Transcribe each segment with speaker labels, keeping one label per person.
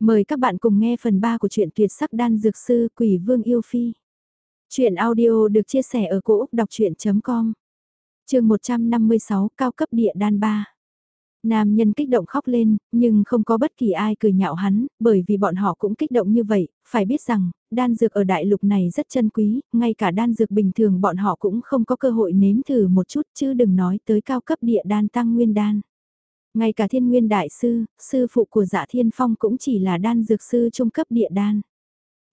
Speaker 1: Mời các bạn cùng nghe phần 3 của truyện tuyệt sắc đan dược sư Quỷ Vương Yêu Phi. Chuyện audio được chia sẻ ở cỗ đọc chuyện.com Trường 156 Cao cấp địa đan 3 Nam nhân kích động khóc lên, nhưng không có bất kỳ ai cười nhạo hắn, bởi vì bọn họ cũng kích động như vậy, phải biết rằng, đan dược ở đại lục này rất chân quý, ngay cả đan dược bình thường bọn họ cũng không có cơ hội nếm thử một chút chứ đừng nói tới cao cấp địa đan tăng nguyên đan. Ngay cả thiên nguyên đại sư, sư phụ của dạ thiên phong cũng chỉ là đan dược sư trung cấp địa đan.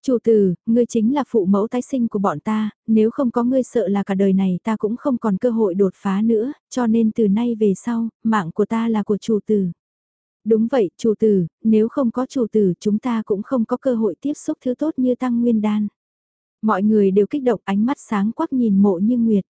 Speaker 1: Chủ tử, ngươi chính là phụ mẫu tái sinh của bọn ta, nếu không có ngươi sợ là cả đời này ta cũng không còn cơ hội đột phá nữa, cho nên từ nay về sau, mạng của ta là của chủ tử. Đúng vậy, chủ tử, nếu không có chủ tử chúng ta cũng không có cơ hội tiếp xúc thứ tốt như tăng nguyên đan. Mọi người đều kích động ánh mắt sáng quắc nhìn mộ như Nguyệt.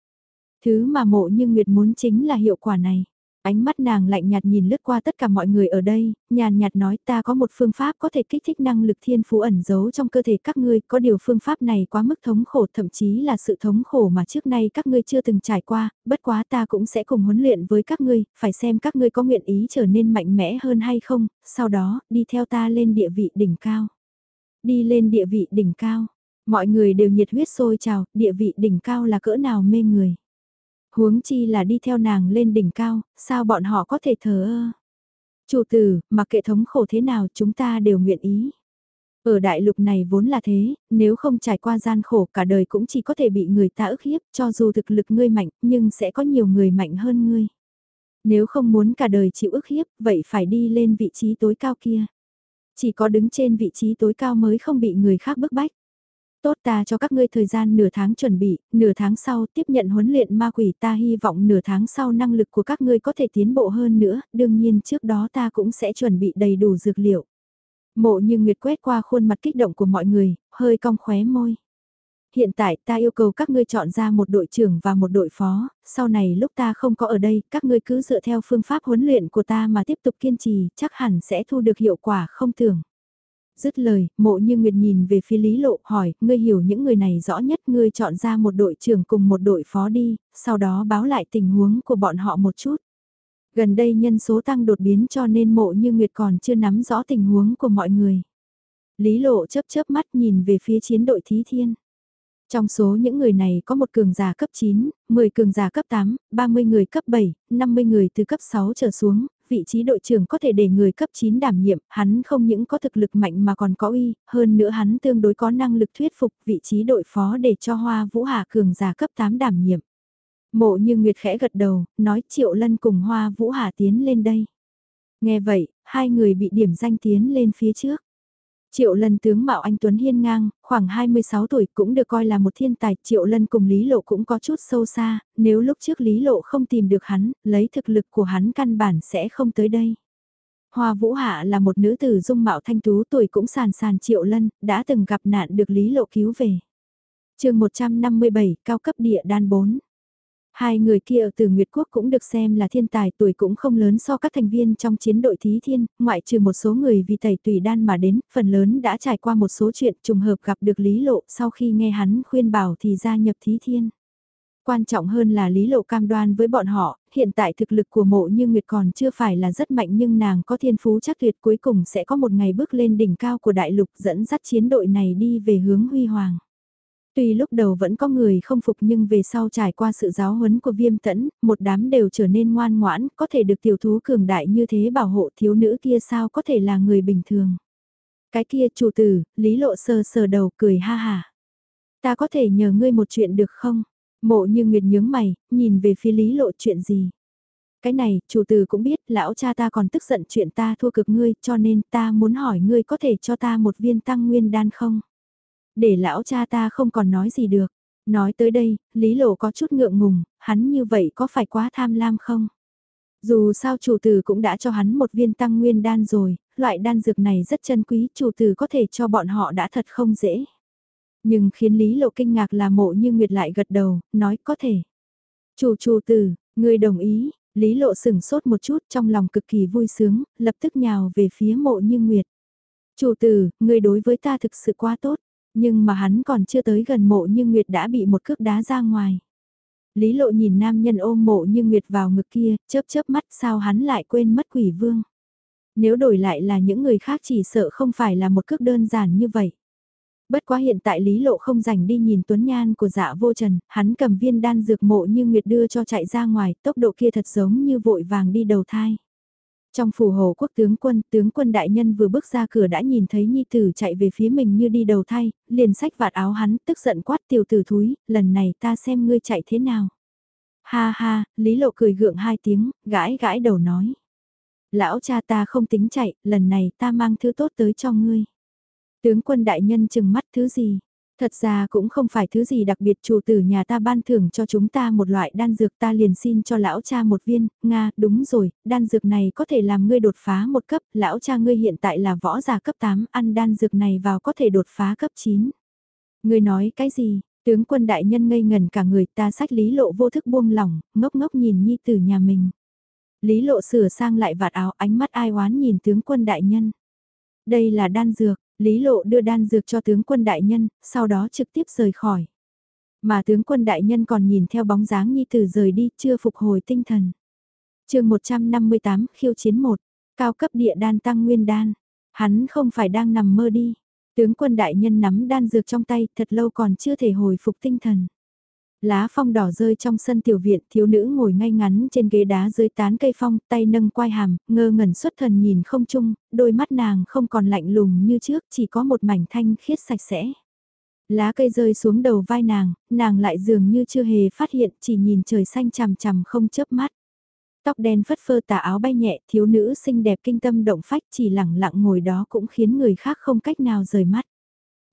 Speaker 1: Thứ mà mộ như Nguyệt muốn chính là hiệu quả này. Ánh mắt nàng lạnh nhạt nhìn lướt qua tất cả mọi người ở đây, nhàn nhạt nói ta có một phương pháp có thể kích thích năng lực thiên phú ẩn giấu trong cơ thể các ngươi, có điều phương pháp này quá mức thống khổ thậm chí là sự thống khổ mà trước nay các ngươi chưa từng trải qua, bất quá ta cũng sẽ cùng huấn luyện với các ngươi, phải xem các ngươi có nguyện ý trở nên mạnh mẽ hơn hay không, sau đó, đi theo ta lên địa vị đỉnh cao. Đi lên địa vị đỉnh cao, mọi người đều nhiệt huyết sôi trào, địa vị đỉnh cao là cỡ nào mê người huống chi là đi theo nàng lên đỉnh cao, sao bọn họ có thể thờ ơ. Chủ tử, mặc kệ thống khổ thế nào chúng ta đều nguyện ý. Ở đại lục này vốn là thế, nếu không trải qua gian khổ cả đời cũng chỉ có thể bị người ta ức hiếp, cho dù thực lực ngươi mạnh, nhưng sẽ có nhiều người mạnh hơn ngươi. Nếu không muốn cả đời chịu ức hiếp, vậy phải đi lên vị trí tối cao kia. Chỉ có đứng trên vị trí tối cao mới không bị người khác bức bách. Tốt ta cho các ngươi thời gian nửa tháng chuẩn bị, nửa tháng sau tiếp nhận huấn luyện ma quỷ ta hy vọng nửa tháng sau năng lực của các ngươi có thể tiến bộ hơn nữa, đương nhiên trước đó ta cũng sẽ chuẩn bị đầy đủ dược liệu. Mộ như Nguyệt quét qua khuôn mặt kích động của mọi người, hơi cong khóe môi. Hiện tại ta yêu cầu các ngươi chọn ra một đội trưởng và một đội phó, sau này lúc ta không có ở đây, các ngươi cứ dựa theo phương pháp huấn luyện của ta mà tiếp tục kiên trì, chắc hẳn sẽ thu được hiệu quả không tưởng. Dứt lời, mộ như Nguyệt nhìn về phía Lý Lộ hỏi, ngươi hiểu những người này rõ nhất ngươi chọn ra một đội trưởng cùng một đội phó đi, sau đó báo lại tình huống của bọn họ một chút. Gần đây nhân số tăng đột biến cho nên mộ như Nguyệt còn chưa nắm rõ tình huống của mọi người. Lý Lộ chớp chớp mắt nhìn về phía chiến đội Thí Thiên. Trong số những người này có một cường giả cấp 9, 10 cường giả cấp 8, 30 người cấp 7, 50 người từ cấp 6 trở xuống, vị trí đội trưởng có thể để người cấp 9 đảm nhiệm, hắn không những có thực lực mạnh mà còn có uy, hơn nữa hắn tương đối có năng lực thuyết phục vị trí đội phó để cho Hoa Vũ Hà cường giả cấp 8 đảm nhiệm. Mộ như Nguyệt khẽ gật đầu, nói Triệu Lân cùng Hoa Vũ Hà tiến lên đây. Nghe vậy, hai người bị điểm danh tiến lên phía trước. Triệu Lân tướng mạo anh Tuấn hiên ngang, khoảng 26 tuổi cũng được coi là một thiên tài. Triệu Lân cùng Lý Lộ cũng có chút sâu xa, nếu lúc trước Lý Lộ không tìm được hắn, lấy thực lực của hắn căn bản sẽ không tới đây. Hoa Vũ Hạ là một nữ tử dung mạo thanh tú tuổi cũng sàn sàn Triệu Lân, đã từng gặp nạn được Lý Lộ cứu về. chương 157, cao cấp địa đan 4. Hai người kia ở từ Nguyệt Quốc cũng được xem là thiên tài tuổi cũng không lớn so các thành viên trong chiến đội thí thiên, ngoại trừ một số người vì tẩy tùy đan mà đến, phần lớn đã trải qua một số chuyện trùng hợp gặp được Lý Lộ sau khi nghe hắn khuyên bảo thì gia nhập thí thiên. Quan trọng hơn là Lý Lộ cam đoan với bọn họ, hiện tại thực lực của mộ như Nguyệt còn chưa phải là rất mạnh nhưng nàng có thiên phú chắc tuyệt cuối cùng sẽ có một ngày bước lên đỉnh cao của đại lục dẫn dắt chiến đội này đi về hướng huy hoàng. Tuy lúc đầu vẫn có người không phục nhưng về sau trải qua sự giáo huấn của viêm tẫn, một đám đều trở nên ngoan ngoãn, có thể được tiểu thú cường đại như thế bảo hộ thiếu nữ kia sao có thể là người bình thường. Cái kia chủ tử, lý lộ sờ sờ đầu cười ha hà. Ta có thể nhờ ngươi một chuyện được không? Mộ như nguyệt nhướng mày, nhìn về phía lý lộ chuyện gì? Cái này, chủ tử cũng biết, lão cha ta còn tức giận chuyện ta thua cực ngươi, cho nên ta muốn hỏi ngươi có thể cho ta một viên tăng nguyên đan không? Để lão cha ta không còn nói gì được. Nói tới đây, Lý Lộ có chút ngượng ngùng, hắn như vậy có phải quá tham lam không? Dù sao chủ tử cũng đã cho hắn một viên tăng nguyên đan rồi, loại đan dược này rất chân quý, chủ tử có thể cho bọn họ đã thật không dễ. Nhưng khiến Lý Lộ kinh ngạc là mộ như Nguyệt lại gật đầu, nói có thể. Chủ chủ tử, người đồng ý, Lý Lộ sửng sốt một chút trong lòng cực kỳ vui sướng, lập tức nhào về phía mộ như Nguyệt. Chủ tử, người đối với ta thực sự quá tốt. Nhưng mà hắn còn chưa tới gần mộ như Nguyệt đã bị một cước đá ra ngoài. Lý lộ nhìn nam nhân ôm mộ như Nguyệt vào ngực kia, chớp chớp mắt sao hắn lại quên mất quỷ vương. Nếu đổi lại là những người khác chỉ sợ không phải là một cước đơn giản như vậy. Bất quá hiện tại Lý Lộ không rảnh đi nhìn tuấn nhan của dạ vô trần, hắn cầm viên đan dược mộ như Nguyệt đưa cho chạy ra ngoài, tốc độ kia thật giống như vội vàng đi đầu thai. Trong phủ hồ quốc tướng quân, tướng quân đại nhân vừa bước ra cửa đã nhìn thấy nhi tử chạy về phía mình như đi đầu thay liền sách vạt áo hắn, tức giận quát tiểu tử thúi, lần này ta xem ngươi chạy thế nào. Ha ha, Lý Lộ cười gượng hai tiếng, gãi gãi đầu nói. Lão cha ta không tính chạy, lần này ta mang thứ tốt tới cho ngươi. Tướng quân đại nhân chừng mắt thứ gì? Thật ra cũng không phải thứ gì đặc biệt chủ tử nhà ta ban thưởng cho chúng ta một loại đan dược ta liền xin cho lão cha một viên, Nga, đúng rồi, đan dược này có thể làm ngươi đột phá một cấp, lão cha ngươi hiện tại là võ giả cấp 8, ăn đan dược này vào có thể đột phá cấp 9. Ngươi nói cái gì, tướng quân đại nhân ngây ngần cả người ta sách lý lộ vô thức buông lỏng, ngốc ngốc nhìn nhi tử nhà mình. Lý lộ sửa sang lại vạt áo ánh mắt ai oán nhìn tướng quân đại nhân. Đây là đan dược, Lý Lộ đưa đan dược cho tướng quân đại nhân, sau đó trực tiếp rời khỏi. Mà tướng quân đại nhân còn nhìn theo bóng dáng nhi tử rời đi, chưa phục hồi tinh thần. chương 158 khiêu chiến 1, cao cấp địa đan tăng nguyên đan. Hắn không phải đang nằm mơ đi. Tướng quân đại nhân nắm đan dược trong tay, thật lâu còn chưa thể hồi phục tinh thần. Lá phong đỏ rơi trong sân tiểu viện, thiếu nữ ngồi ngay ngắn trên ghế đá dưới tán cây phong, tay nâng quai hàm, ngơ ngẩn xuất thần nhìn không chung, đôi mắt nàng không còn lạnh lùng như trước, chỉ có một mảnh thanh khiết sạch sẽ. Lá cây rơi xuống đầu vai nàng, nàng lại dường như chưa hề phát hiện, chỉ nhìn trời xanh chằm chằm không chớp mắt. Tóc đen phất phơ tà áo bay nhẹ, thiếu nữ xinh đẹp kinh tâm động phách chỉ lẳng lặng ngồi đó cũng khiến người khác không cách nào rời mắt.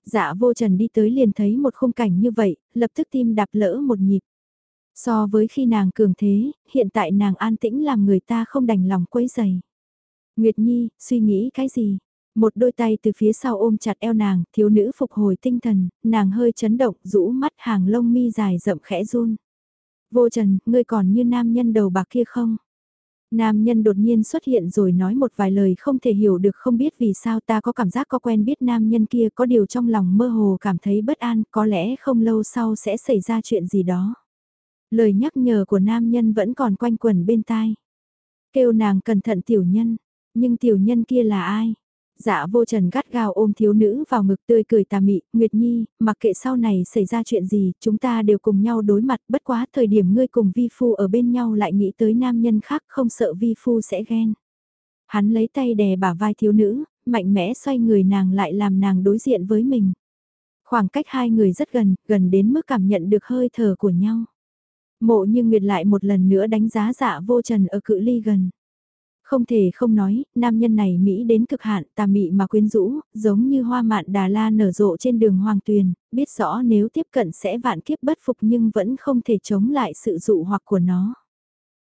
Speaker 1: Dạ vô trần đi tới liền thấy một khung cảnh như vậy, lập tức tim đạp lỡ một nhịp. So với khi nàng cường thế, hiện tại nàng an tĩnh làm người ta không đành lòng quấy dày. Nguyệt Nhi, suy nghĩ cái gì? Một đôi tay từ phía sau ôm chặt eo nàng, thiếu nữ phục hồi tinh thần, nàng hơi chấn động, rũ mắt hàng lông mi dài rậm khẽ run. Vô trần, ngươi còn như nam nhân đầu bạc kia không? Nam nhân đột nhiên xuất hiện rồi nói một vài lời không thể hiểu được không biết vì sao ta có cảm giác có quen biết nam nhân kia có điều trong lòng mơ hồ cảm thấy bất an có lẽ không lâu sau sẽ xảy ra chuyện gì đó. Lời nhắc nhở của nam nhân vẫn còn quanh quẩn bên tai. Kêu nàng cẩn thận tiểu nhân, nhưng tiểu nhân kia là ai? Dạ vô trần gắt gao ôm thiếu nữ vào ngực tươi cười tà mị, Nguyệt Nhi, mặc kệ sau này xảy ra chuyện gì, chúng ta đều cùng nhau đối mặt, bất quá thời điểm ngươi cùng vi phu ở bên nhau lại nghĩ tới nam nhân khác không sợ vi phu sẽ ghen. Hắn lấy tay đè bả vai thiếu nữ, mạnh mẽ xoay người nàng lại làm nàng đối diện với mình. Khoảng cách hai người rất gần, gần đến mức cảm nhận được hơi thở của nhau. Mộ như Nguyệt lại một lần nữa đánh giá dạ vô trần ở cự ly gần. Không thể không nói, nam nhân này Mỹ đến cực hạn, tà mị mà quyến rũ, giống như hoa mạn đà la nở rộ trên đường hoàng tuyền, biết rõ nếu tiếp cận sẽ vạn kiếp bất phục nhưng vẫn không thể chống lại sự dụ hoặc của nó.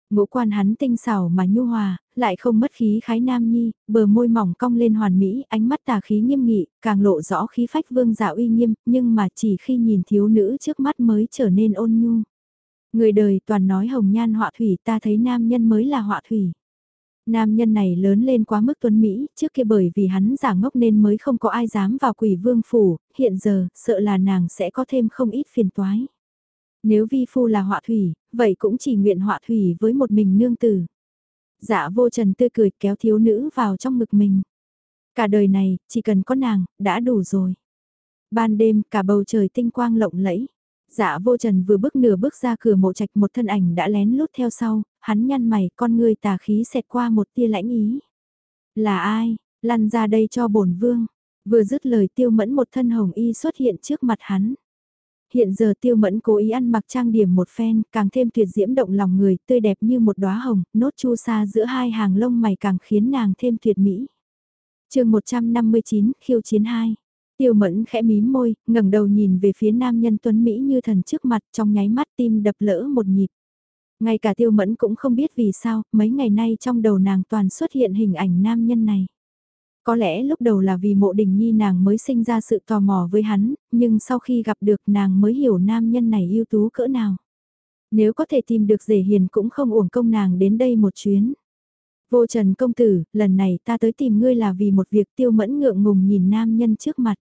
Speaker 1: Ngũ quan hắn tinh xảo mà nhu hòa, lại không mất khí khái nam nhi, bờ môi mỏng cong lên hoàn mỹ, ánh mắt tà khí nghiêm nghị, càng lộ rõ khí phách vương giả uy nghiêm, nhưng mà chỉ khi nhìn thiếu nữ trước mắt mới trở nên ôn nhu. Người đời toàn nói hồng nhan họa thủy ta thấy nam nhân mới là họa thủy. Nam nhân này lớn lên quá mức tuấn Mỹ, trước kia bởi vì hắn giả ngốc nên mới không có ai dám vào quỷ vương phủ, hiện giờ, sợ là nàng sẽ có thêm không ít phiền toái. Nếu vi phu là họa thủy, vậy cũng chỉ nguyện họa thủy với một mình nương tử. Dạ vô trần tươi cười kéo thiếu nữ vào trong ngực mình. Cả đời này, chỉ cần có nàng, đã đủ rồi. Ban đêm, cả bầu trời tinh quang lộng lẫy. Dạ vô trần vừa bước nửa bước ra cửa mộ trạch một thân ảnh đã lén lút theo sau, hắn nhăn mày con người tà khí xẹt qua một tia lãnh ý. Là ai, lăn ra đây cho bổn vương. Vừa dứt lời tiêu mẫn một thân hồng y xuất hiện trước mặt hắn. Hiện giờ tiêu mẫn cố ý ăn mặc trang điểm một phen, càng thêm tuyệt diễm động lòng người, tươi đẹp như một đóa hồng, nốt chu sa giữa hai hàng lông mày càng khiến nàng thêm tuyệt mỹ. chương 159, khiêu chiến 2. Tiêu mẫn khẽ mím môi, ngẩng đầu nhìn về phía nam nhân tuấn Mỹ như thần trước mặt trong nháy mắt tim đập lỡ một nhịp. Ngay cả tiêu mẫn cũng không biết vì sao, mấy ngày nay trong đầu nàng toàn xuất hiện hình ảnh nam nhân này. Có lẽ lúc đầu là vì mộ đình nhi nàng mới sinh ra sự tò mò với hắn, nhưng sau khi gặp được nàng mới hiểu nam nhân này ưu tú cỡ nào. Nếu có thể tìm được rể hiền cũng không uổng công nàng đến đây một chuyến. Vô trần công tử, lần này ta tới tìm ngươi là vì một việc tiêu mẫn ngượng ngùng nhìn nam nhân trước mặt.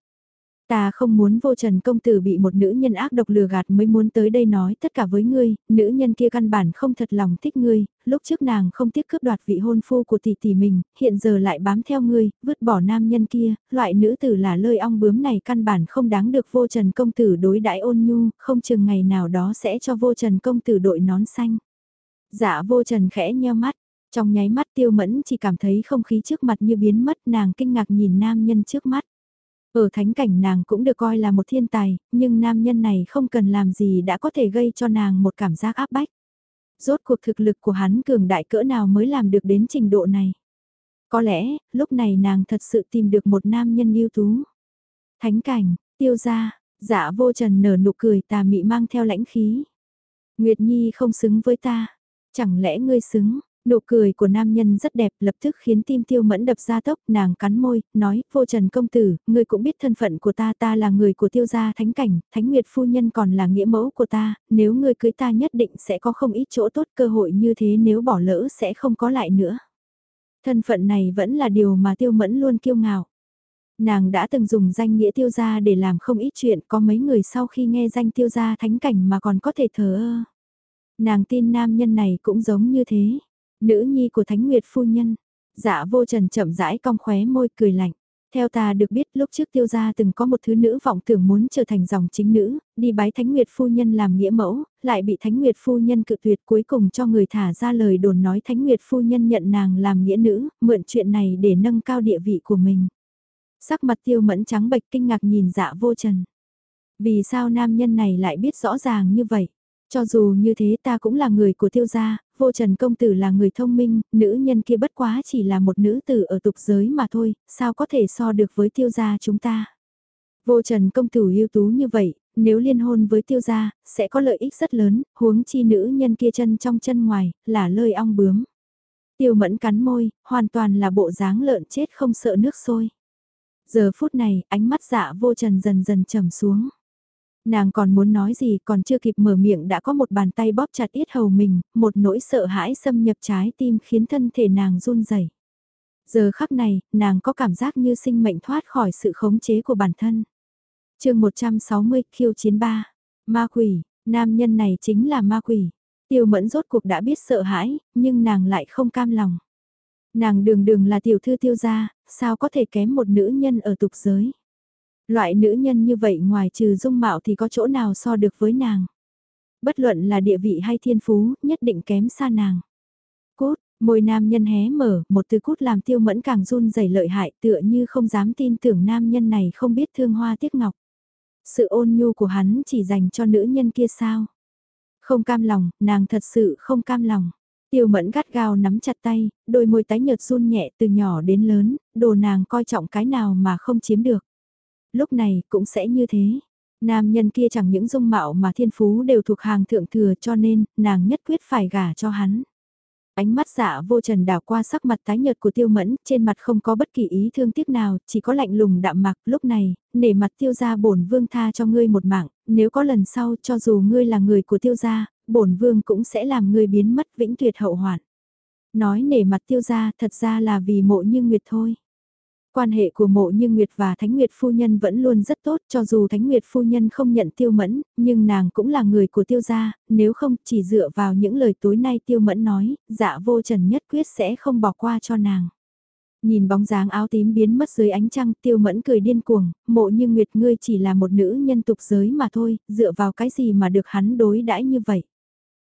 Speaker 1: Ta không muốn vô trần công tử bị một nữ nhân ác độc lừa gạt mới muốn tới đây nói tất cả với ngươi, nữ nhân kia căn bản không thật lòng thích ngươi, lúc trước nàng không tiếc cướp đoạt vị hôn phu của tỷ tỷ mình, hiện giờ lại bám theo ngươi, vứt bỏ nam nhân kia, loại nữ tử là lơi ong bướm này căn bản không đáng được vô trần công tử đối đãi ôn nhu, không chừng ngày nào đó sẽ cho vô trần công tử đội nón xanh. Dạ vô trần khẽ nheo mắt, trong nháy mắt tiêu mẫn chỉ cảm thấy không khí trước mặt như biến mất nàng kinh ngạc nhìn nam nhân trước mắt. Ở thánh cảnh nàng cũng được coi là một thiên tài, nhưng nam nhân này không cần làm gì đã có thể gây cho nàng một cảm giác áp bách. Rốt cuộc thực lực của hắn cường đại cỡ nào mới làm được đến trình độ này. Có lẽ, lúc này nàng thật sự tìm được một nam nhân ưu tú. Thánh cảnh, tiêu gia, dạ vô trần nở nụ cười tà mị mang theo lãnh khí. Nguyệt Nhi không xứng với ta, chẳng lẽ ngươi xứng, Nụ cười của nam nhân rất đẹp lập tức khiến tim tiêu mẫn đập ra tốc nàng cắn môi, nói, vô trần công tử, ngươi cũng biết thân phận của ta ta là người của tiêu gia thánh cảnh, thánh nguyệt phu nhân còn là nghĩa mẫu của ta, nếu ngươi cưới ta nhất định sẽ có không ít chỗ tốt cơ hội như thế nếu bỏ lỡ sẽ không có lại nữa. Thân phận này vẫn là điều mà tiêu mẫn luôn kiêu ngạo. Nàng đã từng dùng danh nghĩa tiêu gia để làm không ít chuyện có mấy người sau khi nghe danh tiêu gia thánh cảnh mà còn có thể thờ ơ. Nàng tin nam nhân này cũng giống như thế Nữ nhi của Thánh Nguyệt phu nhân. Dạ vô trần chậm rãi cong khóe môi cười lạnh. Theo ta được biết lúc trước tiêu gia từng có một thứ nữ vọng tưởng muốn trở thành dòng chính nữ, đi bái Thánh Nguyệt phu nhân làm nghĩa mẫu, lại bị Thánh Nguyệt phu nhân cự tuyệt cuối cùng cho người thả ra lời đồn nói Thánh Nguyệt phu nhân nhận nàng làm nghĩa nữ, mượn chuyện này để nâng cao địa vị của mình. Sắc mặt tiêu mẫn trắng bệch kinh ngạc nhìn dạ vô trần. Vì sao nam nhân này lại biết rõ ràng như vậy? Cho dù như thế ta cũng là người của tiêu gia, vô trần công tử là người thông minh, nữ nhân kia bất quá chỉ là một nữ tử ở tục giới mà thôi, sao có thể so được với tiêu gia chúng ta. Vô trần công tử ưu tú như vậy, nếu liên hôn với tiêu gia, sẽ có lợi ích rất lớn, huống chi nữ nhân kia chân trong chân ngoài, là lơi ong bướm. Tiêu mẫn cắn môi, hoàn toàn là bộ dáng lợn chết không sợ nước sôi. Giờ phút này, ánh mắt dạ vô trần dần dần trầm xuống. Nàng còn muốn nói gì còn chưa kịp mở miệng đã có một bàn tay bóp chặt yết hầu mình, một nỗi sợ hãi xâm nhập trái tim khiến thân thể nàng run rẩy. Giờ khắc này, nàng có cảm giác như sinh mệnh thoát khỏi sự khống chế của bản thân. chương 160 khiêu chiến ba Ma quỷ, nam nhân này chính là ma quỷ. Tiêu mẫn rốt cuộc đã biết sợ hãi, nhưng nàng lại không cam lòng. Nàng đường đường là tiểu thư tiêu gia, sao có thể kém một nữ nhân ở tục giới. Loại nữ nhân như vậy ngoài trừ dung mạo thì có chỗ nào so được với nàng. Bất luận là địa vị hay thiên phú, nhất định kém xa nàng. Cút, môi nam nhân hé mở, một từ cút làm tiêu mẫn càng run rẩy lợi hại tựa như không dám tin tưởng nam nhân này không biết thương hoa tiếc ngọc. Sự ôn nhu của hắn chỉ dành cho nữ nhân kia sao? Không cam lòng, nàng thật sự không cam lòng. Tiêu mẫn gắt gao nắm chặt tay, đôi môi tái nhợt run nhẹ từ nhỏ đến lớn, đồ nàng coi trọng cái nào mà không chiếm được. Lúc này cũng sẽ như thế. Nam nhân kia chẳng những dung mạo mà thiên phú đều thuộc hàng thượng thừa cho nên nàng nhất quyết phải gả cho hắn. Ánh mắt dạ vô trần đảo qua sắc mặt tái nhợt của tiêu mẫn, trên mặt không có bất kỳ ý thương tiếc nào, chỉ có lạnh lùng đạm mặc. Lúc này, nể mặt tiêu gia bổn vương tha cho ngươi một mạng, nếu có lần sau cho dù ngươi là người của tiêu gia, bổn vương cũng sẽ làm ngươi biến mất vĩnh tuyệt hậu hoạn. Nói nể mặt tiêu gia thật ra là vì mộ như nguyệt thôi. Quan hệ của mộ như Nguyệt và Thánh Nguyệt phu nhân vẫn luôn rất tốt cho dù Thánh Nguyệt phu nhân không nhận tiêu mẫn, nhưng nàng cũng là người của tiêu gia, nếu không chỉ dựa vào những lời tối nay tiêu mẫn nói, dạ vô trần nhất quyết sẽ không bỏ qua cho nàng. Nhìn bóng dáng áo tím biến mất dưới ánh trăng tiêu mẫn cười điên cuồng, mộ như Nguyệt ngươi chỉ là một nữ nhân tục giới mà thôi, dựa vào cái gì mà được hắn đối đãi như vậy.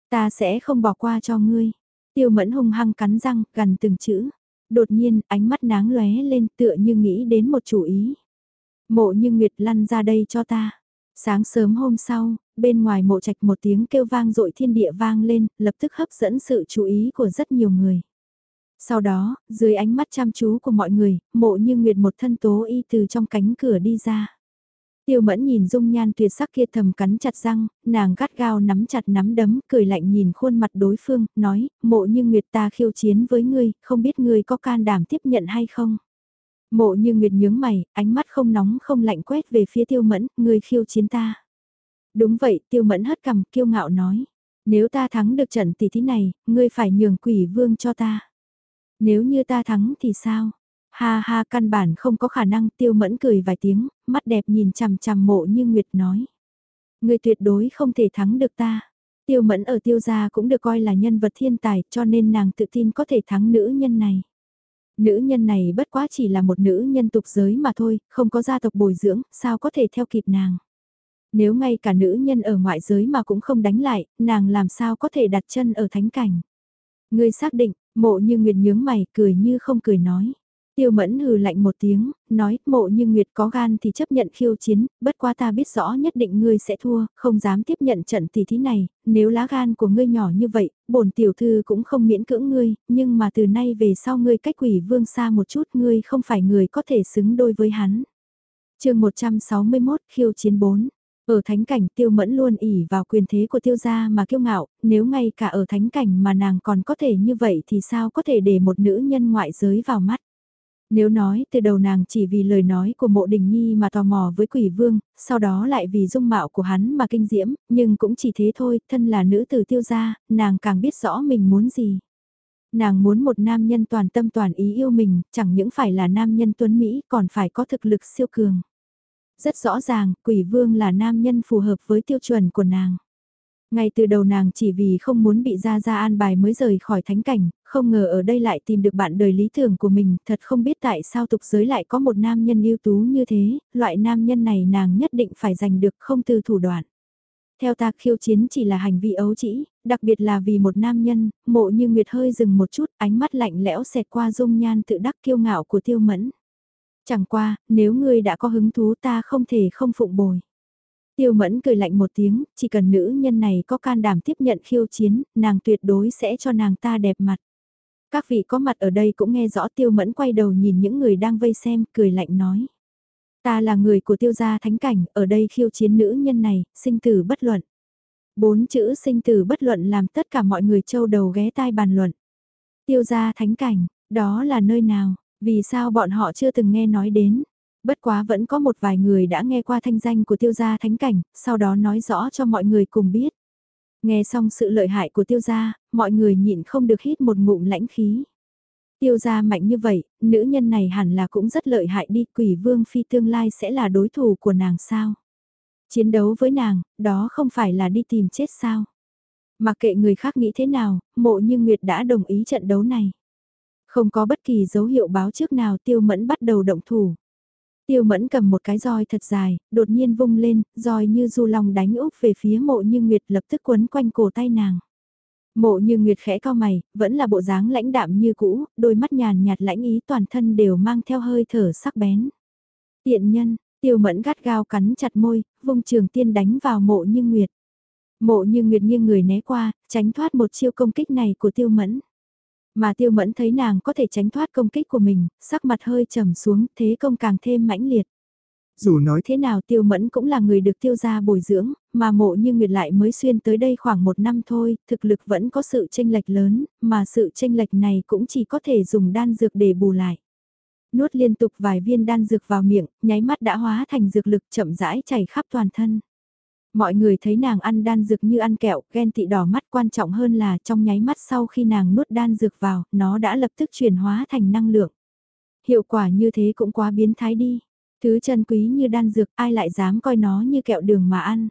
Speaker 1: Ta sẽ không bỏ qua cho ngươi. Tiêu mẫn hung hăng cắn răng, gần từng chữ đột nhiên ánh mắt náng lóe lên tựa như nghĩ đến một chủ ý. Mộ như Nguyệt lăn ra đây cho ta. Sáng sớm hôm sau, bên ngoài mộ trạch một tiếng kêu vang dội thiên địa vang lên, lập tức hấp dẫn sự chú ý của rất nhiều người. Sau đó, dưới ánh mắt chăm chú của mọi người, mộ như Nguyệt một thân tố y từ trong cánh cửa đi ra. Tiêu mẫn nhìn dung nhan tuyệt sắc kia thầm cắn chặt răng, nàng gắt gao nắm chặt nắm đấm, cười lạnh nhìn khuôn mặt đối phương, nói, mộ như Nguyệt ta khiêu chiến với ngươi, không biết ngươi có can đảm tiếp nhận hay không. Mộ như Nguyệt nhướng mày, ánh mắt không nóng không lạnh quét về phía tiêu mẫn, ngươi khiêu chiến ta. Đúng vậy, tiêu mẫn hất cằm, kiêu ngạo nói. Nếu ta thắng được trận tỷ thí này, ngươi phải nhường quỷ vương cho ta. Nếu như ta thắng thì sao? Ha ha căn bản không có khả năng tiêu mẫn cười vài tiếng, mắt đẹp nhìn chằm chằm mộ như Nguyệt nói. Người tuyệt đối không thể thắng được ta. Tiêu mẫn ở tiêu gia cũng được coi là nhân vật thiên tài cho nên nàng tự tin có thể thắng nữ nhân này. Nữ nhân này bất quá chỉ là một nữ nhân tục giới mà thôi, không có gia tộc bồi dưỡng, sao có thể theo kịp nàng. Nếu ngay cả nữ nhân ở ngoại giới mà cũng không đánh lại, nàng làm sao có thể đặt chân ở thánh cảnh. Ngươi xác định, mộ như Nguyệt nhướng mày, cười như không cười nói. Tiêu mẫn hừ lạnh một tiếng, nói, mộ như Nguyệt có gan thì chấp nhận khiêu chiến, bất quá ta biết rõ nhất định ngươi sẽ thua, không dám tiếp nhận trận tỷ thí này, nếu lá gan của ngươi nhỏ như vậy, bổn tiểu thư cũng không miễn cưỡng ngươi, nhưng mà từ nay về sau ngươi cách quỷ vương xa một chút ngươi không phải người có thể xứng đôi với hắn. chương 161 khiêu chiến 4 ở thánh cảnh tiêu mẫn luôn ỉ vào quyền thế của tiêu gia mà kiêu ngạo, nếu ngay cả ở thánh cảnh mà nàng còn có thể như vậy thì sao có thể để một nữ nhân ngoại giới vào mắt. Nếu nói từ đầu nàng chỉ vì lời nói của mộ đình nhi mà tò mò với quỷ vương, sau đó lại vì dung mạo của hắn mà kinh diễm, nhưng cũng chỉ thế thôi, thân là nữ tử tiêu gia, nàng càng biết rõ mình muốn gì. Nàng muốn một nam nhân toàn tâm toàn ý yêu mình, chẳng những phải là nam nhân tuấn Mỹ còn phải có thực lực siêu cường. Rất rõ ràng, quỷ vương là nam nhân phù hợp với tiêu chuẩn của nàng. Ngay từ đầu nàng chỉ vì không muốn bị ra ra an bài mới rời khỏi thánh cảnh, không ngờ ở đây lại tìm được bạn đời lý tưởng của mình, thật không biết tại sao tục giới lại có một nam nhân ưu tú như thế, loại nam nhân này nàng nhất định phải giành được không từ thủ đoạn. Theo ta khiêu chiến chỉ là hành vi ấu trĩ, đặc biệt là vì một nam nhân, mộ như Nguyệt hơi dừng một chút, ánh mắt lạnh lẽo xẹt qua dung nhan tự đắc kiêu ngạo của tiêu mẫn. Chẳng qua, nếu ngươi đã có hứng thú ta không thể không phụng bồi. Tiêu mẫn cười lạnh một tiếng, chỉ cần nữ nhân này có can đảm tiếp nhận khiêu chiến, nàng tuyệt đối sẽ cho nàng ta đẹp mặt. Các vị có mặt ở đây cũng nghe rõ tiêu mẫn quay đầu nhìn những người đang vây xem, cười lạnh nói. Ta là người của tiêu gia thánh cảnh, ở đây khiêu chiến nữ nhân này, sinh tử bất luận. Bốn chữ sinh tử bất luận làm tất cả mọi người châu đầu ghé tai bàn luận. Tiêu gia thánh cảnh, đó là nơi nào, vì sao bọn họ chưa từng nghe nói đến? Bất quá vẫn có một vài người đã nghe qua thanh danh của tiêu gia thánh cảnh, sau đó nói rõ cho mọi người cùng biết. Nghe xong sự lợi hại của tiêu gia, mọi người nhịn không được hít một ngụm lãnh khí. Tiêu gia mạnh như vậy, nữ nhân này hẳn là cũng rất lợi hại đi, quỷ vương phi tương lai sẽ là đối thủ của nàng sao? Chiến đấu với nàng, đó không phải là đi tìm chết sao? Mặc kệ người khác nghĩ thế nào, mộ như Nguyệt đã đồng ý trận đấu này. Không có bất kỳ dấu hiệu báo trước nào tiêu mẫn bắt đầu động thủ. Tiêu mẫn cầm một cái roi thật dài, đột nhiên vung lên, roi như du long đánh úp về phía mộ như Nguyệt lập tức quấn quanh cổ tay nàng. Mộ như Nguyệt khẽ cao mày, vẫn là bộ dáng lãnh đạm như cũ, đôi mắt nhàn nhạt lãnh ý toàn thân đều mang theo hơi thở sắc bén. Tiện nhân, tiêu mẫn gắt gao cắn chặt môi, vung trường tiên đánh vào mộ như Nguyệt. Mộ như Nguyệt nghiêng người né qua, tránh thoát một chiêu công kích này của tiêu mẫn. Mà tiêu mẫn thấy nàng có thể tránh thoát công kích của mình, sắc mặt hơi trầm xuống, thế công càng thêm mãnh liệt. Dù nói thế nào tiêu mẫn cũng là người được tiêu gia bồi dưỡng, mà mộ như Nguyệt lại mới xuyên tới đây khoảng một năm thôi, thực lực vẫn có sự tranh lệch lớn, mà sự tranh lệch này cũng chỉ có thể dùng đan dược để bù lại. Nuốt liên tục vài viên đan dược vào miệng, nháy mắt đã hóa thành dược lực chậm rãi chảy khắp toàn thân. Mọi người thấy nàng ăn đan dược như ăn kẹo, ghen tị đỏ mắt quan trọng hơn là trong nháy mắt sau khi nàng nuốt đan dược vào, nó đã lập tức chuyển hóa thành năng lượng. Hiệu quả như thế cũng quá biến thái đi. Thứ chân quý như đan dược ai lại dám coi nó như kẹo đường mà ăn.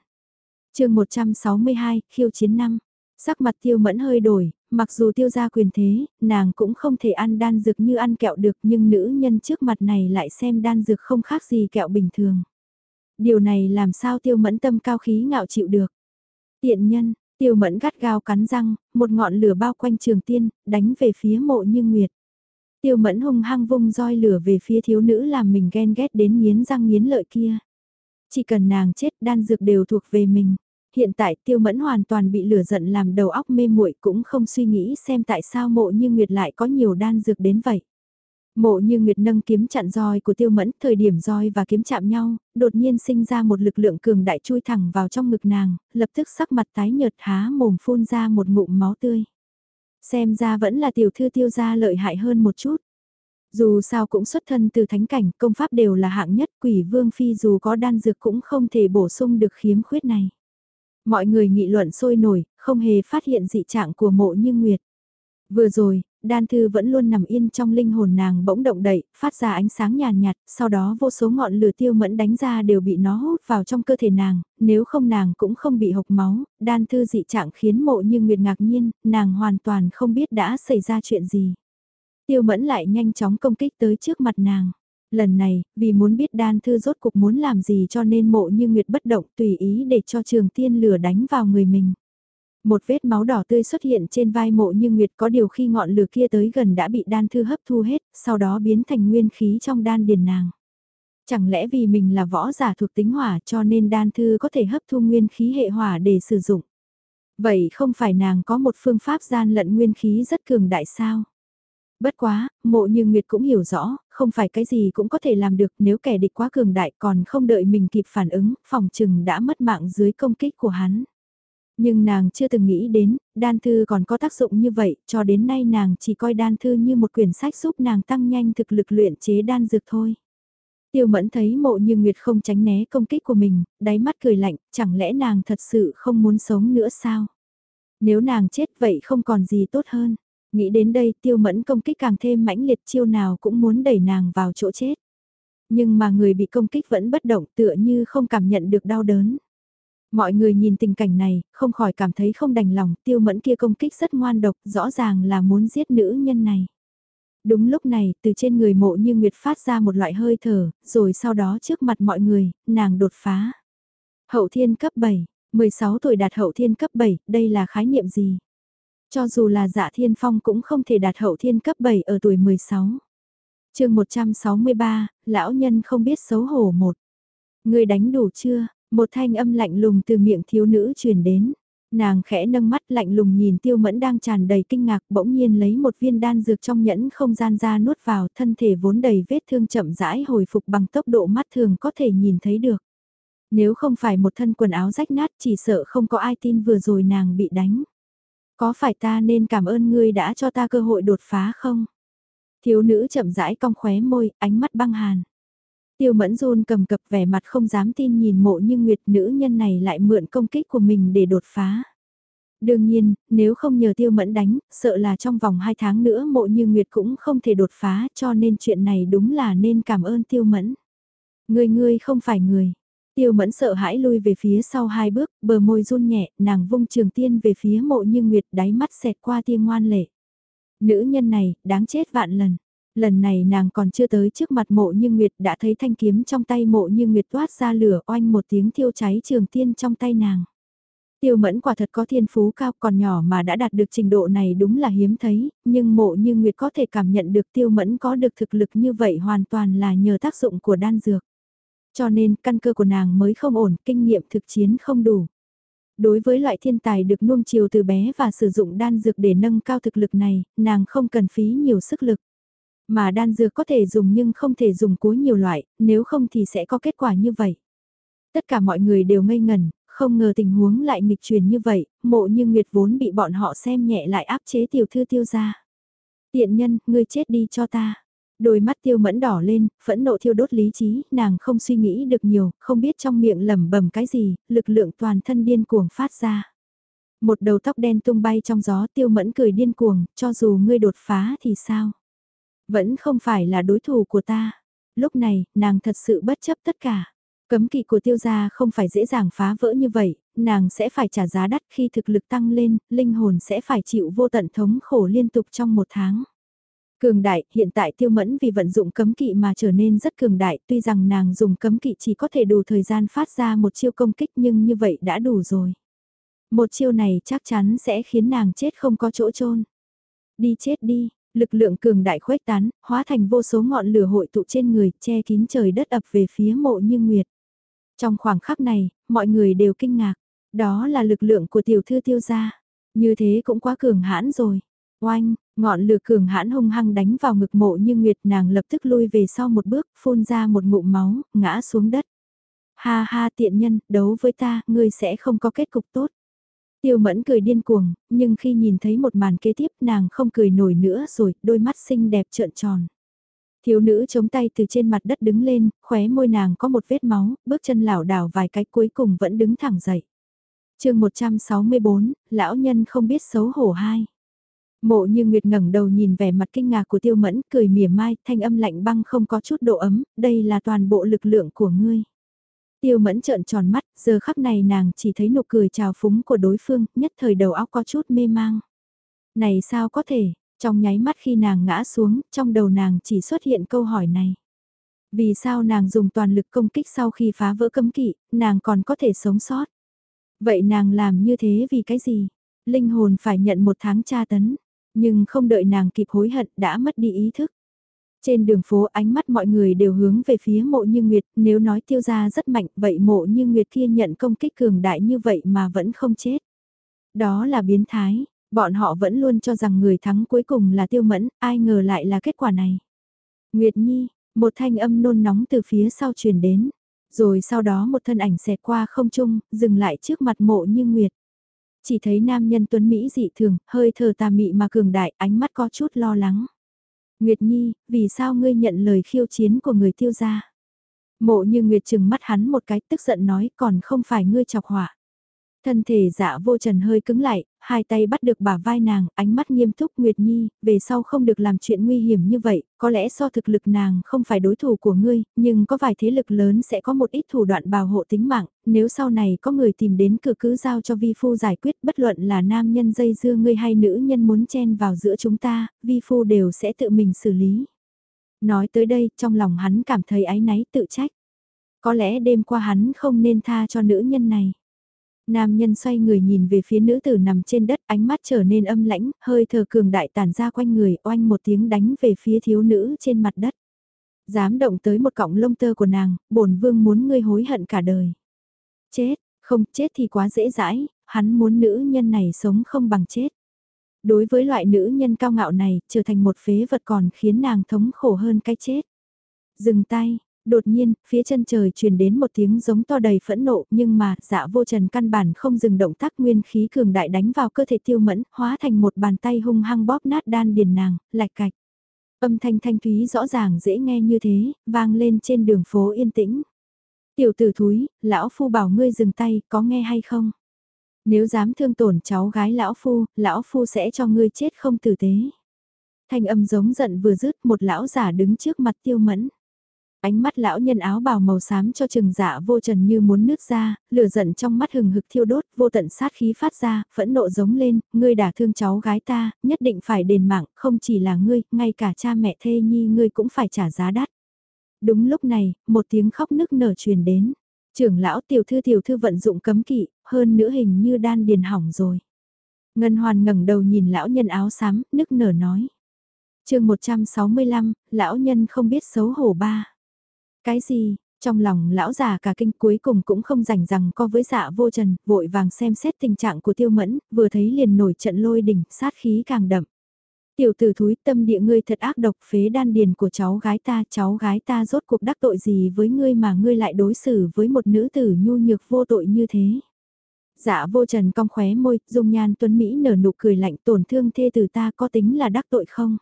Speaker 1: chương 162, khiêu chiến năm. Sắc mặt tiêu mẫn hơi đổi, mặc dù tiêu gia quyền thế, nàng cũng không thể ăn đan dược như ăn kẹo được nhưng nữ nhân trước mặt này lại xem đan dược không khác gì kẹo bình thường điều này làm sao tiêu mẫn tâm cao khí ngạo chịu được. Tiện nhân, tiêu mẫn gắt gao cắn răng, một ngọn lửa bao quanh trường tiên, đánh về phía mộ như nguyệt. Tiêu mẫn hung hăng vung roi lửa về phía thiếu nữ làm mình ghen ghét đến nghiến răng nghiến lợi kia. Chỉ cần nàng chết đan dược đều thuộc về mình. Hiện tại tiêu mẫn hoàn toàn bị lửa giận làm đầu óc mê muội cũng không suy nghĩ xem tại sao mộ như nguyệt lại có nhiều đan dược đến vậy. Mộ như Nguyệt nâng kiếm chặn roi của tiêu mẫn, thời điểm roi và kiếm chạm nhau, đột nhiên sinh ra một lực lượng cường đại chui thẳng vào trong ngực nàng, lập tức sắc mặt tái nhợt há mồm phun ra một ngụm máu tươi. Xem ra vẫn là tiểu thư tiêu gia lợi hại hơn một chút. Dù sao cũng xuất thân từ thánh cảnh, công pháp đều là hạng nhất, quỷ vương phi dù có đan dược cũng không thể bổ sung được khiếm khuyết này. Mọi người nghị luận sôi nổi, không hề phát hiện dị trạng của mộ như Nguyệt. Vừa rồi, đan thư vẫn luôn nằm yên trong linh hồn nàng bỗng động đậy, phát ra ánh sáng nhàn nhạt, sau đó vô số ngọn lửa tiêu mẫn đánh ra đều bị nó hút vào trong cơ thể nàng, nếu không nàng cũng không bị hộc máu, đan thư dị trạng khiến mộ như nguyệt ngạc nhiên, nàng hoàn toàn không biết đã xảy ra chuyện gì. Tiêu mẫn lại nhanh chóng công kích tới trước mặt nàng. Lần này, vì muốn biết đan thư rốt cục muốn làm gì cho nên mộ như nguyệt bất động tùy ý để cho trường tiên lửa đánh vào người mình. Một vết máu đỏ tươi xuất hiện trên vai mộ như nguyệt có điều khi ngọn lửa kia tới gần đã bị đan thư hấp thu hết, sau đó biến thành nguyên khí trong đan điền nàng. Chẳng lẽ vì mình là võ giả thuộc tính hỏa cho nên đan thư có thể hấp thu nguyên khí hệ hỏa để sử dụng. Vậy không phải nàng có một phương pháp gian lận nguyên khí rất cường đại sao? Bất quá, mộ như Nguyệt cũng hiểu rõ, không phải cái gì cũng có thể làm được nếu kẻ địch quá cường đại còn không đợi mình kịp phản ứng, phòng trừng đã mất mạng dưới công kích của hắn. Nhưng nàng chưa từng nghĩ đến, đan thư còn có tác dụng như vậy, cho đến nay nàng chỉ coi đan thư như một quyển sách giúp nàng tăng nhanh thực lực luyện chế đan dược thôi. Tiêu mẫn thấy mộ như Nguyệt không tránh né công kích của mình, đáy mắt cười lạnh, chẳng lẽ nàng thật sự không muốn sống nữa sao? Nếu nàng chết vậy không còn gì tốt hơn. Nghĩ đến đây tiêu mẫn công kích càng thêm mãnh liệt chiêu nào cũng muốn đẩy nàng vào chỗ chết. Nhưng mà người bị công kích vẫn bất động tựa như không cảm nhận được đau đớn. Mọi người nhìn tình cảnh này, không khỏi cảm thấy không đành lòng, tiêu mẫn kia công kích rất ngoan độc, rõ ràng là muốn giết nữ nhân này. Đúng lúc này, từ trên người mộ như Nguyệt phát ra một loại hơi thở, rồi sau đó trước mặt mọi người, nàng đột phá. Hậu thiên cấp 7, 16 tuổi đạt hậu thiên cấp 7, đây là khái niệm gì? Cho dù là dạ thiên phong cũng không thể đạt hậu thiên cấp 7 ở tuổi 16. chương 163, lão nhân không biết xấu hổ một. Người đánh đủ chưa? Một thanh âm lạnh lùng từ miệng thiếu nữ truyền đến. Nàng khẽ nâng mắt lạnh lùng nhìn tiêu mẫn đang tràn đầy kinh ngạc bỗng nhiên lấy một viên đan dược trong nhẫn không gian ra nuốt vào thân thể vốn đầy vết thương chậm rãi hồi phục bằng tốc độ mắt thường có thể nhìn thấy được. Nếu không phải một thân quần áo rách nát chỉ sợ không có ai tin vừa rồi nàng bị đánh. Có phải ta nên cảm ơn ngươi đã cho ta cơ hội đột phá không? Thiếu nữ chậm rãi cong khóe môi, ánh mắt băng hàn. Tiêu mẫn run cầm cập vẻ mặt không dám tin nhìn mộ như nguyệt nữ nhân này lại mượn công kích của mình để đột phá. Đương nhiên, nếu không nhờ tiêu mẫn đánh, sợ là trong vòng 2 tháng nữa mộ như nguyệt cũng không thể đột phá cho nên chuyện này đúng là nên cảm ơn tiêu mẫn. Người ngươi không phải người, Tiêu mẫn sợ hãi lui về phía sau hai bước, bờ môi run nhẹ, nàng vung trường tiên về phía mộ như nguyệt đáy mắt xẹt qua tia ngoan lệ. Nữ nhân này, đáng chết vạn lần. Lần này nàng còn chưa tới trước mặt mộ như nguyệt đã thấy thanh kiếm trong tay mộ như nguyệt toát ra lửa oanh một tiếng thiêu cháy trường tiên trong tay nàng. Tiêu mẫn quả thật có thiên phú cao còn nhỏ mà đã đạt được trình độ này đúng là hiếm thấy, nhưng mộ như Nguyệt có thể cảm nhận được tiêu mẫn có được thực lực như vậy hoàn toàn là nhờ tác dụng của đan dược. Cho nên căn cơ của nàng mới không ổn, kinh nghiệm thực chiến không đủ. Đối với loại thiên tài được nuông chiều từ bé và sử dụng đan dược để nâng cao thực lực này, nàng không cần phí nhiều sức lực. Mà đan dược có thể dùng nhưng không thể dùng cuối nhiều loại, nếu không thì sẽ có kết quả như vậy. Tất cả mọi người đều ngây ngẩn, không ngờ tình huống lại nghịch truyền như vậy, mộ như Nguyệt vốn bị bọn họ xem nhẹ lại áp chế tiểu thư tiêu ra. Tiện nhân, ngươi chết đi cho ta. Đôi mắt tiêu mẫn đỏ lên, phẫn nộ thiêu đốt lý trí, nàng không suy nghĩ được nhiều, không biết trong miệng lẩm bẩm cái gì, lực lượng toàn thân điên cuồng phát ra. Một đầu tóc đen tung bay trong gió tiêu mẫn cười điên cuồng, cho dù ngươi đột phá thì sao? Vẫn không phải là đối thủ của ta. Lúc này, nàng thật sự bất chấp tất cả. Cấm kỵ của tiêu gia không phải dễ dàng phá vỡ như vậy, nàng sẽ phải trả giá đắt khi thực lực tăng lên, linh hồn sẽ phải chịu vô tận thống khổ liên tục trong một tháng. Cường đại, hiện tại tiêu mẫn vì vận dụng cấm kỵ mà trở nên rất cường đại, tuy rằng nàng dùng cấm kỵ chỉ có thể đủ thời gian phát ra một chiêu công kích nhưng như vậy đã đủ rồi. Một chiêu này chắc chắn sẽ khiến nàng chết không có chỗ chôn Đi chết đi, lực lượng cường đại khuếch tán, hóa thành vô số ngọn lửa hội tụ trên người, che kín trời đất ập về phía mộ như nguyệt. Trong khoảng khắc này, mọi người đều kinh ngạc, đó là lực lượng của tiểu thư tiêu gia. Như thế cũng quá cường hãn rồi. Oanh, ngọn lửa cường hãn hung hăng đánh vào ngực mộ như nguyệt nàng lập tức lui về sau một bước, phun ra một ngụm máu, ngã xuống đất. Ha ha tiện nhân, đấu với ta, ngươi sẽ không có kết cục tốt. Tiêu mẫn cười điên cuồng, nhưng khi nhìn thấy một màn kế tiếp nàng không cười nổi nữa rồi, đôi mắt xinh đẹp trợn tròn. Thiếu nữ chống tay từ trên mặt đất đứng lên, khóe môi nàng có một vết máu, bước chân lảo đảo vài cái cuối cùng vẫn đứng thẳng dậy. chương 164, lão nhân không biết xấu hổ hai. Mộ như Nguyệt ngẩng đầu nhìn vẻ mặt kinh ngạc của tiêu mẫn, cười mỉa mai, thanh âm lạnh băng không có chút độ ấm, đây là toàn bộ lực lượng của ngươi. Tiêu mẫn trợn tròn mắt, giờ khắc này nàng chỉ thấy nụ cười trào phúng của đối phương, nhất thời đầu óc có chút mê mang. Này sao có thể, trong nháy mắt khi nàng ngã xuống, trong đầu nàng chỉ xuất hiện câu hỏi này. Vì sao nàng dùng toàn lực công kích sau khi phá vỡ cấm kỵ, nàng còn có thể sống sót? Vậy nàng làm như thế vì cái gì? Linh hồn phải nhận một tháng tra tấn, nhưng không đợi nàng kịp hối hận đã mất đi ý thức. Trên đường phố ánh mắt mọi người đều hướng về phía mộ như Nguyệt, nếu nói tiêu gia rất mạnh vậy mộ như Nguyệt kia nhận công kích cường đại như vậy mà vẫn không chết. Đó là biến thái, bọn họ vẫn luôn cho rằng người thắng cuối cùng là tiêu mẫn, ai ngờ lại là kết quả này. Nguyệt Nhi, một thanh âm nôn nóng từ phía sau truyền đến, rồi sau đó một thân ảnh xẹt qua không trung, dừng lại trước mặt mộ như Nguyệt. Chỉ thấy nam nhân tuấn Mỹ dị thường, hơi thở tà mị mà cường đại, ánh mắt có chút lo lắng. Nguyệt Nhi, vì sao ngươi nhận lời khiêu chiến của người tiêu gia? Mộ như Nguyệt chừng mắt hắn một cái tức giận nói còn không phải ngươi chọc hỏa. Thân thể dạ vô trần hơi cứng lại, hai tay bắt được bả vai nàng, ánh mắt nghiêm túc Nguyệt Nhi, về sau không được làm chuyện nguy hiểm như vậy, có lẽ so thực lực nàng không phải đối thủ của ngươi, nhưng có vài thế lực lớn sẽ có một ít thủ đoạn bảo hộ tính mạng, nếu sau này có người tìm đến cửa cứ giao cho vi phu giải quyết bất luận là nam nhân dây dưa ngươi hay nữ nhân muốn chen vào giữa chúng ta, vi phu đều sẽ tự mình xử lý. Nói tới đây, trong lòng hắn cảm thấy áy náy tự trách. Có lẽ đêm qua hắn không nên tha cho nữ nhân này. Nam nhân xoay người nhìn về phía nữ tử nằm trên đất, ánh mắt trở nên âm lãnh, hơi thở cường đại tản ra quanh người, oanh một tiếng đánh về phía thiếu nữ trên mặt đất. Dám động tới một cọng lông tơ của nàng, bổn vương muốn ngươi hối hận cả đời. Chết, không chết thì quá dễ dãi, hắn muốn nữ nhân này sống không bằng chết. Đối với loại nữ nhân cao ngạo này, trở thành một phế vật còn khiến nàng thống khổ hơn cái chết. Dừng tay, Đột nhiên, phía chân trời truyền đến một tiếng giống to đầy phẫn nộ nhưng mà dạ vô trần căn bản không dừng động tác nguyên khí cường đại đánh vào cơ thể tiêu mẫn, hóa thành một bàn tay hung hăng bóp nát đan điền nàng, lạch cạch. Âm thanh thanh thúy rõ ràng dễ nghe như thế, vang lên trên đường phố yên tĩnh. Tiểu tử thúi, lão phu bảo ngươi dừng tay, có nghe hay không? Nếu dám thương tổn cháu gái lão phu, lão phu sẽ cho ngươi chết không tử tế. Thanh âm giống giận vừa dứt một lão giả đứng trước mặt tiêu mẫn. Ánh mắt lão nhân áo bào màu xám cho trừng dạ vô trần như muốn nứt ra, lửa giận trong mắt hừng hực thiêu đốt, vô tận sát khí phát ra, phẫn nộ giống lên, ngươi đã thương cháu gái ta, nhất định phải đền mạng, không chỉ là ngươi, ngay cả cha mẹ thê nhi ngươi cũng phải trả giá đắt. Đúng lúc này, một tiếng khóc nức nở truyền đến. Trưởng lão tiểu thư tiểu thư vận dụng cấm kỵ, hơn nữa hình như đan điền hỏng rồi. Ngân hoàn ngẩng đầu nhìn lão nhân áo xám, nức nở nói. chương 165, lão nhân không biết xấu hổ ba. Cái gì, trong lòng lão già cả kinh cuối cùng cũng không rảnh rằng co với dạ vô trần, vội vàng xem xét tình trạng của tiêu mẫn, vừa thấy liền nổi trận lôi đỉnh, sát khí càng đậm. Tiểu tử thúi tâm địa ngươi thật ác độc phế đan điền của cháu gái ta, cháu gái ta rốt cuộc đắc tội gì với ngươi mà ngươi lại đối xử với một nữ tử nhu nhược vô tội như thế. Dạ vô trần cong khóe môi, dung nhan tuấn Mỹ nở nụ cười lạnh tổn thương thê tử ta có tính là đắc tội không?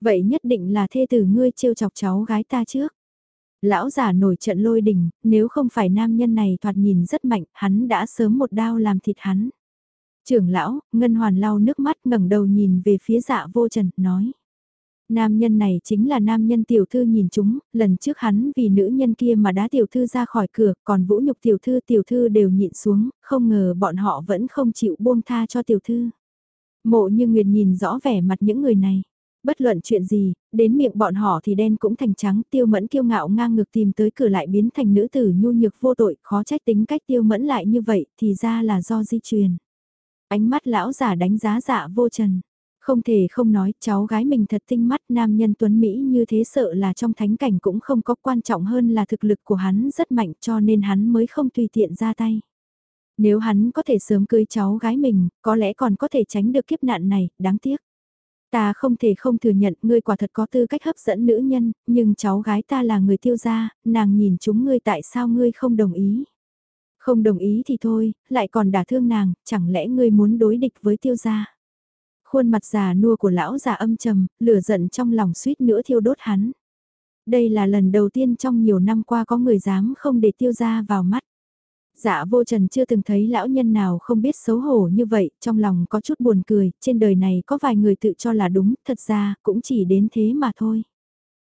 Speaker 1: Vậy nhất định là thê tử ngươi trêu chọc cháu gái ta trước. Lão già nổi trận lôi đình, nếu không phải nam nhân này thoạt nhìn rất mạnh, hắn đã sớm một đao làm thịt hắn. Trưởng lão, Ngân Hoàn lau nước mắt ngẩng đầu nhìn về phía dạ vô trần, nói. Nam nhân này chính là nam nhân tiểu thư nhìn chúng, lần trước hắn vì nữ nhân kia mà đá tiểu thư ra khỏi cửa, còn vũ nhục tiểu thư tiểu thư đều nhịn xuống, không ngờ bọn họ vẫn không chịu buông tha cho tiểu thư. Mộ như Nguyệt nhìn rõ vẻ mặt những người này. Bất luận chuyện gì, đến miệng bọn họ thì đen cũng thành trắng tiêu mẫn kiêu ngạo ngang ngược tìm tới cửa lại biến thành nữ tử nhu nhược vô tội, khó trách tính cách tiêu mẫn lại như vậy thì ra là do di truyền. Ánh mắt lão giả đánh giá dạ vô trần. Không thể không nói cháu gái mình thật tinh mắt nam nhân tuấn Mỹ như thế sợ là trong thánh cảnh cũng không có quan trọng hơn là thực lực của hắn rất mạnh cho nên hắn mới không tùy tiện ra tay. Nếu hắn có thể sớm cưới cháu gái mình, có lẽ còn có thể tránh được kiếp nạn này, đáng tiếc. Ta không thể không thừa nhận ngươi quả thật có tư cách hấp dẫn nữ nhân, nhưng cháu gái ta là người tiêu gia, nàng nhìn chúng ngươi tại sao ngươi không đồng ý. Không đồng ý thì thôi, lại còn đả thương nàng, chẳng lẽ ngươi muốn đối địch với tiêu gia. Khuôn mặt già nua của lão già âm trầm, lửa giận trong lòng suýt nữa thiêu đốt hắn. Đây là lần đầu tiên trong nhiều năm qua có người dám không để tiêu gia vào mắt. Dạ vô trần chưa từng thấy lão nhân nào không biết xấu hổ như vậy, trong lòng có chút buồn cười, trên đời này có vài người tự cho là đúng, thật ra cũng chỉ đến thế mà thôi.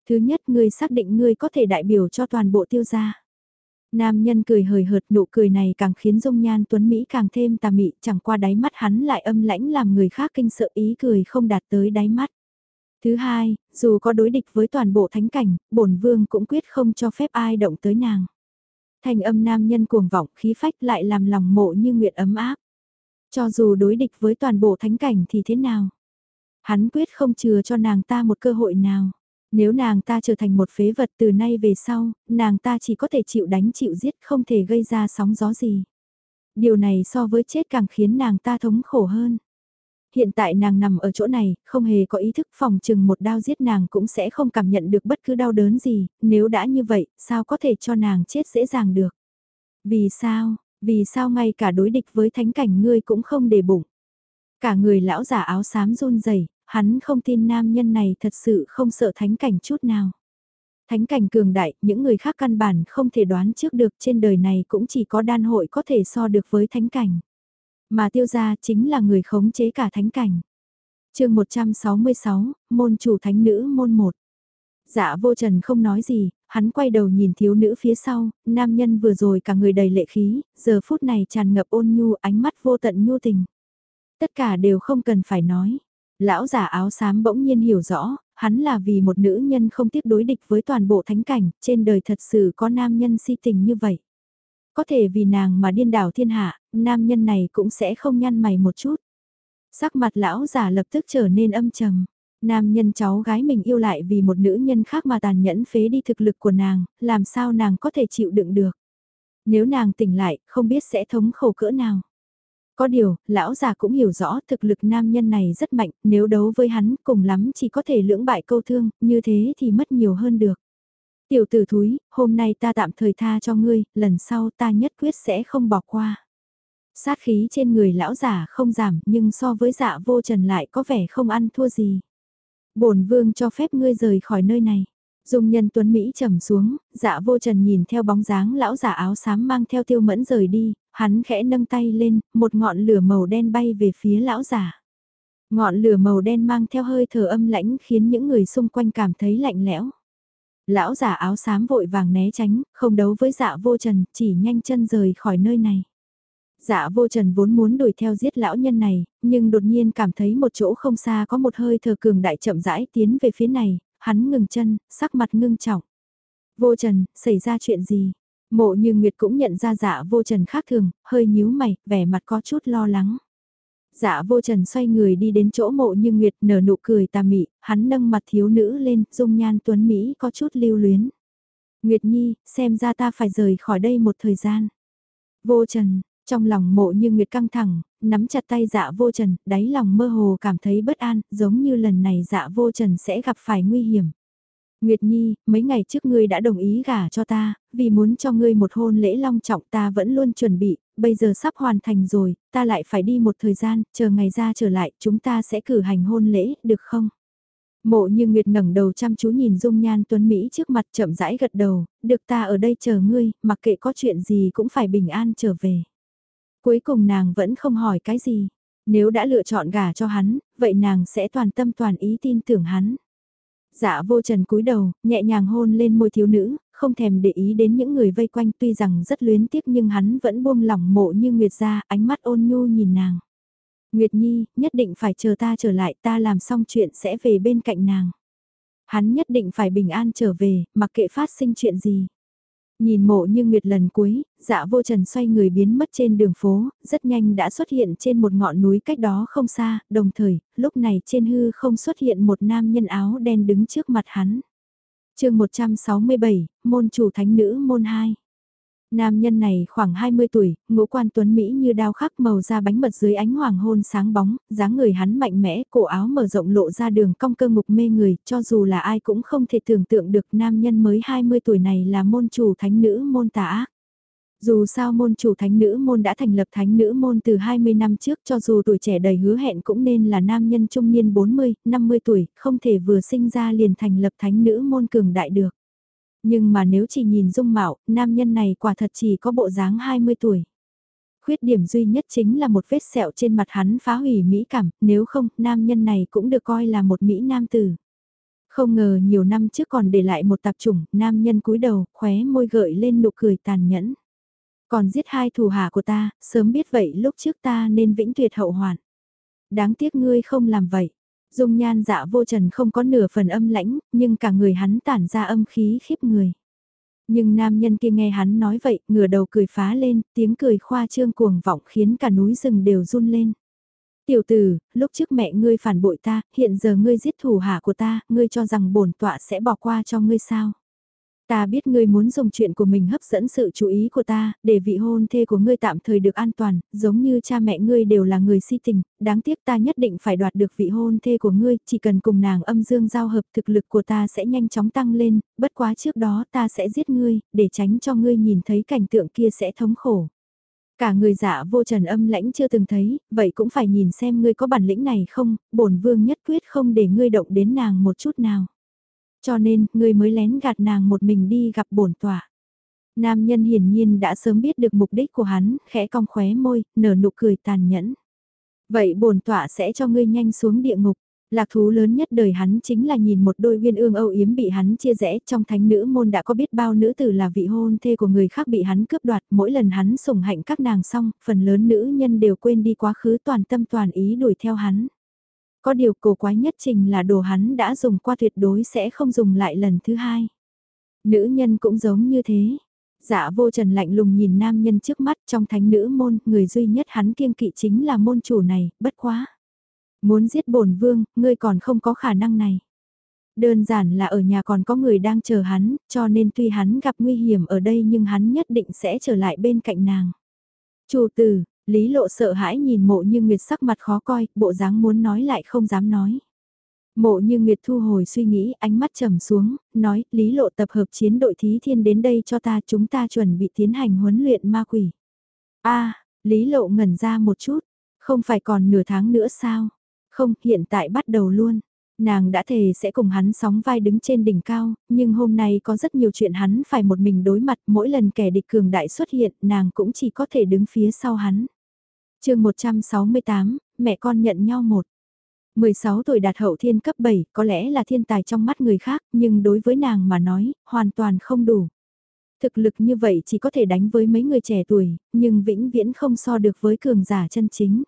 Speaker 1: Thứ nhất ngươi xác định ngươi có thể đại biểu cho toàn bộ tiêu gia. Nam nhân cười hời hợt nụ cười này càng khiến dung nhan tuấn Mỹ càng thêm tà mị chẳng qua đáy mắt hắn lại âm lãnh làm người khác kinh sợ ý cười không đạt tới đáy mắt. Thứ hai, dù có đối địch với toàn bộ thánh cảnh, bổn vương cũng quyết không cho phép ai động tới nàng. Thành âm nam nhân cuồng vọng khí phách lại làm lòng mộ như nguyệt ấm áp. Cho dù đối địch với toàn bộ thánh cảnh thì thế nào? Hắn quyết không chừa cho nàng ta một cơ hội nào. Nếu nàng ta trở thành một phế vật từ nay về sau, nàng ta chỉ có thể chịu đánh chịu giết không thể gây ra sóng gió gì. Điều này so với chết càng khiến nàng ta thống khổ hơn. Hiện tại nàng nằm ở chỗ này, không hề có ý thức phòng chừng một đao giết nàng cũng sẽ không cảm nhận được bất cứ đau đớn gì, nếu đã như vậy, sao có thể cho nàng chết dễ dàng được. Vì sao, vì sao ngay cả đối địch với thánh cảnh ngươi cũng không để bụng. Cả người lão giả áo xám run rẩy hắn không tin nam nhân này thật sự không sợ thánh cảnh chút nào. Thánh cảnh cường đại, những người khác căn bản không thể đoán trước được trên đời này cũng chỉ có đan hội có thể so được với thánh cảnh. Mà tiêu gia chính là người khống chế cả thánh cảnh. chương 166, môn chủ thánh nữ môn 1. Dạ vô trần không nói gì, hắn quay đầu nhìn thiếu nữ phía sau, nam nhân vừa rồi cả người đầy lệ khí, giờ phút này tràn ngập ôn nhu ánh mắt vô tận nhu tình. Tất cả đều không cần phải nói. Lão giả áo xám bỗng nhiên hiểu rõ, hắn là vì một nữ nhân không tiếc đối địch với toàn bộ thánh cảnh, trên đời thật sự có nam nhân si tình như vậy. Có thể vì nàng mà điên đảo thiên hạ, nam nhân này cũng sẽ không nhăn mày một chút. Sắc mặt lão giả lập tức trở nên âm trầm. Nam nhân cháu gái mình yêu lại vì một nữ nhân khác mà tàn nhẫn phế đi thực lực của nàng, làm sao nàng có thể chịu đựng được. Nếu nàng tỉnh lại, không biết sẽ thống khổ cỡ nào. Có điều, lão già cũng hiểu rõ thực lực nam nhân này rất mạnh, nếu đấu với hắn cùng lắm chỉ có thể lưỡng bại câu thương, như thế thì mất nhiều hơn được. Tiểu tử thúi, hôm nay ta tạm thời tha cho ngươi, lần sau ta nhất quyết sẽ không bỏ qua. Sát khí trên người lão giả không giảm nhưng so với dạ vô trần lại có vẻ không ăn thua gì. bổn vương cho phép ngươi rời khỏi nơi này. Dung nhân tuấn Mỹ trầm xuống, dạ vô trần nhìn theo bóng dáng lão giả áo xám mang theo tiêu mẫn rời đi, hắn khẽ nâng tay lên, một ngọn lửa màu đen bay về phía lão giả. Ngọn lửa màu đen mang theo hơi thở âm lãnh khiến những người xung quanh cảm thấy lạnh lẽo. Lão giả áo xám vội vàng né tránh, không đấu với dạ vô trần, chỉ nhanh chân rời khỏi nơi này. Dạ vô trần vốn muốn đuổi theo giết lão nhân này, nhưng đột nhiên cảm thấy một chỗ không xa có một hơi thở cường đại chậm rãi tiến về phía này, hắn ngừng chân, sắc mặt ngưng trọng. Vô trần, xảy ra chuyện gì? Mộ như Nguyệt cũng nhận ra dạ vô trần khác thường, hơi nhíu mày, vẻ mặt có chút lo lắng. Dạ vô trần xoay người đi đến chỗ mộ như Nguyệt nở nụ cười tà mị, hắn nâng mặt thiếu nữ lên, dung nhan tuấn Mỹ có chút lưu luyến. Nguyệt Nhi, xem ra ta phải rời khỏi đây một thời gian. Vô trần, trong lòng mộ như Nguyệt căng thẳng, nắm chặt tay dạ vô trần, đáy lòng mơ hồ cảm thấy bất an, giống như lần này dạ vô trần sẽ gặp phải nguy hiểm. Nguyệt Nhi, mấy ngày trước ngươi đã đồng ý gả cho ta, vì muốn cho ngươi một hôn lễ long trọng ta vẫn luôn chuẩn bị, bây giờ sắp hoàn thành rồi, ta lại phải đi một thời gian, chờ ngày ra trở lại, chúng ta sẽ cử hành hôn lễ, được không? Mộ như Nguyệt ngẩng đầu chăm chú nhìn dung nhan tuấn Mỹ trước mặt chậm rãi gật đầu, được ta ở đây chờ ngươi, mặc kệ có chuyện gì cũng phải bình an trở về. Cuối cùng nàng vẫn không hỏi cái gì, nếu đã lựa chọn gả cho hắn, vậy nàng sẽ toàn tâm toàn ý tin tưởng hắn. Dạ vô trần cúi đầu, nhẹ nhàng hôn lên môi thiếu nữ, không thèm để ý đến những người vây quanh tuy rằng rất luyến tiếc nhưng hắn vẫn buông lỏng mộ như Nguyệt ra, ánh mắt ôn nhu nhìn nàng. Nguyệt Nhi, nhất định phải chờ ta trở lại ta làm xong chuyện sẽ về bên cạnh nàng. Hắn nhất định phải bình an trở về, mặc kệ phát sinh chuyện gì. Nhìn mộ như nguyệt lần cuối, dạ vô trần xoay người biến mất trên đường phố, rất nhanh đã xuất hiện trên một ngọn núi cách đó không xa, đồng thời, lúc này trên hư không xuất hiện một nam nhân áo đen đứng trước mặt hắn chương 167, môn chủ thánh nữ môn 2. Nam nhân này khoảng 20 tuổi, ngũ quan tuấn Mỹ như đao khắc màu da bánh mật dưới ánh hoàng hôn sáng bóng, dáng người hắn mạnh mẽ, cổ áo mở rộng lộ ra đường cong cơ ngục mê người, cho dù là ai cũng không thể tưởng tượng được nam nhân mới 20 tuổi này là môn chủ thánh nữ môn tả dù sao môn chủ thánh nữ môn đã thành lập thánh nữ môn từ 20 năm trước cho dù tuổi trẻ đầy hứa hẹn cũng nên là nam nhân trung niên 40, 50 tuổi, không thể vừa sinh ra liền thành lập thánh nữ môn cường đại được. Nhưng mà nếu chỉ nhìn dung mạo, nam nhân này quả thật chỉ có bộ dáng 20 tuổi. Khuyết điểm duy nhất chính là một vết sẹo trên mặt hắn phá hủy mỹ cảm, nếu không, nam nhân này cũng được coi là một mỹ nam tử. Không ngờ nhiều năm trước còn để lại một tạp chủng, nam nhân cúi đầu, khóe môi gợi lên nụ cười tàn nhẫn. Còn giết hai thù hạ của ta, sớm biết vậy lúc trước ta nên vĩnh tuyệt hậu hoạn. Đáng tiếc ngươi không làm vậy. Dung nhan dạ vô trần không có nửa phần âm lãnh, nhưng cả người hắn tản ra âm khí khiếp người. Nhưng nam nhân kia nghe hắn nói vậy, ngửa đầu cười phá lên, tiếng cười khoa trương cuồng vọng khiến cả núi rừng đều run lên. Tiểu tử, lúc trước mẹ ngươi phản bội ta, hiện giờ ngươi giết thủ hạ của ta, ngươi cho rằng bổn tọa sẽ bỏ qua cho ngươi sao? Ta biết ngươi muốn dùng chuyện của mình hấp dẫn sự chú ý của ta, để vị hôn thê của ngươi tạm thời được an toàn, giống như cha mẹ ngươi đều là người si tình, đáng tiếc ta nhất định phải đoạt được vị hôn thê của ngươi, chỉ cần cùng nàng âm dương giao hợp thực lực của ta sẽ nhanh chóng tăng lên, bất quá trước đó ta sẽ giết ngươi, để tránh cho ngươi nhìn thấy cảnh tượng kia sẽ thống khổ. Cả người giả vô trần âm lãnh chưa từng thấy, vậy cũng phải nhìn xem ngươi có bản lĩnh này không, bổn vương nhất quyết không để ngươi động đến nàng một chút nào. Cho nên, ngươi mới lén gạt nàng một mình đi gặp bổn tỏa. Nam nhân hiển nhiên đã sớm biết được mục đích của hắn, khẽ cong khóe môi, nở nụ cười tàn nhẫn. Vậy bổn tỏa sẽ cho ngươi nhanh xuống địa ngục. Lạc thú lớn nhất đời hắn chính là nhìn một đôi viên ương âu yếm bị hắn chia rẽ trong thánh nữ môn đã có biết bao nữ tử là vị hôn thê của người khác bị hắn cướp đoạt mỗi lần hắn sủng hạnh các nàng xong, phần lớn nữ nhân đều quên đi quá khứ toàn tâm toàn ý đuổi theo hắn. Có điều cổ quái nhất trình là đồ hắn đã dùng qua tuyệt đối sẽ không dùng lại lần thứ hai. Nữ nhân cũng giống như thế. Dạ vô trần lạnh lùng nhìn nam nhân trước mắt trong thánh nữ môn, người duy nhất hắn kiêng kỵ chính là môn chủ này, bất quá. Muốn giết bổn vương, ngươi còn không có khả năng này. Đơn giản là ở nhà còn có người đang chờ hắn, cho nên tuy hắn gặp nguy hiểm ở đây nhưng hắn nhất định sẽ trở lại bên cạnh nàng. Chủ tử, Lý lộ sợ hãi nhìn mộ như Nguyệt sắc mặt khó coi, bộ dáng muốn nói lại không dám nói. Mộ như Nguyệt thu hồi suy nghĩ, ánh mắt trầm xuống, nói, Lý lộ tập hợp chiến đội thí thiên đến đây cho ta, chúng ta chuẩn bị tiến hành huấn luyện ma quỷ. a Lý lộ ngẩn ra một chút, không phải còn nửa tháng nữa sao? Không, hiện tại bắt đầu luôn. Nàng đã thề sẽ cùng hắn sóng vai đứng trên đỉnh cao, nhưng hôm nay có rất nhiều chuyện hắn phải một mình đối mặt, mỗi lần kẻ địch cường đại xuất hiện, nàng cũng chỉ có thể đứng phía sau hắn chương 168, mẹ con nhận nhau một. 16 tuổi đạt hậu thiên cấp 7, có lẽ là thiên tài trong mắt người khác, nhưng đối với nàng mà nói, hoàn toàn không đủ. Thực lực như vậy chỉ có thể đánh với mấy người trẻ tuổi, nhưng vĩnh viễn không so được với cường giả chân chính.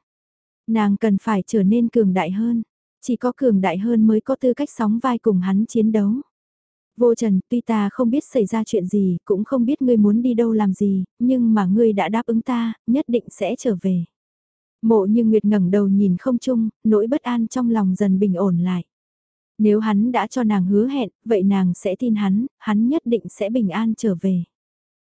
Speaker 1: Nàng cần phải trở nên cường đại hơn, chỉ có cường đại hơn mới có tư cách sóng vai cùng hắn chiến đấu. Vô Trần, tuy ta không biết xảy ra chuyện gì, cũng không biết ngươi muốn đi đâu làm gì, nhưng mà ngươi đã đáp ứng ta, nhất định sẽ trở về. Mộ như Nguyệt ngẩng đầu nhìn không chung, nỗi bất an trong lòng dần bình ổn lại. Nếu hắn đã cho nàng hứa hẹn, vậy nàng sẽ tin hắn, hắn nhất định sẽ bình an trở về.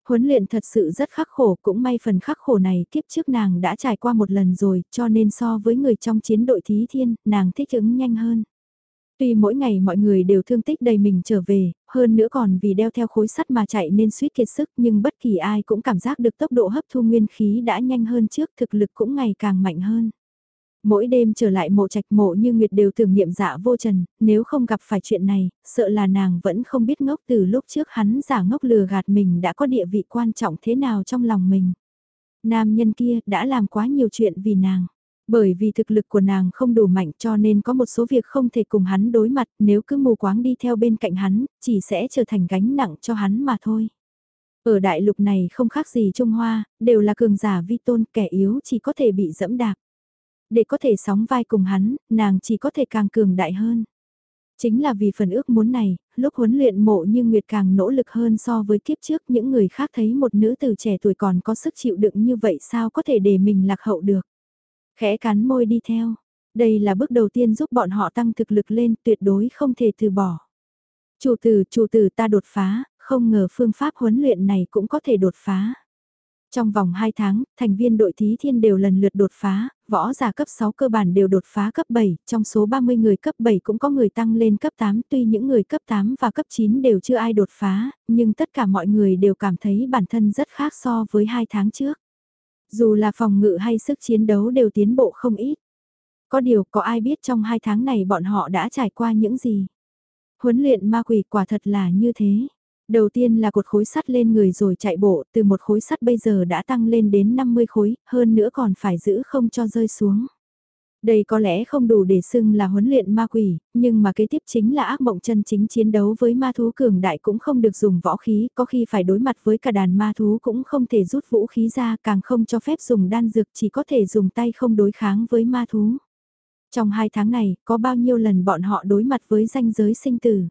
Speaker 1: Huấn luyện thật sự rất khắc khổ, cũng may phần khắc khổ này kiếp trước nàng đã trải qua một lần rồi, cho nên so với người trong chiến đội thí thiên, nàng thích ứng nhanh hơn. Tuy mỗi ngày mọi người đều thương tích đầy mình trở về, hơn nữa còn vì đeo theo khối sắt mà chạy nên suýt kiệt sức nhưng bất kỳ ai cũng cảm giác được tốc độ hấp thu nguyên khí đã nhanh hơn trước thực lực cũng ngày càng mạnh hơn. Mỗi đêm trở lại mộ trạch mộ như Nguyệt đều tưởng niệm dạ vô trần, nếu không gặp phải chuyện này, sợ là nàng vẫn không biết ngốc từ lúc trước hắn giả ngốc lừa gạt mình đã có địa vị quan trọng thế nào trong lòng mình. Nam nhân kia đã làm quá nhiều chuyện vì nàng. Bởi vì thực lực của nàng không đủ mạnh cho nên có một số việc không thể cùng hắn đối mặt nếu cứ mù quáng đi theo bên cạnh hắn, chỉ sẽ trở thành gánh nặng cho hắn mà thôi. Ở đại lục này không khác gì Trung Hoa, đều là cường giả vi tôn kẻ yếu chỉ có thể bị dẫm đạp. Để có thể sóng vai cùng hắn, nàng chỉ có thể càng cường đại hơn. Chính là vì phần ước muốn này, lúc huấn luyện mộ như Nguyệt càng nỗ lực hơn so với kiếp trước những người khác thấy một nữ từ trẻ tuổi còn có sức chịu đựng như vậy sao có thể để mình lạc hậu được. Khẽ cắn môi đi theo. Đây là bước đầu tiên giúp bọn họ tăng thực lực lên tuyệt đối không thể từ bỏ. Chủ tử, chủ tử ta đột phá, không ngờ phương pháp huấn luyện này cũng có thể đột phá. Trong vòng 2 tháng, thành viên đội thí thiên đều lần lượt đột phá, võ giả cấp 6 cơ bản đều đột phá cấp 7, trong số 30 người cấp 7 cũng có người tăng lên cấp 8, tuy những người cấp 8 và cấp 9 đều chưa ai đột phá, nhưng tất cả mọi người đều cảm thấy bản thân rất khác so với 2 tháng trước. Dù là phòng ngự hay sức chiến đấu đều tiến bộ không ít. Có điều có ai biết trong hai tháng này bọn họ đã trải qua những gì. Huấn luyện ma quỷ quả thật là như thế. Đầu tiên là cột khối sắt lên người rồi chạy bộ, từ một khối sắt bây giờ đã tăng lên đến 50 khối, hơn nữa còn phải giữ không cho rơi xuống. Đây có lẽ không đủ để xưng là huấn luyện ma quỷ, nhưng mà kế tiếp chính là ác mộng chân chính chiến đấu với ma thú cường đại cũng không được dùng võ khí, có khi phải đối mặt với cả đàn ma thú cũng không thể rút vũ khí ra, càng không cho phép dùng đan dược chỉ có thể dùng tay không đối kháng với ma thú. Trong hai tháng này, có bao nhiêu lần bọn họ đối mặt với danh giới sinh tử.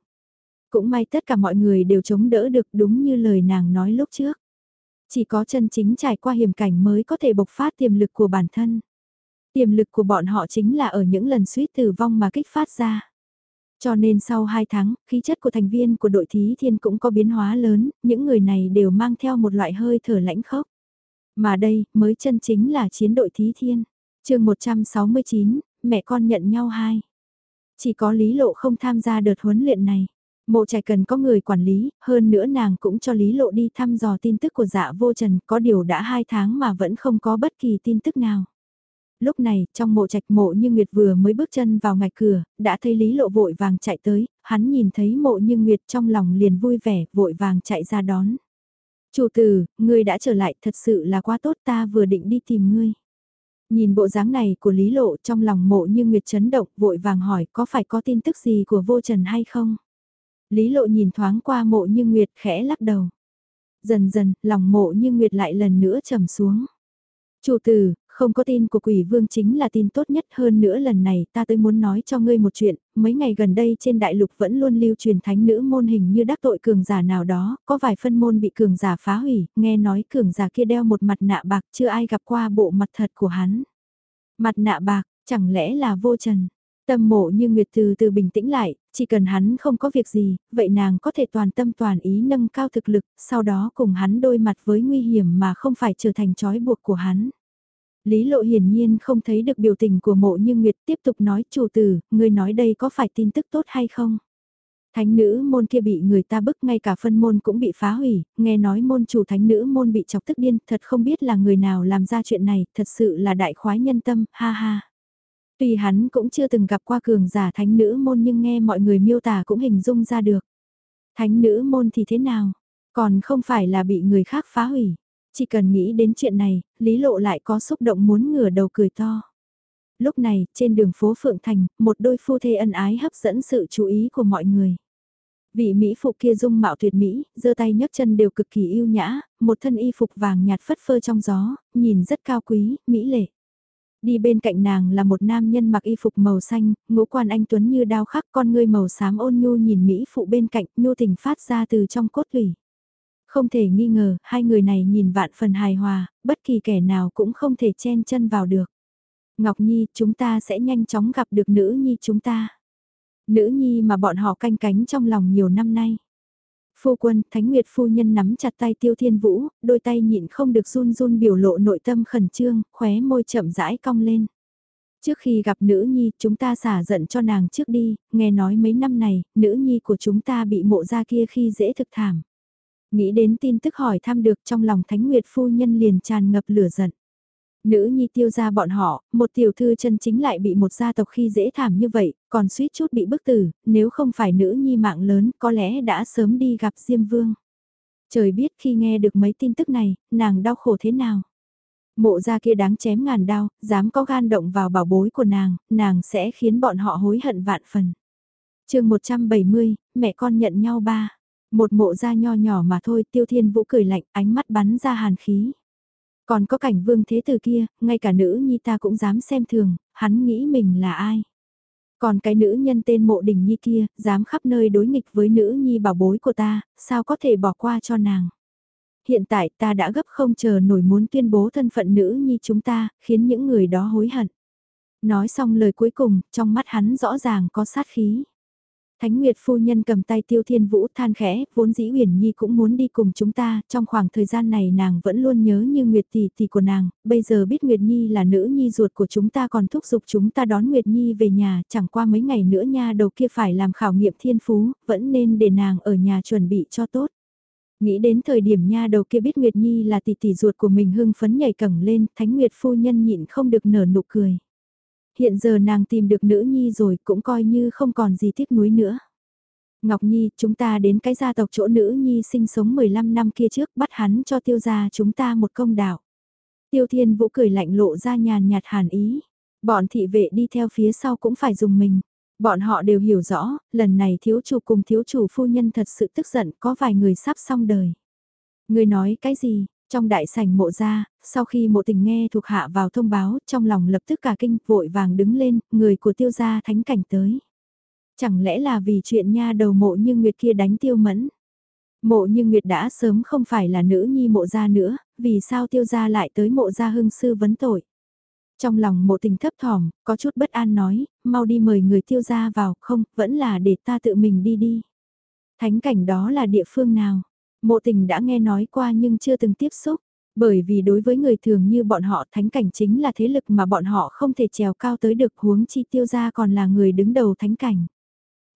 Speaker 1: Cũng may tất cả mọi người đều chống đỡ được đúng như lời nàng nói lúc trước. Chỉ có chân chính trải qua hiểm cảnh mới có thể bộc phát tiềm lực của bản thân. Tiềm lực của bọn họ chính là ở những lần suýt tử vong mà kích phát ra. Cho nên sau 2 tháng, khí chất của thành viên của đội thí thiên cũng có biến hóa lớn, những người này đều mang theo một loại hơi thở lãnh khốc. Mà đây, mới chân chính là chiến đội thí thiên. chương 169, mẹ con nhận nhau hai. Chỉ có Lý Lộ không tham gia đợt huấn luyện này. Mộ trẻ cần có người quản lý, hơn nữa nàng cũng cho Lý Lộ đi thăm dò tin tức của dạ vô trần, có điều đã hai tháng mà vẫn không có bất kỳ tin tức nào. Lúc này, trong mộ trạch mộ như Nguyệt vừa mới bước chân vào ngạch cửa, đã thấy Lý Lộ vội vàng chạy tới, hắn nhìn thấy mộ như Nguyệt trong lòng liền vui vẻ, vội vàng chạy ra đón. Chủ tử, ngươi đã trở lại, thật sự là quá tốt ta vừa định đi tìm ngươi. Nhìn bộ dáng này của Lý Lộ trong lòng mộ như Nguyệt chấn động, vội vàng hỏi có phải có tin tức gì của vô trần hay không? Lý Lộ nhìn thoáng qua mộ như Nguyệt khẽ lắc đầu. Dần dần, lòng mộ như Nguyệt lại lần nữa trầm xuống. Chủ tử, không có tin của quỷ vương chính là tin tốt nhất hơn nữa lần này ta tới muốn nói cho ngươi một chuyện, mấy ngày gần đây trên đại lục vẫn luôn lưu truyền thánh nữ môn hình như đắc tội cường giả nào đó, có vài phân môn bị cường giả phá hủy, nghe nói cường giả kia đeo một mặt nạ bạc chưa ai gặp qua bộ mặt thật của hắn. Mặt nạ bạc, chẳng lẽ là vô trần? Tâm mộ như Nguyệt từ từ bình tĩnh lại, chỉ cần hắn không có việc gì, vậy nàng có thể toàn tâm toàn ý nâng cao thực lực, sau đó cùng hắn đôi mặt với nguy hiểm mà không phải trở thành trói buộc của hắn. Lý Lộ hiển nhiên không thấy được biểu tình của mộ như Nguyệt tiếp tục nói chủ tử, người nói đây có phải tin tức tốt hay không? Thánh nữ môn kia bị người ta bức ngay cả phân môn cũng bị phá hủy, nghe nói môn chủ thánh nữ môn bị chọc tức điên, thật không biết là người nào làm ra chuyện này, thật sự là đại khoái nhân tâm, ha ha. Tuy hắn cũng chưa từng gặp qua cường giả thánh nữ môn nhưng nghe mọi người miêu tả cũng hình dung ra được. Thánh nữ môn thì thế nào? Còn không phải là bị người khác phá hủy. Chỉ cần nghĩ đến chuyện này, Lý Lộ lại có xúc động muốn ngửa đầu cười to. Lúc này, trên đường phố Phượng Thành, một đôi phu thê ân ái hấp dẫn sự chú ý của mọi người. Vị Mỹ phụ kia dung mạo tuyệt mỹ, giơ tay nhấc chân đều cực kỳ yêu nhã, một thân y phục vàng nhạt phất phơ trong gió, nhìn rất cao quý, mỹ lệ. Đi bên cạnh nàng là một nam nhân mặc y phục màu xanh, ngũ quan anh tuấn như đao khắc con ngươi màu xám ôn nhu nhìn Mỹ phụ bên cạnh, nhu tình phát ra từ trong cốt lủy. Không thể nghi ngờ, hai người này nhìn vạn phần hài hòa, bất kỳ kẻ nào cũng không thể chen chân vào được. Ngọc Nhi, chúng ta sẽ nhanh chóng gặp được nữ nhi chúng ta. Nữ nhi mà bọn họ canh cánh trong lòng nhiều năm nay. Phu quân, Thánh Nguyệt phu nhân nắm chặt tay Tiêu Thiên Vũ, đôi tay nhịn không được run run biểu lộ nội tâm khẩn trương, khóe môi chậm rãi cong lên. Trước khi gặp nữ nhi, chúng ta xả giận cho nàng trước đi, nghe nói mấy năm này, nữ nhi của chúng ta bị mộ ra kia khi dễ thực thảm. Nghĩ đến tin tức hỏi thăm được trong lòng Thánh Nguyệt phu nhân liền tràn ngập lửa giận. Nữ nhi tiêu ra bọn họ, một tiểu thư chân chính lại bị một gia tộc khi dễ thảm như vậy, còn suýt chút bị bức tử, nếu không phải nữ nhi mạng lớn có lẽ đã sớm đi gặp Diêm Vương. Trời biết khi nghe được mấy tin tức này, nàng đau khổ thế nào. Mộ gia kia đáng chém ngàn đau, dám có gan động vào bảo bối của nàng, nàng sẽ khiến bọn họ hối hận vạn phần. chương 170, mẹ con nhận nhau ba. Một mộ da nho nhỏ mà thôi tiêu thiên vũ cười lạnh ánh mắt bắn ra hàn khí. Còn có cảnh vương thế Từ kia, ngay cả nữ nhi ta cũng dám xem thường, hắn nghĩ mình là ai. Còn cái nữ nhân tên mộ đình nhi kia, dám khắp nơi đối nghịch với nữ nhi bảo bối của ta, sao có thể bỏ qua cho nàng. Hiện tại ta đã gấp không chờ nổi muốn tuyên bố thân phận nữ nhi chúng ta, khiến những người đó hối hận. Nói xong lời cuối cùng, trong mắt hắn rõ ràng có sát khí. Thánh Nguyệt phu nhân cầm tay Tiêu Thiên Vũ than khẽ, vốn dĩ Uyển Nhi cũng muốn đi cùng chúng ta, trong khoảng thời gian này nàng vẫn luôn nhớ như Nguyệt tỷ tỷ của nàng, bây giờ biết Nguyệt Nhi là nữ nhi ruột của chúng ta còn thúc giục chúng ta đón Nguyệt Nhi về nhà, chẳng qua mấy ngày nữa nha đầu kia phải làm khảo nghiệm thiên phú, vẫn nên để nàng ở nhà chuẩn bị cho tốt. Nghĩ đến thời điểm nha đầu kia biết Nguyệt Nhi là tỷ tỷ ruột của mình hưng phấn nhảy cẳng lên, Thánh Nguyệt phu nhân nhịn không được nở nụ cười hiện giờ nàng tìm được nữ nhi rồi cũng coi như không còn gì tiếc nuối nữa. Ngọc Nhi, chúng ta đến cái gia tộc chỗ nữ Nhi sinh sống 15 năm kia trước bắt hắn cho tiêu gia chúng ta một công đạo. Tiêu Thiên Vũ cười lạnh lộ ra nhàn nhạt hàn ý. Bọn thị vệ đi theo phía sau cũng phải dùng mình. Bọn họ đều hiểu rõ, lần này thiếu chủ cùng thiếu chủ phu nhân thật sự tức giận có vài người sắp xong đời. Người nói cái gì, trong đại sảnh mộ gia sau khi mộ tình nghe thuộc hạ vào thông báo, trong lòng lập tức cả kinh, vội vàng đứng lên, người của tiêu gia thánh cảnh tới. Chẳng lẽ là vì chuyện nha đầu mộ như Nguyệt kia đánh tiêu mẫn? Mộ như Nguyệt đã sớm không phải là nữ nhi mộ gia nữa, vì sao tiêu gia lại tới mộ gia hưng sư vấn tội? Trong lòng mộ tình thấp thỏm, có chút bất an nói, mau đi mời người tiêu gia vào, không, vẫn là để ta tự mình đi đi. Thánh cảnh đó là địa phương nào? Mộ tình đã nghe nói qua nhưng chưa từng tiếp xúc, bởi vì đối với người thường như bọn họ thánh cảnh chính là thế lực mà bọn họ không thể trèo cao tới được huống chi tiêu gia còn là người đứng đầu thánh cảnh.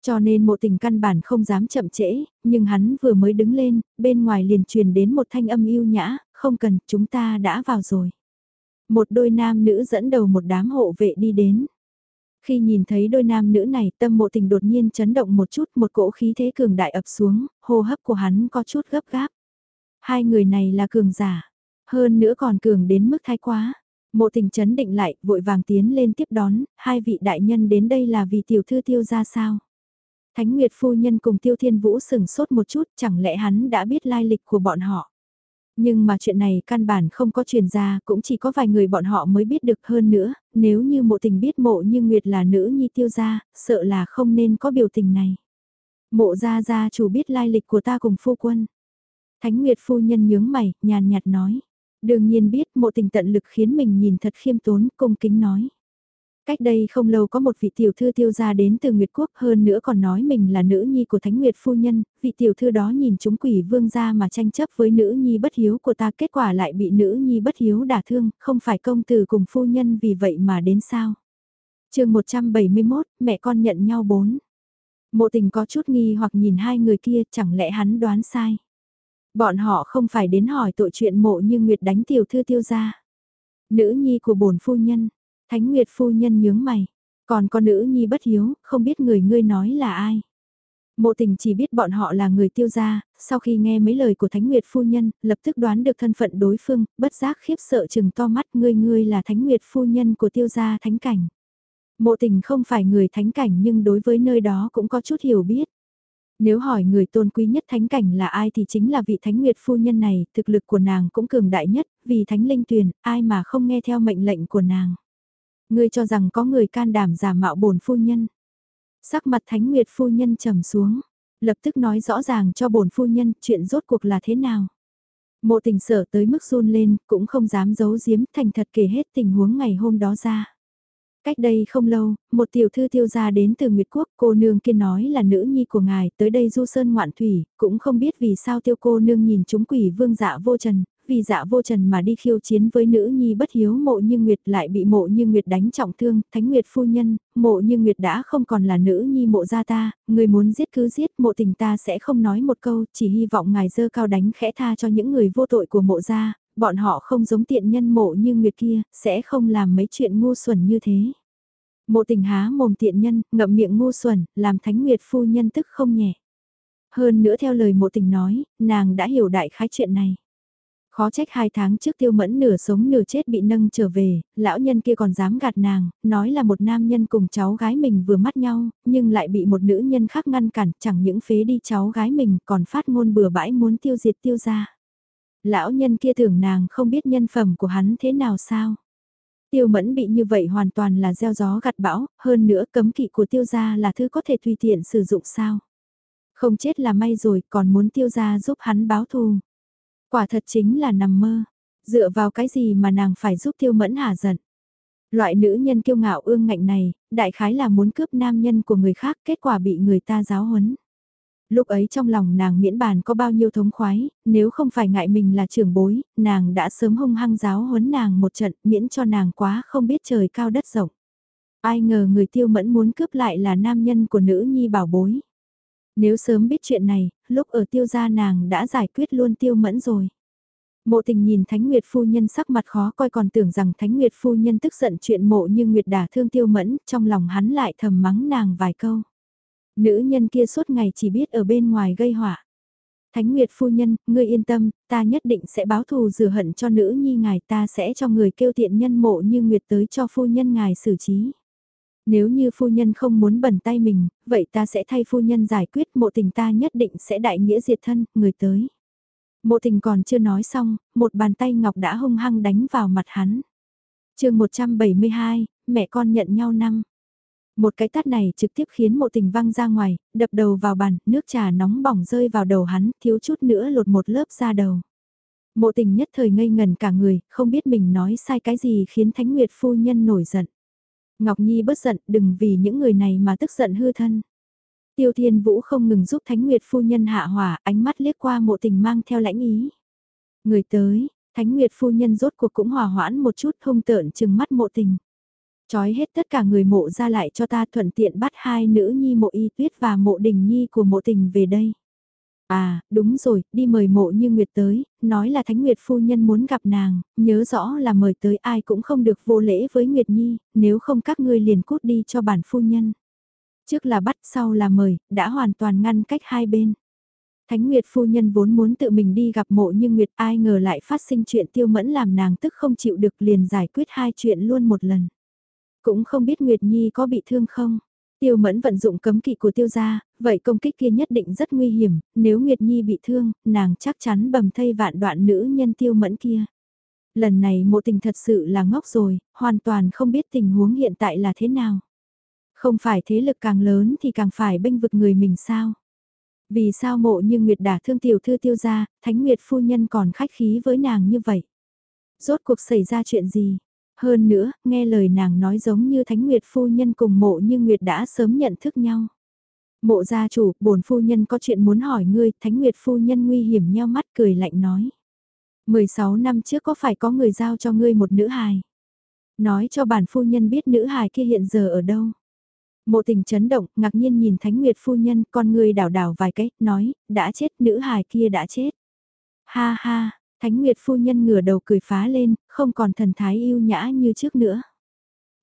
Speaker 1: Cho nên mộ tình căn bản không dám chậm trễ, nhưng hắn vừa mới đứng lên, bên ngoài liền truyền đến một thanh âm yêu nhã, không cần, chúng ta đã vào rồi. Một đôi nam nữ dẫn đầu một đám hộ vệ đi đến. Khi nhìn thấy đôi nam nữ này tâm mộ tình đột nhiên chấn động một chút một cỗ khí thế cường đại ập xuống, hô hấp của hắn có chút gấp gáp. Hai người này là cường giả, hơn nữa còn cường đến mức thái quá. Mộ tình chấn định lại, vội vàng tiến lên tiếp đón, hai vị đại nhân đến đây là vì tiểu thư tiêu ra sao. Thánh Nguyệt phu nhân cùng Tiêu Thiên Vũ sừng sốt một chút, chẳng lẽ hắn đã biết lai lịch của bọn họ. Nhưng mà chuyện này căn bản không có truyền ra, cũng chỉ có vài người bọn họ mới biết được hơn nữa, nếu như mộ tình biết mộ như Nguyệt là nữ nhi tiêu gia, sợ là không nên có biểu tình này. Mộ gia gia chủ biết lai lịch của ta cùng phu quân. Thánh Nguyệt phu nhân nhướng mày, nhàn nhạt nói. Đương nhiên biết mộ tình tận lực khiến mình nhìn thật khiêm tốn, cung kính nói. Cách đây không lâu có một vị tiểu thư tiêu gia đến từ Nguyệt Quốc hơn nữa còn nói mình là nữ nhi của Thánh Nguyệt Phu Nhân, vị tiểu thư đó nhìn chúng quỷ vương gia mà tranh chấp với nữ nhi bất hiếu của ta kết quả lại bị nữ nhi bất hiếu đả thương, không phải công tử cùng phu nhân vì vậy mà đến sao. chương 171, mẹ con nhận nhau bốn. Mộ tình có chút nghi hoặc nhìn hai người kia chẳng lẽ hắn đoán sai. Bọn họ không phải đến hỏi tội chuyện mộ như Nguyệt đánh tiểu thư tiêu gia. Nữ nhi của bổn phu nhân Thánh Nguyệt phu nhân nhướng mày, còn con nữ nhi bất hiếu, không biết người ngươi nói là ai. Mộ tình chỉ biết bọn họ là người tiêu gia, sau khi nghe mấy lời của Thánh Nguyệt phu nhân, lập tức đoán được thân phận đối phương, bất giác khiếp sợ chừng to mắt ngươi ngươi là Thánh Nguyệt phu nhân của tiêu gia thánh cảnh. Mộ tình không phải người thánh cảnh nhưng đối với nơi đó cũng có chút hiểu biết. Nếu hỏi người tôn quý nhất thánh cảnh là ai thì chính là vị thánh nguyệt phu nhân này, thực lực của nàng cũng cường đại nhất, vì thánh linh tuyền, ai mà không nghe theo mệnh lệnh của nàng. Ngươi cho rằng có người can đảm giả mạo bổn phu nhân. Sắc mặt Thánh Nguyệt phu nhân trầm xuống, lập tức nói rõ ràng cho bổn phu nhân chuyện rốt cuộc là thế nào. Mộ tình sở tới mức run lên, cũng không dám giấu giếm thành thật kể hết tình huống ngày hôm đó ra. Cách đây không lâu, một tiểu thư tiêu gia đến từ Nguyệt Quốc, cô nương kia nói là nữ nhi của ngài, tới đây du sơn ngoạn thủy, cũng không biết vì sao tiêu cô nương nhìn chúng quỷ vương dạ vô trần, vì dạ vô trần mà đi khiêu chiến với nữ nhi bất hiếu mộ như Nguyệt lại bị mộ như Nguyệt đánh trọng thương, thánh Nguyệt phu nhân, mộ như Nguyệt đã không còn là nữ nhi mộ gia ta, người muốn giết cứ giết mộ tình ta sẽ không nói một câu, chỉ hy vọng ngài dơ cao đánh khẽ tha cho những người vô tội của mộ gia, bọn họ không giống tiện nhân mộ như Nguyệt kia, sẽ không làm mấy chuyện ngu xuẩn như thế. Mộ tình há mồm tiện nhân, ngậm miệng ngu xuẩn, làm thánh Nguyệt phu nhân tức không nhẹ. Hơn nữa theo lời mộ tình nói, nàng đã hiểu đại khái chuyện này. Khó trách hai tháng trước tiêu mẫn nửa sống nửa chết bị nâng trở về, lão nhân kia còn dám gạt nàng, nói là một nam nhân cùng cháu gái mình vừa mắt nhau, nhưng lại bị một nữ nhân khác ngăn cản, chẳng những phế đi cháu gái mình còn phát ngôn bừa bãi muốn tiêu diệt tiêu gia. Lão nhân kia tưởng nàng không biết nhân phẩm của hắn thế nào sao. Tiêu mẫn bị như vậy hoàn toàn là gieo gió gặt bão, hơn nữa cấm kỵ của tiêu gia là thứ có thể tùy tiện sử dụng sao. Không chết là may rồi còn muốn tiêu gia giúp hắn báo thù. Quả thật chính là nằm mơ. Dựa vào cái gì mà nàng phải giúp tiêu mẫn hả giận. Loại nữ nhân kiêu ngạo ương ngạnh này, đại khái là muốn cướp nam nhân của người khác kết quả bị người ta giáo huấn. Lúc ấy trong lòng nàng miễn bàn có bao nhiêu thống khoái, nếu không phải ngại mình là trưởng bối, nàng đã sớm hung hăng giáo huấn nàng một trận miễn cho nàng quá không biết trời cao đất rộng. Ai ngờ người tiêu mẫn muốn cướp lại là nam nhân của nữ nhi bảo bối. Nếu sớm biết chuyện này, lúc ở tiêu gia nàng đã giải quyết luôn tiêu mẫn rồi. Mộ tình nhìn Thánh Nguyệt phu nhân sắc mặt khó coi còn tưởng rằng Thánh Nguyệt phu nhân tức giận chuyện mộ như Nguyệt đả thương tiêu mẫn, trong lòng hắn lại thầm mắng nàng vài câu. Nữ nhân kia suốt ngày chỉ biết ở bên ngoài gây họa. Thánh Nguyệt phu nhân, ngươi yên tâm, ta nhất định sẽ báo thù rửa hận cho nữ nhi ngài ta sẽ cho người kêu tiện nhân mộ như Nguyệt tới cho phu nhân ngài xử trí. Nếu như phu nhân không muốn bẩn tay mình, vậy ta sẽ thay phu nhân giải quyết mộ tình ta nhất định sẽ đại nghĩa diệt thân, người tới. Mộ tình còn chưa nói xong, một bàn tay ngọc đã hung hăng đánh vào mặt hắn. chương 172, mẹ con nhận nhau năm. Một cái tát này trực tiếp khiến mộ tình văng ra ngoài, đập đầu vào bàn, nước trà nóng bỏng rơi vào đầu hắn, thiếu chút nữa lột một lớp ra đầu. Mộ tình nhất thời ngây ngần cả người, không biết mình nói sai cái gì khiến Thánh Nguyệt phu nhân nổi giận. Ngọc Nhi bớt giận, đừng vì những người này mà tức giận hư thân. Tiêu Thiên Vũ không ngừng giúp Thánh Nguyệt phu nhân hạ hỏa, ánh mắt liếc qua mộ tình mang theo lãnh ý. Người tới, Thánh Nguyệt phu nhân rốt cuộc cũng hòa hoãn một chút hung tợn chừng mắt mộ tình. Chói hết tất cả người mộ ra lại cho ta thuận tiện bắt hai nữ nhi mộ y tuyết và mộ đình nhi của mộ tình về đây. À, đúng rồi, đi mời mộ như Nguyệt tới, nói là Thánh Nguyệt phu nhân muốn gặp nàng, nhớ rõ là mời tới ai cũng không được vô lễ với Nguyệt Nhi, nếu không các ngươi liền cút đi cho bản phu nhân. Trước là bắt sau là mời, đã hoàn toàn ngăn cách hai bên. Thánh Nguyệt phu nhân vốn muốn tự mình đi gặp mộ như Nguyệt ai ngờ lại phát sinh chuyện tiêu mẫn làm nàng tức không chịu được liền giải quyết hai chuyện luôn một lần. Cũng không biết Nguyệt Nhi có bị thương không? Tiêu mẫn vận dụng cấm kỵ của tiêu gia, vậy công kích kia nhất định rất nguy hiểm, nếu Nguyệt Nhi bị thương, nàng chắc chắn bầm thây vạn đoạn nữ nhân tiêu mẫn kia. Lần này mộ tình thật sự là ngốc rồi, hoàn toàn không biết tình huống hiện tại là thế nào. Không phải thế lực càng lớn thì càng phải bênh vực người mình sao? Vì sao mộ như Nguyệt đả thương tiểu thư tiêu gia, Thánh Nguyệt phu nhân còn khách khí với nàng như vậy? Rốt cuộc xảy ra chuyện gì? Hơn nữa, nghe lời nàng nói giống như Thánh Nguyệt phu nhân cùng mộ như Nguyệt đã sớm nhận thức nhau. Mộ gia chủ, bổn phu nhân có chuyện muốn hỏi ngươi, Thánh Nguyệt phu nhân nguy hiểm nheo mắt cười lạnh nói. 16 năm trước có phải có người giao cho ngươi một nữ hài? Nói cho bản phu nhân biết nữ hài kia hiện giờ ở đâu? Mộ tình chấn động, ngạc nhiên nhìn Thánh Nguyệt phu nhân, con người đảo đảo vài cái, nói, đã chết, nữ hài kia đã chết. Ha ha, Thánh Nguyệt phu nhân ngửa đầu cười phá lên, không còn thần thái yêu nhã như trước nữa.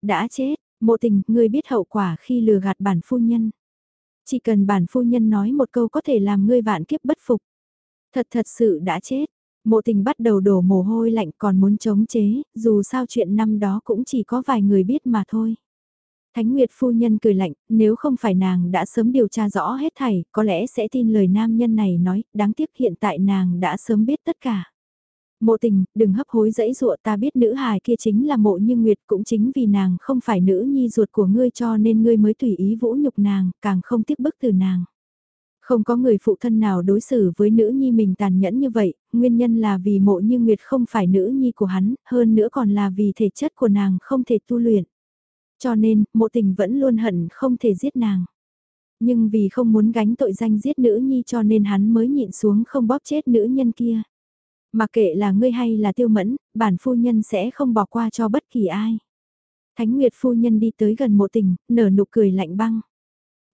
Speaker 1: Đã chết, mộ tình, ngươi biết hậu quả khi lừa gạt bản phu nhân. Chỉ cần bản phu nhân nói một câu có thể làm ngươi vạn kiếp bất phục. Thật thật sự đã chết. Mộ tình bắt đầu đổ mồ hôi lạnh còn muốn chống chế, dù sao chuyện năm đó cũng chỉ có vài người biết mà thôi. Thánh Nguyệt phu nhân cười lạnh, nếu không phải nàng đã sớm điều tra rõ hết thảy, có lẽ sẽ tin lời nam nhân này nói, đáng tiếc hiện tại nàng đã sớm biết tất cả. Mộ tình, đừng hấp hối dẫy dụa ta biết nữ hài kia chính là mộ như Nguyệt cũng chính vì nàng không phải nữ nhi ruột của ngươi cho nên ngươi mới tùy ý vũ nhục nàng, càng không tiếp bức từ nàng. Không có người phụ thân nào đối xử với nữ nhi mình tàn nhẫn như vậy, nguyên nhân là vì mộ như Nguyệt không phải nữ nhi của hắn, hơn nữa còn là vì thể chất của nàng không thể tu luyện. Cho nên, mộ tình vẫn luôn hận không thể giết nàng. Nhưng vì không muốn gánh tội danh giết nữ nhi cho nên hắn mới nhịn xuống không bóp chết nữ nhân kia. Mà kệ là ngươi hay là tiêu mẫn, bản phu nhân sẽ không bỏ qua cho bất kỳ ai. Thánh Nguyệt phu nhân đi tới gần mộ tình, nở nụ cười lạnh băng.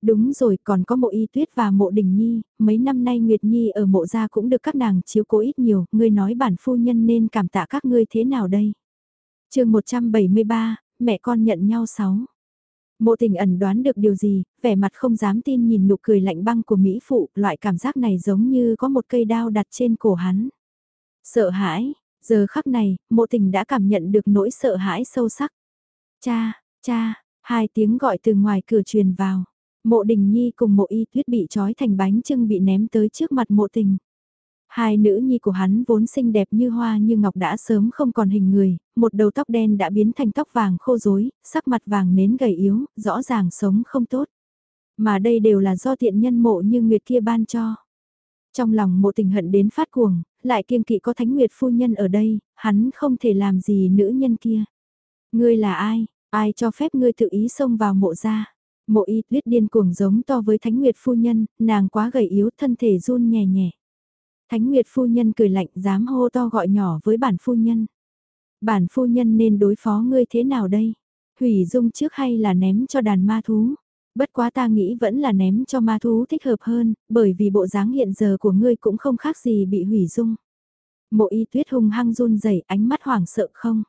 Speaker 1: Đúng rồi, còn có mộ y tuyết và mộ đình nhi, mấy năm nay Nguyệt Nhi ở mộ gia cũng được các nàng chiếu cố ít nhiều, ngươi nói bản phu nhân nên cảm tạ các ngươi thế nào đây? chương 173, mẹ con nhận nhau sáu. Mộ tình ẩn đoán được điều gì, vẻ mặt không dám tin nhìn nụ cười lạnh băng của Mỹ Phụ, loại cảm giác này giống như có một cây đao đặt trên cổ hắn. Sợ hãi, giờ khắc này, mộ tình đã cảm nhận được nỗi sợ hãi sâu sắc. Cha, cha, hai tiếng gọi từ ngoài cửa truyền vào. Mộ đình nhi cùng mộ y tuyết bị trói thành bánh trưng bị ném tới trước mặt mộ tình. Hai nữ nhi của hắn vốn xinh đẹp như hoa như ngọc đã sớm không còn hình người, một đầu tóc đen đã biến thành tóc vàng khô rối, sắc mặt vàng nến gầy yếu, rõ ràng sống không tốt. Mà đây đều là do tiện nhân mộ như Nguyệt kia ban cho. Trong lòng mộ tình hận đến phát cuồng, lại kiêng kỵ có thánh nguyệt phu nhân ở đây, hắn không thể làm gì nữ nhân kia. Ngươi là ai, ai cho phép ngươi tự ý xông vào mộ ra. Mộ y tuyết điên cuồng giống to với thánh nguyệt phu nhân, nàng quá gầy yếu thân thể run nhẹ nhẹ. Thánh nguyệt phu nhân cười lạnh dám hô to gọi nhỏ với bản phu nhân. Bản phu nhân nên đối phó ngươi thế nào đây? Hủy dung trước hay là ném cho đàn ma thú? Bất quá ta nghĩ vẫn là ném cho ma thú thích hợp hơn, bởi vì bộ dáng hiện giờ của ngươi cũng không khác gì bị hủy dung. Mộ y tuyết hung hăng run rẩy ánh mắt hoảng sợ không?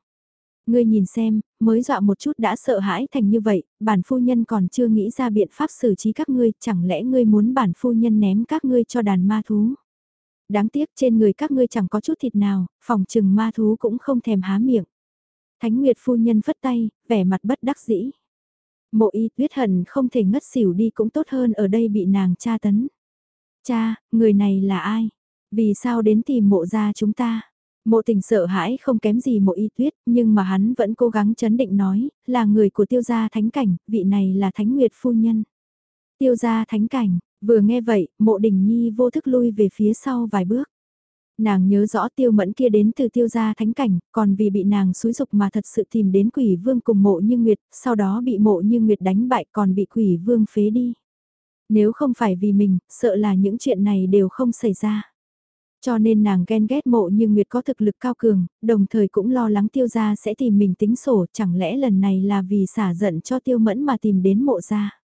Speaker 1: Ngươi nhìn xem, mới dọa một chút đã sợ hãi thành như vậy, bản phu nhân còn chưa nghĩ ra biện pháp xử trí các ngươi, chẳng lẽ ngươi muốn bản phu nhân ném các ngươi cho đàn ma thú? Đáng tiếc trên người các ngươi chẳng có chút thịt nào, phòng trừng ma thú cũng không thèm há miệng. Thánh Nguyệt phu nhân phất tay, vẻ mặt bất đắc dĩ. Mộ y tuyết hận không thể ngất xỉu đi cũng tốt hơn ở đây bị nàng tra tấn. Cha, người này là ai? Vì sao đến tìm mộ ra chúng ta? Mộ tình sợ hãi không kém gì mộ y tuyết, nhưng mà hắn vẫn cố gắng chấn định nói, là người của tiêu gia thánh cảnh, vị này là thánh nguyệt phu nhân. Tiêu gia thánh cảnh, vừa nghe vậy, mộ đình nhi vô thức lui về phía sau vài bước. Nàng nhớ rõ tiêu mẫn kia đến từ tiêu gia thánh cảnh, còn vì bị nàng xúi dục mà thật sự tìm đến quỷ vương cùng mộ như nguyệt, sau đó bị mộ như nguyệt đánh bại còn bị quỷ vương phế đi. Nếu không phải vì mình, sợ là những chuyện này đều không xảy ra. Cho nên nàng ghen ghét mộ như Nguyệt có thực lực cao cường, đồng thời cũng lo lắng tiêu gia sẽ tìm mình tính sổ, chẳng lẽ lần này là vì xả giận cho tiêu mẫn mà tìm đến mộ gia.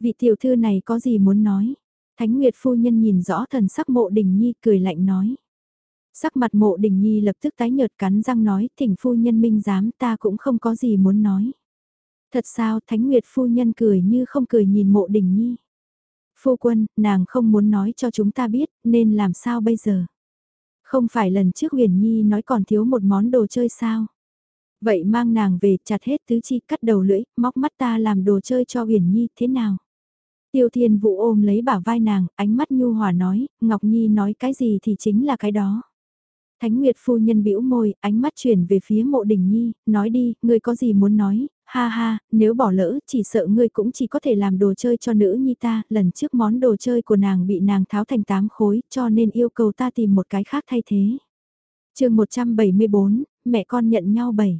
Speaker 1: Vị tiểu thư này có gì muốn nói? Thánh Nguyệt phu nhân nhìn rõ thần sắc mộ đình nhi cười lạnh nói. Sắc mặt mộ đình nhi lập tức tái nhợt cắn răng nói, thỉnh phu nhân minh giám ta cũng không có gì muốn nói. Thật sao Thánh Nguyệt phu nhân cười như không cười nhìn mộ đình nhi. Phu quân, nàng không muốn nói cho chúng ta biết, nên làm sao bây giờ? Không phải lần trước huyền nhi nói còn thiếu một món đồ chơi sao? Vậy mang nàng về chặt hết tứ chi cắt đầu lưỡi, móc mắt ta làm đồ chơi cho huyền nhi thế nào? Tiêu thiên vũ ôm lấy bả vai nàng, ánh mắt nhu hòa nói, Ngọc Nhi nói cái gì thì chính là cái đó. Thánh Nguyệt phu nhân bĩu môi, ánh mắt chuyển về phía mộ đình nhi, nói đi, ngươi có gì muốn nói, ha ha, nếu bỏ lỡ chỉ sợ ngươi cũng chỉ có thể làm đồ chơi cho nữ nhi ta, lần trước món đồ chơi của nàng bị nàng tháo thành tám khối, cho nên yêu cầu ta tìm một cái khác thay thế. chương 174, mẹ con nhận nhau bảy.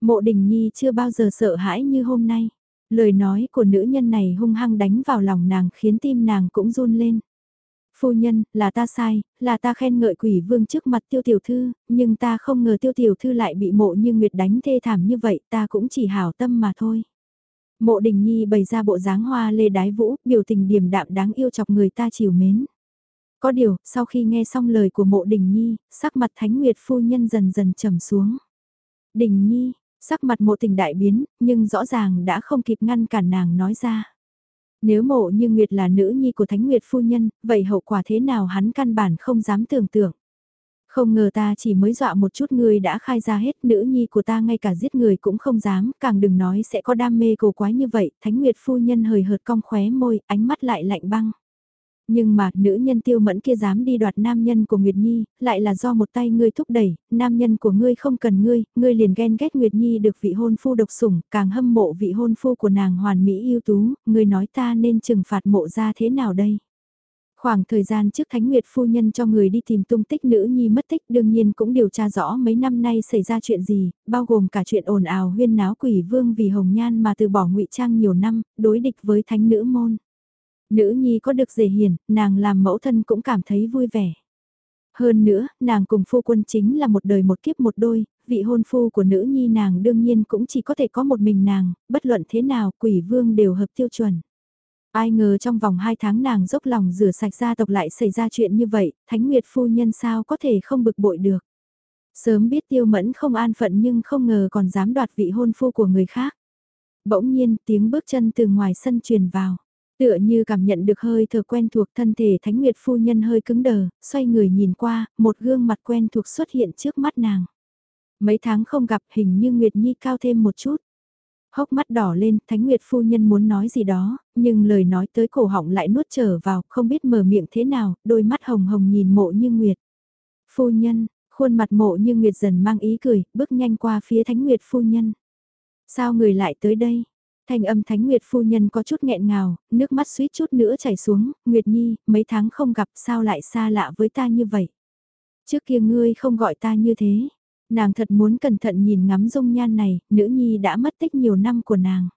Speaker 1: Mộ đình nhi chưa bao giờ sợ hãi như hôm nay. Lời nói của nữ nhân này hung hăng đánh vào lòng nàng khiến tim nàng cũng run lên. Phu nhân, là ta sai, là ta khen ngợi quỷ vương trước mặt tiêu tiểu thư, nhưng ta không ngờ tiêu tiểu thư lại bị mộ như nguyệt đánh thê thảm như vậy, ta cũng chỉ hảo tâm mà thôi. Mộ đình nhi bày ra bộ dáng hoa lê đái vũ, biểu tình điềm đạm đáng yêu chọc người ta chiều mến. Có điều, sau khi nghe xong lời của mộ đình nhi, sắc mặt thánh nguyệt phu nhân dần dần trầm xuống. Đình nhi, sắc mặt mộ tình đại biến, nhưng rõ ràng đã không kịp ngăn cản nàng nói ra. Nếu mộ như Nguyệt là nữ nhi của Thánh Nguyệt phu nhân, vậy hậu quả thế nào hắn căn bản không dám tưởng tượng. Không ngờ ta chỉ mới dọa một chút người đã khai ra hết nữ nhi của ta ngay cả giết người cũng không dám, càng đừng nói sẽ có đam mê cổ quái như vậy, Thánh Nguyệt phu nhân hời hợt cong khóe môi, ánh mắt lại lạnh băng. Nhưng mà, nữ nhân tiêu mẫn kia dám đi đoạt nam nhân của Nguyệt Nhi, lại là do một tay ngươi thúc đẩy, nam nhân của ngươi không cần ngươi, ngươi liền ghen ghét Nguyệt Nhi được vị hôn phu độc sủng, càng hâm mộ vị hôn phu của nàng hoàn mỹ ưu tú, ngươi nói ta nên trừng phạt mộ ra thế nào đây? Khoảng thời gian trước Thánh Nguyệt phu nhân cho người đi tìm tung tích nữ nhi mất tích đương nhiên cũng điều tra rõ mấy năm nay xảy ra chuyện gì, bao gồm cả chuyện ồn ào huyên náo quỷ vương vì hồng nhan mà từ bỏ ngụy trang nhiều năm, đối địch với thánh nữ môn. Nữ nhi có được dề hiền, nàng làm mẫu thân cũng cảm thấy vui vẻ. Hơn nữa, nàng cùng phu quân chính là một đời một kiếp một đôi, vị hôn phu của nữ nhi nàng đương nhiên cũng chỉ có thể có một mình nàng, bất luận thế nào quỷ vương đều hợp tiêu chuẩn. Ai ngờ trong vòng hai tháng nàng dốc lòng rửa sạch gia tộc lại xảy ra chuyện như vậy, Thánh Nguyệt phu nhân sao có thể không bực bội được. Sớm biết tiêu mẫn không an phận nhưng không ngờ còn dám đoạt vị hôn phu của người khác. Bỗng nhiên tiếng bước chân từ ngoài sân truyền vào. Tựa như cảm nhận được hơi thở quen thuộc thân thể Thánh Nguyệt phu nhân hơi cứng đờ, xoay người nhìn qua, một gương mặt quen thuộc xuất hiện trước mắt nàng. Mấy tháng không gặp hình như Nguyệt Nhi cao thêm một chút. Hốc mắt đỏ lên, Thánh Nguyệt phu nhân muốn nói gì đó, nhưng lời nói tới cổ họng lại nuốt trở vào, không biết mở miệng thế nào, đôi mắt hồng hồng nhìn mộ như Nguyệt. Phu nhân, khuôn mặt mộ như Nguyệt dần mang ý cười, bước nhanh qua phía Thánh Nguyệt phu nhân. Sao người lại tới đây? Thanh âm Thánh Nguyệt phu nhân có chút nghẹn ngào, nước mắt suýt chút nữa chảy xuống, Nguyệt Nhi, mấy tháng không gặp sao lại xa lạ với ta như vậy. Trước kia ngươi không gọi ta như thế, nàng thật muốn cẩn thận nhìn ngắm dung nhan này, nữ nhi đã mất tích nhiều năm của nàng.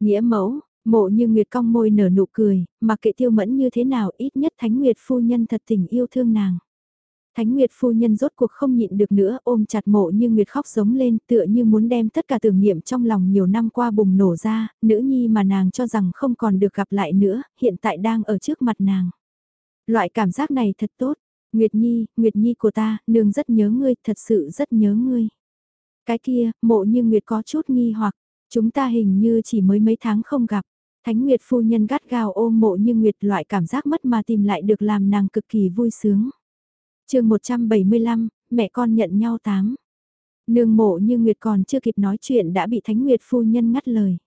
Speaker 1: Nghĩa mẫu, mộ như Nguyệt cong môi nở nụ cười, mà kệ tiêu mẫn như thế nào ít nhất Thánh Nguyệt phu nhân thật tình yêu thương nàng. Thánh Nguyệt phu nhân rốt cuộc không nhịn được nữa ôm chặt mộ như Nguyệt khóc giống lên tựa như muốn đem tất cả tưởng niệm trong lòng nhiều năm qua bùng nổ ra, nữ nhi mà nàng cho rằng không còn được gặp lại nữa, hiện tại đang ở trước mặt nàng. Loại cảm giác này thật tốt, Nguyệt Nhi, Nguyệt Nhi của ta, nương rất nhớ ngươi, thật sự rất nhớ ngươi. Cái kia, mộ như Nguyệt có chút nghi hoặc, chúng ta hình như chỉ mới mấy tháng không gặp. Thánh Nguyệt phu nhân gắt gao ôm mộ như Nguyệt loại cảm giác mất mà tìm lại được làm nàng cực kỳ vui sướng chương 175, mẹ con nhận nhau tám. Nương mộ như Nguyệt còn chưa kịp nói chuyện đã bị Thánh Nguyệt phu nhân ngắt lời.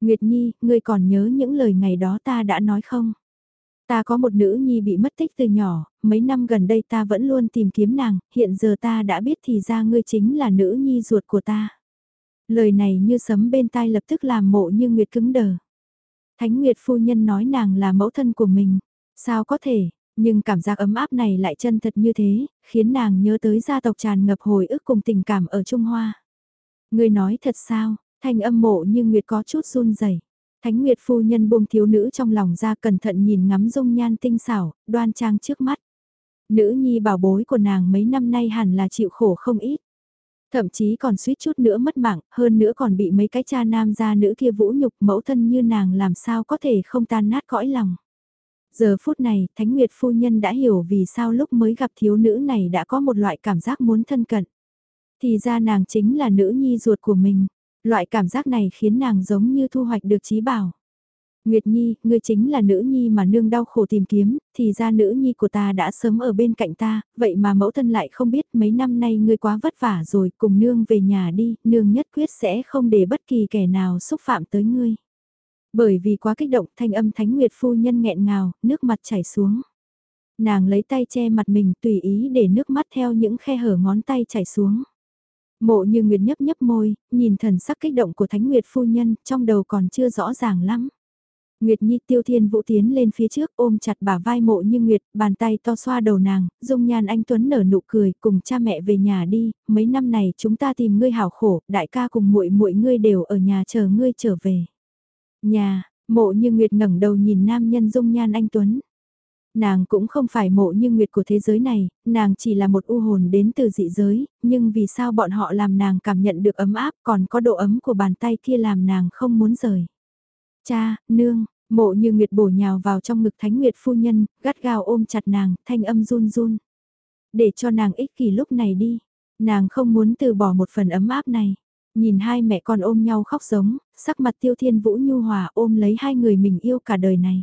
Speaker 1: Nguyệt Nhi, ngươi còn nhớ những lời ngày đó ta đã nói không? Ta có một nữ nhi bị mất tích từ nhỏ, mấy năm gần đây ta vẫn luôn tìm kiếm nàng, hiện giờ ta đã biết thì ra ngươi chính là nữ nhi ruột của ta. Lời này như sấm bên tai lập tức làm mộ như Nguyệt cứng đờ. Thánh Nguyệt phu nhân nói nàng là mẫu thân của mình. Sao có thể, nhưng cảm giác ấm áp này lại chân thật như thế, khiến nàng nhớ tới gia tộc tràn ngập hồi ức cùng tình cảm ở Trung Hoa. Người nói thật sao, thanh âm mộ như Nguyệt có chút run rẩy. Thánh Nguyệt phu nhân buông thiếu nữ trong lòng ra cẩn thận nhìn ngắm dung nhan tinh xảo, đoan trang trước mắt. Nữ nhi bảo bối của nàng mấy năm nay hẳn là chịu khổ không ít. Thậm chí còn suýt chút nữa mất mạng, hơn nữa còn bị mấy cái cha nam gia nữ kia vũ nhục mẫu thân như nàng làm sao có thể không tan nát cõi lòng. Giờ phút này, Thánh Nguyệt phu nhân đã hiểu vì sao lúc mới gặp thiếu nữ này đã có một loại cảm giác muốn thân cận. Thì ra nàng chính là nữ nhi ruột của mình. Loại cảm giác này khiến nàng giống như thu hoạch được trí bảo. Nguyệt Nhi, ngươi chính là nữ nhi mà nương đau khổ tìm kiếm, thì ra nữ nhi của ta đã sớm ở bên cạnh ta, vậy mà mẫu thân lại không biết mấy năm nay ngươi quá vất vả rồi, cùng nương về nhà đi, nương nhất quyết sẽ không để bất kỳ kẻ nào xúc phạm tới ngươi. Bởi vì quá kích động thanh âm thánh nguyệt phu nhân nghẹn ngào, nước mặt chảy xuống. Nàng lấy tay che mặt mình tùy ý để nước mắt theo những khe hở ngón tay chảy xuống. Mộ như Nguyệt nhấp nhấp môi, nhìn thần sắc kích động của Thánh Nguyệt phu nhân, trong đầu còn chưa rõ ràng lắm. Nguyệt Nhi tiêu thiên vũ tiến lên phía trước ôm chặt bả vai mộ như Nguyệt, bàn tay to xoa đầu nàng, dung nhan anh Tuấn nở nụ cười, cùng cha mẹ về nhà đi, mấy năm này chúng ta tìm ngươi hảo khổ, đại ca cùng muội muội ngươi đều ở nhà chờ ngươi trở về. Nhà, mộ như Nguyệt ngẩng đầu nhìn nam nhân dung nhan anh Tuấn. Nàng cũng không phải mộ như Nguyệt của thế giới này, nàng chỉ là một u hồn đến từ dị giới, nhưng vì sao bọn họ làm nàng cảm nhận được ấm áp còn có độ ấm của bàn tay kia làm nàng không muốn rời. Cha, nương, Mộ như Nguyệt bổ nhào vào trong ngực Thánh Nguyệt phu nhân, gắt gao ôm chặt nàng, thanh âm run run. Để cho nàng ích kỷ lúc này đi, nàng không muốn từ bỏ một phần ấm áp này. Nhìn hai mẹ con ôm nhau khóc giống, sắc mặt tiêu thiên vũ nhu hòa ôm lấy hai người mình yêu cả đời này.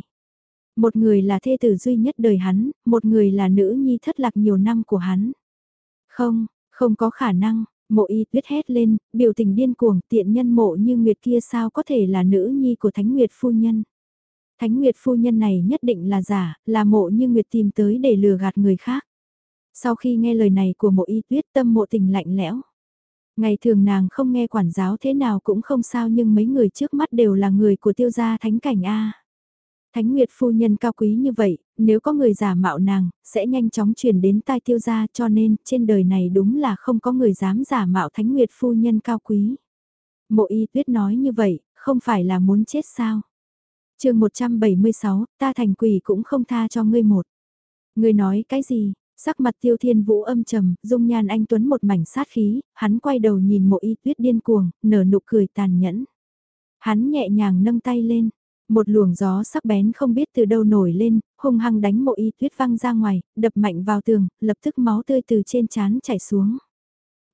Speaker 1: Một người là thê tử duy nhất đời hắn, một người là nữ nhi thất lạc nhiều năm của hắn. Không, không có khả năng, Mộ y tuyết hét lên, biểu tình điên cuồng tiện nhân mộ như Nguyệt kia sao có thể là nữ nhi của Thánh Nguyệt phu nhân. Thánh Nguyệt phu nhân này nhất định là giả, là mộ như Nguyệt tìm tới để lừa gạt người khác. Sau khi nghe lời này của mộ y tuyết tâm mộ tình lạnh lẽo. Ngày thường nàng không nghe quản giáo thế nào cũng không sao nhưng mấy người trước mắt đều là người của tiêu gia thánh cảnh A. Thánh Nguyệt phu nhân cao quý như vậy, nếu có người giả mạo nàng, sẽ nhanh chóng truyền đến tai tiêu gia cho nên trên đời này đúng là không có người dám giả mạo Thánh Nguyệt phu nhân cao quý. Mộ y tuyết nói như vậy, không phải là muốn chết sao? chương 176, ta thành quỷ cũng không tha cho ngươi một. Ngươi nói cái gì? Sắc mặt tiêu thiên vũ âm trầm, dung nhan anh Tuấn một mảnh sát khí, hắn quay đầu nhìn mộ y tuyết điên cuồng, nở nụ cười tàn nhẫn. Hắn nhẹ nhàng nâng tay lên, một luồng gió sắc bén không biết từ đâu nổi lên, hung hăng đánh mộ y tuyết văng ra ngoài, đập mạnh vào tường, lập tức máu tươi từ trên trán chảy xuống.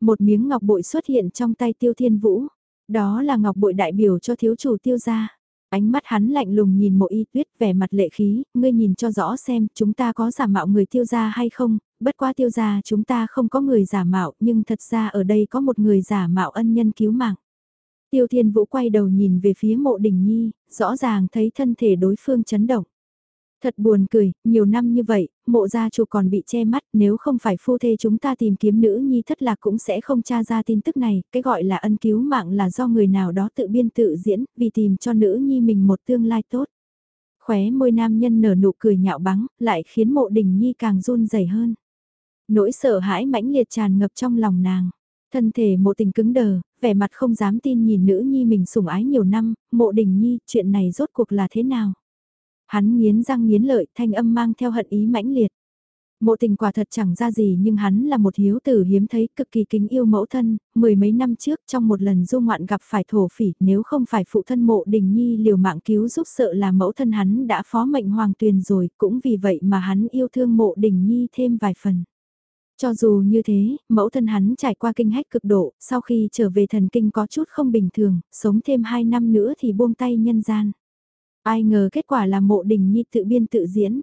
Speaker 1: Một miếng ngọc bội xuất hiện trong tay tiêu thiên vũ, đó là ngọc bội đại biểu cho thiếu chủ tiêu gia. Ánh mắt hắn lạnh lùng nhìn mộ y tuyết vẻ mặt lệ khí, ngươi nhìn cho rõ xem chúng ta có giả mạo người tiêu gia hay không, bất qua tiêu gia chúng ta không có người giả mạo nhưng thật ra ở đây có một người giả mạo ân nhân cứu mạng. Tiêu thiên vũ quay đầu nhìn về phía mộ đình nhi, rõ ràng thấy thân thể đối phương chấn động. Thật buồn cười, nhiều năm như vậy, mộ gia chủ còn bị che mắt, nếu không phải phu thê chúng ta tìm kiếm nữ nhi thất lạc cũng sẽ không tra ra tin tức này, cái gọi là ân cứu mạng là do người nào đó tự biên tự diễn, vì tìm cho nữ nhi mình một tương lai tốt. Khóe môi nam nhân nở nụ cười nhạo báng, lại khiến mộ đình nhi càng run rẩy hơn. Nỗi sợ hãi mãnh liệt tràn ngập trong lòng nàng. Thân thể mộ tình cứng đờ, vẻ mặt không dám tin nhìn nữ nhi mình sủng ái nhiều năm, mộ đình nhi, chuyện này rốt cuộc là thế nào? Hắn nghiến răng nghiến lợi, thanh âm mang theo hận ý mãnh liệt. Mộ tình quả thật chẳng ra gì nhưng hắn là một hiếu tử hiếm thấy cực kỳ kính yêu mẫu thân, mười mấy năm trước trong một lần du ngoạn gặp phải thổ phỉ nếu không phải phụ thân mộ đình nhi liều mạng cứu giúp sợ là mẫu thân hắn đã phó mệnh hoàng tuyền rồi cũng vì vậy mà hắn yêu thương mộ đình nhi thêm vài phần. Cho dù như thế, mẫu thân hắn trải qua kinh hách cực độ, sau khi trở về thần kinh có chút không bình thường, sống thêm 2 năm nữa thì buông tay nhân gian. Ai ngờ kết quả là mộ đình nhi tự biên tự diễn.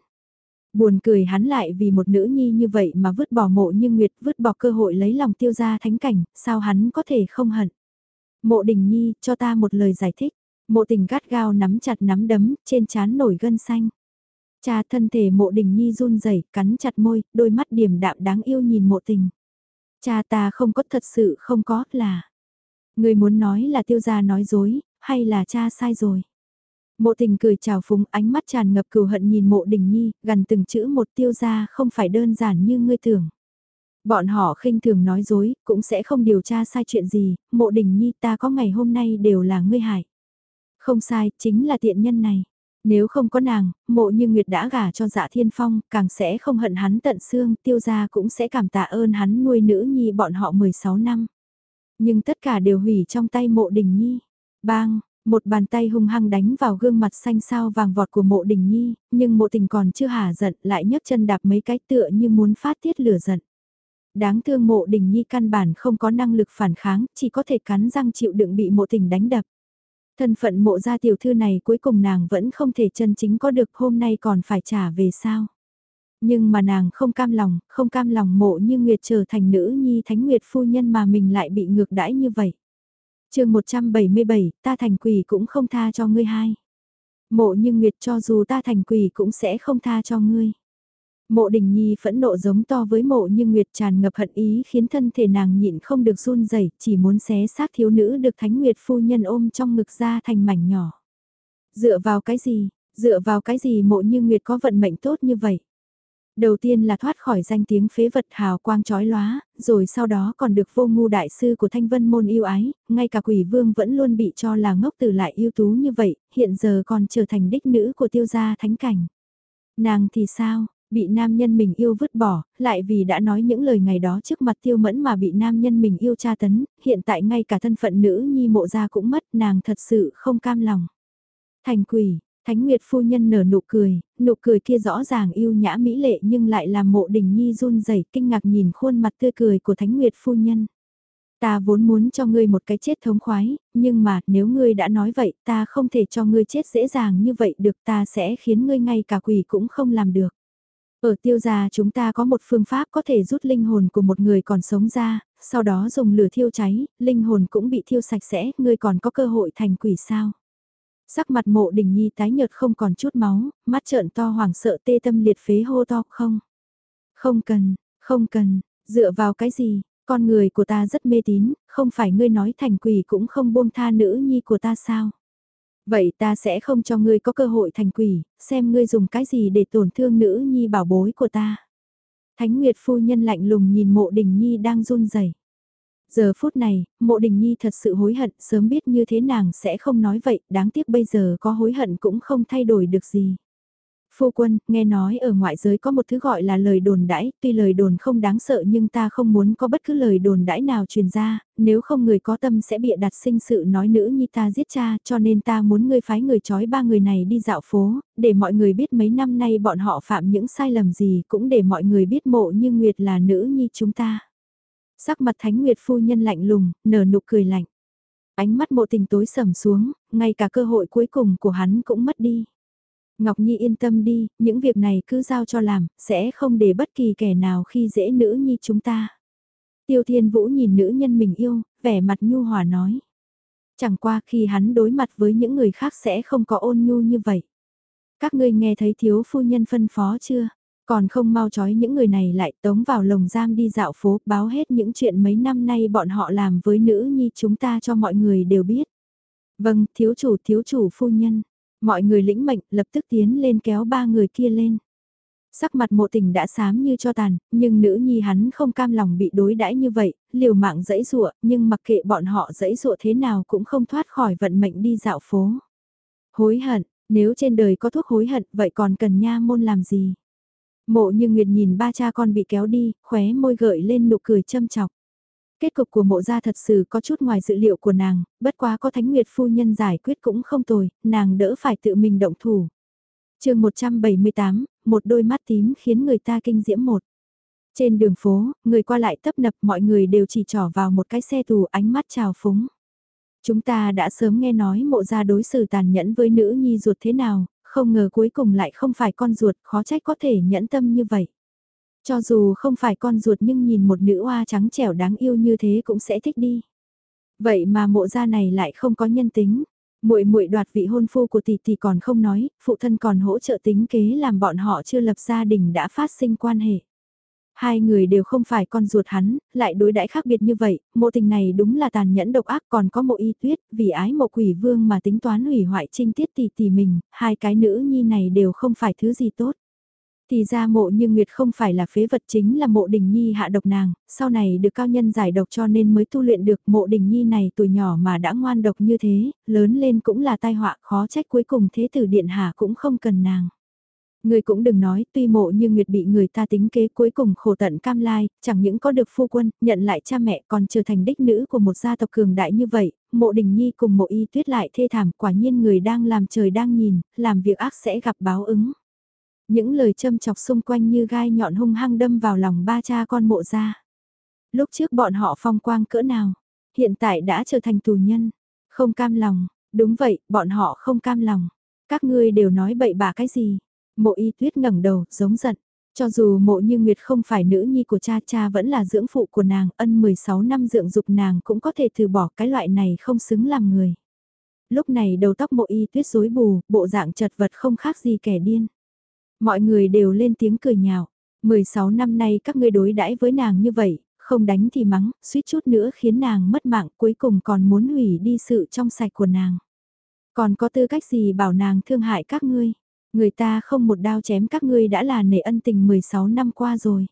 Speaker 1: Buồn cười hắn lại vì một nữ nhi như vậy mà vứt bỏ mộ như Nguyệt, vứt bỏ cơ hội lấy lòng tiêu gia thánh cảnh, sao hắn có thể không hận. Mộ đình nhi, cho ta một lời giải thích. Mộ tình gắt gao nắm chặt nắm đấm, trên trán nổi gân xanh. Cha thân thể mộ đình nhi run rẩy cắn chặt môi, đôi mắt điềm đạm đáng yêu nhìn mộ tình. Cha ta không có thật sự không có là. Người muốn nói là tiêu gia nói dối, hay là cha sai rồi. Mộ tình cười chào phúng ánh mắt tràn ngập cừu hận nhìn mộ đình nhi, gần từng chữ một tiêu gia không phải đơn giản như ngươi tưởng. Bọn họ khinh thường nói dối, cũng sẽ không điều tra sai chuyện gì, mộ đình nhi ta có ngày hôm nay đều là ngươi hại. Không sai, chính là tiện nhân này. Nếu không có nàng, mộ như Nguyệt đã gả cho dạ thiên phong, càng sẽ không hận hắn tận xương, tiêu gia cũng sẽ cảm tạ ơn hắn nuôi nữ nhi bọn họ 16 năm. Nhưng tất cả đều hủy trong tay mộ đình nhi. Bang, một bàn tay hung hăng đánh vào gương mặt xanh sao vàng vọt của mộ đình nhi, nhưng mộ tình còn chưa hả giận lại nhấc chân đạp mấy cái tựa như muốn phát tiết lửa giận. Đáng thương mộ đình nhi căn bản không có năng lực phản kháng, chỉ có thể cắn răng chịu đựng bị mộ tình đánh đập. Thân phận mộ gia tiểu thư này cuối cùng nàng vẫn không thể chân chính có được hôm nay còn phải trả về sao. Nhưng mà nàng không cam lòng, không cam lòng mộ như Nguyệt trở thành nữ nhi thánh Nguyệt phu nhân mà mình lại bị ngược đãi như vậy chương 177, ta thành quỷ cũng không tha cho ngươi hai. Mộ như Nguyệt cho dù ta thành quỷ cũng sẽ không tha cho ngươi. Mộ đình nhi phẫn nộ giống to với mộ như nguyệt tràn ngập hận ý khiến thân thể nàng nhịn không được run rẩy chỉ muốn xé xác thiếu nữ được thánh nguyệt phu nhân ôm trong ngực ra thành mảnh nhỏ. Dựa vào cái gì, dựa vào cái gì mộ như nguyệt có vận mệnh tốt như vậy? Đầu tiên là thoát khỏi danh tiếng phế vật hào quang chói lóa, rồi sau đó còn được vô ngu đại sư của thanh vân môn yêu ái, ngay cả quỷ vương vẫn luôn bị cho là ngốc từ lại ưu tú như vậy, hiện giờ còn trở thành đích nữ của tiêu gia thánh cảnh. Nàng thì sao, Bị nam nhân mình yêu vứt bỏ, lại vì đã nói những lời ngày đó trước mặt tiêu mẫn mà bị nam nhân mình yêu tra tấn, hiện tại ngay cả thân phận nữ nhi mộ gia cũng mất, nàng thật sự không cam lòng. Thành quỷ, Thánh Nguyệt phu nhân nở nụ cười, nụ cười kia rõ ràng yêu nhã mỹ lệ nhưng lại làm mộ đình nhi run rẩy kinh ngạc nhìn khuôn mặt tươi cười của Thánh Nguyệt phu nhân. Ta vốn muốn cho ngươi một cái chết thống khoái, nhưng mà nếu ngươi đã nói vậy ta không thể cho ngươi chết dễ dàng như vậy được ta sẽ khiến ngươi ngay cả quỷ cũng không làm được. Ở tiêu gia chúng ta có một phương pháp có thể rút linh hồn của một người còn sống ra, sau đó dùng lửa thiêu cháy, linh hồn cũng bị thiêu sạch sẽ, ngươi còn có cơ hội thành quỷ sao. Sắc mặt mộ đình nhi tái nhợt không còn chút máu, mắt trợn to hoảng sợ tê tâm liệt phế hô to không. Không cần, không cần, dựa vào cái gì, con người của ta rất mê tín, không phải ngươi nói thành quỷ cũng không buông tha nữ nhi của ta sao. Vậy ta sẽ không cho ngươi có cơ hội thành quỷ, xem ngươi dùng cái gì để tổn thương nữ nhi bảo bối của ta. Thánh Nguyệt phu nhân lạnh lùng nhìn mộ đình nhi đang run rẩy. Giờ phút này, mộ đình nhi thật sự hối hận, sớm biết như thế nàng sẽ không nói vậy, đáng tiếc bây giờ có hối hận cũng không thay đổi được gì. Phu quân, nghe nói ở ngoại giới có một thứ gọi là lời đồn đãi, tuy lời đồn không đáng sợ nhưng ta không muốn có bất cứ lời đồn đãi nào truyền ra, nếu không người có tâm sẽ bịa đặt sinh sự nói nữ như ta giết cha, cho nên ta muốn ngươi phái người trói ba người này đi dạo phố, để mọi người biết mấy năm nay bọn họ phạm những sai lầm gì, cũng để mọi người biết mộ như Nguyệt là nữ nhi chúng ta. Sắc mặt Thánh Nguyệt phu nhân lạnh lùng, nở nụ cười lạnh. Ánh mắt mộ tình tối sầm xuống, ngay cả cơ hội cuối cùng của hắn cũng mất đi. Ngọc Nhi yên tâm đi, những việc này cứ giao cho làm, sẽ không để bất kỳ kẻ nào khi dễ nữ nhi chúng ta. Tiêu Thiên Vũ nhìn nữ nhân mình yêu, vẻ mặt nhu hòa nói. Chẳng qua khi hắn đối mặt với những người khác sẽ không có ôn nhu như vậy. Các ngươi nghe thấy thiếu phu nhân phân phó chưa? Còn không mau chói những người này lại tống vào lồng giam đi dạo phố báo hết những chuyện mấy năm nay bọn họ làm với nữ nhi chúng ta cho mọi người đều biết. Vâng, thiếu chủ thiếu chủ phu nhân. Mọi người lĩnh mệnh lập tức tiến lên kéo ba người kia lên. Sắc mặt mộ tình đã xám như cho tàn, nhưng nữ nhi hắn không cam lòng bị đối đãi như vậy, liều mạng dẫy dụa, nhưng mặc kệ bọn họ dẫy dụa thế nào cũng không thoát khỏi vận mệnh đi dạo phố. Hối hận, nếu trên đời có thuốc hối hận vậy còn cần nha môn làm gì? Mộ như Nguyệt nhìn ba cha con bị kéo đi, khóe môi gợi lên nụ cười châm chọc. Kết cục của mộ gia thật sự có chút ngoài dự liệu của nàng, bất quá có thánh nguyệt phu nhân giải quyết cũng không tồi, nàng đỡ phải tự mình động thủ. chương 178, một đôi mắt tím khiến người ta kinh diễm một. Trên đường phố, người qua lại tấp nập mọi người đều chỉ trỏ vào một cái xe tù ánh mắt trào phúng. Chúng ta đã sớm nghe nói mộ gia đối xử tàn nhẫn với nữ nhi ruột thế nào, không ngờ cuối cùng lại không phải con ruột, khó trách có thể nhẫn tâm như vậy. Cho dù không phải con ruột nhưng nhìn một nữ oa trắng trẻo đáng yêu như thế cũng sẽ thích đi. Vậy mà mộ gia này lại không có nhân tính. Muội muội đoạt vị hôn phu của tỷ tỷ còn không nói, phụ thân còn hỗ trợ tính kế làm bọn họ chưa lập gia đình đã phát sinh quan hệ. Hai người đều không phải con ruột hắn, lại đối đãi khác biệt như vậy, mộ tình này đúng là tàn nhẫn độc ác còn có mộ y tuyết, vì ái mộ quỷ vương mà tính toán hủy hoại trinh tiết tỷ tỷ mình, hai cái nữ nhi này đều không phải thứ gì tốt. Thì ra mộ như Nguyệt không phải là phế vật chính là mộ đình nhi hạ độc nàng, sau này được cao nhân giải độc cho nên mới tu luyện được mộ đình nhi này tuổi nhỏ mà đã ngoan độc như thế, lớn lên cũng là tai họa khó trách cuối cùng thế tử điện hạ cũng không cần nàng. Người cũng đừng nói, tuy mộ như Nguyệt bị người ta tính kế cuối cùng khổ tận cam lai, chẳng những có được phu quân, nhận lại cha mẹ còn trở thành đích nữ của một gia tộc cường đại như vậy, mộ đình nhi cùng mộ y tuyết lại thê thảm quả nhiên người đang làm trời đang nhìn, làm việc ác sẽ gặp báo ứng. Những lời châm chọc xung quanh như gai nhọn hung hăng đâm vào lòng ba cha con mộ ra. Lúc trước bọn họ phong quang cỡ nào, hiện tại đã trở thành tù nhân, không cam lòng, đúng vậy, bọn họ không cam lòng. Các ngươi đều nói bậy bạ cái gì, Mộ y tuyết ngẩng đầu, giống giận. Cho dù mộ như Nguyệt không phải nữ nhi của cha cha vẫn là dưỡng phụ của nàng, ân 16 năm dưỡng dục nàng cũng có thể từ bỏ cái loại này không xứng làm người. Lúc này đầu tóc mộ y tuyết rối bù, bộ dạng chật vật không khác gì kẻ điên. Mọi người đều lên tiếng cười nhạo. 16 năm nay các ngươi đối đãi với nàng như vậy, không đánh thì mắng, suýt chút nữa khiến nàng mất mạng cuối cùng còn muốn hủy đi sự trong sạch của nàng. Còn có tư cách gì bảo nàng thương hại các ngươi? Người ta không một đao chém các ngươi đã là nể ân tình 16 năm qua rồi.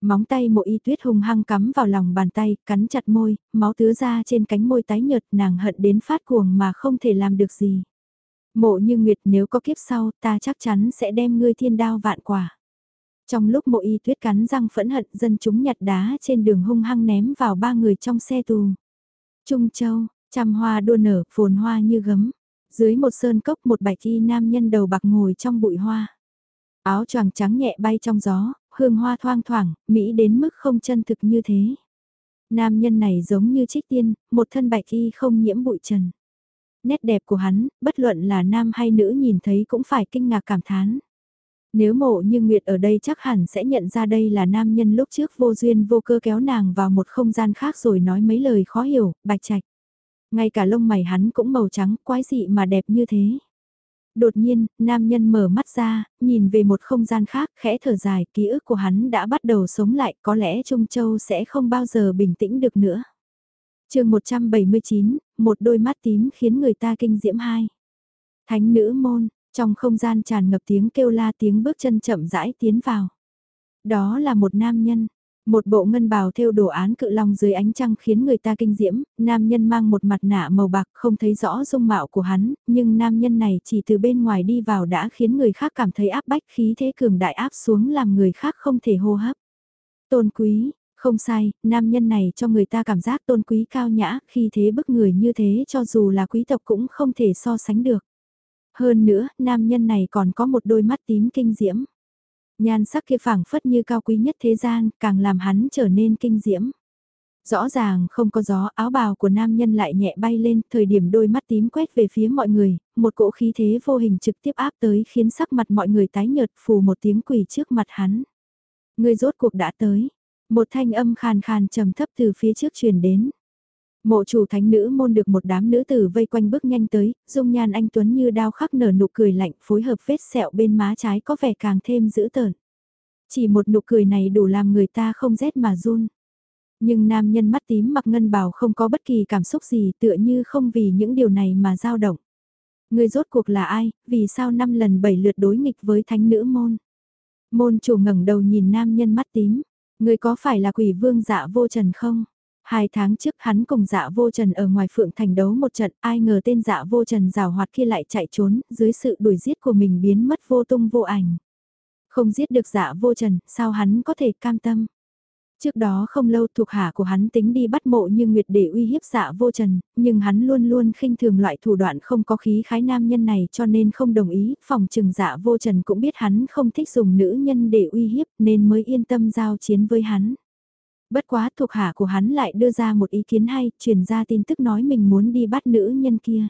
Speaker 1: Móng tay mộ y tuyết hung hăng cắm vào lòng bàn tay, cắn chặt môi, máu tứa ra trên cánh môi tái nhợt nàng hận đến phát cuồng mà không thể làm được gì. Mộ như Nguyệt nếu có kiếp sau ta chắc chắn sẽ đem ngươi thiên đao vạn quả. Trong lúc mộ y tuyết cắn răng phẫn hận dân chúng nhặt đá trên đường hung hăng ném vào ba người trong xe tù. Trung Châu, trăm hoa đua nở, phồn hoa như gấm. Dưới một sơn cốc một bạch y nam nhân đầu bạc ngồi trong bụi hoa. Áo choàng trắng nhẹ bay trong gió, hương hoa thoang thoảng, Mỹ đến mức không chân thực như thế. Nam nhân này giống như trích tiên, một thân bạch y không nhiễm bụi trần. Nét đẹp của hắn, bất luận là nam hay nữ nhìn thấy cũng phải kinh ngạc cảm thán. Nếu mộ như Nguyệt ở đây chắc hẳn sẽ nhận ra đây là nam nhân lúc trước vô duyên vô cơ kéo nàng vào một không gian khác rồi nói mấy lời khó hiểu, bạch trạch. Ngay cả lông mày hắn cũng màu trắng, quái dị mà đẹp như thế. Đột nhiên, nam nhân mở mắt ra, nhìn về một không gian khác, khẽ thở dài, ký ức của hắn đã bắt đầu sống lại, có lẽ Trung Châu sẽ không bao giờ bình tĩnh được nữa. chương 179, một đôi mắt tím khiến người ta kinh diễm hai. Thánh nữ môn, trong không gian tràn ngập tiếng kêu la tiếng bước chân chậm rãi tiến vào. Đó là một nam nhân, một bộ ngân bào theo đồ án cự long dưới ánh trăng khiến người ta kinh diễm, nam nhân mang một mặt nạ màu bạc không thấy rõ dung mạo của hắn, nhưng nam nhân này chỉ từ bên ngoài đi vào đã khiến người khác cảm thấy áp bách khí thế cường đại áp xuống làm người khác không thể hô hấp. Tôn quý, không sai, nam nhân này cho người ta cảm giác tôn quý cao nhã, khi thế bức người như thế cho dù là quý tộc cũng không thể so sánh được. Hơn nữa, nam nhân này còn có một đôi mắt tím kinh diễm. Nhan sắc kia phảng phất như cao quý nhất thế gian, càng làm hắn trở nên kinh diễm. Rõ ràng không có gió, áo bào của nam nhân lại nhẹ bay lên, thời điểm đôi mắt tím quét về phía mọi người, một cỗ khí thế vô hình trực tiếp áp tới khiến sắc mặt mọi người tái nhợt phù một tiếng quỳ trước mặt hắn. Người rốt cuộc đã tới. Một thanh âm khàn khàn trầm thấp từ phía trước truyền đến. Mộ chủ thánh nữ môn được một đám nữ tử vây quanh bước nhanh tới, dung nhan anh Tuấn như đao khắc nở nụ cười lạnh phối hợp vết sẹo bên má trái có vẻ càng thêm dữ tợn. Chỉ một nụ cười này đủ làm người ta không rét mà run. Nhưng nam nhân mắt tím mặc ngân bào không có bất kỳ cảm xúc gì tựa như không vì những điều này mà dao động. Người rốt cuộc là ai, vì sao năm lần bảy lượt đối nghịch với thánh nữ môn? Môn chủ ngẩng đầu nhìn nam nhân mắt tím, người có phải là quỷ vương dạ vô trần không? Hai tháng trước hắn cùng dạ vô trần ở ngoài phượng thành đấu một trận, ai ngờ tên dạ vô trần rào hoạt kia lại chạy trốn, dưới sự đuổi giết của mình biến mất vô tung vô ảnh. Không giết được dạ vô trần, sao hắn có thể cam tâm? Trước đó không lâu thuộc hạ của hắn tính đi bắt mộ như Nguyệt để uy hiếp dạ vô trần, nhưng hắn luôn luôn khinh thường loại thủ đoạn không có khí khái nam nhân này cho nên không đồng ý, phòng trừng dạ vô trần cũng biết hắn không thích dùng nữ nhân để uy hiếp nên mới yên tâm giao chiến với hắn. Bất quá thuộc hạ của hắn lại đưa ra một ý kiến hay, truyền ra tin tức nói mình muốn đi bắt nữ nhân kia.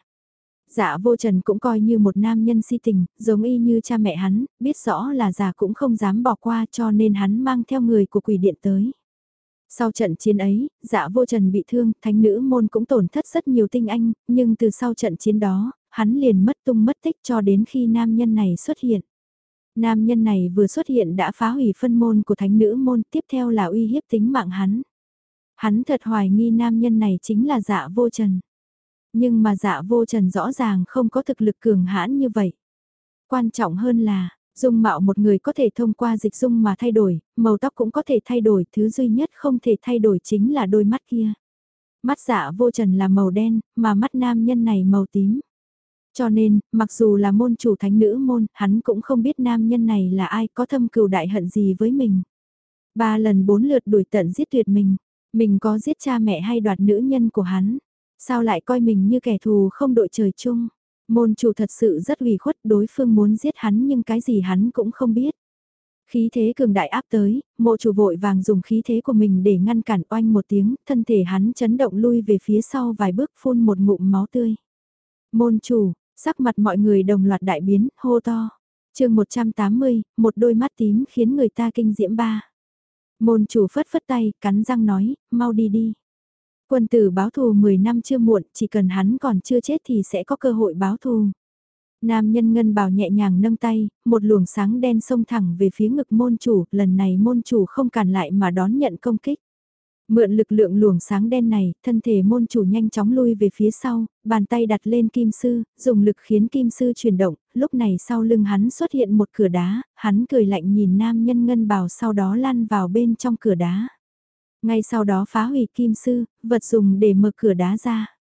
Speaker 1: Dạ vô trần cũng coi như một nam nhân si tình, giống y như cha mẹ hắn, biết rõ là già cũng không dám bỏ qua cho nên hắn mang theo người của quỷ điện tới. Sau trận chiến ấy, dạ vô trần bị thương, thánh nữ môn cũng tổn thất rất nhiều tinh anh, nhưng từ sau trận chiến đó, hắn liền mất tung mất tích cho đến khi nam nhân này xuất hiện. Nam nhân này vừa xuất hiện đã phá hủy phân môn của thánh nữ môn, tiếp theo là uy hiếp tính mạng hắn. Hắn thật hoài nghi nam nhân này chính là dạ vô trần. Nhưng mà dạ vô trần rõ ràng không có thực lực cường hãn như vậy. Quan trọng hơn là, dung mạo một người có thể thông qua dịch dung mà thay đổi, màu tóc cũng có thể thay đổi, thứ duy nhất không thể thay đổi chính là đôi mắt kia. Mắt dạ vô trần là màu đen, mà mắt nam nhân này màu tím. Cho nên, mặc dù là môn chủ thánh nữ môn, hắn cũng không biết nam nhân này là ai có thâm cừu đại hận gì với mình. Ba lần bốn lượt đuổi tận giết tuyệt mình, mình có giết cha mẹ hay đoạt nữ nhân của hắn. Sao lại coi mình như kẻ thù không đội trời chung? Môn chủ thật sự rất ủy khuất đối phương muốn giết hắn nhưng cái gì hắn cũng không biết. Khí thế cường đại áp tới, mộ chủ vội vàng dùng khí thế của mình để ngăn cản oanh một tiếng, thân thể hắn chấn động lui về phía sau vài bước phun một ngụm máu tươi. Môn chủ, sắc mặt mọi người đồng loạt đại biến, hô to. chương 180, một đôi mắt tím khiến người ta kinh diễm ba. Môn chủ phất phất tay, cắn răng nói, mau đi đi. Quân tử báo thù 10 năm chưa muộn, chỉ cần hắn còn chưa chết thì sẽ có cơ hội báo thù. Nam nhân ngân bào nhẹ nhàng nâng tay, một luồng sáng đen xông thẳng về phía ngực môn chủ, lần này môn chủ không cản lại mà đón nhận công kích. Mượn lực lượng luồng sáng đen này, thân thể môn chủ nhanh chóng lui về phía sau, bàn tay đặt lên kim sư, dùng lực khiến kim sư chuyển động, lúc này sau lưng hắn xuất hiện một cửa đá, hắn cười lạnh nhìn nam nhân ngân bào sau đó lăn vào bên trong cửa đá. Ngay sau đó phá hủy kim sư, vật dùng để mở cửa đá ra.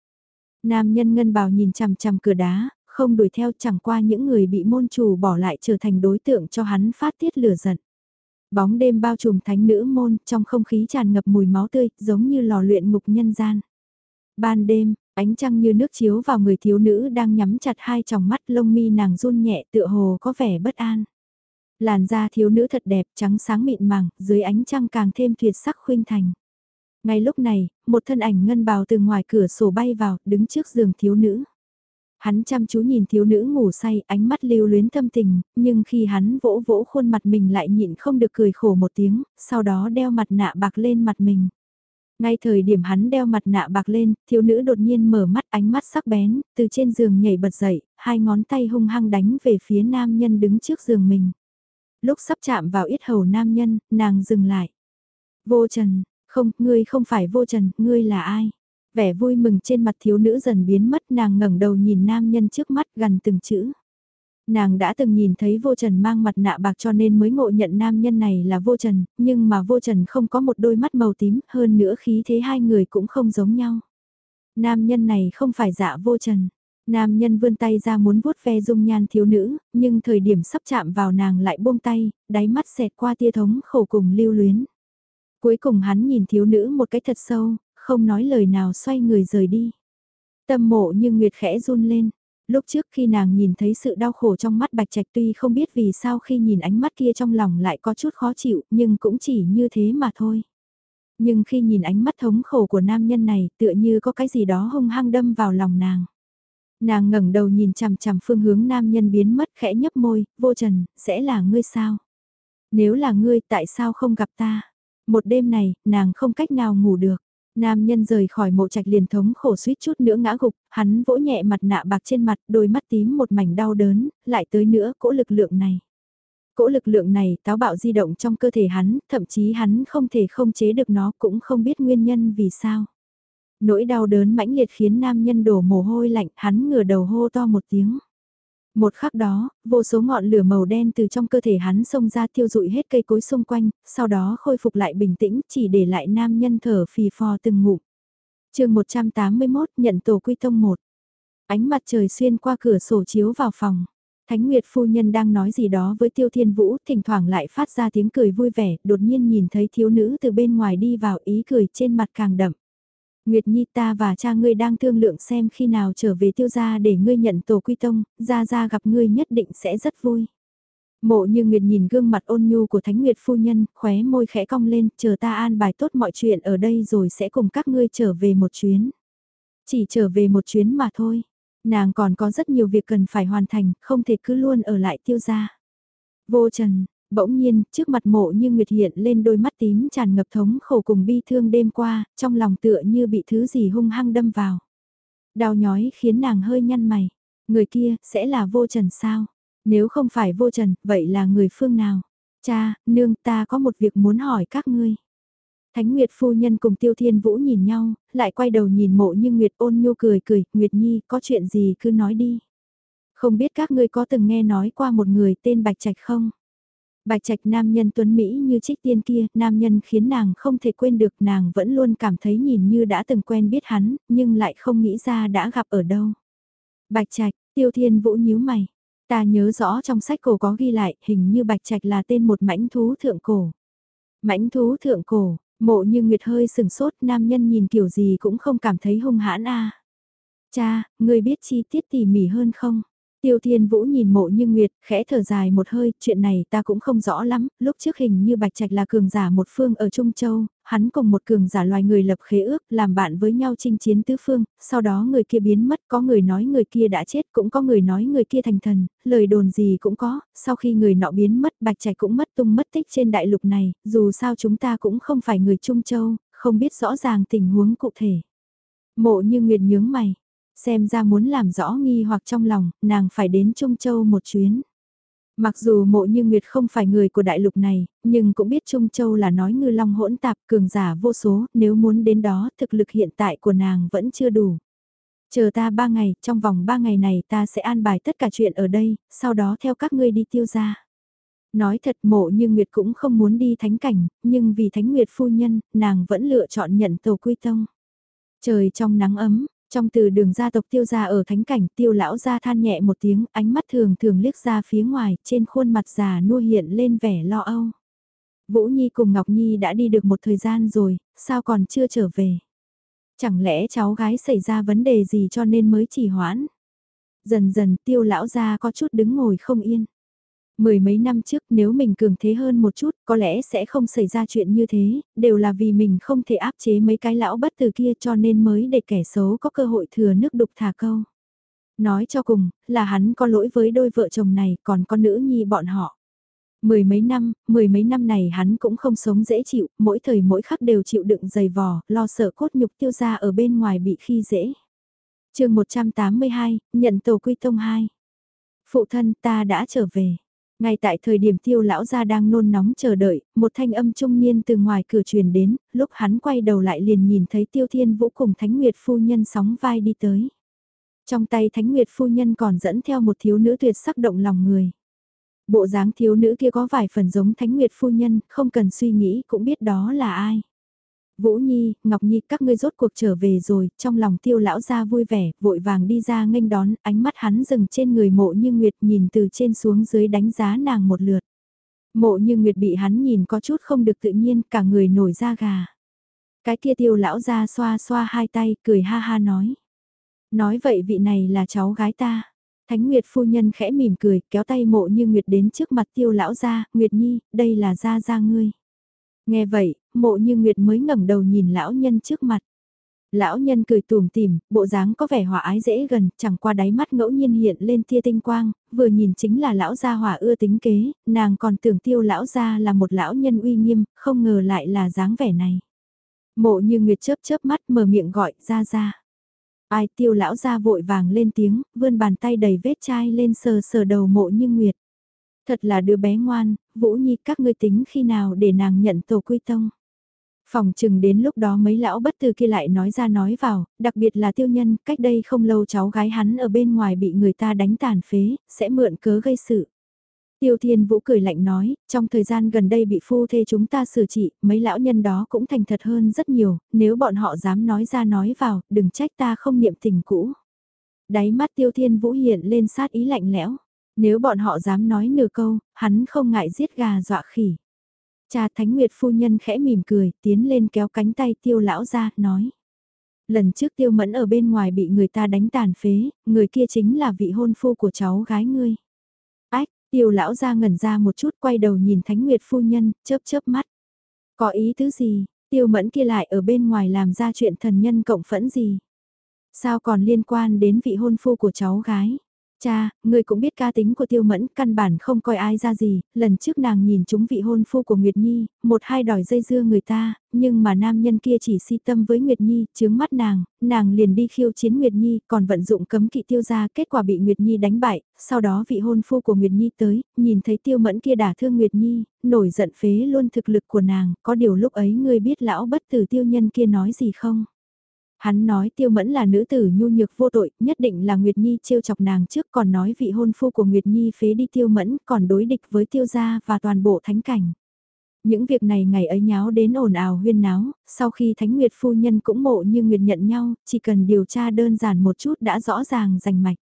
Speaker 1: Nam nhân ngân bào nhìn chằm chằm cửa đá, không đuổi theo chẳng qua những người bị môn chủ bỏ lại trở thành đối tượng cho hắn phát tiết lửa giận. Bóng đêm bao trùm thánh nữ môn, trong không khí tràn ngập mùi máu tươi, giống như lò luyện ngục nhân gian. Ban đêm, ánh trăng như nước chiếu vào người thiếu nữ đang nhắm chặt hai tròng mắt lông mi nàng run nhẹ tựa hồ có vẻ bất an. Làn da thiếu nữ thật đẹp, trắng sáng mịn màng, dưới ánh trăng càng thêm tuyệt sắc khuynh thành. Ngay lúc này, một thân ảnh ngân bào từ ngoài cửa sổ bay vào, đứng trước giường thiếu nữ. Hắn chăm chú nhìn thiếu nữ ngủ say, ánh mắt lưu luyến thâm tình, nhưng khi hắn vỗ vỗ khuôn mặt mình lại nhịn không được cười khổ một tiếng, sau đó đeo mặt nạ bạc lên mặt mình. Ngay thời điểm hắn đeo mặt nạ bạc lên, thiếu nữ đột nhiên mở mắt ánh mắt sắc bén, từ trên giường nhảy bật dậy, hai ngón tay hung hăng đánh về phía nam nhân đứng trước giường mình. Lúc sắp chạm vào yết hầu nam nhân, nàng dừng lại. Vô trần, không, ngươi không phải vô trần, ngươi là ai? Vẻ vui mừng trên mặt thiếu nữ dần biến mất nàng ngẩng đầu nhìn nam nhân trước mắt gần từng chữ. Nàng đã từng nhìn thấy vô trần mang mặt nạ bạc cho nên mới ngộ nhận nam nhân này là vô trần, nhưng mà vô trần không có một đôi mắt màu tím, hơn nữa khí thế hai người cũng không giống nhau. Nam nhân này không phải dạ vô trần. Nam nhân vươn tay ra muốn vuốt ve dung nhan thiếu nữ, nhưng thời điểm sắp chạm vào nàng lại buông tay, đáy mắt xẹt qua tia thống khổ cùng lưu luyến. Cuối cùng hắn nhìn thiếu nữ một cái thật sâu, không nói lời nào xoay người rời đi. Tâm mộ như Nguyệt khẽ run lên. Lúc trước khi nàng nhìn thấy sự đau khổ trong mắt Bạch Trạch tuy không biết vì sao khi nhìn ánh mắt kia trong lòng lại có chút khó chịu, nhưng cũng chỉ như thế mà thôi. Nhưng khi nhìn ánh mắt thống khổ của nam nhân này tựa như có cái gì đó hung hăng đâm vào lòng nàng. Nàng ngẩng đầu nhìn chằm chằm phương hướng nam nhân biến mất khẽ nhấp môi, vô trần, sẽ là ngươi sao? Nếu là ngươi tại sao không gặp ta? Một đêm này, nàng không cách nào ngủ được. Nam nhân rời khỏi mộ trạch liền thống khổ suýt chút nữa ngã gục, hắn vỗ nhẹ mặt nạ bạc trên mặt, đôi mắt tím một mảnh đau đớn, lại tới nữa cỗ lực lượng này. Cỗ lực lượng này táo bạo di động trong cơ thể hắn, thậm chí hắn không thể không chế được nó cũng không biết nguyên nhân vì sao. Nỗi đau đớn mãnh liệt khiến nam nhân đổ mồ hôi lạnh, hắn ngửa đầu hô to một tiếng. Một khắc đó, vô số ngọn lửa màu đen từ trong cơ thể hắn xông ra thiêu rụi hết cây cối xung quanh, sau đó khôi phục lại bình tĩnh chỉ để lại nam nhân thở phì phò từng ngủ. chương 181 nhận tổ quy tông 1. Ánh mặt trời xuyên qua cửa sổ chiếu vào phòng. Thánh Nguyệt phu nhân đang nói gì đó với Tiêu Thiên Vũ, thỉnh thoảng lại phát ra tiếng cười vui vẻ, đột nhiên nhìn thấy thiếu nữ từ bên ngoài đi vào ý cười trên mặt càng đậm. Nguyệt Nhi ta và cha ngươi đang thương lượng xem khi nào trở về tiêu gia để ngươi nhận tổ quy tông, ra ra gặp ngươi nhất định sẽ rất vui. Mộ như Nguyệt nhìn gương mặt ôn nhu của Thánh Nguyệt phu nhân, khóe môi khẽ cong lên, chờ ta an bài tốt mọi chuyện ở đây rồi sẽ cùng các ngươi trở về một chuyến. Chỉ trở về một chuyến mà thôi. Nàng còn có rất nhiều việc cần phải hoàn thành, không thể cứ luôn ở lại tiêu gia. Vô trần, bỗng nhiên, trước mặt mộ như Nguyệt hiện lên đôi mắt tím tràn ngập thống khổ cùng bi thương đêm qua, trong lòng tựa như bị thứ gì hung hăng đâm vào. Đau nhói khiến nàng hơi nhăn mày. Người kia, sẽ là vô trần sao? Nếu không phải vô trần, vậy là người phương nào? Cha, nương ta có một việc muốn hỏi các ngươi. Thánh Nguyệt phu nhân cùng Tiêu Thiên Vũ nhìn nhau, lại quay đầu nhìn mộ như Nguyệt ôn nhu cười cười, Nguyệt Nhi có chuyện gì cứ nói đi. Không biết các ngươi có từng nghe nói qua một người tên Bạch Trạch không? Bạch Trạch nam nhân tuấn Mỹ như trích tiên kia, nam nhân khiến nàng không thể quên được nàng vẫn luôn cảm thấy nhìn như đã từng quen biết hắn, nhưng lại không nghĩ ra đã gặp ở đâu. Bạch Trạch, Tiêu Thiên Vũ nhíu mày. Ta nhớ rõ trong sách cổ có ghi lại, hình như Bạch Trạch là tên một mãnh thú thượng cổ. Mãnh thú thượng cổ, Mộ như Nguyệt hơi sừng sốt, nam nhân nhìn kiểu gì cũng không cảm thấy hung hãn a. Cha, người biết chi tiết tỉ mỉ hơn không? Tiêu Thiên Vũ nhìn mộ như Nguyệt, khẽ thở dài một hơi, chuyện này ta cũng không rõ lắm, lúc trước hình như Bạch Trạch là cường giả một phương ở Trung Châu, hắn cùng một cường giả loài người lập khế ước, làm bạn với nhau chinh chiến tứ phương, sau đó người kia biến mất, có người nói người kia đã chết, cũng có người nói người kia thành thần, lời đồn gì cũng có, sau khi người nọ biến mất, Bạch Trạch cũng mất tung mất tích trên đại lục này, dù sao chúng ta cũng không phải người Trung Châu, không biết rõ ràng tình huống cụ thể. Mộ như Nguyệt nhướng mày Xem ra muốn làm rõ nghi hoặc trong lòng, nàng phải đến Trung Châu một chuyến. Mặc dù mộ như Nguyệt không phải người của đại lục này, nhưng cũng biết Trung Châu là nói ngư long hỗn tạp cường giả vô số, nếu muốn đến đó thực lực hiện tại của nàng vẫn chưa đủ. Chờ ta ba ngày, trong vòng ba ngày này ta sẽ an bài tất cả chuyện ở đây, sau đó theo các ngươi đi tiêu ra. Nói thật mộ như Nguyệt cũng không muốn đi thánh cảnh, nhưng vì thánh Nguyệt phu nhân, nàng vẫn lựa chọn nhận tàu quy tông. Trời trong nắng ấm, trong từ đường gia tộc tiêu gia ở thánh cảnh tiêu lão gia than nhẹ một tiếng ánh mắt thường thường liếc ra phía ngoài trên khuôn mặt già nua hiện lên vẻ lo âu. Vũ Nhi cùng Ngọc Nhi đã đi được một thời gian rồi, sao còn chưa trở về? Chẳng lẽ cháu gái xảy ra vấn đề gì cho nên mới chỉ hoãn? Dần dần tiêu lão gia có chút đứng ngồi không yên. Mười mấy năm trước nếu mình cường thế hơn một chút có lẽ sẽ không xảy ra chuyện như thế, đều là vì mình không thể áp chế mấy cái lão bất từ kia cho nên mới để kẻ xấu có cơ hội thừa nước đục thả câu. Nói cho cùng, là hắn có lỗi với đôi vợ chồng này còn con nữ nhi bọn họ. Mười mấy năm, mười mấy năm này hắn cũng không sống dễ chịu, mỗi thời mỗi khắc đều chịu đựng dày vò, lo sợ cốt nhục tiêu ra ở bên ngoài bị khi dễ. chương 182, nhận tổ quy tông 2. Phụ thân ta đã trở về. Ngay tại thời điểm tiêu lão gia đang nôn nóng chờ đợi, một thanh âm trung niên từ ngoài cửa truyền đến, lúc hắn quay đầu lại liền nhìn thấy tiêu thiên vũ cùng Thánh Nguyệt phu nhân sóng vai đi tới. Trong tay Thánh Nguyệt phu nhân còn dẫn theo một thiếu nữ tuyệt sắc động lòng người. Bộ dáng thiếu nữ kia có vài phần giống Thánh Nguyệt phu nhân, không cần suy nghĩ cũng biết đó là ai. Vũ Nhi, Ngọc Nhi các ngươi rốt cuộc trở về rồi, trong lòng tiêu lão ra vui vẻ, vội vàng đi ra nghênh đón, ánh mắt hắn dừng trên người mộ như Nguyệt nhìn từ trên xuống dưới đánh giá nàng một lượt. Mộ như Nguyệt bị hắn nhìn có chút không được tự nhiên, cả người nổi da gà. Cái kia tiêu lão ra xoa xoa hai tay, cười ha ha nói. Nói vậy vị này là cháu gái ta. Thánh Nguyệt phu nhân khẽ mỉm cười, kéo tay mộ như Nguyệt đến trước mặt tiêu lão ra, Nguyệt Nhi, đây là gia gia ngươi. Nghe vậy, mộ như Nguyệt mới ngẩng đầu nhìn lão nhân trước mặt. Lão nhân cười tùm tìm, bộ dáng có vẻ hòa ái dễ gần, chẳng qua đáy mắt ngẫu nhiên hiện lên tia tinh quang, vừa nhìn chính là lão gia hòa ưa tính kế, nàng còn tưởng tiêu lão gia là một lão nhân uy nghiêm, không ngờ lại là dáng vẻ này. Mộ như Nguyệt chớp chớp mắt mở miệng gọi ra ra. Ai tiêu lão gia vội vàng lên tiếng, vươn bàn tay đầy vết chai lên sờ sờ đầu mộ như Nguyệt. Thật là đứa bé ngoan, Vũ Nhi các ngươi tính khi nào để nàng nhận tổ quy tông. Phòng chừng đến lúc đó mấy lão bất từ kia lại nói ra nói vào, đặc biệt là tiêu nhân, cách đây không lâu cháu gái hắn ở bên ngoài bị người ta đánh tàn phế, sẽ mượn cớ gây sự. Tiêu Thiên Vũ cười lạnh nói, trong thời gian gần đây bị phu thê chúng ta xử trị, mấy lão nhân đó cũng thành thật hơn rất nhiều, nếu bọn họ dám nói ra nói vào, đừng trách ta không niệm tình cũ. Đáy mắt Tiêu Thiên Vũ hiện lên sát ý lạnh lẽo. Nếu bọn họ dám nói nửa câu, hắn không ngại giết gà dọa khỉ. Cha Thánh Nguyệt phu nhân khẽ mỉm cười, tiến lên kéo cánh tay tiêu lão ra, nói. Lần trước tiêu mẫn ở bên ngoài bị người ta đánh tàn phế, người kia chính là vị hôn phu của cháu gái ngươi. Ách, tiêu lão ra ngẩn ra một chút quay đầu nhìn Thánh Nguyệt phu nhân, chớp chớp mắt. Có ý tứ gì, tiêu mẫn kia lại ở bên ngoài làm ra chuyện thần nhân cộng phẫn gì? Sao còn liên quan đến vị hôn phu của cháu gái? Cha, người cũng biết ca tính của tiêu mẫn, căn bản không coi ai ra gì, lần trước nàng nhìn chúng vị hôn phu của Nguyệt Nhi, một hai đòi dây dưa người ta, nhưng mà nam nhân kia chỉ si tâm với Nguyệt Nhi, chướng mắt nàng, nàng liền đi khiêu chiến Nguyệt Nhi, còn vận dụng cấm kỵ tiêu ra, kết quả bị Nguyệt Nhi đánh bại, sau đó vị hôn phu của Nguyệt Nhi tới, nhìn thấy tiêu mẫn kia đả thương Nguyệt Nhi, nổi giận phế luôn thực lực của nàng, có điều lúc ấy ngươi biết lão bất tử tiêu nhân kia nói gì không? Hắn nói tiêu mẫn là nữ tử nhu nhược vô tội, nhất định là Nguyệt Nhi trêu chọc nàng trước còn nói vị hôn phu của Nguyệt Nhi phế đi tiêu mẫn còn đối địch với tiêu gia và toàn bộ thánh cảnh. Những việc này ngày ấy nháo đến ồn ào huyên náo, sau khi Thánh Nguyệt phu nhân cũng mộ như Nguyệt nhận nhau, chỉ cần điều tra đơn giản một chút đã rõ ràng rành mạch.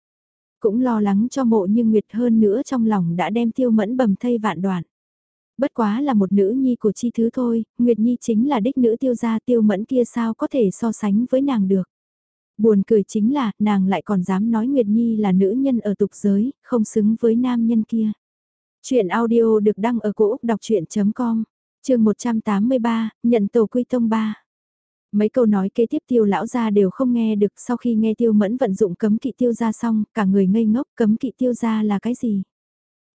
Speaker 1: Cũng lo lắng cho mộ như Nguyệt hơn nữa trong lòng đã đem tiêu mẫn bầm thây vạn đoạn bất quá là một nữ nhi của chi thứ thôi, Nguyệt Nhi chính là đích nữ tiêu gia tiêu mẫn kia sao có thể so sánh với nàng được. Buồn cười chính là, nàng lại còn dám nói Nguyệt Nhi là nữ nhân ở tục giới, không xứng với nam nhân kia. Chuyện audio được đăng ở cổ Úc đọc chuyện.com, trường 183, nhận tổ quy tông 3. Mấy câu nói kế tiếp tiêu lão gia đều không nghe được sau khi nghe tiêu mẫn vận dụng cấm kỵ tiêu gia xong, cả người ngây ngốc cấm kỵ tiêu gia là cái gì?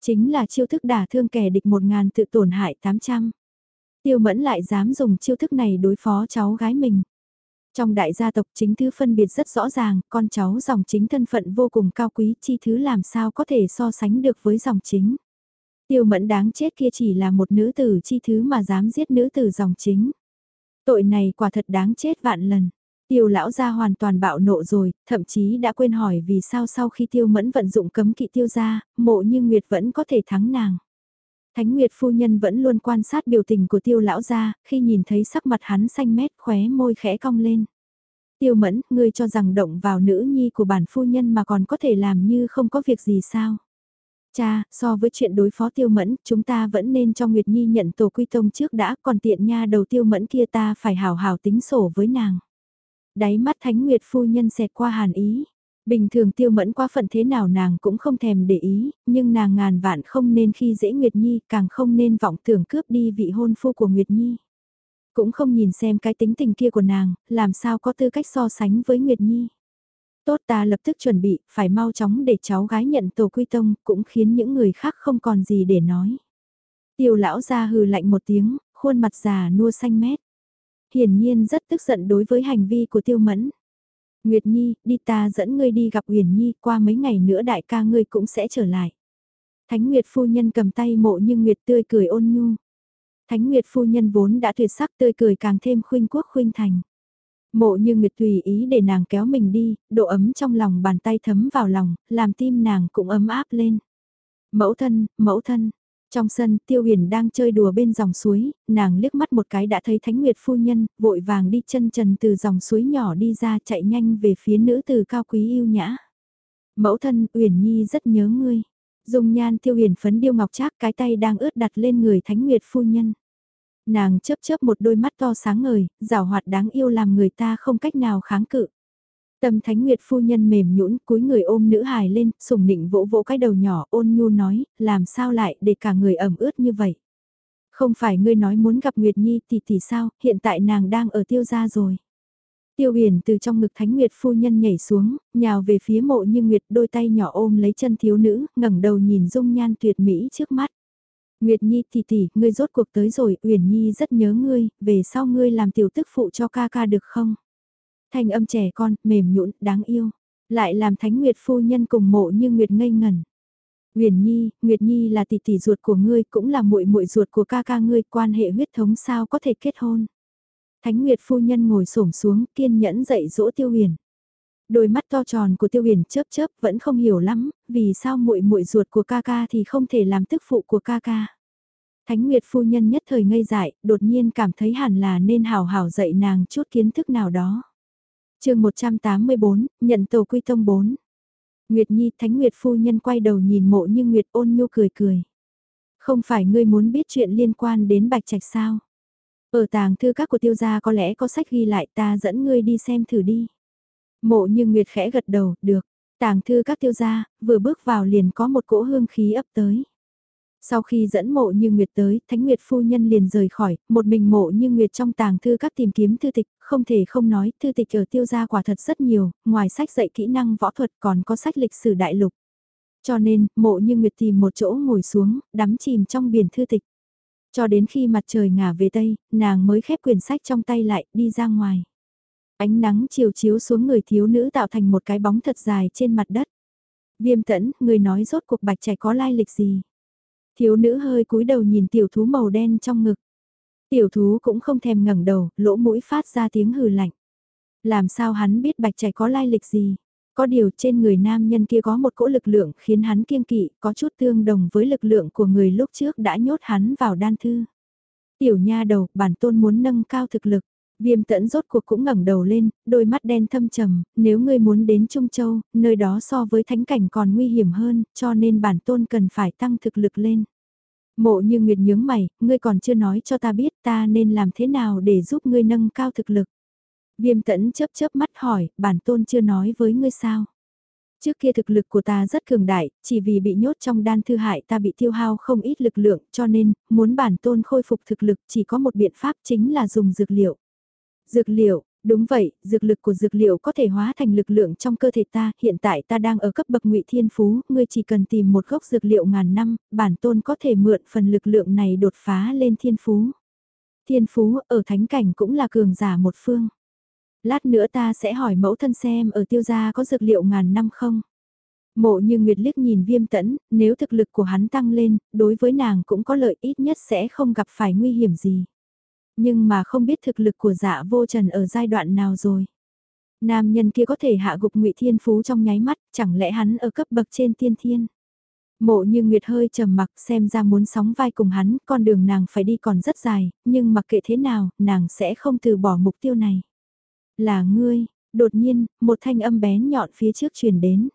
Speaker 1: Chính là chiêu thức đả thương kẻ địch một ngàn tự tổn hại 800. Tiêu mẫn lại dám dùng chiêu thức này đối phó cháu gái mình. Trong đại gia tộc chính thứ phân biệt rất rõ ràng, con cháu dòng chính thân phận vô cùng cao quý, chi thứ làm sao có thể so sánh được với dòng chính. Tiêu mẫn đáng chết kia chỉ là một nữ tử chi thứ mà dám giết nữ tử dòng chính. Tội này quả thật đáng chết vạn lần. Tiêu lão gia hoàn toàn bạo nộ rồi, thậm chí đã quên hỏi vì sao sau khi tiêu mẫn vận dụng cấm kỵ tiêu gia, mộ như Nguyệt vẫn có thể thắng nàng. Thánh Nguyệt phu nhân vẫn luôn quan sát biểu tình của tiêu lão gia, khi nhìn thấy sắc mặt hắn xanh mét khóe môi khẽ cong lên. Tiêu mẫn, ngươi cho rằng động vào nữ nhi của bản phu nhân mà còn có thể làm như không có việc gì sao? Cha, so với chuyện đối phó tiêu mẫn, chúng ta vẫn nên cho Nguyệt Nhi nhận tổ quy tông trước đã, còn tiện nha đầu tiêu mẫn kia ta phải hào hào tính sổ với nàng. Đáy mắt Thánh Nguyệt phu nhân xẹt qua hàn ý. Bình thường tiêu mẫn quá phận thế nào nàng cũng không thèm để ý, nhưng nàng ngàn vạn không nên khi dễ Nguyệt Nhi, càng không nên vọng tưởng cướp đi vị hôn phu của Nguyệt Nhi. Cũng không nhìn xem cái tính tình kia của nàng, làm sao có tư cách so sánh với Nguyệt Nhi. Tốt ta lập tức chuẩn bị, phải mau chóng để cháu gái nhận tổ quy tông, cũng khiến những người khác không còn gì để nói. Tiêu lão ra hừ lạnh một tiếng, khuôn mặt già nua xanh mét hiển nhiên rất tức giận đối với hành vi của tiêu mẫn. Nguyệt Nhi, đi ta dẫn ngươi đi gặp Huyền Nhi, qua mấy ngày nữa đại ca ngươi cũng sẽ trở lại. Thánh Nguyệt phu nhân cầm tay mộ như Nguyệt tươi cười ôn nhu. Thánh Nguyệt phu nhân vốn đã tuyệt sắc tươi cười càng thêm khuynh quốc khuynh thành. Mộ như Nguyệt tùy ý để nàng kéo mình đi, độ ấm trong lòng bàn tay thấm vào lòng, làm tim nàng cũng ấm áp lên. Mẫu thân, mẫu thân, trong sân, Tiêu Huyền đang chơi đùa bên dòng suối, nàng liếc mắt một cái đã thấy Thánh Nguyệt phu nhân, vội vàng đi chân trần từ dòng suối nhỏ đi ra chạy nhanh về phía nữ từ cao quý yêu nhã. Mẫu thân, Uyển Nhi rất nhớ ngươi. Dùng nhan Tiêu Huyền phấn điêu ngọc trác cái tay đang ướt đặt lên người Thánh Nguyệt phu nhân. Nàng chớp chớp một đôi mắt to sáng ngời, rào hoạt đáng yêu làm người ta không cách nào kháng cự. Tâm Thánh Nguyệt phu nhân mềm nhũn, cúi người ôm nữ hài lên, sủng nịnh vỗ vỗ cái đầu nhỏ, ôn nhu nói, làm sao lại để cả người ẩm ướt như vậy. Không phải ngươi nói muốn gặp Nguyệt Nhi thì thì sao, hiện tại nàng đang ở tiêu gia rồi. Tiêu huyền từ trong ngực Thánh Nguyệt phu nhân nhảy xuống, nhào về phía mộ như Nguyệt đôi tay nhỏ ôm lấy chân thiếu nữ, ngẩng đầu nhìn dung nhan tuyệt mỹ trước mắt. Nguyệt Nhi tỷ tỷ, ngươi rốt cuộc tới rồi, Uyển Nhi rất nhớ ngươi, về sau ngươi làm tiểu tức phụ cho ca ca được không? Thanh âm trẻ con, mềm nhũn, đáng yêu. Lại làm Thánh Nguyệt phu nhân cùng mộ như Nguyệt ngây ngẩn. uyển Nhi, Nguyệt Nhi là tỷ tỷ ruột của ngươi, cũng là muội muội ruột của ca ca ngươi, quan hệ huyết thống sao có thể kết hôn. Thánh Nguyệt phu nhân ngồi xổm xuống, kiên nhẫn dạy dỗ Tiêu Huyền. Đôi mắt to tròn của Tiêu Huyền chớp chớp, vẫn không hiểu lắm, vì sao muội muội ruột của ca ca thì không thể làm tức phụ của ca ca. Thánh Nguyệt phu nhân nhất thời ngây dại, đột nhiên cảm thấy hẳn là nên hào hào dạy nàng chút kiến thức nào đó chương 184, nhận tổ quy tông 4. Nguyệt Nhi Thánh Nguyệt phu nhân quay đầu nhìn mộ như Nguyệt ôn nhu cười cười. Không phải ngươi muốn biết chuyện liên quan đến bạch trạch sao? Ở tàng thư các của tiêu gia có lẽ có sách ghi lại ta dẫn ngươi đi xem thử đi. Mộ như Nguyệt khẽ gật đầu, được. Tàng thư các tiêu gia, vừa bước vào liền có một cỗ hương khí ấp tới. Sau khi dẫn mộ như Nguyệt tới, Thánh Nguyệt phu nhân liền rời khỏi, một mình mộ như Nguyệt trong tàng thư các tìm kiếm thư tịch, không thể không nói, thư tịch ở tiêu gia quả thật rất nhiều, ngoài sách dạy kỹ năng võ thuật còn có sách lịch sử đại lục. Cho nên, mộ như Nguyệt tìm một chỗ ngồi xuống, đắm chìm trong biển thư tịch. Cho đến khi mặt trời ngả về Tây, nàng mới khép quyển sách trong tay lại, đi ra ngoài. Ánh nắng chiều chiếu xuống người thiếu nữ tạo thành một cái bóng thật dài trên mặt đất. Viêm tẫn, người nói rốt cuộc bạch trẻ có lai lịch gì? Thiếu nữ hơi cúi đầu nhìn tiểu thú màu đen trong ngực. Tiểu thú cũng không thèm ngẩng đầu, lỗ mũi phát ra tiếng hừ lạnh. Làm sao hắn biết bạch trẻ có lai lịch gì? Có điều trên người nam nhân kia có một cỗ lực lượng khiến hắn kiêng kỵ, có chút tương đồng với lực lượng của người lúc trước đã nhốt hắn vào đan thư. Tiểu nha đầu, bản tôn muốn nâng cao thực lực. Viêm tẫn rốt cuộc cũng ngẩng đầu lên, đôi mắt đen thâm trầm, nếu ngươi muốn đến Trung Châu, nơi đó so với thánh cảnh còn nguy hiểm hơn, cho nên bản tôn cần phải tăng thực lực lên. Mộ như Nguyệt nhướng mày, ngươi còn chưa nói cho ta biết ta nên làm thế nào để giúp ngươi nâng cao thực lực. Viêm tẫn chớp chớp mắt hỏi, bản tôn chưa nói với ngươi sao. Trước kia thực lực của ta rất cường đại, chỉ vì bị nhốt trong đan thư hại ta bị tiêu hao không ít lực lượng, cho nên, muốn bản tôn khôi phục thực lực chỉ có một biện pháp chính là dùng dược liệu. Dược liệu, đúng vậy, dược lực của dược liệu có thể hóa thành lực lượng trong cơ thể ta, hiện tại ta đang ở cấp bậc ngụy thiên phú, ngươi chỉ cần tìm một gốc dược liệu ngàn năm, bản tôn có thể mượn phần lực lượng này đột phá lên thiên phú. Thiên phú ở thánh cảnh cũng là cường giả một phương. Lát nữa ta sẽ hỏi mẫu thân xem ở tiêu gia có dược liệu ngàn năm không? Mộ như Nguyệt liếc nhìn viêm tẫn, nếu thực lực của hắn tăng lên, đối với nàng cũng có lợi ít nhất sẽ không gặp phải nguy hiểm gì. Nhưng mà không biết thực lực của dạ vô trần ở giai đoạn nào rồi. Nam nhân kia có thể hạ gục ngụy Thiên Phú trong nháy mắt, chẳng lẽ hắn ở cấp bậc trên tiên thiên. Mộ như Nguyệt hơi trầm mặc xem ra muốn sóng vai cùng hắn, con đường nàng phải đi còn rất dài, nhưng mặc kệ thế nào, nàng sẽ không từ bỏ mục tiêu này. Là ngươi, đột nhiên, một thanh âm bén nhọn phía trước truyền đến.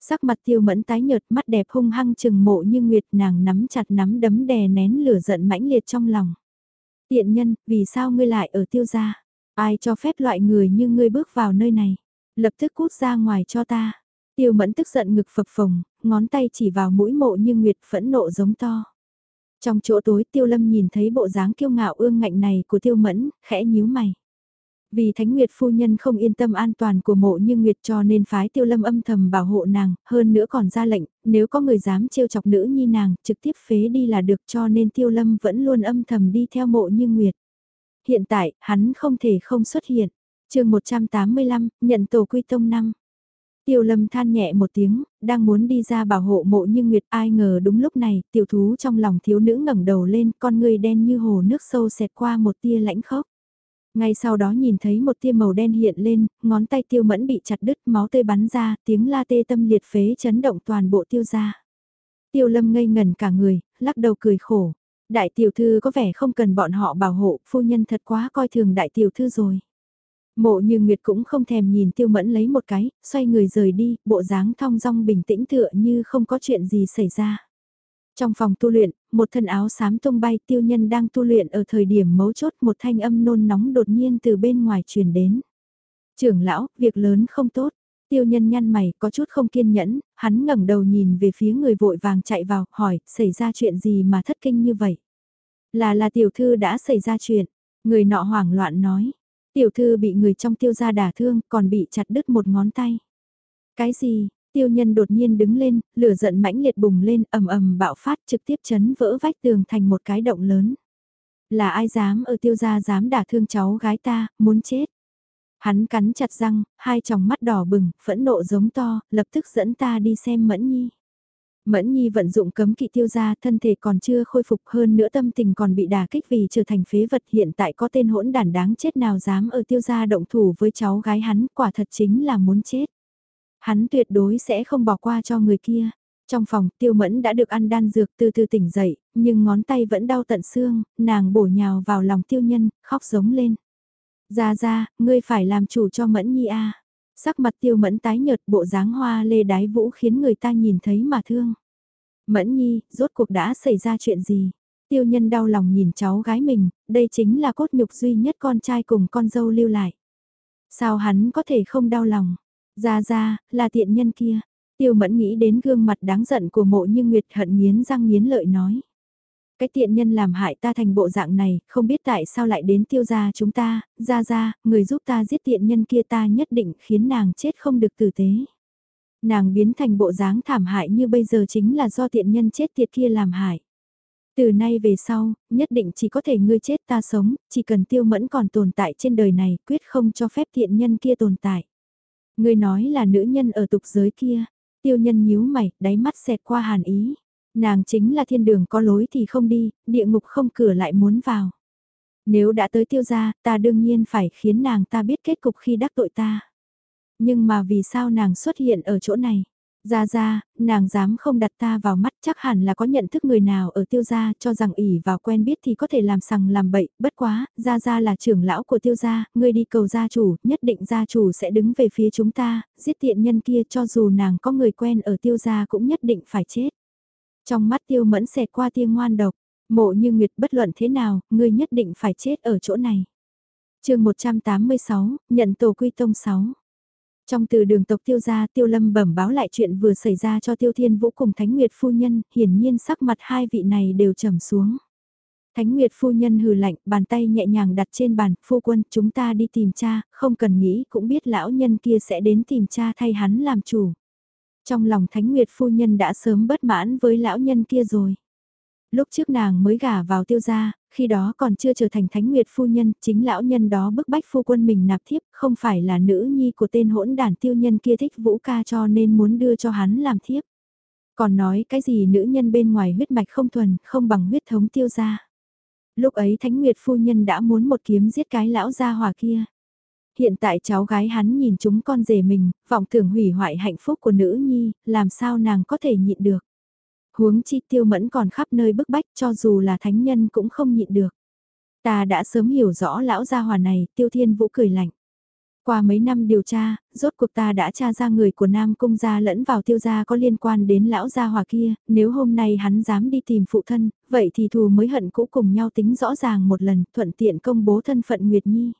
Speaker 1: Sắc mặt tiêu mẫn tái nhợt mắt đẹp hung hăng chừng mộ như Nguyệt nàng nắm chặt nắm đấm đè nén lửa giận mãnh liệt trong lòng. Tiện nhân, vì sao ngươi lại ở tiêu gia? Ai cho phép loại người như ngươi bước vào nơi này? Lập tức cút ra ngoài cho ta. Tiêu mẫn tức giận ngực phập phồng, ngón tay chỉ vào mũi mộ như nguyệt phẫn nộ giống to. Trong chỗ tối tiêu lâm nhìn thấy bộ dáng kiêu ngạo ương ngạnh này của tiêu mẫn, khẽ nhíu mày. Vì Thánh Nguyệt phu nhân không yên tâm an toàn của mộ như Nguyệt cho nên phái tiêu lâm âm thầm bảo hộ nàng, hơn nữa còn ra lệnh, nếu có người dám trêu chọc nữ nhi nàng, trực tiếp phế đi là được cho nên tiêu lâm vẫn luôn âm thầm đi theo mộ như Nguyệt. Hiện tại, hắn không thể không xuất hiện. chương 185, nhận tổ quy tông năm. Tiêu lâm than nhẹ một tiếng, đang muốn đi ra bảo hộ mộ như Nguyệt ai ngờ đúng lúc này, tiểu thú trong lòng thiếu nữ ngẩng đầu lên, con người đen như hồ nước sâu xẹt qua một tia lãnh khốc. Ngay sau đó nhìn thấy một tia màu đen hiện lên, ngón tay tiêu mẫn bị chặt đứt, máu tươi bắn ra, tiếng la tê tâm liệt phế chấn động toàn bộ tiêu ra. Tiêu lâm ngây ngần cả người, lắc đầu cười khổ. Đại tiểu thư có vẻ không cần bọn họ bảo hộ, phu nhân thật quá coi thường đại tiểu thư rồi. Mộ như Nguyệt cũng không thèm nhìn tiêu mẫn lấy một cái, xoay người rời đi, bộ dáng thong dong bình tĩnh tựa như không có chuyện gì xảy ra. Trong phòng tu luyện, một thân áo xám tung bay tiêu nhân đang tu luyện ở thời điểm mấu chốt một thanh âm nôn nóng đột nhiên từ bên ngoài truyền đến. Trưởng lão, việc lớn không tốt. Tiêu nhân nhăn mày có chút không kiên nhẫn, hắn ngẩng đầu nhìn về phía người vội vàng chạy vào, hỏi, xảy ra chuyện gì mà thất kinh như vậy? Là là tiểu thư đã xảy ra chuyện, người nọ hoảng loạn nói. Tiểu thư bị người trong tiêu gia đả thương, còn bị chặt đứt một ngón tay. Cái gì, tiêu nhân đột nhiên đứng lên, lửa giận mãnh liệt bùng lên, ầm ầm bạo phát trực tiếp chấn vỡ vách tường thành một cái động lớn. Là ai dám ở tiêu gia dám đả thương cháu gái ta, muốn chết. Hắn cắn chặt răng, hai tròng mắt đỏ bừng, phẫn nộ giống to, lập tức dẫn ta đi xem Mẫn Nhi. Mẫn Nhi vận dụng cấm kỵ tiêu gia thân thể còn chưa khôi phục hơn nữa tâm tình còn bị đả kích vì trở thành phế vật hiện tại có tên hỗn đản đáng chết nào dám ở tiêu gia động thủ với cháu gái hắn quả thật chính là muốn chết. Hắn tuyệt đối sẽ không bỏ qua cho người kia. Trong phòng, tiêu mẫn đã được ăn đan dược từ từ tỉnh dậy, nhưng ngón tay vẫn đau tận xương, nàng bổ nhào vào lòng tiêu nhân, khóc giống lên. Ra ra, ngươi phải làm chủ cho mẫn nhi a Sắc mặt tiêu mẫn tái nhợt bộ dáng hoa lê đái vũ khiến người ta nhìn thấy mà thương. Mẫn nhi, rốt cuộc đã xảy ra chuyện gì? Tiêu nhân đau lòng nhìn cháu gái mình, đây chính là cốt nhục duy nhất con trai cùng con dâu lưu lại. Sao hắn có thể không đau lòng? Ra ra, là tiện nhân kia. Tiêu mẫn nghĩ đến gương mặt đáng giận của mộ như Nguyệt hận nghiến răng nghiến lợi nói. Cái tiện nhân làm hại ta thành bộ dạng này, không biết tại sao lại đến tiêu gia chúng ta, ra ra, người giúp ta giết tiện nhân kia ta nhất định khiến nàng chết không được tử tế. Nàng biến thành bộ dáng thảm hại như bây giờ chính là do tiện nhân chết tiệt kia làm hại. Từ nay về sau, nhất định chỉ có thể ngươi chết ta sống, chỉ cần tiêu mẫn còn tồn tại trên đời này, quyết không cho phép tiện nhân kia tồn tại. Ngươi nói là nữ nhân ở tục giới kia, tiêu nhân nhíu mày, đáy mắt xẹt qua hàn ý. Nàng chính là thiên đường có lối thì không đi, địa ngục không cửa lại muốn vào. Nếu đã tới tiêu gia, ta đương nhiên phải khiến nàng ta biết kết cục khi đắc tội ta. Nhưng mà vì sao nàng xuất hiện ở chỗ này? Ra ra, nàng dám không đặt ta vào mắt chắc hẳn là có nhận thức người nào ở tiêu gia cho rằng ỉ vào quen biết thì có thể làm sằng làm bậy, bất quá, ra ra là trưởng lão của tiêu gia, ngươi đi cầu gia chủ, nhất định gia chủ sẽ đứng về phía chúng ta, giết tiện nhân kia cho dù nàng có người quen ở tiêu gia cũng nhất định phải chết. Trong mắt tiêu mẫn xẹt qua tia ngoan độc, mộ như nguyệt bất luận thế nào, ngươi nhất định phải chết ở chỗ này. chương 186, nhận tổ quy tông 6. Trong từ đường tộc tiêu gia tiêu lâm bẩm báo lại chuyện vừa xảy ra cho tiêu thiên vũ cùng Thánh Nguyệt phu nhân, hiển nhiên sắc mặt hai vị này đều trầm xuống. Thánh Nguyệt phu nhân hừ lạnh, bàn tay nhẹ nhàng đặt trên bàn, phu quân, chúng ta đi tìm cha, không cần nghĩ cũng biết lão nhân kia sẽ đến tìm cha thay hắn làm chủ. Trong lòng Thánh Nguyệt phu nhân đã sớm bất mãn với lão nhân kia rồi. Lúc trước nàng mới gả vào tiêu gia, khi đó còn chưa trở thành thánh nguyệt phu nhân, chính lão nhân đó bức bách phu quân mình nạp thiếp, không phải là nữ nhi của tên hỗn đàn tiêu nhân kia thích vũ ca cho nên muốn đưa cho hắn làm thiếp. Còn nói cái gì nữ nhân bên ngoài huyết mạch không thuần, không bằng huyết thống tiêu gia. Lúc ấy thánh nguyệt phu nhân đã muốn một kiếm giết cái lão gia hòa kia. Hiện tại cháu gái hắn nhìn chúng con rể mình, vọng tưởng hủy hoại hạnh phúc của nữ nhi, làm sao nàng có thể nhịn được huống chi tiêu mẫn còn khắp nơi bức bách cho dù là thánh nhân cũng không nhịn được. Ta đã sớm hiểu rõ lão gia hòa này, tiêu thiên vũ cười lạnh. Qua mấy năm điều tra, rốt cuộc ta đã tra ra người của Nam Cung gia lẫn vào tiêu gia có liên quan đến lão gia hòa kia, nếu hôm nay hắn dám đi tìm phụ thân, vậy thì thù mới hận cũ cùng nhau tính rõ ràng một lần, thuận tiện công bố thân phận Nguyệt Nhi.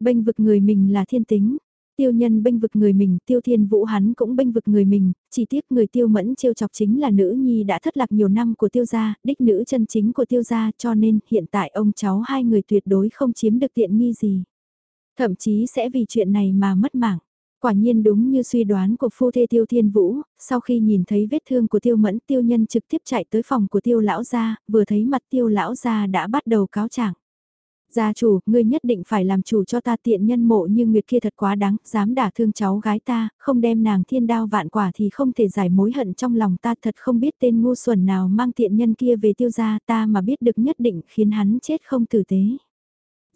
Speaker 1: Bênh vực người mình là thiên tính, Tiêu nhân bênh vực người mình, tiêu thiên vũ hắn cũng bênh vực người mình, chỉ tiếc người tiêu mẫn trêu chọc chính là nữ nhi đã thất lạc nhiều năm của tiêu gia, đích nữ chân chính của tiêu gia cho nên hiện tại ông cháu hai người tuyệt đối không chiếm được tiện nghi gì. Thậm chí sẽ vì chuyện này mà mất mạng. Quả nhiên đúng như suy đoán của phu thê tiêu thiên vũ, sau khi nhìn thấy vết thương của tiêu mẫn tiêu nhân trực tiếp chạy tới phòng của tiêu lão gia, vừa thấy mặt tiêu lão gia đã bắt đầu cáo trạng. Gia chủ, ngươi nhất định phải làm chủ cho ta tiện nhân mộ như Nguyệt kia thật quá đáng, dám đả thương cháu gái ta, không đem nàng thiên đao vạn quả thì không thể giải mối hận trong lòng ta thật không biết tên ngu xuẩn nào mang tiện nhân kia về tiêu gia ta mà biết được nhất định khiến hắn chết không tử tế.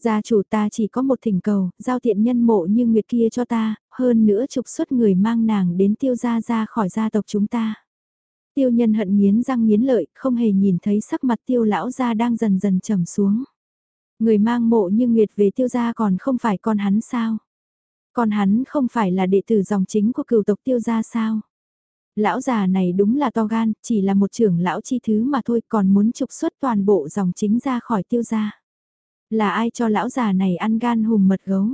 Speaker 1: Gia chủ ta chỉ có một thỉnh cầu, giao tiện nhân mộ như Nguyệt kia cho ta, hơn nữa trục xuất người mang nàng đến tiêu gia ra khỏi gia tộc chúng ta. Tiêu nhân hận nghiến răng nghiến lợi, không hề nhìn thấy sắc mặt tiêu lão gia đang dần dần trầm xuống. Người mang mộ như Nguyệt về tiêu gia còn không phải con hắn sao? Con hắn không phải là đệ tử dòng chính của cựu tộc tiêu gia sao? Lão già này đúng là to gan, chỉ là một trưởng lão chi thứ mà thôi còn muốn trục xuất toàn bộ dòng chính ra khỏi tiêu gia. Là ai cho lão già này ăn gan hùm mật gấu?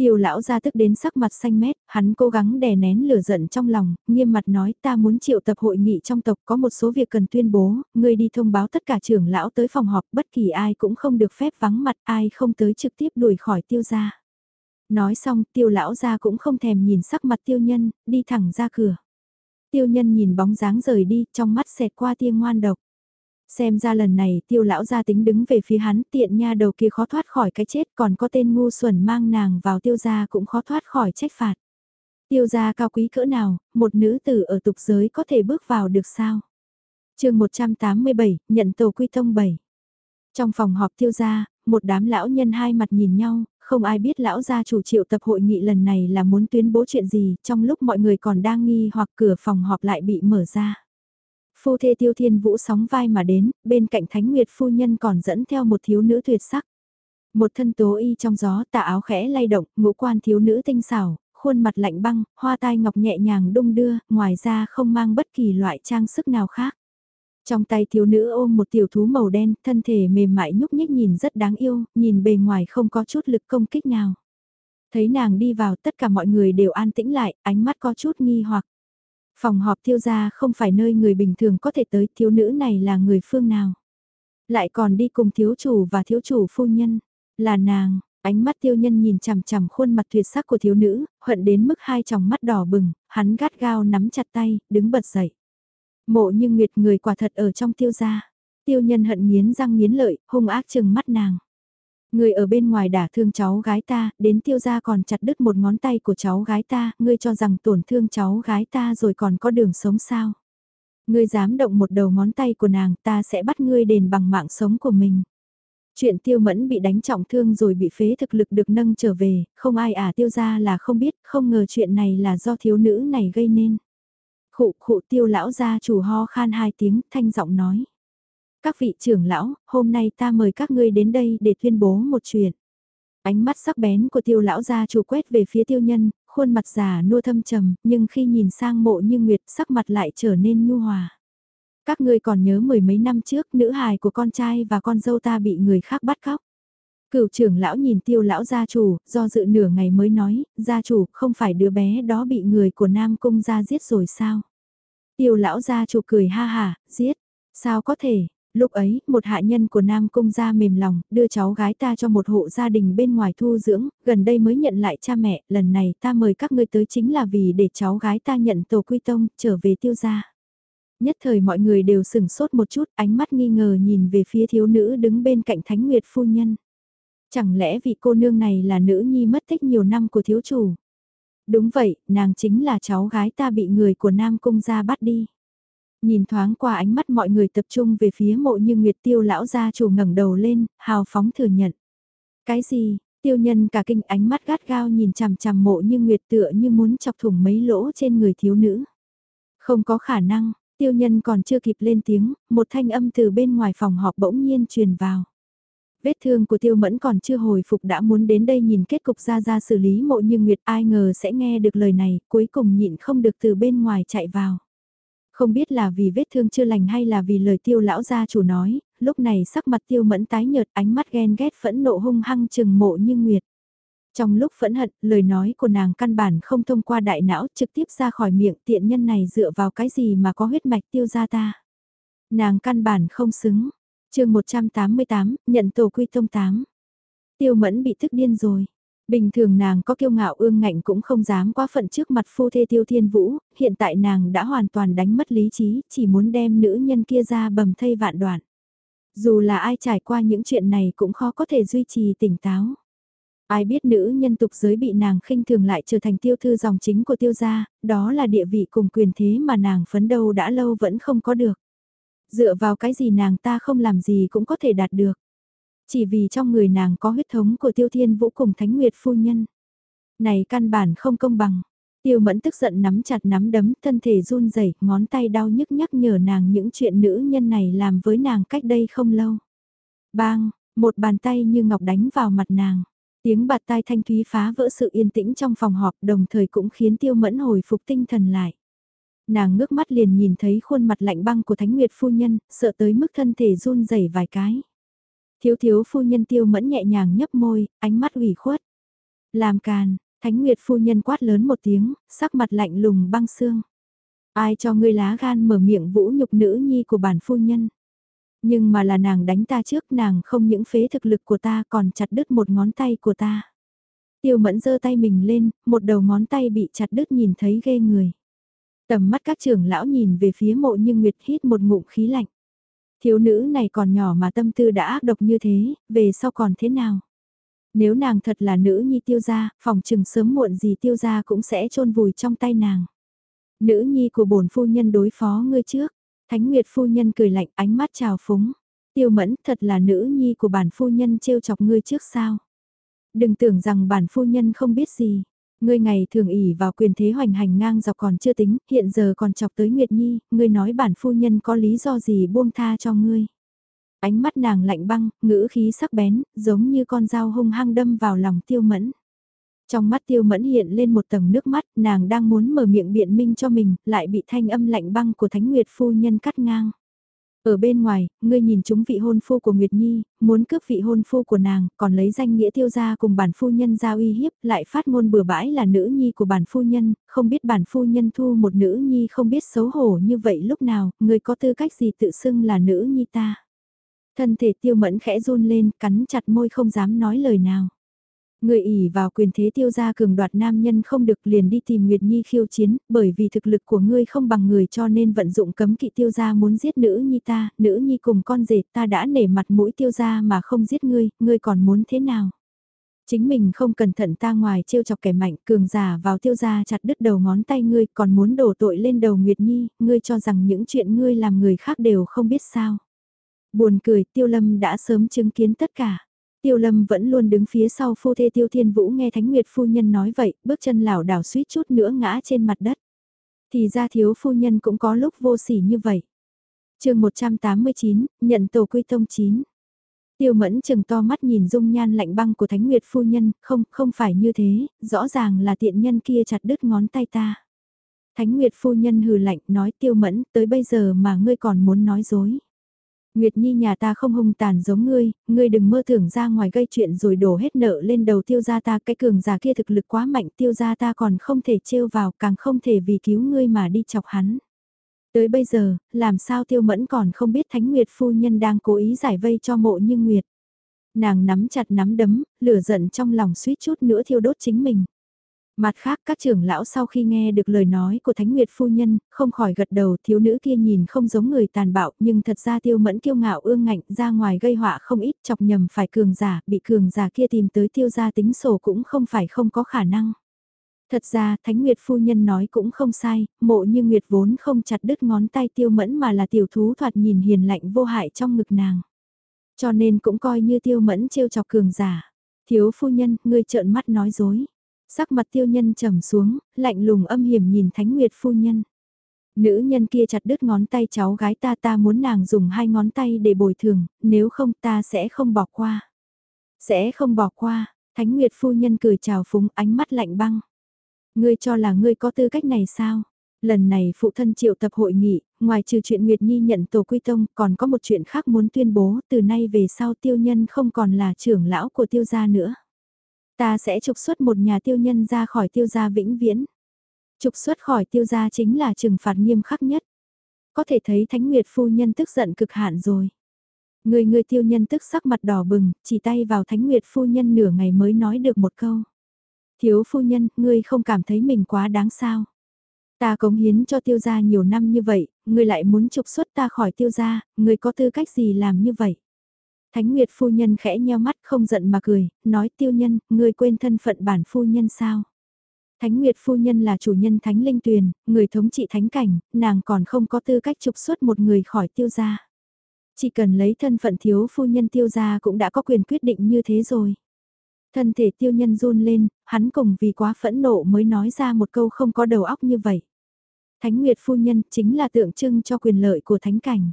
Speaker 1: Tiêu lão ra tức đến sắc mặt xanh mét, hắn cố gắng đè nén lửa giận trong lòng, nghiêm mặt nói ta muốn triệu tập hội nghị trong tộc có một số việc cần tuyên bố, ngươi đi thông báo tất cả trưởng lão tới phòng họp bất kỳ ai cũng không được phép vắng mặt ai không tới trực tiếp đuổi khỏi tiêu gia. Nói xong tiêu lão ra cũng không thèm nhìn sắc mặt tiêu nhân, đi thẳng ra cửa. Tiêu nhân nhìn bóng dáng rời đi, trong mắt xẹt qua tia ngoan độc. Xem ra lần này tiêu lão gia tính đứng về phía hắn tiện nha đầu kia khó thoát khỏi cái chết còn có tên ngu xuẩn mang nàng vào tiêu gia cũng khó thoát khỏi trách phạt. Tiêu gia cao quý cỡ nào, một nữ tử ở tục giới có thể bước vào được sao? chương 187, nhận tổ quy tông 7. Trong phòng họp tiêu gia, một đám lão nhân hai mặt nhìn nhau, không ai biết lão gia chủ triệu tập hội nghị lần này là muốn tuyên bố chuyện gì, trong lúc mọi người còn đang nghi hoặc cửa phòng họp lại bị mở ra. Phu thê tiêu thiên vũ sóng vai mà đến, bên cạnh thánh nguyệt phu nhân còn dẫn theo một thiếu nữ tuyệt sắc. Một thân tố y trong gió tà áo khẽ lay động, ngũ quan thiếu nữ tinh xảo, khuôn mặt lạnh băng, hoa tai ngọc nhẹ nhàng đung đưa, ngoài ra không mang bất kỳ loại trang sức nào khác. Trong tay thiếu nữ ôm một tiểu thú màu đen, thân thể mềm mại nhúc nhích nhìn rất đáng yêu, nhìn bề ngoài không có chút lực công kích nào. Thấy nàng đi vào tất cả mọi người đều an tĩnh lại, ánh mắt có chút nghi hoặc. Phòng họp tiêu gia không phải nơi người bình thường có thể tới, thiếu nữ này là người phương nào. Lại còn đi cùng thiếu chủ và thiếu chủ phu nhân, là nàng, ánh mắt tiêu nhân nhìn chằm chằm khuôn mặt tuyệt sắc của thiếu nữ, hận đến mức hai tròng mắt đỏ bừng, hắn gắt gao nắm chặt tay, đứng bật dậy. Mộ như nguyệt người quả thật ở trong tiêu gia. Tiêu nhân hận nghiến răng nghiến lợi, hung ác chừng mắt nàng. Người ở bên ngoài đả thương cháu gái ta, đến tiêu gia còn chặt đứt một ngón tay của cháu gái ta, ngươi cho rằng tổn thương cháu gái ta rồi còn có đường sống sao. Ngươi dám động một đầu ngón tay của nàng ta sẽ bắt ngươi đền bằng mạng sống của mình. Chuyện tiêu mẫn bị đánh trọng thương rồi bị phế thực lực được nâng trở về, không ai à tiêu ra là không biết, không ngờ chuyện này là do thiếu nữ này gây nên. Khụ khụ tiêu lão gia chủ ho khan hai tiếng, thanh giọng nói. Các vị trưởng lão, hôm nay ta mời các ngươi đến đây để tuyên bố một chuyện. Ánh mắt sắc bén của tiêu lão gia chủ quét về phía tiêu nhân, khuôn mặt già nua thâm trầm, nhưng khi nhìn sang mộ như nguyệt sắc mặt lại trở nên nhu hòa. Các ngươi còn nhớ mười mấy năm trước nữ hài của con trai và con dâu ta bị người khác bắt cóc. Cựu trưởng lão nhìn tiêu lão gia chủ, do dự nửa ngày mới nói, gia chủ không phải đứa bé đó bị người của Nam Cung gia giết rồi sao? Tiêu lão gia chủ cười ha hà, giết, sao có thể, Lúc ấy, một hạ nhân của Nam Cung gia mềm lòng, đưa cháu gái ta cho một hộ gia đình bên ngoài thu dưỡng, gần đây mới nhận lại cha mẹ, lần này ta mời các ngươi tới chính là vì để cháu gái ta nhận tổ quy tông, trở về tiêu gia. Nhất thời mọi người đều sửng sốt một chút, ánh mắt nghi ngờ nhìn về phía thiếu nữ đứng bên cạnh Thánh Nguyệt phu nhân. Chẳng lẽ vị cô nương này là nữ nhi mất tích nhiều năm của thiếu chủ? Đúng vậy, nàng chính là cháu gái ta bị người của Nam Cung gia bắt đi. Nhìn thoáng qua ánh mắt mọi người tập trung về phía mộ như Nguyệt tiêu lão gia chủ ngẩng đầu lên, hào phóng thừa nhận. Cái gì, tiêu nhân cả kinh ánh mắt gắt gao nhìn chằm chằm mộ như Nguyệt tựa như muốn chọc thủng mấy lỗ trên người thiếu nữ. Không có khả năng, tiêu nhân còn chưa kịp lên tiếng, một thanh âm từ bên ngoài phòng họp bỗng nhiên truyền vào. Vết thương của tiêu mẫn còn chưa hồi phục đã muốn đến đây nhìn kết cục ra ra xử lý mộ như Nguyệt ai ngờ sẽ nghe được lời này, cuối cùng nhịn không được từ bên ngoài chạy vào. Không biết là vì vết thương chưa lành hay là vì lời tiêu lão gia chủ nói, lúc này sắc mặt tiêu mẫn tái nhợt ánh mắt ghen ghét phẫn nộ hung hăng chừng mộ như nguyệt. Trong lúc phẫn hận, lời nói của nàng căn bản không thông qua đại não trực tiếp ra khỏi miệng tiện nhân này dựa vào cái gì mà có huyết mạch tiêu ra ta. Nàng căn bản không xứng. chương 188, nhận tổ quy tông 8. Tiêu mẫn bị thức điên rồi. Bình thường nàng có kiêu ngạo ương ngạnh cũng không dám quá phận trước mặt phu thê tiêu thiên vũ, hiện tại nàng đã hoàn toàn đánh mất lý trí, chỉ muốn đem nữ nhân kia ra bầm thây vạn đoạn. Dù là ai trải qua những chuyện này cũng khó có thể duy trì tỉnh táo. Ai biết nữ nhân tục giới bị nàng khinh thường lại trở thành tiêu thư dòng chính của tiêu gia, đó là địa vị cùng quyền thế mà nàng phấn đấu đã lâu vẫn không có được. Dựa vào cái gì nàng ta không làm gì cũng có thể đạt được. Chỉ vì trong người nàng có huyết thống của Tiêu Thiên Vũ cùng Thánh Nguyệt phu nhân. Này căn bản không công bằng. Tiêu mẫn tức giận nắm chặt nắm đấm, thân thể run rẩy, ngón tay đau nhức nhắc nhở nàng những chuyện nữ nhân này làm với nàng cách đây không lâu. Bang, một bàn tay như ngọc đánh vào mặt nàng. Tiếng bạt tai thanh thúy phá vỡ sự yên tĩnh trong phòng họp đồng thời cũng khiến tiêu mẫn hồi phục tinh thần lại. Nàng ngước mắt liền nhìn thấy khuôn mặt lạnh băng của Thánh Nguyệt phu nhân, sợ tới mức thân thể run rẩy vài cái. Thiếu thiếu phu nhân tiêu mẫn nhẹ nhàng nhấp môi, ánh mắt ủy khuất. Làm càn, Thánh Nguyệt phu nhân quát lớn một tiếng, sắc mặt lạnh lùng băng xương. Ai cho ngươi lá gan mở miệng vũ nhục nữ nhi của bản phu nhân. Nhưng mà là nàng đánh ta trước nàng không những phế thực lực của ta còn chặt đứt một ngón tay của ta. Tiêu mẫn giơ tay mình lên, một đầu ngón tay bị chặt đứt nhìn thấy ghê người. Tầm mắt các trưởng lão nhìn về phía mộ như Nguyệt hít một ngụm khí lạnh. Thiếu nữ này còn nhỏ mà tâm tư đã ác độc như thế, về sau còn thế nào? Nếu nàng thật là nữ nhi tiêu gia, phòng trừng sớm muộn gì tiêu gia cũng sẽ chôn vùi trong tay nàng. Nữ nhi của bổn phu nhân đối phó ngươi trước. Thánh Nguyệt phu nhân cười lạnh ánh mắt trào phúng. Tiêu mẫn thật là nữ nhi của bản phu nhân trêu chọc ngươi trước sao. Đừng tưởng rằng bản phu nhân không biết gì. Ngươi ngày thường ỉ vào quyền thế hoành hành ngang dọc còn chưa tính, hiện giờ còn chọc tới Nguyệt Nhi, ngươi nói bản phu nhân có lý do gì buông tha cho ngươi. Ánh mắt nàng lạnh băng, ngữ khí sắc bén, giống như con dao hung hăng đâm vào lòng tiêu mẫn. Trong mắt tiêu mẫn hiện lên một tầng nước mắt, nàng đang muốn mở miệng biện minh cho mình, lại bị thanh âm lạnh băng của Thánh Nguyệt phu nhân cắt ngang. Ở bên ngoài, ngươi nhìn chúng vị hôn phu của Nguyệt Nhi, muốn cướp vị hôn phu của nàng, còn lấy danh nghĩa tiêu gia cùng bản phu nhân giao uy hiếp, lại phát ngôn bừa bãi là nữ nhi của bản phu nhân, không biết bản phu nhân thu một nữ nhi không biết xấu hổ như vậy lúc nào, ngươi có tư cách gì tự xưng là nữ nhi ta. Thân thể tiêu mẫn khẽ run lên, cắn chặt môi không dám nói lời nào. Người ỉ vào quyền thế tiêu gia cường đoạt nam nhân không được liền đi tìm Nguyệt Nhi khiêu chiến, bởi vì thực lực của ngươi không bằng người cho nên vận dụng cấm kỵ tiêu gia muốn giết nữ nhi ta, nữ nhi cùng con rể ta đã nể mặt mũi tiêu gia mà không giết ngươi, ngươi còn muốn thế nào? Chính mình không cẩn thận ta ngoài trêu chọc kẻ mạnh cường giả vào tiêu gia chặt đứt đầu ngón tay ngươi còn muốn đổ tội lên đầu Nguyệt Nhi, ngươi cho rằng những chuyện ngươi làm người khác đều không biết sao. Buồn cười tiêu lâm đã sớm chứng kiến tất cả. Tiêu lâm vẫn luôn đứng phía sau phu thê tiêu thiên vũ nghe Thánh Nguyệt phu nhân nói vậy, bước chân lảo đảo suýt chút nữa ngã trên mặt đất. Thì ra thiếu phu nhân cũng có lúc vô sỉ như vậy. chương 189, nhận tổ quy tông 9. Tiêu mẫn chừng to mắt nhìn dung nhan lạnh băng của Thánh Nguyệt phu nhân, không, không phải như thế, rõ ràng là tiện nhân kia chặt đứt ngón tay ta. Thánh Nguyệt phu nhân hừ lạnh nói tiêu mẫn, tới bây giờ mà ngươi còn muốn nói dối. Nguyệt Nhi nhà ta không hung tàn giống ngươi, ngươi đừng mơ tưởng ra ngoài gây chuyện rồi đổ hết nợ lên đầu tiêu gia ta, cái cường giả kia thực lực quá mạnh tiêu gia ta còn không thể trêu vào, càng không thể vì cứu ngươi mà đi chọc hắn. Tới bây giờ, làm sao tiêu mẫn còn không biết Thánh Nguyệt phu nhân đang cố ý giải vây cho mộ như Nguyệt. Nàng nắm chặt nắm đấm, lửa giận trong lòng suýt chút nữa thiêu đốt chính mình. Mặt khác các trưởng lão sau khi nghe được lời nói của Thánh Nguyệt phu nhân, không khỏi gật đầu thiếu nữ kia nhìn không giống người tàn bạo nhưng thật ra tiêu mẫn kiêu ngạo ương ngạnh ra ngoài gây họa không ít chọc nhầm phải cường giả, bị cường giả kia tìm tới tiêu gia tính sổ cũng không phải không có khả năng. Thật ra Thánh Nguyệt phu nhân nói cũng không sai, mộ như Nguyệt vốn không chặt đứt ngón tay tiêu mẫn mà là tiểu thú thoạt nhìn hiền lạnh vô hại trong ngực nàng. Cho nên cũng coi như tiêu mẫn trêu chọc cường giả. Thiếu phu nhân, ngươi trợn mắt nói dối. Sắc mặt tiêu nhân trầm xuống, lạnh lùng âm hiểm nhìn Thánh Nguyệt phu nhân. Nữ nhân kia chặt đứt ngón tay cháu gái ta ta muốn nàng dùng hai ngón tay để bồi thường, nếu không ta sẽ không bỏ qua. Sẽ không bỏ qua, Thánh Nguyệt phu nhân cười chào phúng ánh mắt lạnh băng. Ngươi cho là ngươi có tư cách này sao? Lần này phụ thân triệu tập hội nghị, ngoài trừ chuyện Nguyệt Nhi nhận tổ quy tông, còn có một chuyện khác muốn tuyên bố, từ nay về sau tiêu nhân không còn là trưởng lão của tiêu gia nữa. Ta sẽ trục xuất một nhà tiêu nhân ra khỏi tiêu gia vĩnh viễn. Trục xuất khỏi tiêu gia chính là trừng phạt nghiêm khắc nhất. Có thể thấy Thánh Nguyệt phu nhân tức giận cực hạn rồi. Người người tiêu nhân tức sắc mặt đỏ bừng, chỉ tay vào Thánh Nguyệt phu nhân nửa ngày mới nói được một câu. Thiếu phu nhân, ngươi không cảm thấy mình quá đáng sao? Ta cống hiến cho tiêu gia nhiều năm như vậy, ngươi lại muốn trục xuất ta khỏi tiêu gia, ngươi có tư cách gì làm như vậy? Thánh Nguyệt phu nhân khẽ nheo mắt không giận mà cười, nói tiêu nhân, ngươi quên thân phận bản phu nhân sao? Thánh Nguyệt phu nhân là chủ nhân Thánh Linh Tuyền, người thống trị thánh cảnh, nàng còn không có tư cách trục xuất một người khỏi tiêu gia. Chỉ cần lấy thân phận thiếu phu nhân tiêu gia cũng đã có quyền quyết định như thế rồi. Thân thể tiêu nhân run lên, hắn cùng vì quá phẫn nộ mới nói ra một câu không có đầu óc như vậy. Thánh Nguyệt phu nhân chính là tượng trưng cho quyền lợi của thánh cảnh.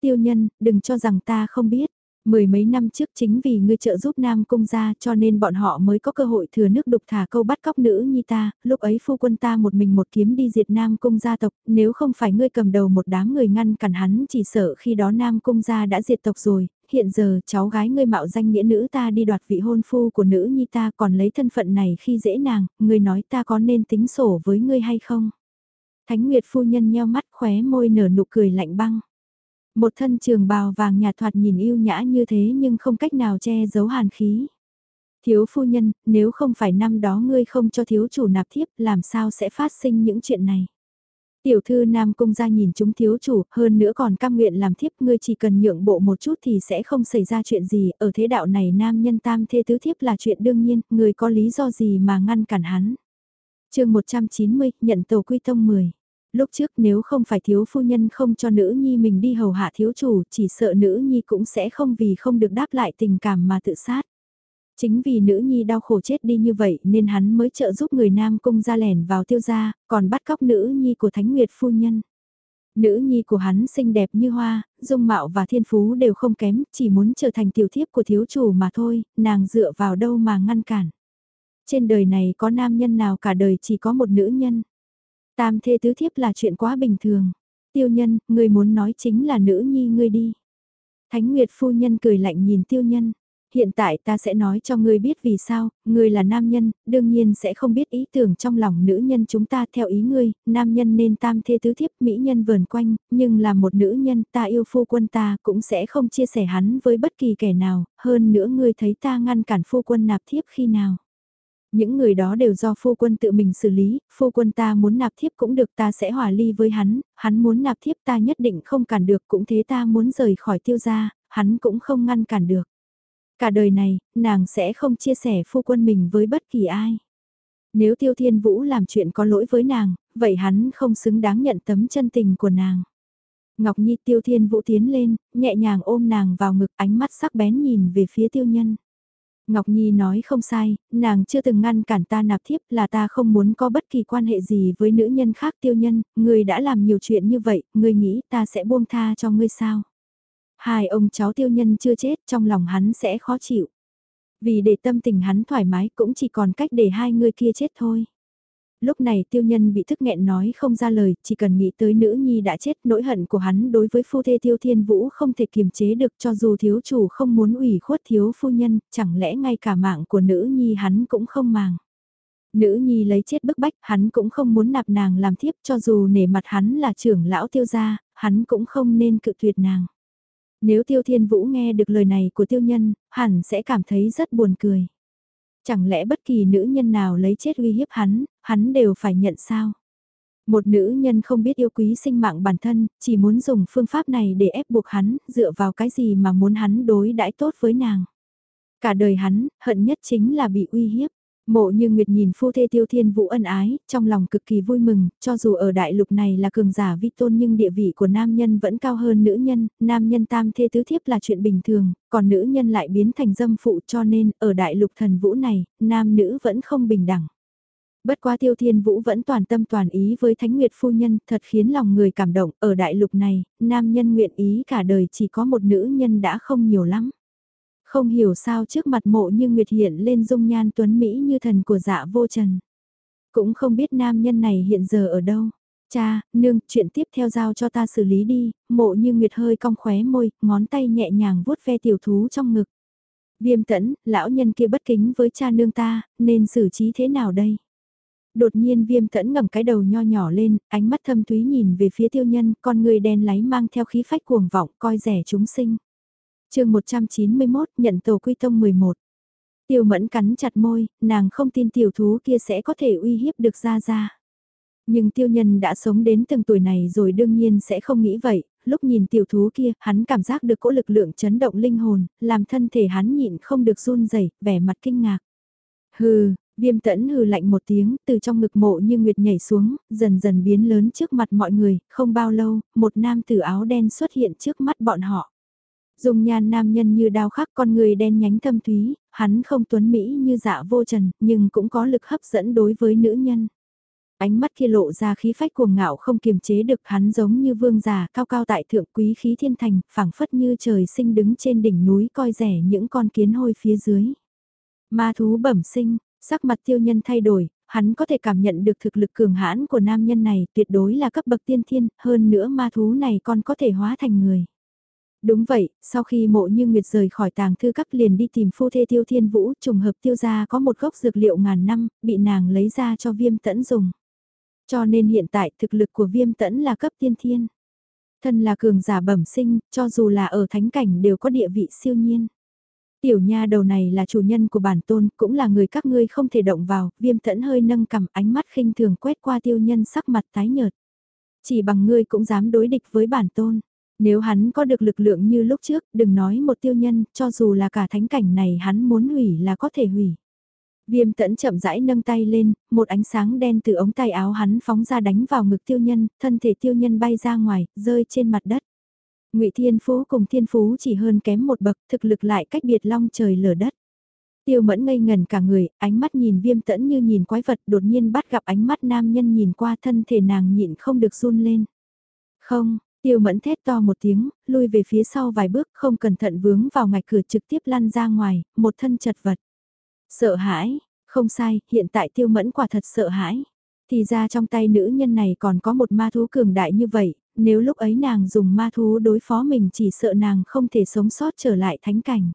Speaker 1: Tiêu nhân, đừng cho rằng ta không biết. Mười mấy năm trước chính vì ngươi trợ giúp Nam Cung gia cho nên bọn họ mới có cơ hội thừa nước đục thả câu bắt cóc nữ nhi ta, lúc ấy phu quân ta một mình một kiếm đi diệt Nam Cung gia tộc, nếu không phải ngươi cầm đầu một đám người ngăn cản hắn chỉ sợ khi đó Nam Cung gia đã diệt tộc rồi, hiện giờ cháu gái ngươi mạo danh nghĩa nữ ta đi đoạt vị hôn phu của nữ nhi ta còn lấy thân phận này khi dễ nàng, ngươi nói ta có nên tính sổ với ngươi hay không? Thánh Nguyệt phu nhân nheo mắt khóe môi nở nụ cười lạnh băng. Một thân trường bào vàng nhạt thoạt nhìn yêu nhã như thế nhưng không cách nào che giấu hàn khí. Thiếu phu nhân, nếu không phải năm đó ngươi không cho thiếu chủ nạp thiếp làm sao sẽ phát sinh những chuyện này. Tiểu thư Nam Cung ra nhìn chúng thiếu chủ, hơn nữa còn cam nguyện làm thiếp ngươi chỉ cần nhượng bộ một chút thì sẽ không xảy ra chuyện gì, ở thế đạo này nam nhân tam thê tứ thiếp là chuyện đương nhiên, người có lý do gì mà ngăn cản hắn. chương 190, nhận tàu quy tông 10. Lúc trước nếu không phải thiếu phu nhân không cho nữ nhi mình đi hầu hạ thiếu chủ, chỉ sợ nữ nhi cũng sẽ không vì không được đáp lại tình cảm mà tự sát. Chính vì nữ nhi đau khổ chết đi như vậy nên hắn mới trợ giúp người nam cung ra lẻn vào tiêu gia, còn bắt cóc nữ nhi của thánh nguyệt phu nhân. Nữ nhi của hắn xinh đẹp như hoa, dung mạo và thiên phú đều không kém, chỉ muốn trở thành tiểu thiếp của thiếu chủ mà thôi, nàng dựa vào đâu mà ngăn cản. Trên đời này có nam nhân nào cả đời chỉ có một nữ nhân. Tam thê tứ thiếp là chuyện quá bình thường. Tiêu nhân, người muốn nói chính là nữ nhi ngươi đi. Thánh Nguyệt phu nhân cười lạnh nhìn tiêu nhân. Hiện tại ta sẽ nói cho ngươi biết vì sao, ngươi là nam nhân, đương nhiên sẽ không biết ý tưởng trong lòng nữ nhân chúng ta theo ý ngươi, nam nhân nên tam thê tứ thiếp mỹ nhân vờn quanh, nhưng là một nữ nhân ta yêu phu quân ta cũng sẽ không chia sẻ hắn với bất kỳ kẻ nào, hơn nữa ngươi thấy ta ngăn cản phu quân nạp thiếp khi nào. Những người đó đều do phu quân tự mình xử lý, phu quân ta muốn nạp thiếp cũng được ta sẽ hòa ly với hắn, hắn muốn nạp thiếp ta nhất định không cản được cũng thế ta muốn rời khỏi tiêu gia, hắn cũng không ngăn cản được. Cả đời này, nàng sẽ không chia sẻ phu quân mình với bất kỳ ai. Nếu Tiêu Thiên Vũ làm chuyện có lỗi với nàng, vậy hắn không xứng đáng nhận tấm chân tình của nàng. Ngọc Nhi Tiêu Thiên Vũ tiến lên, nhẹ nhàng ôm nàng vào ngực ánh mắt sắc bén nhìn về phía tiêu nhân. Ngọc Nhi nói không sai, nàng chưa từng ngăn cản ta nạp thiếp là ta không muốn có bất kỳ quan hệ gì với nữ nhân khác tiêu nhân, người đã làm nhiều chuyện như vậy, người nghĩ ta sẽ buông tha cho ngươi sao? Hai ông cháu tiêu nhân chưa chết trong lòng hắn sẽ khó chịu. Vì để tâm tình hắn thoải mái cũng chỉ còn cách để hai người kia chết thôi. Lúc này tiêu nhân bị thức nghẹn nói không ra lời, chỉ cần nghĩ tới nữ nhi đã chết nỗi hận của hắn đối với phu thê tiêu thiên vũ không thể kiềm chế được cho dù thiếu chủ không muốn ủy khuất thiếu phu nhân, chẳng lẽ ngay cả mạng của nữ nhi hắn cũng không màng. Nữ nhi lấy chết bức bách, hắn cũng không muốn nạp nàng làm thiếp cho dù nể mặt hắn là trưởng lão tiêu gia, hắn cũng không nên cự tuyệt nàng. Nếu Tiêu Thiên Vũ nghe được lời này của tiêu nhân, hẳn sẽ cảm thấy rất buồn cười. Chẳng lẽ bất kỳ nữ nhân nào lấy chết uy hiếp hắn, hắn đều phải nhận sao? Một nữ nhân không biết yêu quý sinh mạng bản thân, chỉ muốn dùng phương pháp này để ép buộc hắn, dựa vào cái gì mà muốn hắn đối đãi tốt với nàng. Cả đời hắn, hận nhất chính là bị uy hiếp. Mộ như Nguyệt nhìn phu thê tiêu thiên vũ ân ái, trong lòng cực kỳ vui mừng, cho dù ở đại lục này là cường giả vi tôn nhưng địa vị của nam nhân vẫn cao hơn nữ nhân, nam nhân tam thê tứ thiếp là chuyện bình thường, còn nữ nhân lại biến thành dâm phụ cho nên ở đại lục thần vũ này, nam nữ vẫn không bình đẳng. Bất quá tiêu thiên vũ vẫn toàn tâm toàn ý với Thánh Nguyệt phu nhân, thật khiến lòng người cảm động, ở đại lục này, nam nhân nguyện ý cả đời chỉ có một nữ nhân đã không nhiều lắm. Không hiểu sao trước mặt mộ như Nguyệt hiện lên dung nhan tuấn Mỹ như thần của dạ vô trần. Cũng không biết nam nhân này hiện giờ ở đâu. Cha, nương, chuyện tiếp theo giao cho ta xử lý đi, mộ như Nguyệt hơi cong khóe môi, ngón tay nhẹ nhàng vuốt ve tiểu thú trong ngực. Viêm tẫn, lão nhân kia bất kính với cha nương ta, nên xử trí thế nào đây? Đột nhiên viêm tẫn ngẩng cái đầu nho nhỏ lên, ánh mắt thâm thúy nhìn về phía tiêu nhân, con người đen láy mang theo khí phách cuồng vọng, coi rẻ chúng sinh chương 191 nhận tổ quy tông 11. Tiêu mẫn cắn chặt môi, nàng không tin tiểu thú kia sẽ có thể uy hiếp được ra ra. Nhưng tiêu nhân đã sống đến từng tuổi này rồi đương nhiên sẽ không nghĩ vậy, lúc nhìn tiểu thú kia, hắn cảm giác được cỗ lực lượng chấn động linh hồn, làm thân thể hắn nhịn không được run rẩy vẻ mặt kinh ngạc. Hừ, viêm tẫn hừ lạnh một tiếng, từ trong ngực mộ như nguyệt nhảy xuống, dần dần biến lớn trước mặt mọi người, không bao lâu, một nam tử áo đen xuất hiện trước mắt bọn họ. Dùng nhan nam nhân như đao khắc con người đen nhánh thâm thúy, hắn không tuấn Mỹ như dạ vô trần, nhưng cũng có lực hấp dẫn đối với nữ nhân. Ánh mắt kia lộ ra khí phách cuồng ngạo không kiềm chế được hắn giống như vương già cao cao tại thượng quý khí thiên thành, phảng phất như trời sinh đứng trên đỉnh núi coi rẻ những con kiến hôi phía dưới. Ma thú bẩm sinh, sắc mặt tiêu nhân thay đổi, hắn có thể cảm nhận được thực lực cường hãn của nam nhân này tuyệt đối là cấp bậc tiên thiên, hơn nữa ma thú này còn có thể hóa thành người. Đúng vậy, sau khi mộ như Nguyệt rời khỏi tàng thư các liền đi tìm phu thê tiêu thiên vũ, trùng hợp tiêu gia có một gốc dược liệu ngàn năm, bị nàng lấy ra cho viêm tẫn dùng. Cho nên hiện tại thực lực của viêm tẫn là cấp tiên thiên. Thân là cường giả bẩm sinh, cho dù là ở thánh cảnh đều có địa vị siêu nhiên. Tiểu nha đầu này là chủ nhân của bản tôn, cũng là người các ngươi không thể động vào, viêm tẫn hơi nâng cầm ánh mắt khinh thường quét qua tiêu nhân sắc mặt tái nhợt. Chỉ bằng ngươi cũng dám đối địch với bản tôn. Nếu hắn có được lực lượng như lúc trước, đừng nói một tiêu nhân, cho dù là cả thánh cảnh này hắn muốn hủy là có thể hủy. Viêm tẫn chậm rãi nâng tay lên, một ánh sáng đen từ ống tay áo hắn phóng ra đánh vào ngực tiêu nhân, thân thể tiêu nhân bay ra ngoài, rơi trên mặt đất. ngụy Thiên Phú cùng Thiên Phú chỉ hơn kém một bậc, thực lực lại cách biệt long trời lở đất. Tiêu mẫn ngây ngần cả người, ánh mắt nhìn viêm tẫn như nhìn quái vật đột nhiên bắt gặp ánh mắt nam nhân nhìn qua thân thể nàng nhịn không được run lên. Không, Tiêu mẫn thét to một tiếng, lui về phía sau vài bước không cẩn thận vướng vào ngạch cửa trực tiếp lăn ra ngoài, một thân chật vật. Sợ hãi, Không sai, hiện tại tiêu mẫn quả thật sợ hãi. Thì ra trong tay nữ nhân này còn có một ma thú cường đại như vậy, nếu lúc ấy nàng dùng ma thú đối phó mình chỉ sợ nàng không thể sống sót trở lại thánh cảnh.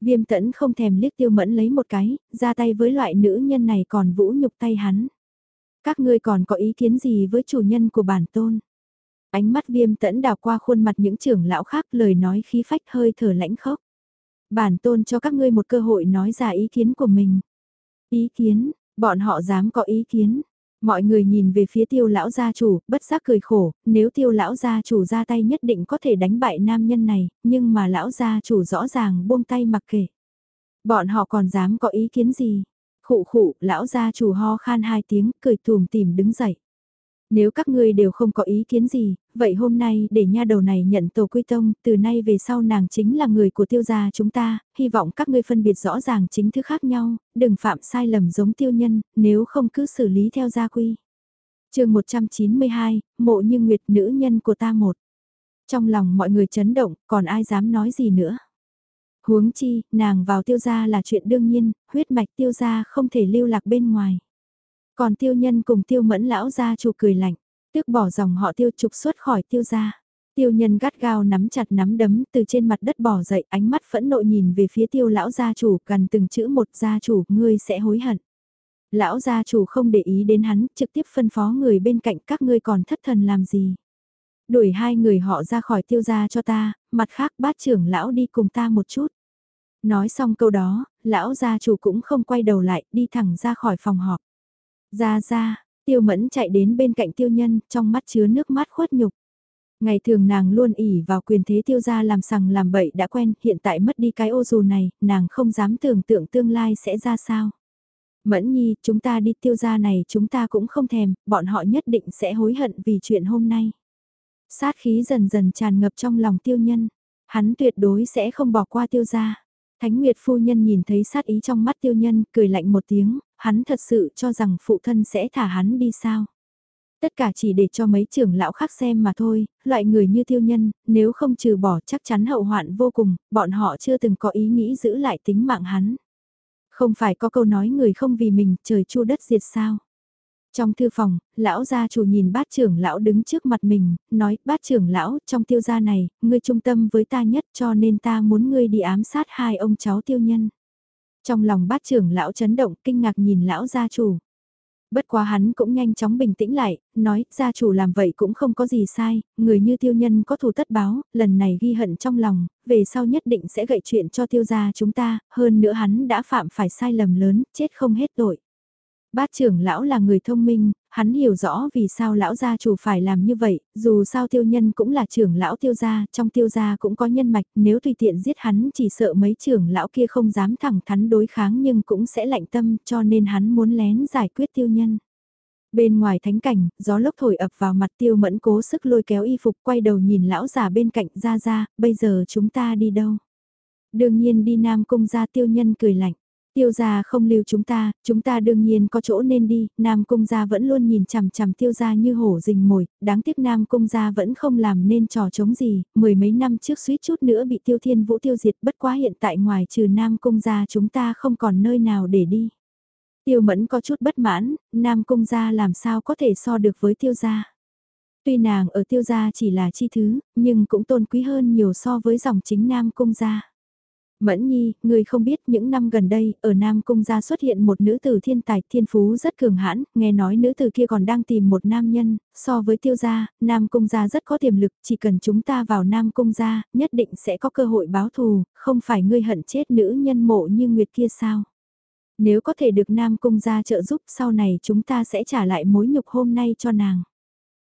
Speaker 1: Viêm tẫn không thèm liếc tiêu mẫn lấy một cái, ra tay với loại nữ nhân này còn vũ nhục tay hắn. Các ngươi còn có ý kiến gì với chủ nhân của bản tôn? Ánh mắt viêm tẫn đào qua khuôn mặt những trưởng lão khác lời nói khí phách hơi thở lãnh khốc. Bản tôn cho các ngươi một cơ hội nói ra ý kiến của mình. Ý kiến, bọn họ dám có ý kiến. Mọi người nhìn về phía tiêu lão gia chủ, bất giác cười khổ, nếu tiêu lão gia chủ ra tay nhất định có thể đánh bại nam nhân này, nhưng mà lão gia chủ rõ ràng buông tay mặc kệ. Bọn họ còn dám có ý kiến gì? Khụ khụ, lão gia chủ ho khan hai tiếng, cười thùm tìm đứng dậy. Nếu các ngươi đều không có ý kiến gì, vậy hôm nay để nha đầu này nhận tổ quy tông, từ nay về sau nàng chính là người của tiêu gia chúng ta, hy vọng các ngươi phân biệt rõ ràng chính thức khác nhau, đừng phạm sai lầm giống tiêu nhân, nếu không cứ xử lý theo gia quy. chương 192, mộ như nguyệt nữ nhân của ta một. Trong lòng mọi người chấn động, còn ai dám nói gì nữa. Huống chi, nàng vào tiêu gia là chuyện đương nhiên, huyết mạch tiêu gia không thể lưu lạc bên ngoài. Còn tiêu nhân cùng tiêu mẫn lão gia chủ cười lạnh, tước bỏ dòng họ tiêu trục xuất khỏi tiêu gia. Tiêu nhân gắt gao nắm chặt nắm đấm từ trên mặt đất bỏ dậy ánh mắt phẫn nộ nhìn về phía tiêu lão gia chủ gần từng chữ một gia chủ ngươi sẽ hối hận. Lão gia chủ không để ý đến hắn trực tiếp phân phó người bên cạnh các ngươi còn thất thần làm gì. Đuổi hai người họ ra khỏi tiêu gia cho ta, mặt khác bát trưởng lão đi cùng ta một chút. Nói xong câu đó, lão gia chủ cũng không quay đầu lại đi thẳng ra khỏi phòng họp. Ra ra, tiêu mẫn chạy đến bên cạnh tiêu nhân, trong mắt chứa nước mắt khuất nhục. Ngày thường nàng luôn ỉ vào quyền thế tiêu gia làm sằng làm bậy đã quen, hiện tại mất đi cái ô dù này, nàng không dám tưởng tượng tương lai sẽ ra sao. Mẫn nhi, chúng ta đi tiêu gia này chúng ta cũng không thèm, bọn họ nhất định sẽ hối hận vì chuyện hôm nay. Sát khí dần dần tràn ngập trong lòng tiêu nhân, hắn tuyệt đối sẽ không bỏ qua tiêu gia. Thánh Nguyệt phu nhân nhìn thấy sát ý trong mắt tiêu nhân, cười lạnh một tiếng, hắn thật sự cho rằng phụ thân sẽ thả hắn đi sao. Tất cả chỉ để cho mấy trưởng lão khác xem mà thôi, loại người như tiêu nhân, nếu không trừ bỏ chắc chắn hậu hoạn vô cùng, bọn họ chưa từng có ý nghĩ giữ lại tính mạng hắn. Không phải có câu nói người không vì mình trời chua đất diệt sao. Trong thư phòng, lão gia chủ nhìn bát trưởng lão đứng trước mặt mình, nói, bát trưởng lão, trong tiêu gia này, ngươi trung tâm với ta nhất cho nên ta muốn ngươi đi ám sát hai ông cháu tiêu nhân. Trong lòng bát trưởng lão chấn động kinh ngạc nhìn lão gia chủ. Bất quá hắn cũng nhanh chóng bình tĩnh lại, nói gia chủ làm vậy cũng không có gì sai, người như tiêu nhân có thù tất báo, lần này ghi hận trong lòng, về sau nhất định sẽ gậy chuyện cho tiêu gia chúng ta, hơn nữa hắn đã phạm phải sai lầm lớn, chết không hết tội. Bát trưởng lão là người thông minh, hắn hiểu rõ vì sao lão gia chủ phải làm như vậy, dù sao tiêu nhân cũng là trưởng lão tiêu gia, trong tiêu gia cũng có nhân mạch, nếu tùy tiện giết hắn chỉ sợ mấy trưởng lão kia không dám thẳng thắn đối kháng nhưng cũng sẽ lạnh tâm cho nên hắn muốn lén giải quyết tiêu nhân. Bên ngoài thánh cảnh, gió lốc thổi ập vào mặt tiêu mẫn cố sức lôi kéo y phục quay đầu nhìn lão già bên cạnh ra ra, bây giờ chúng ta đi đâu? Đương nhiên đi Nam Cung ra tiêu nhân cười lạnh. Tiêu gia không lưu chúng ta, chúng ta đương nhiên có chỗ nên đi, Nam Cung gia vẫn luôn nhìn chằm chằm tiêu gia như hổ rình mồi, đáng tiếc Nam Cung gia vẫn không làm nên trò chống gì, mười mấy năm trước suýt chút nữa bị tiêu thiên vũ tiêu diệt bất quá hiện tại ngoài trừ Nam Cung gia chúng ta không còn nơi nào để đi. Tiêu mẫn có chút bất mãn, Nam Cung gia làm sao có thể so được với tiêu gia. Tuy nàng ở tiêu gia chỉ là chi thứ, nhưng cũng tôn quý hơn nhiều so với dòng chính Nam Cung gia. Mẫn Nhi, người không biết những năm gần đây, ở Nam Cung gia xuất hiện một nữ tử thiên tài thiên phú rất cường hãn, nghe nói nữ tử kia còn đang tìm một nam nhân, so với tiêu gia, Nam Cung gia rất có tiềm lực, chỉ cần chúng ta vào Nam Cung gia, nhất định sẽ có cơ hội báo thù, không phải ngươi hận chết nữ nhân mộ như Nguyệt kia sao? Nếu có thể được Nam Cung gia trợ giúp sau này chúng ta sẽ trả lại mối nhục hôm nay cho nàng.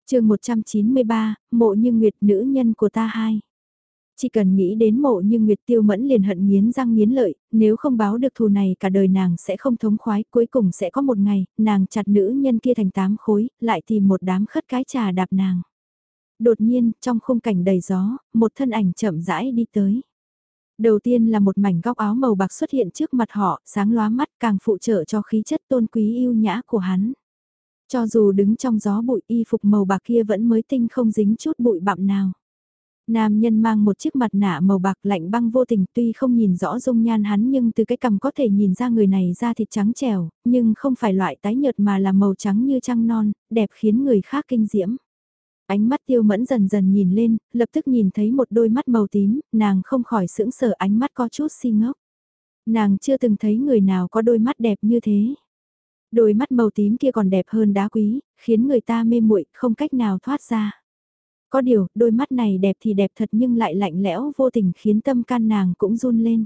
Speaker 1: chương 193, mộ như Nguyệt nữ nhân của ta hai. Chỉ cần nghĩ đến mộ như Nguyệt Tiêu Mẫn liền hận nghiến răng nghiến lợi, nếu không báo được thù này cả đời nàng sẽ không thống khoái, cuối cùng sẽ có một ngày, nàng chặt nữ nhân kia thành tám khối, lại tìm một đám khất cái trà đạp nàng. Đột nhiên, trong khung cảnh đầy gió, một thân ảnh chậm rãi đi tới. Đầu tiên là một mảnh góc áo màu bạc xuất hiện trước mặt họ, sáng lóa mắt càng phụ trợ cho khí chất tôn quý yêu nhã của hắn. Cho dù đứng trong gió bụi y phục màu bạc kia vẫn mới tinh không dính chút bụi bặm nào. Nam nhân mang một chiếc mặt nạ màu bạc lạnh băng vô tình tuy không nhìn rõ dung nhan hắn nhưng từ cái cằm có thể nhìn ra người này da thịt trắng trẻo, nhưng không phải loại tái nhợt mà là màu trắng như trăng non, đẹp khiến người khác kinh diễm. Ánh mắt tiêu mẫn dần dần nhìn lên, lập tức nhìn thấy một đôi mắt màu tím, nàng không khỏi sững sờ ánh mắt có chút si ngốc. Nàng chưa từng thấy người nào có đôi mắt đẹp như thế. Đôi mắt màu tím kia còn đẹp hơn đá quý, khiến người ta mê muội không cách nào thoát ra. Có điều, đôi mắt này đẹp thì đẹp thật nhưng lại lạnh lẽo vô tình khiến tâm can nàng cũng run lên.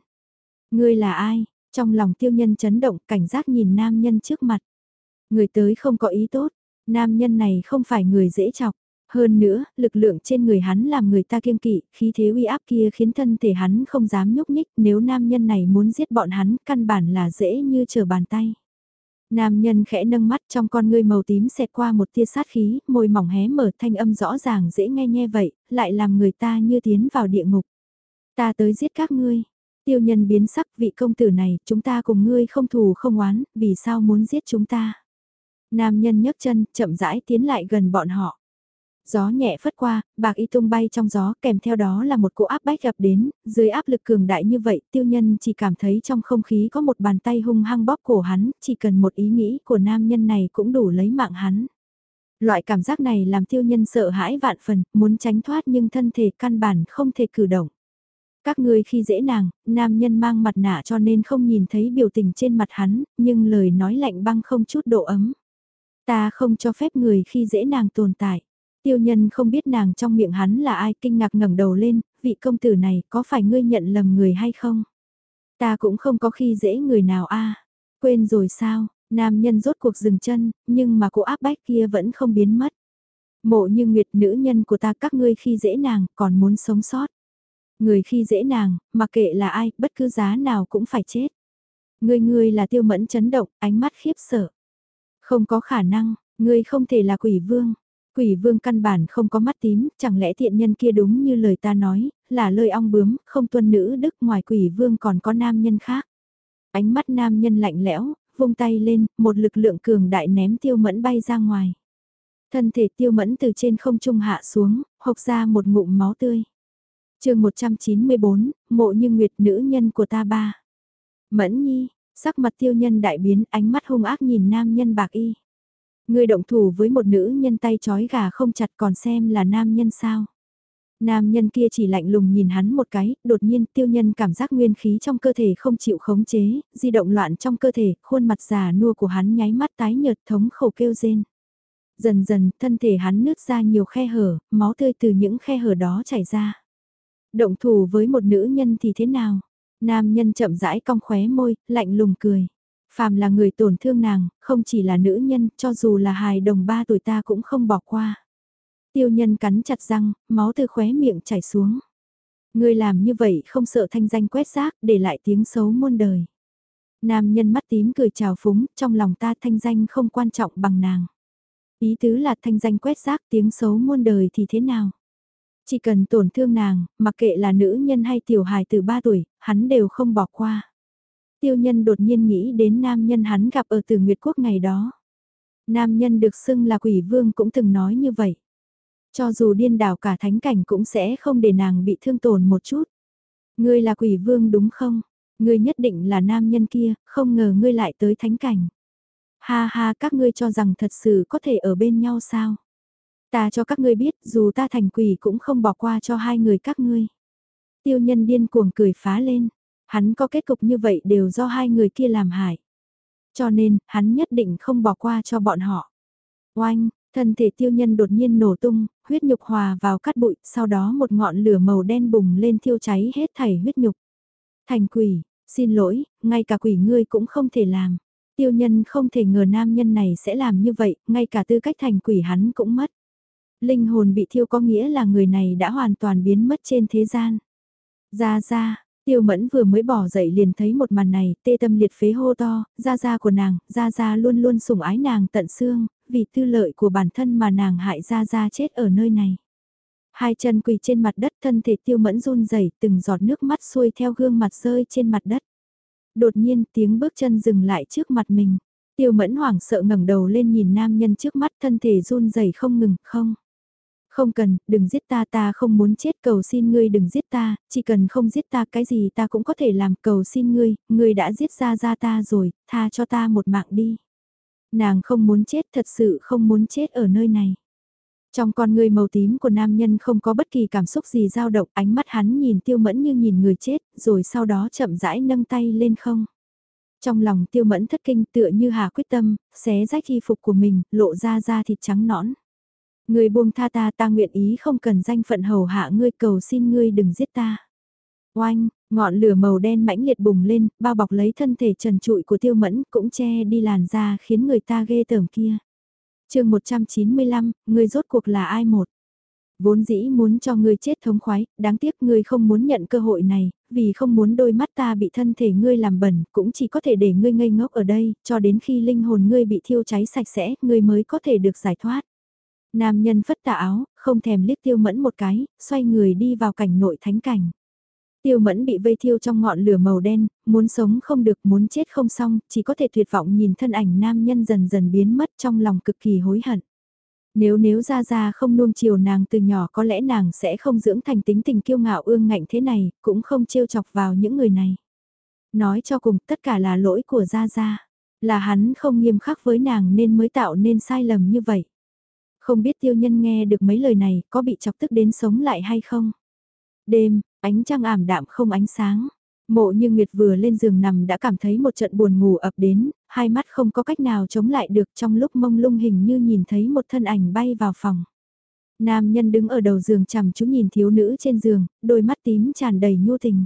Speaker 1: Ngươi là ai? Trong lòng tiêu nhân chấn động, cảnh giác nhìn nam nhân trước mặt. Người tới không có ý tốt, nam nhân này không phải người dễ chọc. Hơn nữa, lực lượng trên người hắn làm người ta kiêng kỵ, khí thế uy áp kia khiến thân thể hắn không dám nhúc nhích, nếu nam nhân này muốn giết bọn hắn, căn bản là dễ như trở bàn tay. Nam nhân khẽ nâng mắt trong con ngươi màu tím xẹt qua một tia sát khí, môi mỏng hé mở thanh âm rõ ràng dễ nghe nghe vậy, lại làm người ta như tiến vào địa ngục. Ta tới giết các ngươi. Tiêu nhân biến sắc vị công tử này, chúng ta cùng ngươi không thù không oán, vì sao muốn giết chúng ta? Nam nhân nhấc chân, chậm rãi tiến lại gần bọn họ. Gió nhẹ phất qua, bạc y tung bay trong gió kèm theo đó là một cỗ áp bách gặp đến, dưới áp lực cường đại như vậy tiêu nhân chỉ cảm thấy trong không khí có một bàn tay hung hăng bóp cổ hắn, chỉ cần một ý nghĩ của nam nhân này cũng đủ lấy mạng hắn. Loại cảm giác này làm tiêu nhân sợ hãi vạn phần, muốn tránh thoát nhưng thân thể căn bản không thể cử động. Các ngươi khi dễ nàng, nam nhân mang mặt nạ cho nên không nhìn thấy biểu tình trên mặt hắn, nhưng lời nói lạnh băng không chút độ ấm. Ta không cho phép người khi dễ nàng tồn tại. Tiêu nhân không biết nàng trong miệng hắn là ai kinh ngạc ngẩng đầu lên, vị công tử này có phải ngươi nhận lầm người hay không? Ta cũng không có khi dễ người nào a Quên rồi sao, nam nhân rốt cuộc dừng chân, nhưng mà cô áp bách kia vẫn không biến mất. Mộ như nguyệt nữ nhân của ta các ngươi khi dễ nàng còn muốn sống sót. Người khi dễ nàng, mặc kệ là ai, bất cứ giá nào cũng phải chết. Ngươi ngươi là tiêu mẫn chấn động, ánh mắt khiếp sợ. Không có khả năng, ngươi không thể là quỷ vương. Quỷ vương căn bản không có mắt tím, chẳng lẽ thiện nhân kia đúng như lời ta nói, là lời ong bướm, không tuân nữ đức ngoài quỷ vương còn có nam nhân khác. Ánh mắt nam nhân lạnh lẽo, vung tay lên, một lực lượng cường đại ném tiêu mẫn bay ra ngoài. Thân thể tiêu mẫn từ trên không trung hạ xuống, hộc ra một ngụm máu tươi. chương 194, mộ như nguyệt nữ nhân của ta ba. Mẫn nhi, sắc mặt tiêu nhân đại biến ánh mắt hung ác nhìn nam nhân bạc y. Người động thủ với một nữ nhân tay chói gà không chặt còn xem là nam nhân sao. Nam nhân kia chỉ lạnh lùng nhìn hắn một cái, đột nhiên tiêu nhân cảm giác nguyên khí trong cơ thể không chịu khống chế, di động loạn trong cơ thể, khuôn mặt già nua của hắn nháy mắt tái nhợt thống khổ kêu rên. Dần dần, thân thể hắn nứt ra nhiều khe hở, máu tươi từ những khe hở đó chảy ra. Động thủ với một nữ nhân thì thế nào? Nam nhân chậm rãi cong khóe môi, lạnh lùng cười. Phàm là người tổn thương nàng, không chỉ là nữ nhân, cho dù là hài đồng ba tuổi ta cũng không bỏ qua. Tiêu nhân cắn chặt răng, máu từ khóe miệng chảy xuống. Ngươi làm như vậy không sợ thanh danh quét rác, để lại tiếng xấu muôn đời. Nam nhân mắt tím cười chào phúng, trong lòng ta thanh danh không quan trọng bằng nàng. Ý tứ là thanh danh quét rác tiếng xấu muôn đời thì thế nào? Chỉ cần tổn thương nàng, mặc kệ là nữ nhân hay tiểu hài từ 3 tuổi, hắn đều không bỏ qua tiêu nhân đột nhiên nghĩ đến nam nhân hắn gặp ở từ Nguyệt Quốc ngày đó. Nam nhân được xưng là quỷ vương cũng từng nói như vậy. Cho dù điên đảo cả thánh cảnh cũng sẽ không để nàng bị thương tổn một chút. Ngươi là quỷ vương đúng không? Ngươi nhất định là nam nhân kia, không ngờ ngươi lại tới thánh cảnh. Ha ha các ngươi cho rằng thật sự có thể ở bên nhau sao? Ta cho các ngươi biết dù ta thành quỷ cũng không bỏ qua cho hai người các ngươi. Tiêu nhân điên cuồng cười phá lên. Hắn có kết cục như vậy đều do hai người kia làm hại. Cho nên, hắn nhất định không bỏ qua cho bọn họ. Oanh, thân thể tiêu nhân đột nhiên nổ tung, huyết nhục hòa vào cát bụi, sau đó một ngọn lửa màu đen bùng lên thiêu cháy hết thảy huyết nhục. Thành quỷ, xin lỗi, ngay cả quỷ ngươi cũng không thể làm. Tiêu nhân không thể ngờ nam nhân này sẽ làm như vậy, ngay cả tư cách thành quỷ hắn cũng mất. Linh hồn bị thiêu có nghĩa là người này đã hoàn toàn biến mất trên thế gian. Ra ra, Tiêu mẫn vừa mới bỏ dậy liền thấy một màn này, tê tâm liệt phế hô to, gia gia của nàng, gia gia luôn luôn sủng ái nàng tận xương, vì tư lợi của bản thân mà nàng hại gia gia chết ở nơi này. Hai chân quỳ trên mặt đất thân thể tiêu mẫn run rẩy từng giọt nước mắt xuôi theo gương mặt rơi trên mặt đất. Đột nhiên tiếng bước chân dừng lại trước mặt mình. Tiêu mẫn hoảng sợ ngẩng đầu lên nhìn nam nhân trước mắt thân thể run rẩy không ngừng, không. Không cần, đừng giết ta ta không muốn chết cầu xin ngươi đừng giết ta, chỉ cần không giết ta cái gì ta cũng có thể làm cầu xin ngươi, ngươi đã giết ra ra ta rồi, tha cho ta một mạng đi. Nàng không muốn chết thật sự không muốn chết ở nơi này. Trong con người màu tím của nam nhân không có bất kỳ cảm xúc gì dao động, ánh mắt hắn nhìn tiêu mẫn như nhìn người chết, rồi sau đó chậm rãi nâng tay lên không. Trong lòng tiêu mẫn thất kinh tựa như hà quyết tâm, xé rách y phục của mình, lộ ra da thịt trắng nõn ngươi buông tha ta ta nguyện ý không cần danh phận hầu hạ ngươi cầu xin ngươi đừng giết ta. Oanh, ngọn lửa màu đen mãnh liệt bùng lên, bao bọc lấy thân thể trần trụi của tiêu mẫn cũng che đi làn da khiến người ta ghê tởm kia. chương 195, ngươi rốt cuộc là ai một? Vốn dĩ muốn cho ngươi chết thống khoái, đáng tiếc ngươi không muốn nhận cơ hội này, vì không muốn đôi mắt ta bị thân thể ngươi làm bẩn, cũng chỉ có thể để ngươi ngây ngốc ở đây, cho đến khi linh hồn ngươi bị thiêu cháy sạch sẽ, ngươi mới có thể được giải thoát. Nam nhân phất tà áo, không thèm liếc tiêu mẫn một cái, xoay người đi vào cảnh nội thánh cảnh. Tiêu mẫn bị vây thiêu trong ngọn lửa màu đen, muốn sống không được, muốn chết không xong, chỉ có thể tuyệt vọng nhìn thân ảnh nam nhân dần dần biến mất trong lòng cực kỳ hối hận. Nếu nếu ra ra không nuông chiều nàng từ nhỏ có lẽ nàng sẽ không dưỡng thành tính tình kiêu ngạo ương ngạnh thế này, cũng không trêu chọc vào những người này. Nói cho cùng tất cả là lỗi của Gia Gia, là hắn không nghiêm khắc với nàng nên mới tạo nên sai lầm như vậy. Không biết tiêu nhân nghe được mấy lời này có bị chọc tức đến sống lại hay không? Đêm, ánh trăng ảm đạm không ánh sáng. Mộ như Nguyệt vừa lên giường nằm đã cảm thấy một trận buồn ngủ ập đến, hai mắt không có cách nào chống lại được trong lúc mông lung hình như nhìn thấy một thân ảnh bay vào phòng. Nam nhân đứng ở đầu giường chằm chú nhìn thiếu nữ trên giường, đôi mắt tím tràn đầy nhu tình.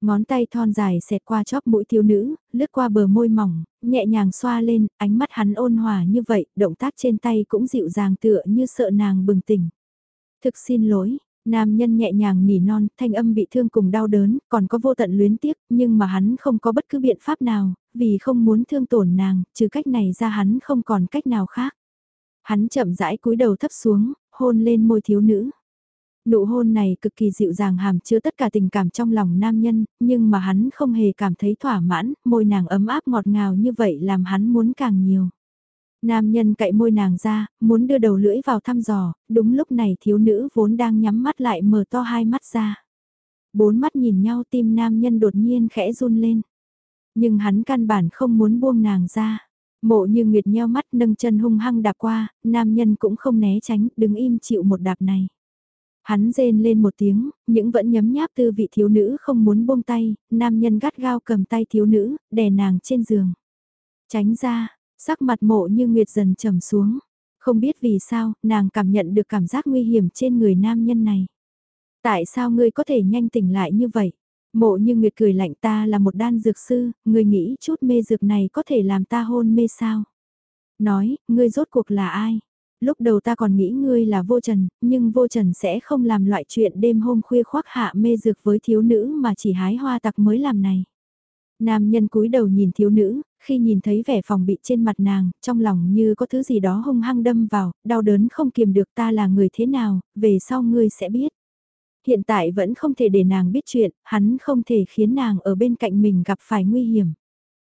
Speaker 1: Ngón tay thon dài xẹt qua chóp mũi thiếu nữ, lướt qua bờ môi mỏng, nhẹ nhàng xoa lên, ánh mắt hắn ôn hòa như vậy, động tác trên tay cũng dịu dàng tựa như sợ nàng bừng tỉnh. Thực xin lỗi, nam nhân nhẹ nhàng nỉ non, thanh âm bị thương cùng đau đớn, còn có vô tận luyến tiếc, nhưng mà hắn không có bất cứ biện pháp nào, vì không muốn thương tổn nàng, trừ cách này ra hắn không còn cách nào khác. Hắn chậm rãi cúi đầu thấp xuống, hôn lên môi thiếu nữ. Nụ hôn này cực kỳ dịu dàng hàm chứa tất cả tình cảm trong lòng nam nhân, nhưng mà hắn không hề cảm thấy thỏa mãn, môi nàng ấm áp ngọt ngào như vậy làm hắn muốn càng nhiều. Nam nhân cậy môi nàng ra, muốn đưa đầu lưỡi vào thăm dò, đúng lúc này thiếu nữ vốn đang nhắm mắt lại mở to hai mắt ra. Bốn mắt nhìn nhau tim nam nhân đột nhiên khẽ run lên. Nhưng hắn căn bản không muốn buông nàng ra. Mộ như nguyệt nheo mắt nâng chân hung hăng đạp qua, nam nhân cũng không né tránh, đứng im chịu một đạp này. Hắn rên lên một tiếng, những vẫn nhấm nháp tư vị thiếu nữ không muốn buông tay, nam nhân gắt gao cầm tay thiếu nữ, đè nàng trên giường. Tránh ra, sắc mặt mộ như nguyệt dần trầm xuống. Không biết vì sao, nàng cảm nhận được cảm giác nguy hiểm trên người nam nhân này. Tại sao ngươi có thể nhanh tỉnh lại như vậy? Mộ như Nguyệt cười lạnh ta là một đan dược sư, ngươi nghĩ chút mê dược này có thể làm ta hôn mê sao? Nói, ngươi rốt cuộc là ai? Lúc đầu ta còn nghĩ ngươi là vô trần, nhưng vô trần sẽ không làm loại chuyện đêm hôm khuya khoác hạ mê dược với thiếu nữ mà chỉ hái hoa tặc mới làm này. Nam nhân cúi đầu nhìn thiếu nữ, khi nhìn thấy vẻ phòng bị trên mặt nàng, trong lòng như có thứ gì đó hung hăng đâm vào, đau đớn không kiềm được ta là người thế nào, về sau ngươi sẽ biết. Hiện tại vẫn không thể để nàng biết chuyện, hắn không thể khiến nàng ở bên cạnh mình gặp phải nguy hiểm.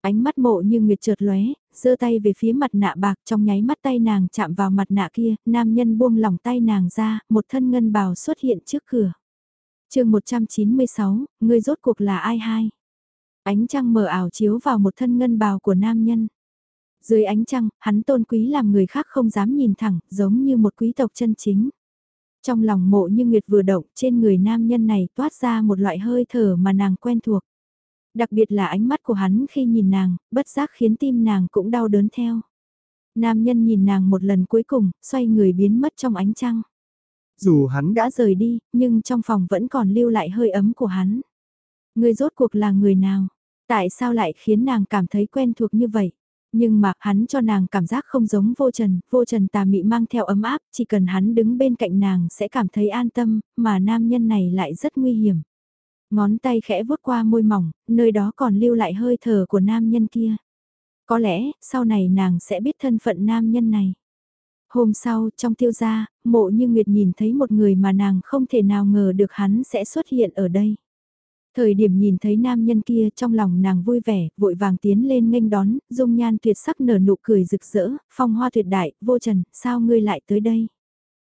Speaker 1: Ánh mắt mộ như nguyệt chợt lóe, giơ tay về phía mặt nạ bạc trong nháy mắt tay nàng chạm vào mặt nạ kia, nam nhân buông lỏng tay nàng ra, một thân ngân bào xuất hiện trước cửa. chương 196, người rốt cuộc là ai hai? Ánh trăng mờ ảo chiếu vào một thân ngân bào của nam nhân. Dưới ánh trăng, hắn tôn quý làm người khác không dám nhìn thẳng, giống như một quý tộc chân chính. Trong lòng mộ như nguyệt vừa động, trên người nam nhân này toát ra một loại hơi thở mà nàng quen thuộc. Đặc biệt là ánh mắt của hắn khi nhìn nàng, bất giác khiến tim nàng cũng đau đớn theo. Nam nhân nhìn nàng một lần cuối cùng, xoay người biến mất trong ánh trăng. Dù hắn đã rời đi, nhưng trong phòng vẫn còn lưu lại hơi ấm của hắn. Người rốt cuộc là người nào? Tại sao lại khiến nàng cảm thấy quen thuộc như vậy? Nhưng mà hắn cho nàng cảm giác không giống vô trần, vô trần tà mị mang theo ấm áp, chỉ cần hắn đứng bên cạnh nàng sẽ cảm thấy an tâm, mà nam nhân này lại rất nguy hiểm. Ngón tay khẽ vuốt qua môi mỏng, nơi đó còn lưu lại hơi thở của nam nhân kia. Có lẽ, sau này nàng sẽ biết thân phận nam nhân này. Hôm sau, trong tiêu gia, mộ như Nguyệt nhìn thấy một người mà nàng không thể nào ngờ được hắn sẽ xuất hiện ở đây. Thời điểm nhìn thấy nam nhân kia trong lòng nàng vui vẻ, vội vàng tiến lên nghênh đón, dung nhan tuyệt sắc nở nụ cười rực rỡ, phong hoa tuyệt đại, vô trần, sao ngươi lại tới đây?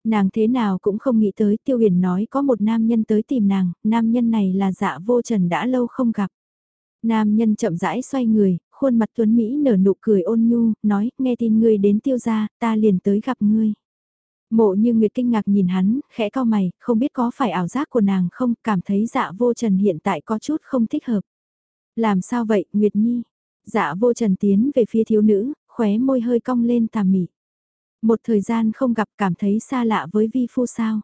Speaker 1: Nàng thế nào cũng không nghĩ tới Tiêu Huyền nói có một nam nhân tới tìm nàng, nam nhân này là dạ vô trần đã lâu không gặp. Nam nhân chậm rãi xoay người, khuôn mặt tuấn Mỹ nở nụ cười ôn nhu, nói, nghe tin ngươi đến tiêu gia, ta liền tới gặp ngươi. Mộ như Nguyệt kinh ngạc nhìn hắn, khẽ cao mày, không biết có phải ảo giác của nàng không, cảm thấy dạ vô trần hiện tại có chút không thích hợp. Làm sao vậy, Nguyệt Nhi? Dạ vô trần tiến về phía thiếu nữ, khóe môi hơi cong lên tà mị. Một thời gian không gặp cảm thấy xa lạ với vi phu sao.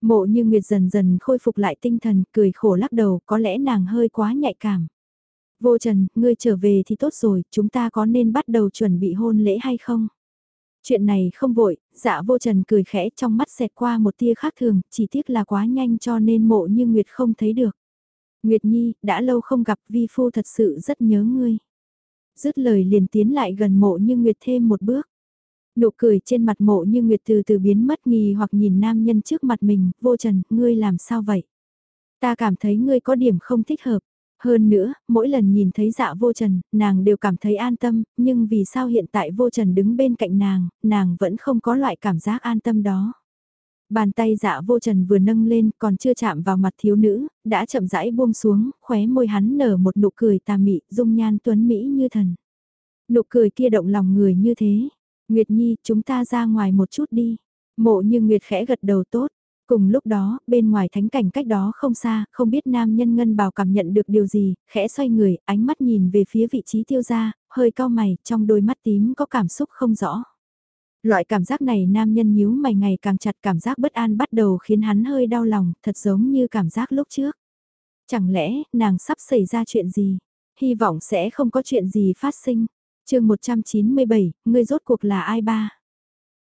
Speaker 1: Mộ như Nguyệt dần dần khôi phục lại tinh thần, cười khổ lắc đầu, có lẽ nàng hơi quá nhạy cảm. Vô Trần, ngươi trở về thì tốt rồi, chúng ta có nên bắt đầu chuẩn bị hôn lễ hay không? Chuyện này không vội, dạ vô trần cười khẽ trong mắt xẹt qua một tia khác thường, chỉ tiếc là quá nhanh cho nên mộ như Nguyệt không thấy được. Nguyệt Nhi, đã lâu không gặp vi phu thật sự rất nhớ ngươi. Dứt lời liền tiến lại gần mộ như Nguyệt thêm một bước. Nụ cười trên mặt mộ như Nguyệt từ từ biến mất nghi hoặc nhìn nam nhân trước mặt mình, vô trần, ngươi làm sao vậy? Ta cảm thấy ngươi có điểm không thích hợp. Hơn nữa, mỗi lần nhìn thấy dạ vô trần, nàng đều cảm thấy an tâm, nhưng vì sao hiện tại vô trần đứng bên cạnh nàng, nàng vẫn không có loại cảm giác an tâm đó. Bàn tay dạ vô trần vừa nâng lên còn chưa chạm vào mặt thiếu nữ, đã chậm rãi buông xuống, khóe môi hắn nở một nụ cười tà mị, dung nhan tuấn Mỹ như thần. Nụ cười kia động lòng người như thế. Nguyệt Nhi, chúng ta ra ngoài một chút đi. Mộ như Nguyệt khẽ gật đầu tốt, Cùng lúc đó, bên ngoài thánh cảnh cách đó không xa, không biết nam nhân ngân bào cảm nhận được điều gì, khẽ xoay người, ánh mắt nhìn về phía vị trí tiêu gia, hơi cao mày, trong đôi mắt tím có cảm xúc không rõ. Loại cảm giác này nam nhân nhíu mày ngày càng chặt cảm giác bất an bắt đầu khiến hắn hơi đau lòng, thật giống như cảm giác lúc trước. Chẳng lẽ, nàng sắp xảy ra chuyện gì? Hy vọng sẽ không có chuyện gì phát sinh chương 197, người rốt cuộc là ai ba?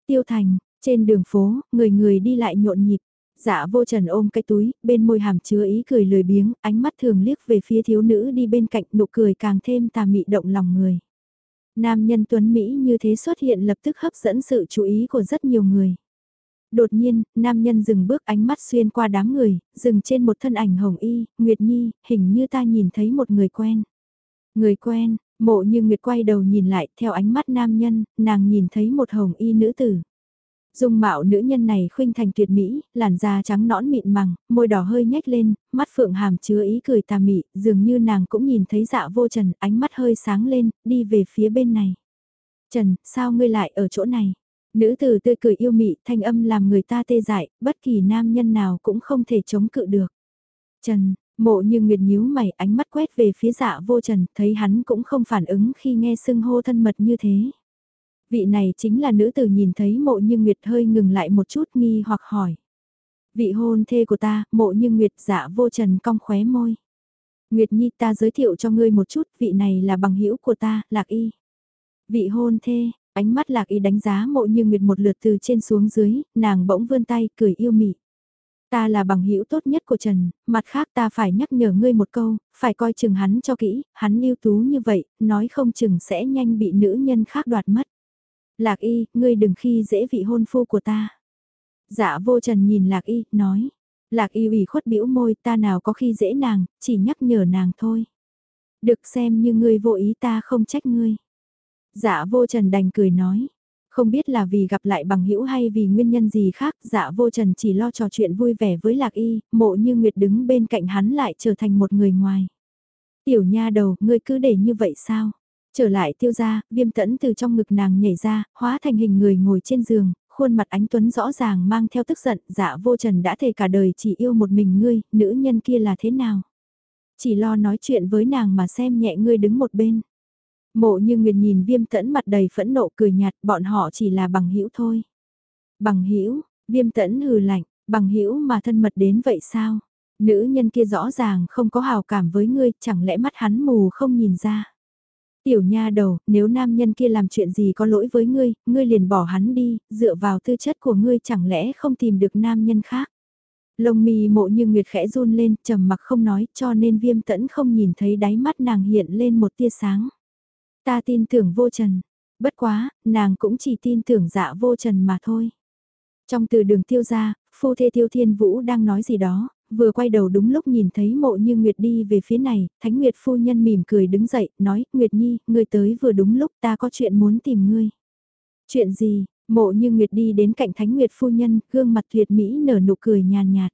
Speaker 1: Tiêu thành, trên đường phố, người người đi lại nhộn nhịp. Dạ vô trần ôm cái túi, bên môi hàm chứa ý cười lười biếng, ánh mắt thường liếc về phía thiếu nữ đi bên cạnh nụ cười càng thêm tà mị động lòng người. Nam nhân tuấn Mỹ như thế xuất hiện lập tức hấp dẫn sự chú ý của rất nhiều người. Đột nhiên, nam nhân dừng bước ánh mắt xuyên qua đám người, dừng trên một thân ảnh hồng y, Nguyệt Nhi, hình như ta nhìn thấy một người quen. Người quen, mộ như Nguyệt quay đầu nhìn lại, theo ánh mắt nam nhân, nàng nhìn thấy một hồng y nữ tử. Dung mạo nữ nhân này khuynh thành tuyệt mỹ, làn da trắng nõn mịn màng, môi đỏ hơi nhếch lên, mắt phượng hàm chứa ý cười tà mị, dường như nàng cũng nhìn thấy dạ vô trần, ánh mắt hơi sáng lên, đi về phía bên này. Trần, sao ngươi lại ở chỗ này? Nữ tử tươi cười yêu mị, thanh âm làm người ta tê dại, bất kỳ nam nhân nào cũng không thể chống cự được. Trần, mộ như nguyệt nhíu mày, ánh mắt quét về phía dạ vô trần, thấy hắn cũng không phản ứng khi nghe sưng hô thân mật như thế. Vị này chính là nữ tử nhìn thấy mộ như Nguyệt hơi ngừng lại một chút nghi hoặc hỏi. Vị hôn thê của ta, mộ như Nguyệt dạ vô trần cong khóe môi. Nguyệt Nhi ta giới thiệu cho ngươi một chút, vị này là bằng hữu của ta, Lạc Y. Vị hôn thê, ánh mắt Lạc Y đánh giá mộ như Nguyệt một lượt từ trên xuống dưới, nàng bỗng vươn tay, cười yêu mị. Ta là bằng hữu tốt nhất của Trần, mặt khác ta phải nhắc nhở ngươi một câu, phải coi chừng hắn cho kỹ, hắn lưu tú như vậy, nói không chừng sẽ nhanh bị nữ nhân khác đoạt mất. Lạc y, ngươi đừng khi dễ vị hôn phu của ta. Dạ vô trần nhìn lạc y, nói. Lạc y ủy khuất bĩu môi ta nào có khi dễ nàng, chỉ nhắc nhở nàng thôi. Được xem như ngươi vô ý ta không trách ngươi. Dạ vô trần đành cười nói. Không biết là vì gặp lại bằng hữu hay vì nguyên nhân gì khác, dạ vô trần chỉ lo trò chuyện vui vẻ với lạc y, mộ như Nguyệt đứng bên cạnh hắn lại trở thành một người ngoài. Tiểu nha đầu, ngươi cứ để như vậy sao? Trở lại tiêu ra, viêm tẫn từ trong ngực nàng nhảy ra, hóa thành hình người ngồi trên giường, khuôn mặt ánh tuấn rõ ràng mang theo tức giận, dạ vô trần đã thề cả đời chỉ yêu một mình ngươi, nữ nhân kia là thế nào? Chỉ lo nói chuyện với nàng mà xem nhẹ ngươi đứng một bên. Mộ như Nguyệt nhìn viêm tẫn mặt đầy phẫn nộ cười nhạt, bọn họ chỉ là bằng hữu thôi. Bằng hữu viêm tẫn hừ lạnh, bằng hữu mà thân mật đến vậy sao? Nữ nhân kia rõ ràng không có hào cảm với ngươi, chẳng lẽ mắt hắn mù không nhìn ra? Tiểu nha đầu, nếu nam nhân kia làm chuyện gì có lỗi với ngươi, ngươi liền bỏ hắn đi, dựa vào tư chất của ngươi chẳng lẽ không tìm được nam nhân khác. Lông mì mộ như nguyệt khẽ run lên, trầm mặc không nói, cho nên viêm tẫn không nhìn thấy đáy mắt nàng hiện lên một tia sáng. Ta tin tưởng vô trần, bất quá, nàng cũng chỉ tin tưởng dạ vô trần mà thôi. Trong từ đường tiêu ra, phu thê tiêu thiên vũ đang nói gì đó, vừa quay đầu đúng lúc nhìn thấy mộ như Nguyệt đi về phía này, Thánh Nguyệt phu nhân mỉm cười đứng dậy, nói, Nguyệt Nhi, ngươi tới vừa đúng lúc ta có chuyện muốn tìm ngươi. Chuyện gì, Mộ như Nguyệt đi đến cạnh Thánh Nguyệt phu nhân, gương mặt tuyệt mỹ nở nụ cười nhàn nhạt.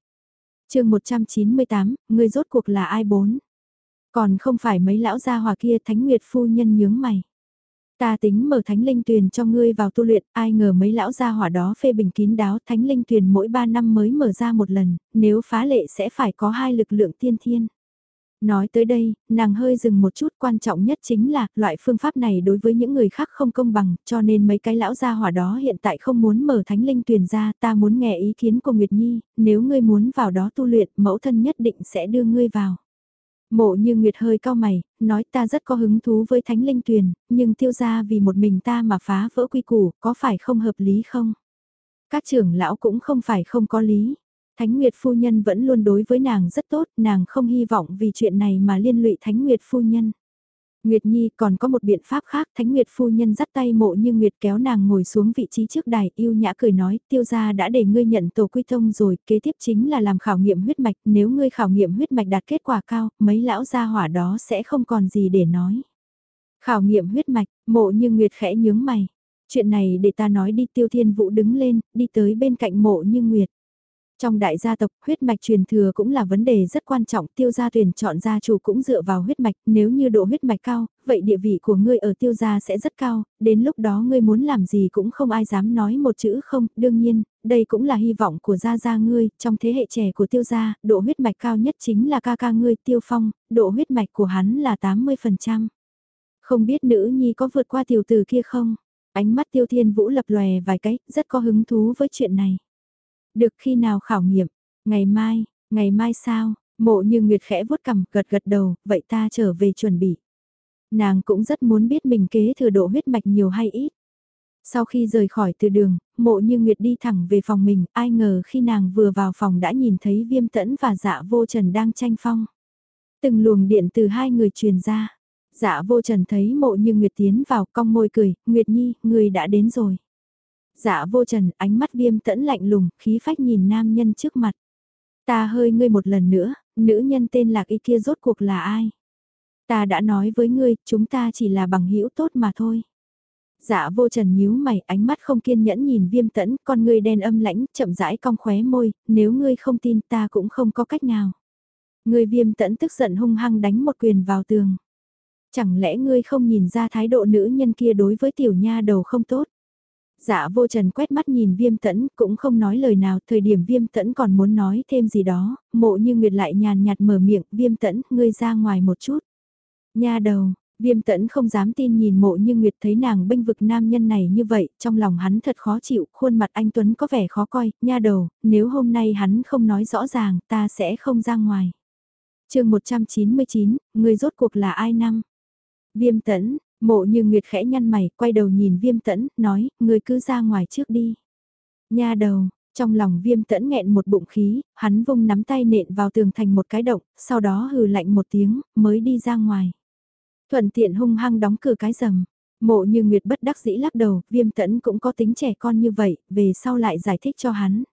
Speaker 1: chương 198, ngươi rốt cuộc là ai bốn? Còn không phải mấy lão gia hòa kia Thánh Nguyệt phu nhân nhướng mày. Ta tính mở thánh linh tuyền cho ngươi vào tu luyện, ai ngờ mấy lão gia hỏa đó phê bình kín đáo thánh linh tuyền mỗi 3 năm mới mở ra một lần, nếu phá lệ sẽ phải có hai lực lượng tiên thiên. Nói tới đây, nàng hơi dừng một chút quan trọng nhất chính là loại phương pháp này đối với những người khác không công bằng, cho nên mấy cái lão gia hỏa đó hiện tại không muốn mở thánh linh tuyền ra, ta muốn nghe ý kiến của Nguyệt Nhi, nếu ngươi muốn vào đó tu luyện, mẫu thân nhất định sẽ đưa ngươi vào. Mộ như Nguyệt hơi cao mày, nói ta rất có hứng thú với thánh linh tuyền, nhưng tiêu ra vì một mình ta mà phá vỡ quy củ, có phải không hợp lý không? Các trưởng lão cũng không phải không có lý. Thánh Nguyệt phu nhân vẫn luôn đối với nàng rất tốt, nàng không hy vọng vì chuyện này mà liên lụy Thánh Nguyệt phu nhân. Nguyệt Nhi còn có một biện pháp khác, Thánh Nguyệt phu nhân dắt tay mộ như Nguyệt kéo nàng ngồi xuống vị trí trước đài, yêu nhã cười nói, tiêu gia đã để ngươi nhận tổ quy thông rồi, kế tiếp chính là làm khảo nghiệm huyết mạch, nếu ngươi khảo nghiệm huyết mạch đạt kết quả cao, mấy lão gia hỏa đó sẽ không còn gì để nói. Khảo nghiệm huyết mạch, mộ như Nguyệt khẽ nhướng mày. Chuyện này để ta nói đi tiêu thiên vũ đứng lên, đi tới bên cạnh mộ như Nguyệt. Trong đại gia tộc, huyết mạch truyền thừa cũng là vấn đề rất quan trọng, tiêu gia tuyển chọn gia chủ cũng dựa vào huyết mạch, nếu như độ huyết mạch cao, vậy địa vị của ngươi ở tiêu gia sẽ rất cao, đến lúc đó ngươi muốn làm gì cũng không ai dám nói một chữ không, đương nhiên, đây cũng là hy vọng của gia gia ngươi, trong thế hệ trẻ của tiêu gia, độ huyết mạch cao nhất chính là ca ca ngươi tiêu phong, độ huyết mạch của hắn là 80%. Không biết nữ nhi có vượt qua tiểu tử kia không? Ánh mắt tiêu thiên vũ lập lòe vài cái, rất có hứng thú với chuyện này. Được khi nào khảo nghiệm? Ngày mai, ngày mai sao? Mộ như Nguyệt khẽ vuốt cằm gật gật đầu, vậy ta trở về chuẩn bị. Nàng cũng rất muốn biết mình kế thừa độ huyết mạch nhiều hay ít. Sau khi rời khỏi từ đường, mộ như Nguyệt đi thẳng về phòng mình, ai ngờ khi nàng vừa vào phòng đã nhìn thấy viêm tẫn và dạ vô trần đang tranh phong. Từng luồng điện từ hai người truyền ra. Dạ vô trần thấy mộ như Nguyệt tiến vào cong môi cười, Nguyệt Nhi, người đã đến rồi. Dạ vô trần, ánh mắt viêm tẫn lạnh lùng, khí phách nhìn nam nhân trước mặt. Ta hơi ngươi một lần nữa, nữ nhân tên lạc y kia rốt cuộc là ai? Ta đã nói với ngươi, chúng ta chỉ là bằng hữu tốt mà thôi. Dạ vô trần nhíu mày, ánh mắt không kiên nhẫn nhìn viêm tẫn, con ngươi đen âm lãnh, chậm rãi cong khóe môi, nếu ngươi không tin ta cũng không có cách nào. Ngươi viêm tẫn tức giận hung hăng đánh một quyền vào tường. Chẳng lẽ ngươi không nhìn ra thái độ nữ nhân kia đối với tiểu nha đầu không tốt? Dạ vô trần quét mắt nhìn viêm tẫn cũng không nói lời nào thời điểm viêm tẫn còn muốn nói thêm gì đó, mộ như nguyệt lại nhàn nhạt mở miệng viêm tẫn ngươi ra ngoài một chút. Nha đầu, viêm tẫn không dám tin nhìn mộ như nguyệt thấy nàng bênh vực nam nhân này như vậy, trong lòng hắn thật khó chịu, khuôn mặt anh Tuấn có vẻ khó coi, nha đầu, nếu hôm nay hắn không nói rõ ràng ta sẽ không ra ngoài. chương 199, người rốt cuộc là ai năm? Viêm tẫn, Mộ như Nguyệt khẽ nhăn mày, quay đầu nhìn viêm tẫn, nói, người cứ ra ngoài trước đi. Nha đầu, trong lòng viêm tẫn nghẹn một bụng khí, hắn vung nắm tay nện vào tường thành một cái động, sau đó hừ lạnh một tiếng, mới đi ra ngoài. Thuận tiện hung hăng đóng cửa cái rầm. Mộ như Nguyệt bất đắc dĩ lắc đầu, viêm tẫn cũng có tính trẻ con như vậy, về sau lại giải thích cho hắn.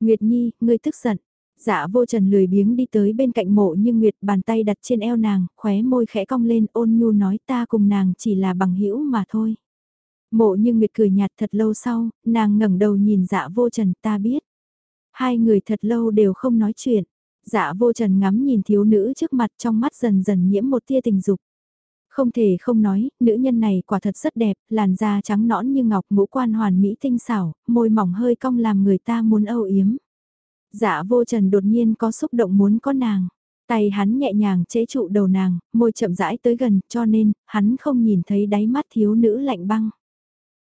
Speaker 1: Nguyệt Nhi, ngươi tức giận, Dạ vô trần lười biếng đi tới bên cạnh mộ như Nguyệt bàn tay đặt trên eo nàng, khóe môi khẽ cong lên ôn nhu nói ta cùng nàng chỉ là bằng hữu mà thôi. Mộ như Nguyệt cười nhạt thật lâu sau, nàng ngẩng đầu nhìn dạ vô trần ta biết. Hai người thật lâu đều không nói chuyện. Dạ vô trần ngắm nhìn thiếu nữ trước mặt trong mắt dần dần nhiễm một tia tình dục. Không thể không nói, nữ nhân này quả thật rất đẹp, làn da trắng nõn như ngọc ngũ quan hoàn mỹ tinh xảo, môi mỏng hơi cong làm người ta muốn âu yếm. Dạ vô trần đột nhiên có xúc động muốn có nàng. Tay hắn nhẹ nhàng chế trụ đầu nàng, môi chậm rãi tới gần, cho nên, hắn không nhìn thấy đáy mắt thiếu nữ lạnh băng.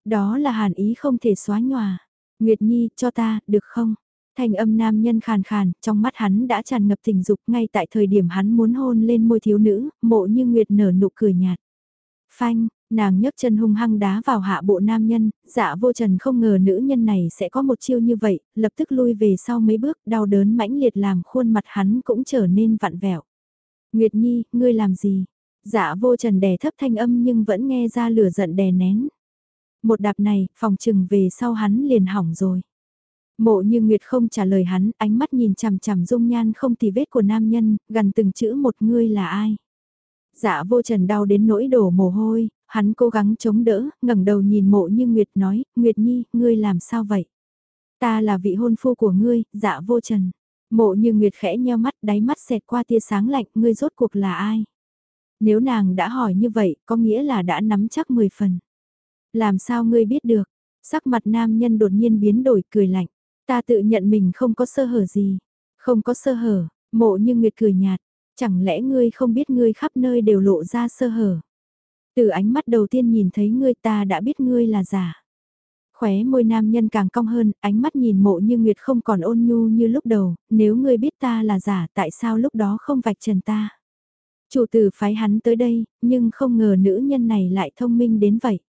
Speaker 1: Đó là hàn ý không thể xóa nhòa. Nguyệt Nhi, cho ta, được không? Thành âm nam nhân khàn khàn, trong mắt hắn đã tràn ngập tình dục ngay tại thời điểm hắn muốn hôn lên môi thiếu nữ, mộ như Nguyệt nở nụ cười nhạt. Phanh, nàng nhấc chân hung hăng đá vào hạ bộ nam nhân, dạ vô trần không ngờ nữ nhân này sẽ có một chiêu như vậy, lập tức lui về sau mấy bước, đau đớn mãnh liệt làm khuôn mặt hắn cũng trở nên vặn vẹo. Nguyệt Nhi, ngươi làm gì? Dạ vô trần đè thấp thanh âm nhưng vẫn nghe ra lửa giận đè nén. Một đạp này, phòng trừng về sau hắn liền hỏng rồi. Mộ như Nguyệt không trả lời hắn, ánh mắt nhìn chằm chằm dung nhan không tì vết của nam nhân, gần từng chữ một ngươi là ai. Dạ vô trần đau đến nỗi đổ mồ hôi, hắn cố gắng chống đỡ, ngẩng đầu nhìn mộ như Nguyệt nói, Nguyệt Nhi, ngươi làm sao vậy? Ta là vị hôn phu của ngươi, dạ vô trần. Mộ như Nguyệt khẽ nheo mắt, đáy mắt xẹt qua tia sáng lạnh, ngươi rốt cuộc là ai? Nếu nàng đã hỏi như vậy, có nghĩa là đã nắm chắc 10 phần. Làm sao ngươi biết được? Sắc mặt nam nhân đột nhiên biến đổi cười lạnh. Ta tự nhận mình không có sơ hở gì. Không có sơ hở, mộ như Nguyệt cười nhạt. Chẳng lẽ ngươi không biết ngươi khắp nơi đều lộ ra sơ hở? Từ ánh mắt đầu tiên nhìn thấy ngươi ta đã biết ngươi là giả. Khóe môi nam nhân càng cong hơn, ánh mắt nhìn mộ như Nguyệt không còn ôn nhu như lúc đầu, nếu ngươi biết ta là giả tại sao lúc đó không vạch trần ta. Chủ tử phái hắn tới đây, nhưng không ngờ nữ nhân này lại thông minh đến vậy.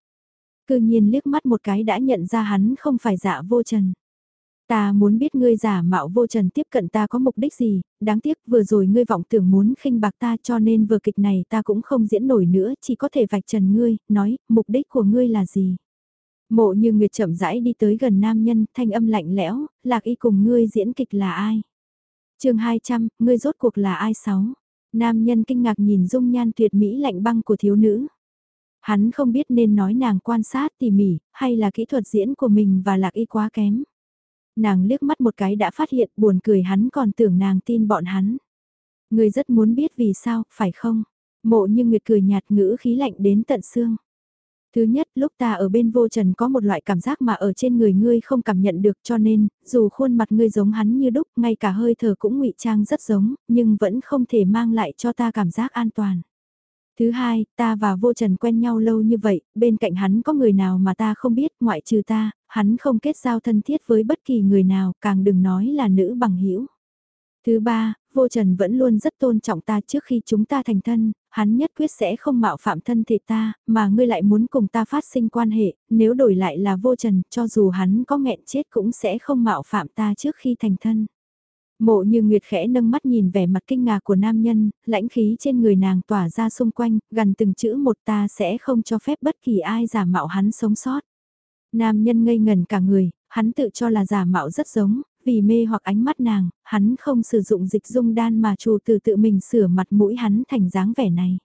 Speaker 1: Cư nhiên liếc mắt một cái đã nhận ra hắn không phải giả vô trần. Ta muốn biết ngươi giả mạo vô trần tiếp cận ta có mục đích gì, đáng tiếc vừa rồi ngươi vọng tưởng muốn khinh bạc ta cho nên vừa kịch này ta cũng không diễn nổi nữa, chỉ có thể vạch trần ngươi, nói, mục đích của ngươi là gì. Mộ như Nguyệt chậm rãi đi tới gần nam nhân, thanh âm lạnh lẽo, lạc y cùng ngươi diễn kịch là ai? chương 200, ngươi rốt cuộc là ai sáu? Nam nhân kinh ngạc nhìn dung nhan tuyệt mỹ lạnh băng của thiếu nữ. Hắn không biết nên nói nàng quan sát tỉ mỉ, hay là kỹ thuật diễn của mình và lạc y quá kém. Nàng liếc mắt một cái đã phát hiện buồn cười hắn còn tưởng nàng tin bọn hắn. Người rất muốn biết vì sao, phải không? Mộ như Nguyệt cười nhạt ngữ khí lạnh đến tận xương. Thứ nhất, lúc ta ở bên vô trần có một loại cảm giác mà ở trên người ngươi không cảm nhận được cho nên, dù khuôn mặt ngươi giống hắn như đúc, ngay cả hơi thở cũng ngụy trang rất giống, nhưng vẫn không thể mang lại cho ta cảm giác an toàn. Thứ hai, ta và vô trần quen nhau lâu như vậy, bên cạnh hắn có người nào mà ta không biết, ngoại trừ ta, hắn không kết giao thân thiết với bất kỳ người nào, càng đừng nói là nữ bằng hữu Thứ ba, vô trần vẫn luôn rất tôn trọng ta trước khi chúng ta thành thân, hắn nhất quyết sẽ không mạo phạm thân thể ta, mà ngươi lại muốn cùng ta phát sinh quan hệ, nếu đổi lại là vô trần, cho dù hắn có nghẹn chết cũng sẽ không mạo phạm ta trước khi thành thân. Mộ như Nguyệt khẽ nâng mắt nhìn vẻ mặt kinh ngạc của nam nhân, lãnh khí trên người nàng tỏa ra xung quanh, gần từng chữ một ta sẽ không cho phép bất kỳ ai giả mạo hắn sống sót. Nam nhân ngây ngần cả người, hắn tự cho là giả mạo rất giống, vì mê hoặc ánh mắt nàng, hắn không sử dụng dịch dung đan mà chủ từ tự mình sửa mặt mũi hắn thành dáng vẻ này.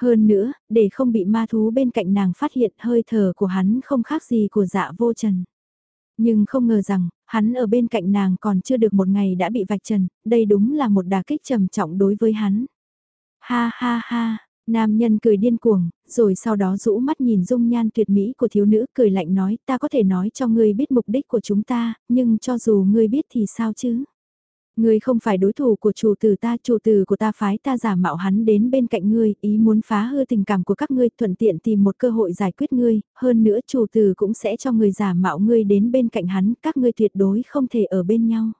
Speaker 1: Hơn nữa, để không bị ma thú bên cạnh nàng phát hiện hơi thở của hắn không khác gì của dạ vô trần. Nhưng không ngờ rằng, hắn ở bên cạnh nàng còn chưa được một ngày đã bị vạch trần, đây đúng là một đà kích trầm trọng đối với hắn. Ha ha ha, Nam nhân cười điên cuồng, rồi sau đó rũ mắt nhìn dung nhan tuyệt mỹ của thiếu nữ cười lạnh nói ta có thể nói cho ngươi biết mục đích của chúng ta, nhưng cho dù ngươi biết thì sao chứ? Ngươi không phải đối thủ của chủ tử ta, chủ tử của ta phái ta giả mạo hắn đến bên cạnh ngươi, ý muốn phá hư tình cảm của các ngươi thuận tiện tìm một cơ hội giải quyết ngươi, hơn nữa chủ tử cũng sẽ cho người giả mạo ngươi đến bên cạnh hắn, các ngươi tuyệt đối không thể ở bên nhau.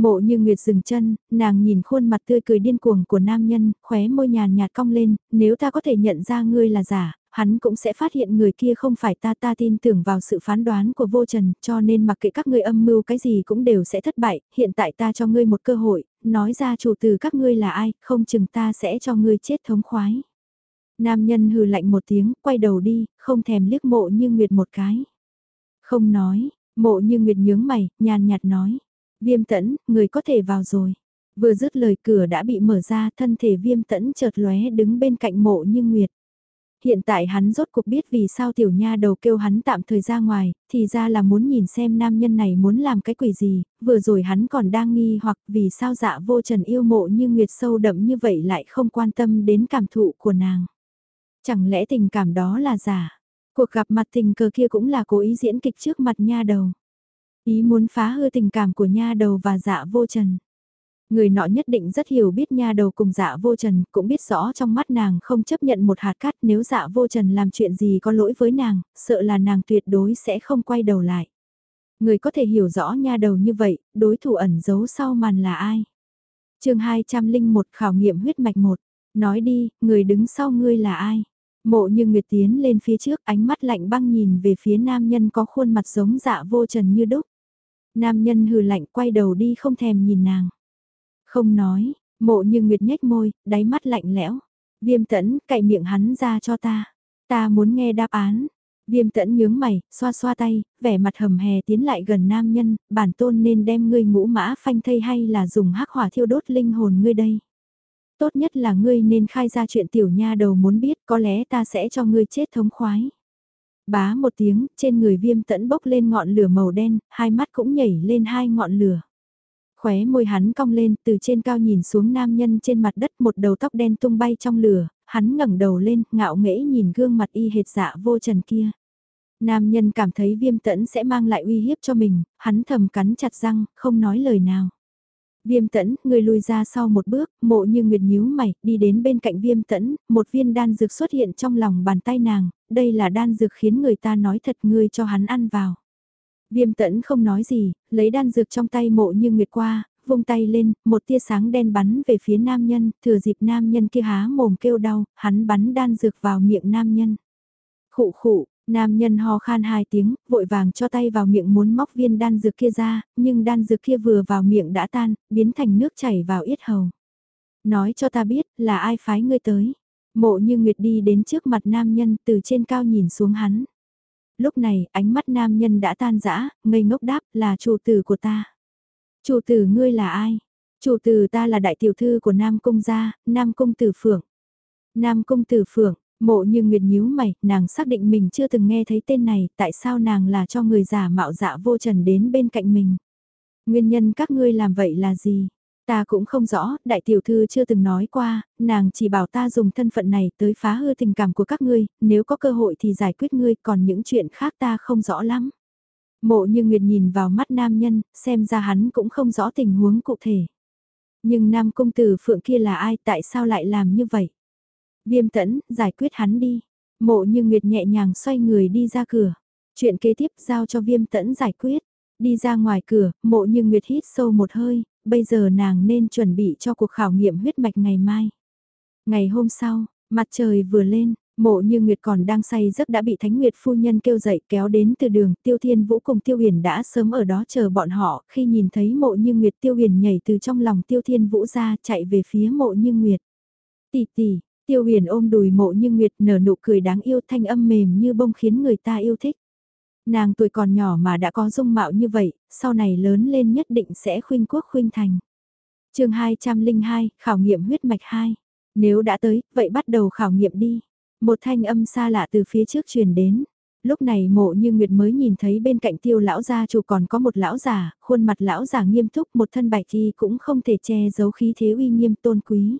Speaker 1: Mộ như Nguyệt dừng chân, nàng nhìn khuôn mặt tươi cười điên cuồng của nam nhân, khóe môi nhàn nhạt cong lên, nếu ta có thể nhận ra ngươi là giả, hắn cũng sẽ phát hiện người kia không phải ta ta tin tưởng vào sự phán đoán của vô trần, cho nên mặc kệ các ngươi âm mưu cái gì cũng đều sẽ thất bại, hiện tại ta cho ngươi một cơ hội, nói ra chủ từ các ngươi là ai, không chừng ta sẽ cho ngươi chết thống khoái. Nam nhân hừ lạnh một tiếng, quay đầu đi, không thèm liếc mộ như Nguyệt một cái. Không nói, mộ như Nguyệt nhướng mày, nhàn nhạt nói. Viêm tẫn, người có thể vào rồi. Vừa dứt lời cửa đã bị mở ra thân thể viêm tẫn chợt lóe đứng bên cạnh mộ như nguyệt. Hiện tại hắn rốt cuộc biết vì sao tiểu nha đầu kêu hắn tạm thời ra ngoài, thì ra là muốn nhìn xem nam nhân này muốn làm cái quỷ gì, vừa rồi hắn còn đang nghi hoặc vì sao dạ vô trần yêu mộ như nguyệt sâu đậm như vậy lại không quan tâm đến cảm thụ của nàng. Chẳng lẽ tình cảm đó là giả? Cuộc gặp mặt tình cờ kia cũng là cố ý diễn kịch trước mặt nha đầu. Ý muốn phá hư tình cảm của nha đầu và dạ vô trần. Người nọ nhất định rất hiểu biết nha đầu cùng dạ vô trần, cũng biết rõ trong mắt nàng không chấp nhận một hạt cát nếu dạ vô trần làm chuyện gì có lỗi với nàng, sợ là nàng tuyệt đối sẽ không quay đầu lại. Người có thể hiểu rõ nha đầu như vậy, đối thủ ẩn giấu sau màn là ai? chương 201 khảo nghiệm huyết mạch 1, nói đi, người đứng sau ngươi là ai? Mộ như Nguyệt tiến lên phía trước ánh mắt lạnh băng nhìn về phía nam nhân có khuôn mặt giống dạ vô trần như đúc. Nam nhân hừ lạnh quay đầu đi không thèm nhìn nàng. Không nói, mộ như Nguyệt nhếch môi, đáy mắt lạnh lẽo. Viêm tẫn, cậy miệng hắn ra cho ta. Ta muốn nghe đáp án. Viêm tẫn nhướng mày, xoa xoa tay, vẻ mặt hầm hè tiến lại gần nam nhân, bản tôn nên đem ngươi ngũ mã phanh thây hay là dùng hắc hỏa thiêu đốt linh hồn ngươi đây. Tốt nhất là ngươi nên khai ra chuyện tiểu nha đầu muốn biết có lẽ ta sẽ cho ngươi chết thống khoái. Bá một tiếng, trên người viêm tẫn bốc lên ngọn lửa màu đen, hai mắt cũng nhảy lên hai ngọn lửa. Khóe môi hắn cong lên, từ trên cao nhìn xuống nam nhân trên mặt đất một đầu tóc đen tung bay trong lửa, hắn ngẩng đầu lên, ngạo nghễ nhìn gương mặt y hệt dạ vô trần kia. Nam nhân cảm thấy viêm tẫn sẽ mang lại uy hiếp cho mình, hắn thầm cắn chặt răng, không nói lời nào. Viêm tẫn, người lùi ra sau một bước, mộ như nguyệt nhíu mày, đi đến bên cạnh viêm tẫn, một viên đan dược xuất hiện trong lòng bàn tay nàng, đây là đan dược khiến người ta nói thật ngươi cho hắn ăn vào. Viêm tẫn không nói gì, lấy đan dược trong tay mộ như nguyệt qua, vung tay lên, một tia sáng đen bắn về phía nam nhân, thừa dịp nam nhân kia há mồm kêu đau, hắn bắn đan dược vào miệng nam nhân. Khụ khụ, nam nhân ho khan hai tiếng, vội vàng cho tay vào miệng muốn móc viên đan dược kia ra, nhưng đan dược kia vừa vào miệng đã tan, biến thành nước chảy vào yết hầu. Nói cho ta biết, là ai phái ngươi tới. Mộ như Nguyệt đi đến trước mặt nam nhân từ trên cao nhìn xuống hắn. Lúc này, ánh mắt nam nhân đã tan rã, ngây ngốc đáp là chủ tử của ta. Chủ tử ngươi là ai? Chủ tử ta là đại tiểu thư của Nam Cung gia, Nam Cung Tử Phượng. Nam Cung Tử Phượng, mộ như Nguyệt nhíu mày, nàng xác định mình chưa từng nghe thấy tên này, tại sao nàng là cho người giả mạo dạ vô trần đến bên cạnh mình? Nguyên nhân các ngươi làm vậy là gì? Ta cũng không rõ, đại tiểu thư chưa từng nói qua, nàng chỉ bảo ta dùng thân phận này tới phá hư tình cảm của các ngươi, nếu có cơ hội thì giải quyết ngươi, còn những chuyện khác ta không rõ lắm. Mộ như Nguyệt nhìn vào mắt nam nhân, xem ra hắn cũng không rõ tình huống cụ thể. Nhưng nam công tử phượng kia là ai tại sao lại làm như vậy? Viêm tẫn, giải quyết hắn đi. Mộ như Nguyệt nhẹ nhàng xoay người đi ra cửa. Chuyện kế tiếp giao cho viêm tẫn giải quyết. Đi ra ngoài cửa, mộ như Nguyệt hít sâu một hơi, bây giờ nàng nên chuẩn bị cho cuộc khảo nghiệm huyết mạch ngày mai. Ngày hôm sau, mặt trời vừa lên, Mộ như Nguyệt còn đang say giấc đã bị Thánh Nguyệt phu nhân kêu dậy kéo đến từ đường, Tiêu Thiên Vũ cùng Tiêu Huyền đã sớm ở đó chờ bọn họ, khi nhìn thấy mộ như Nguyệt Tiêu Huyền nhảy từ trong lòng Tiêu Thiên Vũ ra chạy về phía mộ như Nguyệt. Tỷ tỷ, Tiêu Huyền ôm đùi mộ như Nguyệt nở nụ cười đáng yêu thanh âm mềm như bông khiến người ta yêu thích. Nàng tuổi còn nhỏ mà đã có dung mạo như vậy, sau này lớn lên nhất định sẽ khuynh quốc khuynh thành. chương 202, khảo nghiệm huyết mạch 2. Nếu đã tới, vậy bắt đầu khảo nghiệm đi. Một thanh âm xa lạ từ phía trước truyền đến. Lúc này mộ như Nguyệt mới nhìn thấy bên cạnh tiêu lão gia chủ còn có một lão già, khuôn mặt lão già nghiêm túc một thân bài thi cũng không thể che giấu khí thế uy nghiêm tôn quý.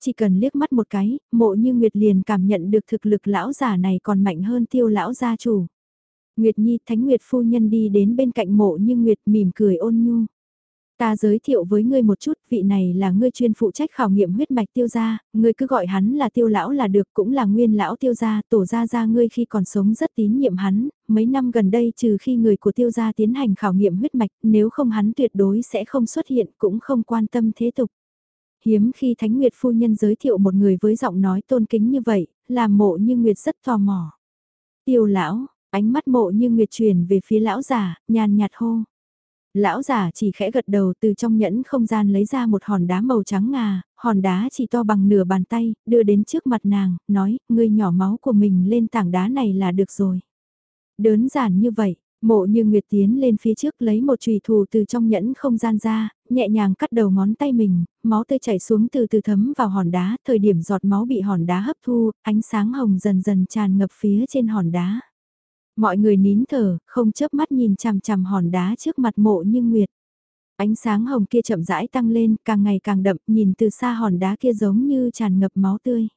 Speaker 1: Chỉ cần liếc mắt một cái, mộ như Nguyệt liền cảm nhận được thực lực lão già này còn mạnh hơn tiêu lão gia chủ. Nguyệt Nhi Thánh Nguyệt phu nhân đi đến bên cạnh mộ như Nguyệt mỉm cười ôn nhu. Ta giới thiệu với ngươi một chút, vị này là ngươi chuyên phụ trách khảo nghiệm huyết mạch tiêu gia, ngươi cứ gọi hắn là tiêu lão là được, cũng là nguyên lão tiêu gia, tổ gia gia ngươi khi còn sống rất tín nhiệm hắn, mấy năm gần đây trừ khi người của tiêu gia tiến hành khảo nghiệm huyết mạch, nếu không hắn tuyệt đối sẽ không xuất hiện, cũng không quan tâm thế tục. Hiếm khi Thánh Nguyệt phu nhân giới thiệu một người với giọng nói tôn kính như vậy, làm mộ như Nguyệt rất tò mò. Tiêu lão, ánh mắt mộ như Nguyệt truyền về phía lão già, nhàn nhạt hô. Lão giả chỉ khẽ gật đầu từ trong nhẫn không gian lấy ra một hòn đá màu trắng ngà, hòn đá chỉ to bằng nửa bàn tay, đưa đến trước mặt nàng, nói, ngươi nhỏ máu của mình lên tảng đá này là được rồi. Đớn giản như vậy, mộ như Nguyệt tiến lên phía trước lấy một chùy thủ từ trong nhẫn không gian ra, nhẹ nhàng cắt đầu ngón tay mình, máu tươi chảy xuống từ từ thấm vào hòn đá, thời điểm giọt máu bị hòn đá hấp thu, ánh sáng hồng dần dần tràn ngập phía trên hòn đá. Mọi người nín thở, không chớp mắt nhìn chằm chằm hòn đá trước mặt mộ như nguyệt. Ánh sáng hồng kia chậm rãi tăng lên, càng ngày càng đậm, nhìn từ xa hòn đá kia giống như tràn ngập máu tươi.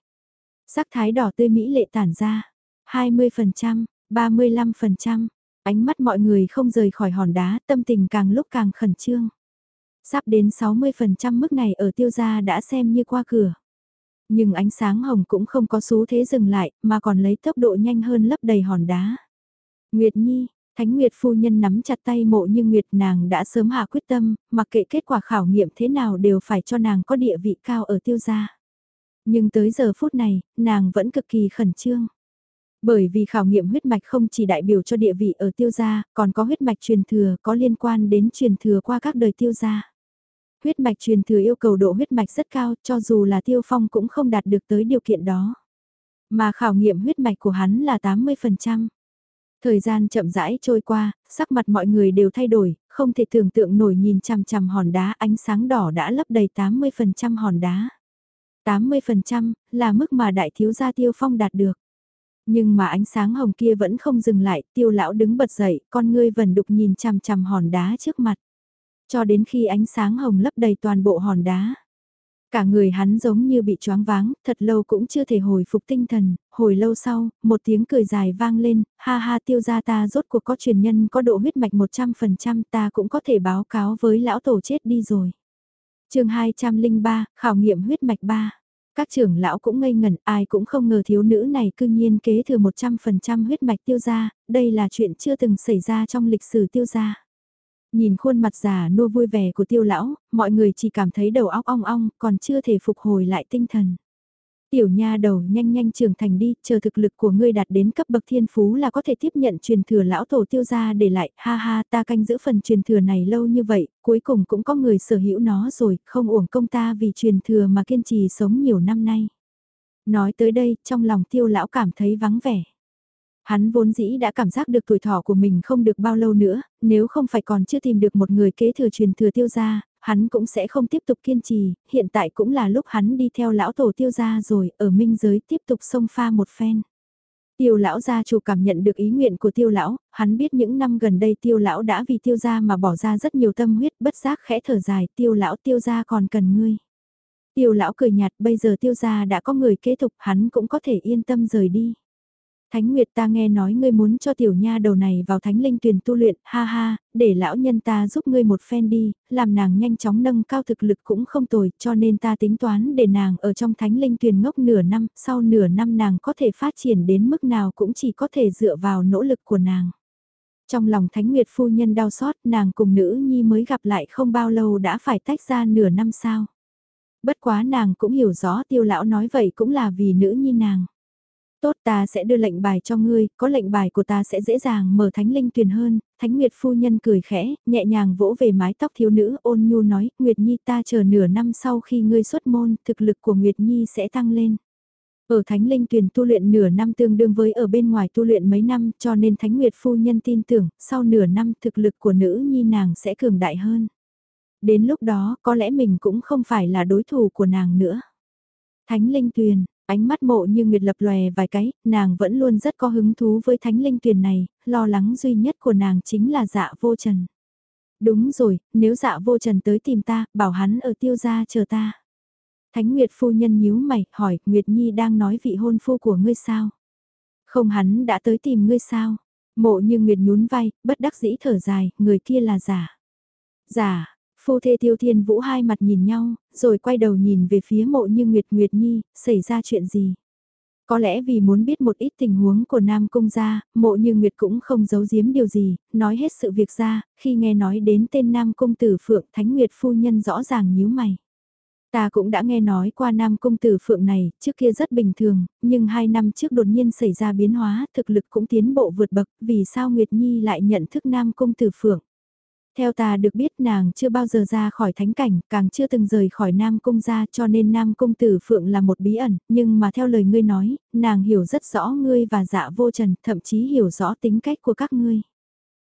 Speaker 1: Sắc thái đỏ tươi mỹ lệ tản ra. 20%, 35%, ánh mắt mọi người không rời khỏi hòn đá, tâm tình càng lúc càng khẩn trương. Sắp đến 60% mức này ở tiêu gia đã xem như qua cửa. Nhưng ánh sáng hồng cũng không có xu thế dừng lại, mà còn lấy tốc độ nhanh hơn lấp đầy hòn đá. Nguyệt Nhi, Thánh Nguyệt phu nhân nắm chặt tay mộ như Nguyệt nàng đã sớm hạ quyết tâm, mặc kệ kết quả khảo nghiệm thế nào đều phải cho nàng có địa vị cao ở tiêu gia. Nhưng tới giờ phút này, nàng vẫn cực kỳ khẩn trương. Bởi vì khảo nghiệm huyết mạch không chỉ đại biểu cho địa vị ở tiêu gia, còn có huyết mạch truyền thừa có liên quan đến truyền thừa qua các đời tiêu gia. Huyết mạch truyền thừa yêu cầu độ huyết mạch rất cao cho dù là tiêu phong cũng không đạt được tới điều kiện đó. Mà khảo nghiệm huyết mạch của hắn là 80%. Thời gian chậm rãi trôi qua, sắc mặt mọi người đều thay đổi, không thể tưởng tượng nổi nhìn chằm chằm hòn đá ánh sáng đỏ đã lấp đầy 80% hòn đá. 80% là mức mà đại thiếu gia tiêu phong đạt được. Nhưng mà ánh sáng hồng kia vẫn không dừng lại, tiêu lão đứng bật dậy, con ngươi vần đục nhìn chằm chằm hòn đá trước mặt. Cho đến khi ánh sáng hồng lấp đầy toàn bộ hòn đá. Cả người hắn giống như bị choáng váng, thật lâu cũng chưa thể hồi phục tinh thần, hồi lâu sau, một tiếng cười dài vang lên, ha ha tiêu gia ta rốt cuộc có truyền nhân có độ huyết mạch 100% ta cũng có thể báo cáo với lão tổ chết đi rồi. chương 203, khảo nghiệm huyết mạch 3 các trưởng lão cũng ngây ngẩn, ai cũng không ngờ thiếu nữ này cư nhiên kế thừa 100% huyết mạch tiêu gia, đây là chuyện chưa từng xảy ra trong lịch sử tiêu gia. Nhìn khuôn mặt già nua vui vẻ của tiêu lão, mọi người chỉ cảm thấy đầu óc ong ong, còn chưa thể phục hồi lại tinh thần. Tiểu nha đầu nhanh nhanh trưởng thành đi, chờ thực lực của ngươi đạt đến cấp bậc thiên phú là có thể tiếp nhận truyền thừa lão tổ tiêu gia để lại, ha ha ta canh giữ phần truyền thừa này lâu như vậy, cuối cùng cũng có người sở hữu nó rồi, không uổng công ta vì truyền thừa mà kiên trì sống nhiều năm nay. Nói tới đây, trong lòng tiêu lão cảm thấy vắng vẻ. Hắn vốn dĩ đã cảm giác được tuổi thọ của mình không được bao lâu nữa, nếu không phải còn chưa tìm được một người kế thừa truyền thừa tiêu gia, hắn cũng sẽ không tiếp tục kiên trì, hiện tại cũng là lúc hắn đi theo lão tổ tiêu gia rồi, ở minh giới tiếp tục xông pha một phen. Tiêu lão gia chủ cảm nhận được ý nguyện của tiêu lão, hắn biết những năm gần đây tiêu lão đã vì tiêu gia mà bỏ ra rất nhiều tâm huyết bất giác khẽ thở dài tiêu lão tiêu gia còn cần ngươi. Tiêu lão cười nhạt bây giờ tiêu gia đã có người kế tục hắn cũng có thể yên tâm rời đi. Thánh Nguyệt ta nghe nói ngươi muốn cho tiểu nha đầu này vào thánh linh tuyển tu luyện, ha ha, để lão nhân ta giúp ngươi một phen đi, làm nàng nhanh chóng nâng cao thực lực cũng không tồi, cho nên ta tính toán để nàng ở trong thánh linh tuyển ngốc nửa năm, sau nửa năm nàng có thể phát triển đến mức nào cũng chỉ có thể dựa vào nỗ lực của nàng. Trong lòng Thánh Nguyệt phu nhân đau xót, nàng cùng nữ nhi mới gặp lại không bao lâu đã phải tách ra nửa năm sao. Bất quá nàng cũng hiểu rõ tiêu lão nói vậy cũng là vì nữ nhi nàng. Tốt ta sẽ đưa lệnh bài cho ngươi, có lệnh bài của ta sẽ dễ dàng mở thánh linh tuyền hơn, thánh nguyệt phu nhân cười khẽ, nhẹ nhàng vỗ về mái tóc thiếu nữ ôn nhu nói, Nguyệt Nhi ta chờ nửa năm sau khi ngươi xuất môn, thực lực của Nguyệt Nhi sẽ tăng lên. Ở Thánh Linh Tuyền tu luyện nửa năm tương đương với ở bên ngoài tu luyện mấy năm cho nên Thánh Nguyệt Phu Nhân tin tưởng sau nửa năm thực lực của nữ nhi nàng sẽ cường đại hơn. Đến lúc đó có lẽ mình cũng không phải là đối thủ của nàng nữa. Thánh Linh Tuyền, Ánh mắt mộ như Nguyệt lập lòe vài cái, nàng vẫn luôn rất có hứng thú với thánh linh tuyển này, lo lắng duy nhất của nàng chính là dạ vô trần. Đúng rồi, nếu dạ vô trần tới tìm ta, bảo hắn ở tiêu gia chờ ta. Thánh Nguyệt phu nhân nhíu mày, hỏi, Nguyệt Nhi đang nói vị hôn phu của ngươi sao? Không hắn đã tới tìm ngươi sao? Mộ như Nguyệt nhún vai, bất đắc dĩ thở dài, người kia là giả. Giả, Phu thê tiêu thiên vũ hai mặt nhìn nhau, rồi quay đầu nhìn về phía mộ như Nguyệt Nguyệt Nhi, xảy ra chuyện gì? Có lẽ vì muốn biết một ít tình huống của Nam Cung gia, mộ như Nguyệt cũng không giấu giếm điều gì, nói hết sự việc ra, khi nghe nói đến tên Nam Cung tử Phượng Thánh Nguyệt phu nhân rõ ràng nhíu mày. Ta cũng đã nghe nói qua Nam Cung Tử Phượng này, trước kia rất bình thường, nhưng hai năm trước đột nhiên xảy ra biến hóa, thực lực cũng tiến bộ vượt bậc, vì sao Nguyệt Nhi lại nhận thức Nam Cung Tử Phượng? Theo ta được biết nàng chưa bao giờ ra khỏi thánh cảnh, càng chưa từng rời khỏi Nam Cung ra cho nên Nam Cung Tử Phượng là một bí ẩn, nhưng mà theo lời ngươi nói, nàng hiểu rất rõ ngươi và dạ vô trần, thậm chí hiểu rõ tính cách của các ngươi.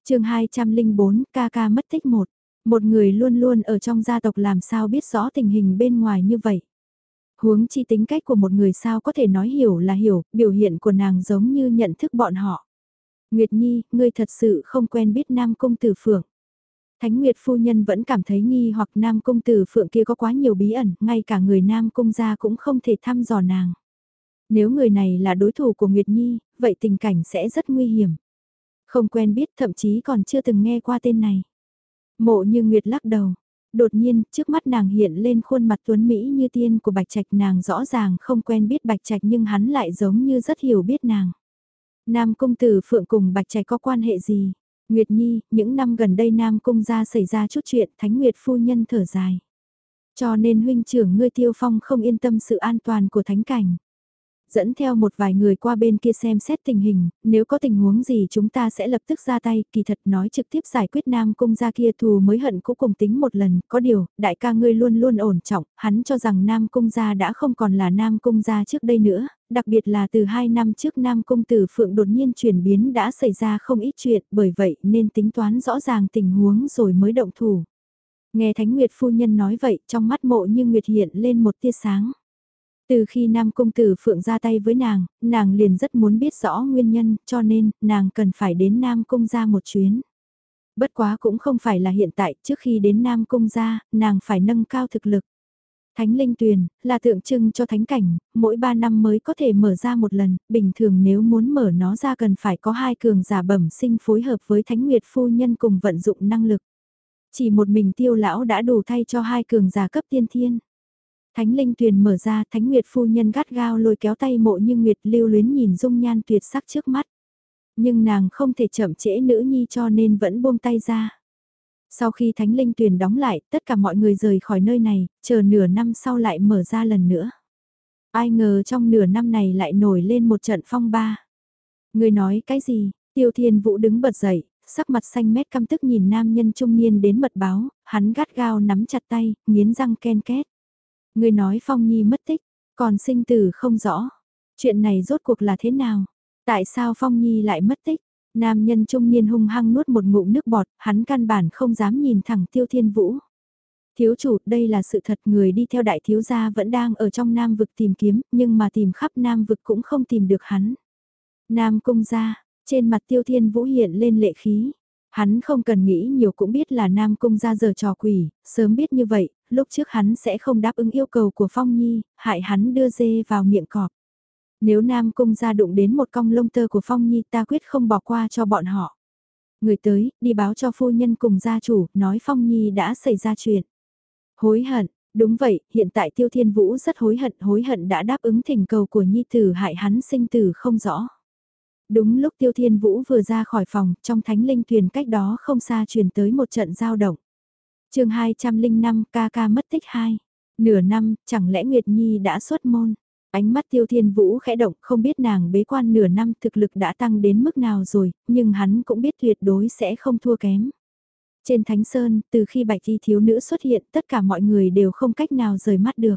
Speaker 1: chương 204, ca ca mất tích một. Một người luôn luôn ở trong gia tộc làm sao biết rõ tình hình bên ngoài như vậy. Huống chi tính cách của một người sao có thể nói hiểu là hiểu, biểu hiện của nàng giống như nhận thức bọn họ. Nguyệt Nhi, ngươi thật sự không quen biết Nam Cung Tử Phượng. Thánh Nguyệt phu nhân vẫn cảm thấy nghi hoặc nam cung tử phượng kia có quá nhiều bí ẩn, ngay cả người nam cung gia cũng không thể thăm dò nàng. Nếu người này là đối thủ của Nguyệt Nhi, vậy tình cảnh sẽ rất nguy hiểm. Không quen biết thậm chí còn chưa từng nghe qua tên này. Mộ như Nguyệt lắc đầu. Đột nhiên, trước mắt nàng hiện lên khuôn mặt tuấn Mỹ như tiên của Bạch Trạch nàng rõ ràng không quen biết Bạch Trạch nhưng hắn lại giống như rất hiểu biết nàng. Nam cung tử Phượng cùng Bạch Trạch có quan hệ gì? Nguyệt Nhi, những năm gần đây Nam Cung gia xảy ra chút chuyện, Thánh Nguyệt phu nhân thở dài. Cho nên huynh trưởng ngươi Tiêu Phong không yên tâm sự an toàn của thánh cảnh dẫn theo một vài người qua bên kia xem xét tình hình, nếu có tình huống gì chúng ta sẽ lập tức ra tay, kỳ thật nói trực tiếp giải quyết Nam Cung gia kia thù mới hận cũng cùng tính một lần, có điều, đại ca ngươi luôn luôn ổn trọng, hắn cho rằng Nam Cung gia đã không còn là Nam Cung gia trước đây nữa, đặc biệt là từ hai năm trước Nam Cung Tử Phượng đột nhiên chuyển biến đã xảy ra không ít chuyện, bởi vậy nên tính toán rõ ràng tình huống rồi mới động thủ. Nghe Thánh Nguyệt phu nhân nói vậy, trong mắt mộ như Nguyệt hiện lên một tia sáng. Từ khi Nam công Tử Phượng ra tay với nàng, nàng liền rất muốn biết rõ nguyên nhân, cho nên, nàng cần phải đến Nam Cung ra một chuyến. Bất quá cũng không phải là hiện tại, trước khi đến Nam Cung ra, nàng phải nâng cao thực lực. Thánh Linh Tuyền, là tượng trưng cho thánh cảnh, mỗi 3 năm mới có thể mở ra một lần, bình thường nếu muốn mở nó ra cần phải có hai cường giả bẩm sinh phối hợp với Thánh Nguyệt Phu Nhân cùng vận dụng năng lực. Chỉ một mình tiêu lão đã đủ thay cho hai cường giả cấp tiên thiên. Thánh Linh Tuyền mở ra, Thánh Nguyệt Phu Nhân gắt gao lôi kéo tay mộ như Nguyệt lưu luyến nhìn dung nhan tuyệt sắc trước mắt. Nhưng nàng không thể chậm trễ nữ nhi cho nên vẫn buông tay ra. Sau khi Thánh Linh Tuyền đóng lại, tất cả mọi người rời khỏi nơi này, chờ nửa năm sau lại mở ra lần nữa. Ai ngờ trong nửa năm này lại nổi lên một trận phong ba. Người nói cái gì? Tiêu Thiên Vũ đứng bật dậy, sắc mặt xanh mét căm tức nhìn nam nhân trung niên đến mật báo, hắn gắt gao nắm chặt tay, nghiến răng ken két. Người nói Phong Nhi mất tích, còn sinh tử không rõ. Chuyện này rốt cuộc là thế nào? Tại sao Phong Nhi lại mất tích? Nam nhân trung niên hung hăng nuốt một ngụm nước bọt, hắn căn bản không dám nhìn thẳng Tiêu Thiên Vũ. Thiếu chủ, đây là sự thật người đi theo đại thiếu gia vẫn đang ở trong Nam vực tìm kiếm, nhưng mà tìm khắp Nam vực cũng không tìm được hắn. Nam cung gia, trên mặt Tiêu Thiên Vũ hiện lên lệ khí. Hắn không cần nghĩ nhiều cũng biết là Nam Cung gia giờ trò quỷ, sớm biết như vậy, lúc trước hắn sẽ không đáp ứng yêu cầu của Phong Nhi, hại hắn đưa dê vào miệng cọp. Nếu Nam Cung ra đụng đến một cong lông tơ của Phong Nhi ta quyết không bỏ qua cho bọn họ. Người tới, đi báo cho phu nhân cùng gia chủ, nói Phong Nhi đã xảy ra chuyện. Hối hận, đúng vậy, hiện tại Tiêu Thiên Vũ rất hối hận, hối hận đã đáp ứng thỉnh cầu của Nhi tử hại hắn sinh tử không rõ. Đúng lúc Tiêu Thiên Vũ vừa ra khỏi phòng, trong thánh linh thuyền cách đó không xa truyền tới một trận giao động chương 205 ca ca mất tích 2. Nửa năm, chẳng lẽ Nguyệt Nhi đã xuất môn? Ánh mắt tiêu thiên vũ khẽ động không biết nàng bế quan nửa năm thực lực đã tăng đến mức nào rồi, nhưng hắn cũng biết tuyệt đối sẽ không thua kém. Trên Thánh Sơn, từ khi bạch thi thiếu nữ xuất hiện tất cả mọi người đều không cách nào rời mắt được.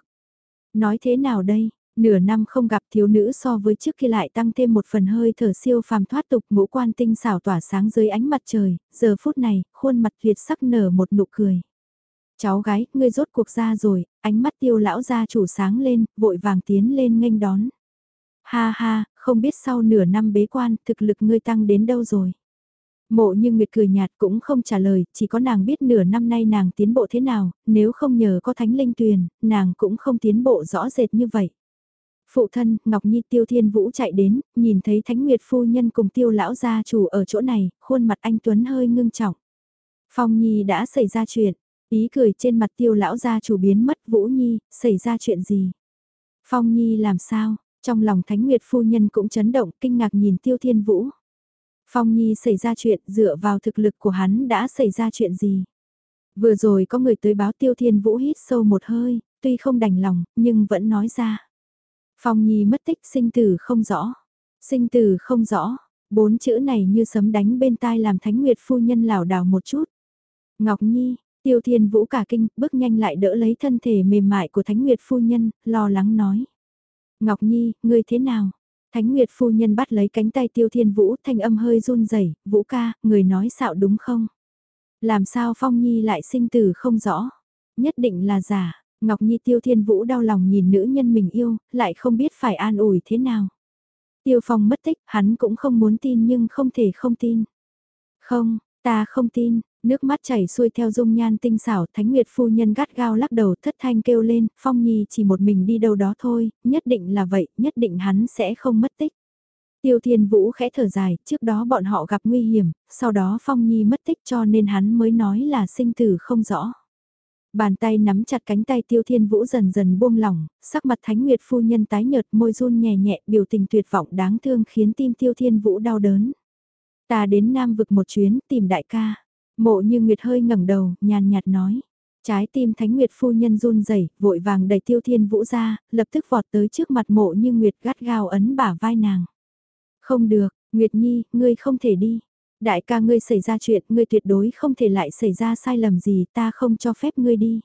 Speaker 1: Nói thế nào đây, nửa năm không gặp thiếu nữ so với trước khi lại tăng thêm một phần hơi thở siêu phàm thoát tục ngũ quan tinh xảo tỏa sáng dưới ánh mặt trời, giờ phút này, khuôn mặt tuyệt sắc nở một nụ cười. Cháu gái, ngươi rốt cuộc ra rồi, ánh mắt tiêu lão gia chủ sáng lên, vội vàng tiến lên nghênh đón. Ha ha, không biết sau nửa năm bế quan, thực lực ngươi tăng đến đâu rồi. Mộ như Nguyệt cười nhạt cũng không trả lời, chỉ có nàng biết nửa năm nay nàng tiến bộ thế nào, nếu không nhờ có thánh linh tuyền, nàng cũng không tiến bộ rõ rệt như vậy. Phụ thân, Ngọc Nhi Tiêu Thiên Vũ chạy đến, nhìn thấy Thánh Nguyệt Phu Nhân cùng Tiêu Lão Gia Chủ ở chỗ này, khuôn mặt anh Tuấn hơi ngưng trọng. Phong Nhi đã xảy ra chuyện, Ý cười trên mặt tiêu lão gia chủ biến mất Vũ Nhi, xảy ra chuyện gì? Phong Nhi làm sao? Trong lòng Thánh Nguyệt phu nhân cũng chấn động kinh ngạc nhìn tiêu thiên vũ. Phong Nhi xảy ra chuyện dựa vào thực lực của hắn đã xảy ra chuyện gì? Vừa rồi có người tới báo tiêu thiên vũ hít sâu một hơi, tuy không đành lòng, nhưng vẫn nói ra. Phong Nhi mất tích sinh tử không rõ. Sinh tử không rõ, bốn chữ này như sấm đánh bên tai làm Thánh Nguyệt phu nhân lảo đảo một chút. Ngọc Nhi, Tiêu Thiên Vũ cả kinh, bước nhanh lại đỡ lấy thân thể mềm mại của Thánh Nguyệt phu nhân, lo lắng nói. Ngọc Nhi, ngươi thế nào? Thánh Nguyệt phu nhân bắt lấy cánh tay Tiêu Thiên Vũ, thanh âm hơi run rẩy, "Vũ ca, người nói xạo đúng không? Làm sao Phong Nhi lại sinh tử không rõ? Nhất định là giả." Ngọc Nhi Tiêu Thiên Vũ đau lòng nhìn nữ nhân mình yêu, lại không biết phải an ủi thế nào. Tiêu Phong mất tích, hắn cũng không muốn tin nhưng không thể không tin. Không, ta không tin, Nước mắt chảy xuôi theo dung nhan tinh xảo, Thánh Nguyệt phu nhân gắt gao lắc đầu thất thanh kêu lên, Phong Nhi chỉ một mình đi đâu đó thôi, nhất định là vậy, nhất định hắn sẽ không mất tích. Tiêu Thiên Vũ khẽ thở dài, trước đó bọn họ gặp nguy hiểm, sau đó Phong Nhi mất tích cho nên hắn mới nói là sinh tử không rõ. Bàn tay nắm chặt cánh tay Tiêu Thiên Vũ dần dần buông lỏng, sắc mặt Thánh Nguyệt phu nhân tái nhợt môi run nhẹ nhẹ biểu tình tuyệt vọng đáng thương khiến tim Tiêu Thiên Vũ đau đớn. Ta đến Nam vực một chuyến tìm đại ca. Mộ như Nguyệt hơi ngẩng đầu, nhàn nhạt nói. Trái tim Thánh Nguyệt phu nhân run rẩy, vội vàng đẩy Tiêu Thiên Vũ ra, lập tức vọt tới trước mặt mộ như Nguyệt gắt gao ấn bả vai nàng. Không được, Nguyệt Nhi, ngươi không thể đi. Đại ca ngươi xảy ra chuyện, ngươi tuyệt đối không thể lại xảy ra sai lầm gì, ta không cho phép ngươi đi.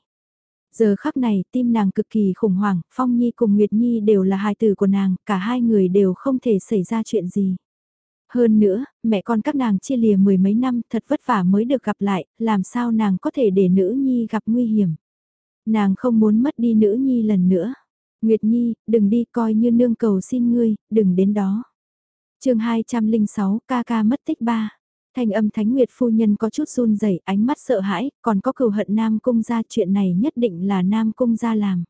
Speaker 1: Giờ khắc này, tim nàng cực kỳ khủng hoảng, Phong Nhi cùng Nguyệt Nhi đều là hài tử của nàng, cả hai người đều không thể xảy ra chuyện gì. Hơn nữa, mẹ con các nàng chia lìa mười mấy năm thật vất vả mới được gặp lại, làm sao nàng có thể để nữ nhi gặp nguy hiểm. Nàng không muốn mất đi nữ nhi lần nữa. Nguyệt Nhi, đừng đi coi như nương cầu xin ngươi, đừng đến đó. chương 206, ca ca mất tích ba. Thanh âm Thánh Nguyệt phu nhân có chút run rẩy, ánh mắt sợ hãi, còn có cừu hận Nam Cung gia chuyện này nhất định là Nam Cung gia làm.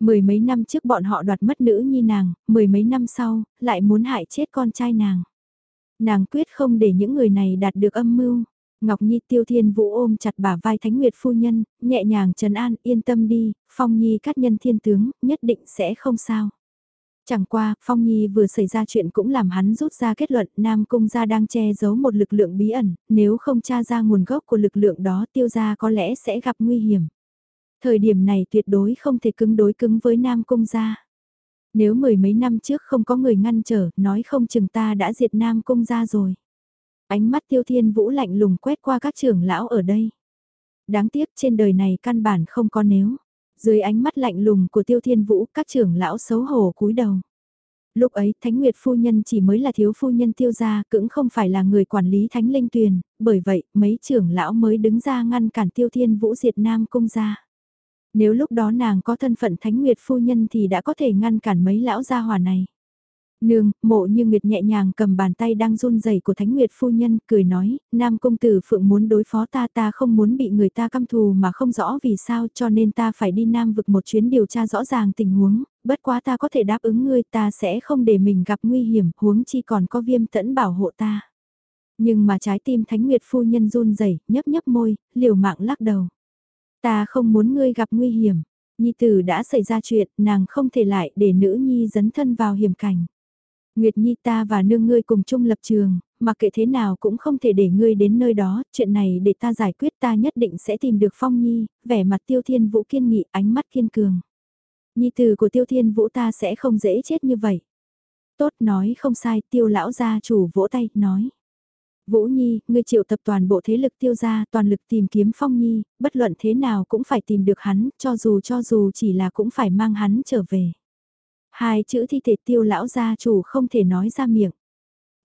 Speaker 1: Mười mấy năm trước bọn họ đoạt mất nữ nhi nàng, mười mấy năm sau, lại muốn hại chết con trai nàng. Nàng quyết không để những người này đạt được âm mưu. Ngọc Nhi tiêu thiên vũ ôm chặt bả vai Thánh Nguyệt phu nhân, nhẹ nhàng trấn an, yên tâm đi, Phong Nhi cát nhân thiên tướng, nhất định sẽ không sao. Chẳng qua, Phong Nhi vừa xảy ra chuyện cũng làm hắn rút ra kết luận Nam Cung gia đang che giấu một lực lượng bí ẩn, nếu không tra ra nguồn gốc của lực lượng đó tiêu gia có lẽ sẽ gặp nguy hiểm. Thời điểm này tuyệt đối không thể cứng đối cứng với Nam Cung gia. Nếu mười mấy năm trước không có người ngăn trở, nói không chừng ta đã diệt Nam Cung ra rồi. Ánh mắt tiêu thiên vũ lạnh lùng quét qua các trưởng lão ở đây. Đáng tiếc trên đời này căn bản không có nếu. Dưới ánh mắt lạnh lùng của tiêu thiên vũ các trưởng lão xấu hổ cúi đầu. Lúc ấy Thánh Nguyệt phu nhân chỉ mới là thiếu phu nhân tiêu gia cũng không phải là người quản lý Thánh Linh Tuyền, bởi vậy mấy trưởng lão mới đứng ra ngăn cản tiêu thiên vũ diệt nam cung gia. Nếu lúc đó nàng có thân phận Thánh Nguyệt phu nhân thì đã có thể ngăn cản mấy lão gia hỏa này. Nương, mộ như Nguyệt nhẹ nhàng cầm bàn tay đang run rẩy của Thánh Nguyệt phu nhân, cười nói, Nam công tử Phượng muốn đối phó ta ta không muốn bị người ta căm thù mà không rõ vì sao cho nên ta phải đi Nam vực một chuyến điều tra rõ ràng tình huống, bất quá ta có thể đáp ứng ngươi ta sẽ không để mình gặp nguy hiểm, huống chi còn có viêm tẫn bảo hộ ta. Nhưng mà trái tim Thánh Nguyệt phu nhân run rẩy nhấp nhấp môi, liều mạng lắc đầu. Ta không muốn ngươi gặp nguy hiểm. Nhi tử đã xảy ra chuyện, nàng không thể lại để nữ nhi dấn thân vào hiểm cảnh. Nguyệt Nhi ta và nương ngươi cùng chung lập trường, mặc kệ thế nào cũng không thể để ngươi đến nơi đó, chuyện này để ta giải quyết ta nhất định sẽ tìm được Phong Nhi, vẻ mặt tiêu thiên vũ kiên nghị ánh mắt kiên cường. Nhi tử của tiêu thiên vũ ta sẽ không dễ chết như vậy. Tốt nói không sai, tiêu lão gia chủ vỗ tay, nói. Vũ Nhi, ngươi triệu tập toàn bộ thế lực tiêu gia toàn lực tìm kiếm Phong Nhi, bất luận thế nào cũng phải tìm được hắn, cho dù cho dù chỉ là cũng phải mang hắn trở về. Hai chữ thi thể tiêu lão gia chủ không thể nói ra miệng.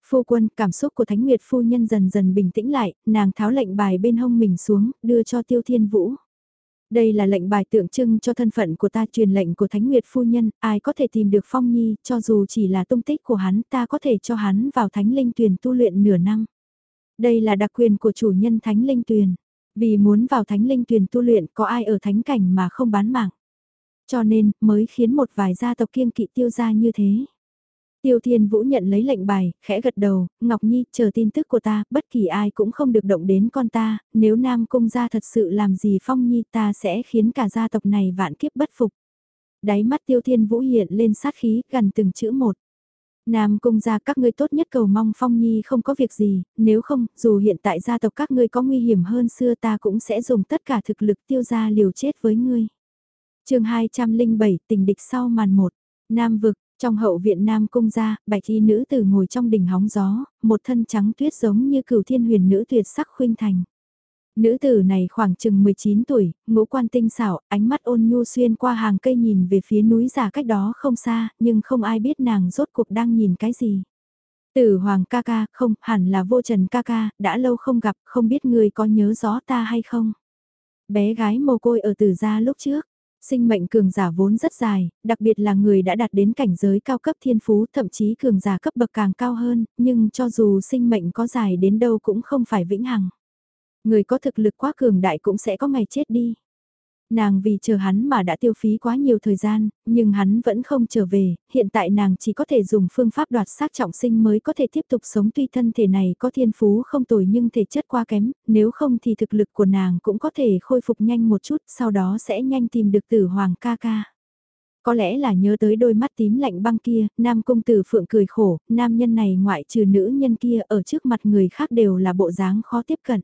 Speaker 1: Phu quân, cảm xúc của Thánh Nguyệt phu nhân dần dần bình tĩnh lại, nàng tháo lệnh bài bên hông mình xuống, đưa cho tiêu thiên vũ. Đây là lệnh bài tượng trưng cho thân phận của ta truyền lệnh của Thánh Nguyệt phu nhân, ai có thể tìm được Phong Nhi, cho dù chỉ là tung tích của hắn, ta có thể cho hắn vào Thánh Linh Tuyền tu luyện nửa năm. Đây là đặc quyền của chủ nhân Thánh Linh Tuyền. Vì muốn vào Thánh Linh Tuyền tu luyện có ai ở Thánh Cảnh mà không bán mạng. Cho nên, mới khiến một vài gia tộc kiêng kỵ tiêu gia như thế. Tiêu Thiên Vũ nhận lấy lệnh bài, khẽ gật đầu, Ngọc Nhi, chờ tin tức của ta, bất kỳ ai cũng không được động đến con ta, nếu Nam Cung gia thật sự làm gì Phong Nhi ta sẽ khiến cả gia tộc này vạn kiếp bất phục. Đáy mắt Tiêu Thiên Vũ hiện lên sát khí, gần từng chữ một. Nam Cung gia các ngươi tốt nhất cầu mong Phong Nhi không có việc gì, nếu không, dù hiện tại gia tộc các ngươi có nguy hiểm hơn xưa ta cũng sẽ dùng tất cả thực lực tiêu ra liều chết với ngươi chương 207 tình địch sau màn 1, Nam vực, trong hậu viện Nam cung gia, bạch y nữ tử ngồi trong đỉnh hóng gió, một thân trắng tuyết giống như cửu thiên huyền nữ tuyệt sắc khuynh thành. Nữ tử này khoảng chừng 19 tuổi, ngũ quan tinh xảo, ánh mắt ôn nhu xuyên qua hàng cây nhìn về phía núi giả cách đó không xa, nhưng không ai biết nàng rốt cuộc đang nhìn cái gì. Tử hoàng ca ca, không, hẳn là vô trần ca ca, đã lâu không gặp, không biết người có nhớ rõ ta hay không. Bé gái mồ côi ở tử gia lúc trước, Sinh mệnh cường giả vốn rất dài, đặc biệt là người đã đạt đến cảnh giới cao cấp thiên phú thậm chí cường giả cấp bậc càng cao hơn, nhưng cho dù sinh mệnh có dài đến đâu cũng không phải vĩnh hằng. Người có thực lực quá cường đại cũng sẽ có ngày chết đi. Nàng vì chờ hắn mà đã tiêu phí quá nhiều thời gian, nhưng hắn vẫn không trở về, hiện tại nàng chỉ có thể dùng phương pháp đoạt xác trọng sinh mới có thể tiếp tục sống tuy thân thể này có thiên phú không tồi nhưng thể chất quá kém, nếu không thì thực lực của nàng cũng có thể khôi phục nhanh một chút, sau đó sẽ nhanh tìm được tử hoàng ca ca. Có lẽ là nhớ tới đôi mắt tím lạnh băng kia, nam công tử phượng cười khổ, nam nhân này ngoại trừ nữ nhân kia ở trước mặt người khác đều là bộ dáng khó tiếp cận.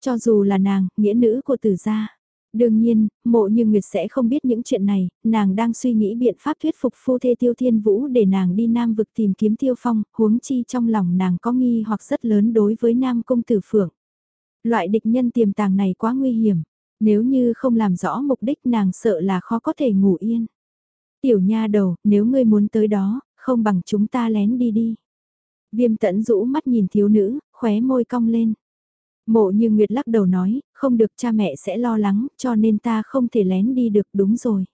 Speaker 1: Cho dù là nàng, nghĩa nữ của tử gia Đương nhiên, mộ như Nguyệt sẽ không biết những chuyện này, nàng đang suy nghĩ biện pháp thuyết phục phu thê tiêu thiên vũ để nàng đi Nam vực tìm kiếm tiêu phong, huống chi trong lòng nàng có nghi hoặc rất lớn đối với Nam Công Tử Phượng. Loại địch nhân tiềm tàng này quá nguy hiểm, nếu như không làm rõ mục đích nàng sợ là khó có thể ngủ yên. Tiểu nha đầu, nếu ngươi muốn tới đó, không bằng chúng ta lén đi đi. Viêm tẫn rũ mắt nhìn thiếu nữ, khóe môi cong lên. Mộ như Nguyệt lắc đầu nói, không được cha mẹ sẽ lo lắng, cho nên ta không thể lén đi được đúng rồi.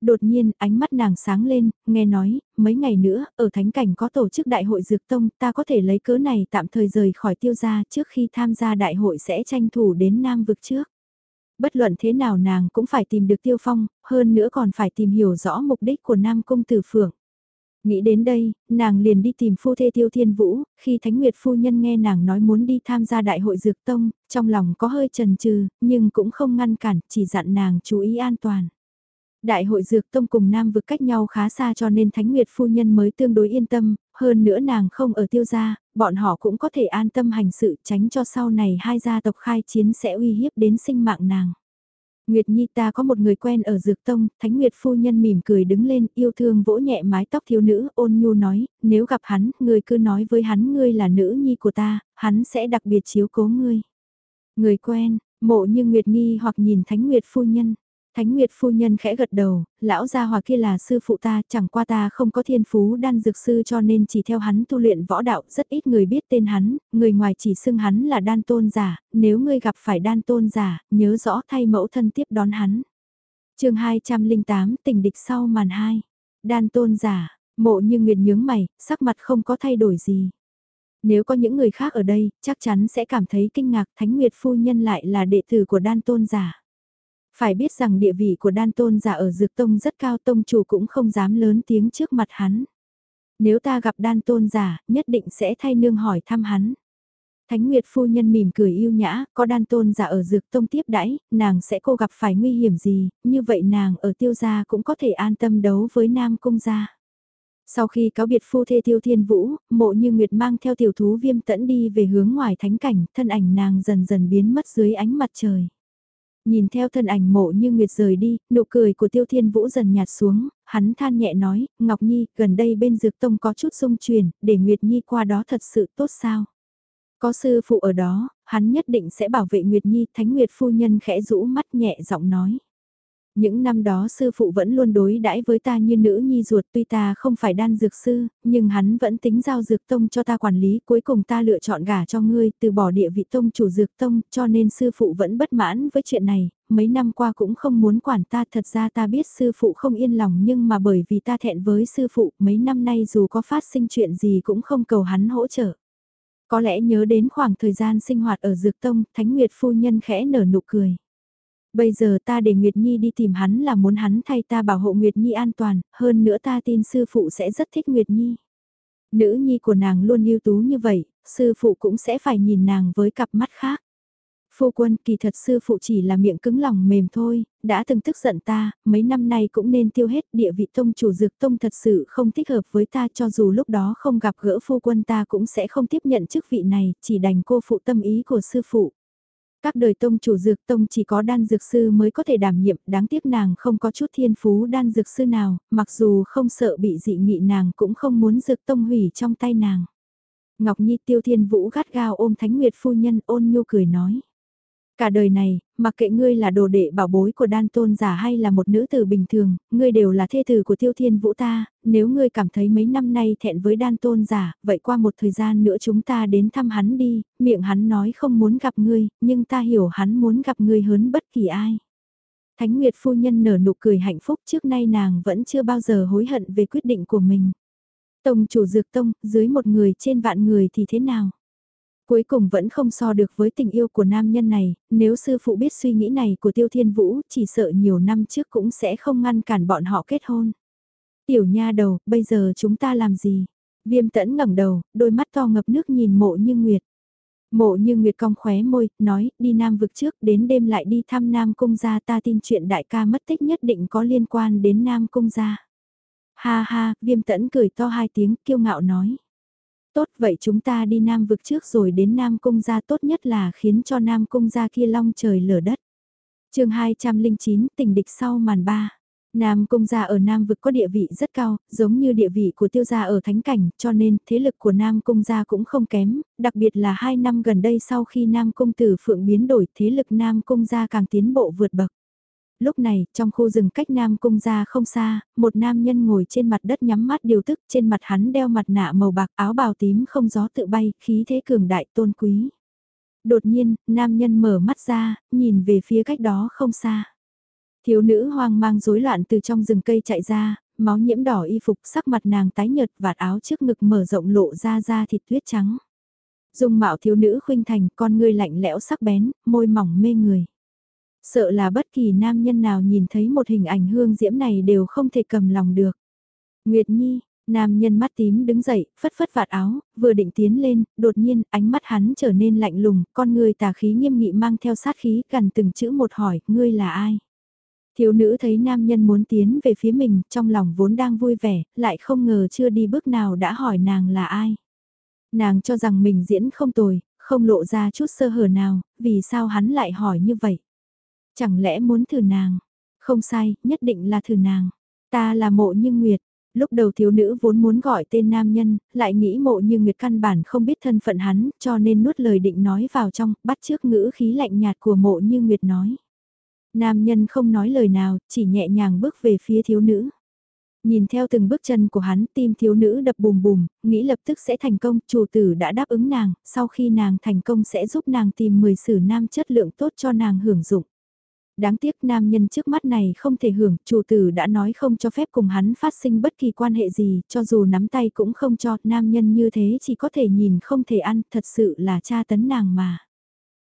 Speaker 1: Đột nhiên, ánh mắt nàng sáng lên, nghe nói, mấy ngày nữa, ở Thánh Cảnh có tổ chức Đại hội Dược Tông, ta có thể lấy cớ này tạm thời rời khỏi tiêu gia trước khi tham gia đại hội sẽ tranh thủ đến Nam vực trước. Bất luận thế nào nàng cũng phải tìm được tiêu phong, hơn nữa còn phải tìm hiểu rõ mục đích của Nam Cung Tử Phượng. Nghĩ đến đây, nàng liền đi tìm phu thê tiêu thiên vũ, khi Thánh Nguyệt phu nhân nghe nàng nói muốn đi tham gia đại hội dược tông, trong lòng có hơi chần chừ, nhưng cũng không ngăn cản, chỉ dặn nàng chú ý an toàn. Đại hội dược tông cùng Nam vực cách nhau khá xa cho nên Thánh Nguyệt phu nhân mới tương đối yên tâm, hơn nữa nàng không ở tiêu gia, bọn họ cũng có thể an tâm hành sự tránh cho sau này hai gia tộc khai chiến sẽ uy hiếp đến sinh mạng nàng. Nguyệt Nhi ta có một người quen ở Dược Tông, Thánh Nguyệt phu nhân mỉm cười đứng lên, yêu thương vỗ nhẹ mái tóc thiếu nữ, ôn nhu nói, nếu gặp hắn, người cứ nói với hắn ngươi là nữ nhi của ta, hắn sẽ đặc biệt chiếu cố ngươi. Người quen, mộ như Nguyệt Nhi hoặc nhìn Thánh Nguyệt phu nhân, Thánh Nguyệt phu nhân khẽ gật đầu, lão gia hòa kia là sư phụ ta, chẳng qua ta không có thiên phú đan dược sư cho nên chỉ theo hắn tu luyện võ đạo, rất ít người biết tên hắn, người ngoài chỉ xưng hắn là đan tôn giả, nếu ngươi gặp phải đan tôn giả, nhớ rõ thay mẫu thân tiếp đón hắn. chương 208 tình địch sau màn 2, đan tôn giả, mộ như nguyệt nhướng mày, sắc mặt không có thay đổi gì. Nếu có những người khác ở đây, chắc chắn sẽ cảm thấy kinh ngạc Thánh Nguyệt phu nhân lại là đệ tử của đan tôn giả. Phải biết rằng địa vị của đan tôn giả ở dược tông rất cao tông chủ cũng không dám lớn tiếng trước mặt hắn. Nếu ta gặp đan tôn giả, nhất định sẽ thay nương hỏi thăm hắn. Thánh Nguyệt phu nhân mỉm cười yêu nhã, có đan tôn giả ở dược tông tiếp đãi, nàng sẽ cô gặp phải nguy hiểm gì, như vậy nàng ở tiêu gia cũng có thể an tâm đấu với nam cung gia. Sau khi cáo biệt phu thê tiêu thiên vũ, mộ như Nguyệt mang theo tiểu thú viêm tẫn đi về hướng ngoài thánh cảnh, thân ảnh nàng dần dần biến mất dưới ánh mặt trời. Nhìn theo thân ảnh mộ như Nguyệt rời đi, nụ cười của Tiêu Thiên Vũ dần nhạt xuống, hắn than nhẹ nói, Ngọc Nhi, gần đây bên dược tông có chút xung truyền, để Nguyệt Nhi qua đó thật sự tốt sao? Có sư phụ ở đó, hắn nhất định sẽ bảo vệ Nguyệt Nhi, Thánh Nguyệt phu nhân khẽ rũ mắt nhẹ giọng nói. Những năm đó sư phụ vẫn luôn đối đãi với ta như nữ nhi ruột tuy ta không phải đan dược sư, nhưng hắn vẫn tính giao dược tông cho ta quản lý cuối cùng ta lựa chọn gả cho ngươi từ bỏ địa vị tông chủ dược tông cho nên sư phụ vẫn bất mãn với chuyện này, mấy năm qua cũng không muốn quản ta thật ra ta biết sư phụ không yên lòng nhưng mà bởi vì ta thẹn với sư phụ mấy năm nay dù có phát sinh chuyện gì cũng không cầu hắn hỗ trợ. Có lẽ nhớ đến khoảng thời gian sinh hoạt ở dược tông, Thánh Nguyệt phu nhân khẽ nở nụ cười. Bây giờ ta để Nguyệt Nhi đi tìm hắn là muốn hắn thay ta bảo hộ Nguyệt Nhi an toàn, hơn nữa ta tin sư phụ sẽ rất thích Nguyệt Nhi. Nữ nhi của nàng luôn ưu tú như vậy, sư phụ cũng sẽ phải nhìn nàng với cặp mắt khác. Phu quân kỳ thật sư phụ chỉ là miệng cứng lòng mềm thôi, đã từng tức giận ta, mấy năm nay cũng nên tiêu hết địa vị tông chủ dược tông thật sự không thích hợp với ta cho dù lúc đó không gặp gỡ phu quân ta cũng sẽ không tiếp nhận chức vị này, chỉ đành cô phụ tâm ý của sư phụ. Các đời tông chủ dược tông chỉ có đan dược sư mới có thể đảm nhiệm, đáng tiếc nàng không có chút thiên phú đan dược sư nào, mặc dù không sợ bị dị nghị nàng cũng không muốn dược tông hủy trong tay nàng. Ngọc Nhi tiêu thiên vũ gắt gao ôm Thánh Nguyệt phu nhân ôn nhu cười nói. Cả đời này, mặc kệ ngươi là đồ đệ bảo bối của đan tôn giả hay là một nữ tử bình thường, ngươi đều là thê tử của tiêu thiên vũ ta, nếu ngươi cảm thấy mấy năm nay thẹn với đan tôn giả, vậy qua một thời gian nữa chúng ta đến thăm hắn đi, miệng hắn nói không muốn gặp ngươi, nhưng ta hiểu hắn muốn gặp ngươi hơn bất kỳ ai. Thánh Nguyệt phu nhân nở nụ cười hạnh phúc trước nay nàng vẫn chưa bao giờ hối hận về quyết định của mình. Tông chủ dược tông, dưới một người trên vạn người thì thế nào? Cuối cùng vẫn không so được với tình yêu của nam nhân này, nếu sư phụ biết suy nghĩ này của Tiêu Thiên Vũ, chỉ sợ nhiều năm trước cũng sẽ không ngăn cản bọn họ kết hôn. Tiểu nha đầu, bây giờ chúng ta làm gì? Viêm tẫn ngẩng đầu, đôi mắt to ngập nước nhìn mộ như Nguyệt. Mộ như Nguyệt cong khóe môi, nói, đi Nam vực trước, đến đêm lại đi thăm Nam Cung gia ta tin chuyện đại ca mất tích nhất định có liên quan đến Nam Cung gia. Ha ha, viêm tẫn cười to hai tiếng, kiêu ngạo nói. Tốt vậy chúng ta đi Nam vực trước rồi đến Nam Cung gia tốt nhất là khiến cho Nam Cung gia kia long trời lở đất. chương 209 tình địch sau màn 3. Nam Cung gia ở Nam vực có địa vị rất cao, giống như địa vị của tiêu gia ở Thánh Cảnh, cho nên thế lực của Nam Cung gia cũng không kém, đặc biệt là hai năm gần đây sau khi Nam Cung tử phượng biến đổi thế lực Nam Cung gia càng tiến bộ vượt bậc. Lúc này, trong khu rừng cách Nam Cung ra không xa, một nam nhân ngồi trên mặt đất nhắm mắt điều tức, trên mặt hắn đeo mặt nạ màu bạc áo bào tím không gió tự bay, khí thế cường đại tôn quý. Đột nhiên, nam nhân mở mắt ra, nhìn về phía cách đó không xa. Thiếu nữ hoang mang rối loạn từ trong rừng cây chạy ra, máu nhiễm đỏ y phục sắc mặt nàng tái nhợt vạt áo trước ngực mở rộng lộ ra da thịt tuyết trắng. Dung mạo thiếu nữ khuynh thành con ngươi lạnh lẽo sắc bén, môi mỏng mê người. Sợ là bất kỳ nam nhân nào nhìn thấy một hình ảnh hương diễm này đều không thể cầm lòng được. Nguyệt Nhi, nam nhân mắt tím đứng dậy, phất phất vạt áo, vừa định tiến lên, đột nhiên ánh mắt hắn trở nên lạnh lùng, con người tà khí nghiêm nghị mang theo sát khí gần từng chữ một hỏi, ngươi là ai? Thiếu nữ thấy nam nhân muốn tiến về phía mình, trong lòng vốn đang vui vẻ, lại không ngờ chưa đi bước nào đã hỏi nàng là ai. Nàng cho rằng mình diễn không tồi, không lộ ra chút sơ hở nào, vì sao hắn lại hỏi như vậy? Chẳng lẽ muốn thử nàng? Không sai, nhất định là thử nàng. Ta là mộ như nguyệt. Lúc đầu thiếu nữ vốn muốn gọi tên nam nhân, lại nghĩ mộ như nguyệt căn bản không biết thân phận hắn, cho nên nuốt lời định nói vào trong, bắt trước ngữ khí lạnh nhạt của mộ như nguyệt nói. Nam nhân không nói lời nào, chỉ nhẹ nhàng bước về phía thiếu nữ. Nhìn theo từng bước chân của hắn, tim thiếu nữ đập bùm bùm, nghĩ lập tức sẽ thành công, chủ tử đã đáp ứng nàng, sau khi nàng thành công sẽ giúp nàng tìm 10 sử nam chất lượng tốt cho nàng hưởng dụng. Đáng tiếc nam nhân trước mắt này không thể hưởng, chủ tử đã nói không cho phép cùng hắn phát sinh bất kỳ quan hệ gì, cho dù nắm tay cũng không cho, nam nhân như thế chỉ có thể nhìn không thể ăn, thật sự là cha tấn nàng mà.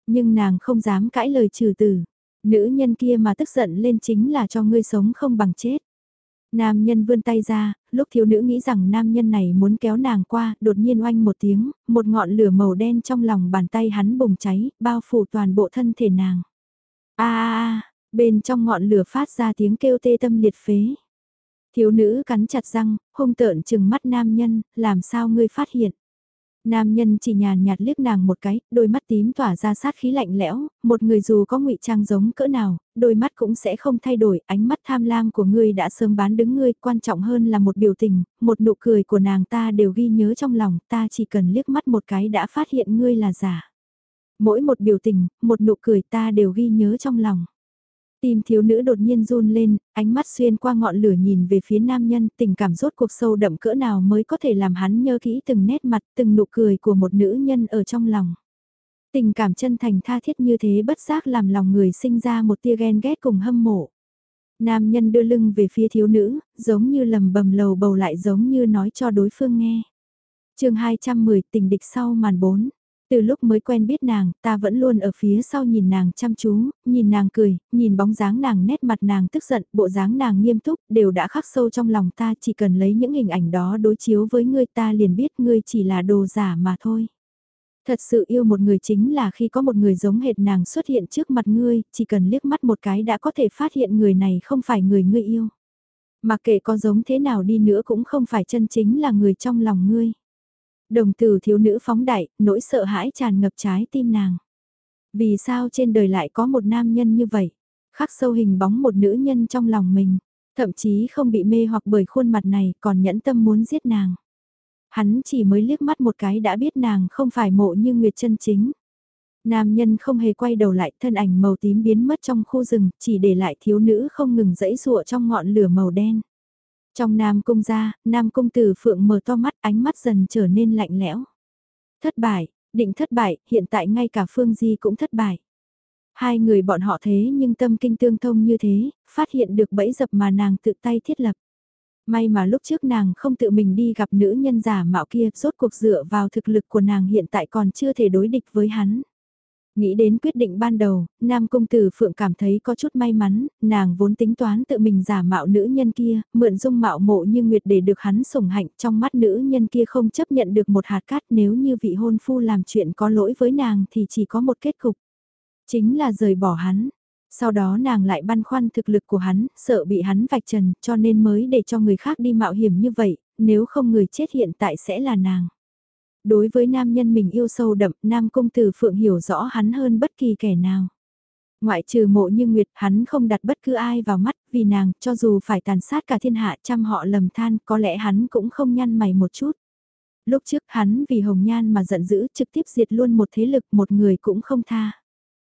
Speaker 1: Nhưng nàng không dám cãi lời trừ tử, nữ nhân kia mà tức giận lên chính là cho ngươi sống không bằng chết. Nam nhân vươn tay ra, lúc thiếu nữ nghĩ rằng nam nhân này muốn kéo nàng qua, đột nhiên oanh một tiếng, một ngọn lửa màu đen trong lòng bàn tay hắn bùng cháy, bao phủ toàn bộ thân thể nàng a bên trong ngọn lửa phát ra tiếng kêu tê tâm liệt phế. Thiếu nữ cắn chặt răng, hung tợn chừng mắt nam nhân, làm sao ngươi phát hiện. Nam nhân chỉ nhàn nhạt liếc nàng một cái, đôi mắt tím tỏa ra sát khí lạnh lẽo, một người dù có ngụy trang giống cỡ nào, đôi mắt cũng sẽ không thay đổi, ánh mắt tham lam của ngươi đã sớm bán đứng ngươi, quan trọng hơn là một biểu tình, một nụ cười của nàng ta đều ghi nhớ trong lòng, ta chỉ cần liếc mắt một cái đã phát hiện ngươi là giả. Mỗi một biểu tình, một nụ cười ta đều ghi nhớ trong lòng. Tim thiếu nữ đột nhiên run lên, ánh mắt xuyên qua ngọn lửa nhìn về phía nam nhân, tình cảm rốt cuộc sâu đậm cỡ nào mới có thể làm hắn nhớ kỹ từng nét mặt, từng nụ cười của một nữ nhân ở trong lòng. Tình cảm chân thành tha thiết như thế bất giác làm lòng người sinh ra một tia ghen ghét cùng hâm mộ. Nam nhân đưa lưng về phía thiếu nữ, giống như lầm bầm lầu bầu lại giống như nói cho đối phương nghe. chương 210 tình địch sau màn 4 từ lúc mới quen biết nàng, ta vẫn luôn ở phía sau nhìn nàng chăm chú, nhìn nàng cười, nhìn bóng dáng nàng nét mặt nàng tức giận, bộ dáng nàng nghiêm túc, đều đã khắc sâu trong lòng ta chỉ cần lấy những hình ảnh đó đối chiếu với ngươi ta liền biết ngươi chỉ là đồ giả mà thôi. Thật sự yêu một người chính là khi có một người giống hệt nàng xuất hiện trước mặt ngươi, chỉ cần liếc mắt một cái đã có thể phát hiện người này không phải người ngươi yêu. Mà kệ có giống thế nào đi nữa cũng không phải chân chính là người trong lòng ngươi. Đồng tử thiếu nữ phóng đại, nỗi sợ hãi tràn ngập trái tim nàng. Vì sao trên đời lại có một nam nhân như vậy? Khắc sâu hình bóng một nữ nhân trong lòng mình, thậm chí không bị mê hoặc bởi khuôn mặt này còn nhẫn tâm muốn giết nàng. Hắn chỉ mới liếc mắt một cái đã biết nàng không phải mộ như Nguyệt chân chính. Nam nhân không hề quay đầu lại thân ảnh màu tím biến mất trong khu rừng, chỉ để lại thiếu nữ không ngừng dẫy dụa trong ngọn lửa màu đen. Trong Nam Cung ra, Nam Cung Tử Phượng mở to mắt ánh mắt dần trở nên lạnh lẽo. Thất bại, định thất bại, hiện tại ngay cả Phương Di cũng thất bại. Hai người bọn họ thế nhưng tâm kinh tương thông như thế, phát hiện được bẫy dập mà nàng tự tay thiết lập. May mà lúc trước nàng không tự mình đi gặp nữ nhân giả mạo kia, rốt cuộc dựa vào thực lực của nàng hiện tại còn chưa thể đối địch với hắn. Nghĩ đến quyết định ban đầu, Nam công Tử Phượng cảm thấy có chút may mắn, nàng vốn tính toán tự mình giả mạo nữ nhân kia, mượn dung mạo mộ như Nguyệt để được hắn sủng hạnh trong mắt nữ nhân kia không chấp nhận được một hạt cát nếu như vị hôn phu làm chuyện có lỗi với nàng thì chỉ có một kết cục. Chính là rời bỏ hắn. Sau đó nàng lại băn khoăn thực lực của hắn, sợ bị hắn vạch trần cho nên mới để cho người khác đi mạo hiểm như vậy, nếu không người chết hiện tại sẽ là nàng. Đối với nam nhân mình yêu sâu đậm, nam công tử Phượng hiểu rõ hắn hơn bất kỳ kẻ nào. Ngoại trừ mộ như Nguyệt, hắn không đặt bất cứ ai vào mắt, vì nàng, cho dù phải tàn sát cả thiên hạ trăm họ lầm than, có lẽ hắn cũng không nhăn mày một chút. Lúc trước hắn vì hồng nhan mà giận dữ trực tiếp diệt luôn một thế lực một người cũng không tha.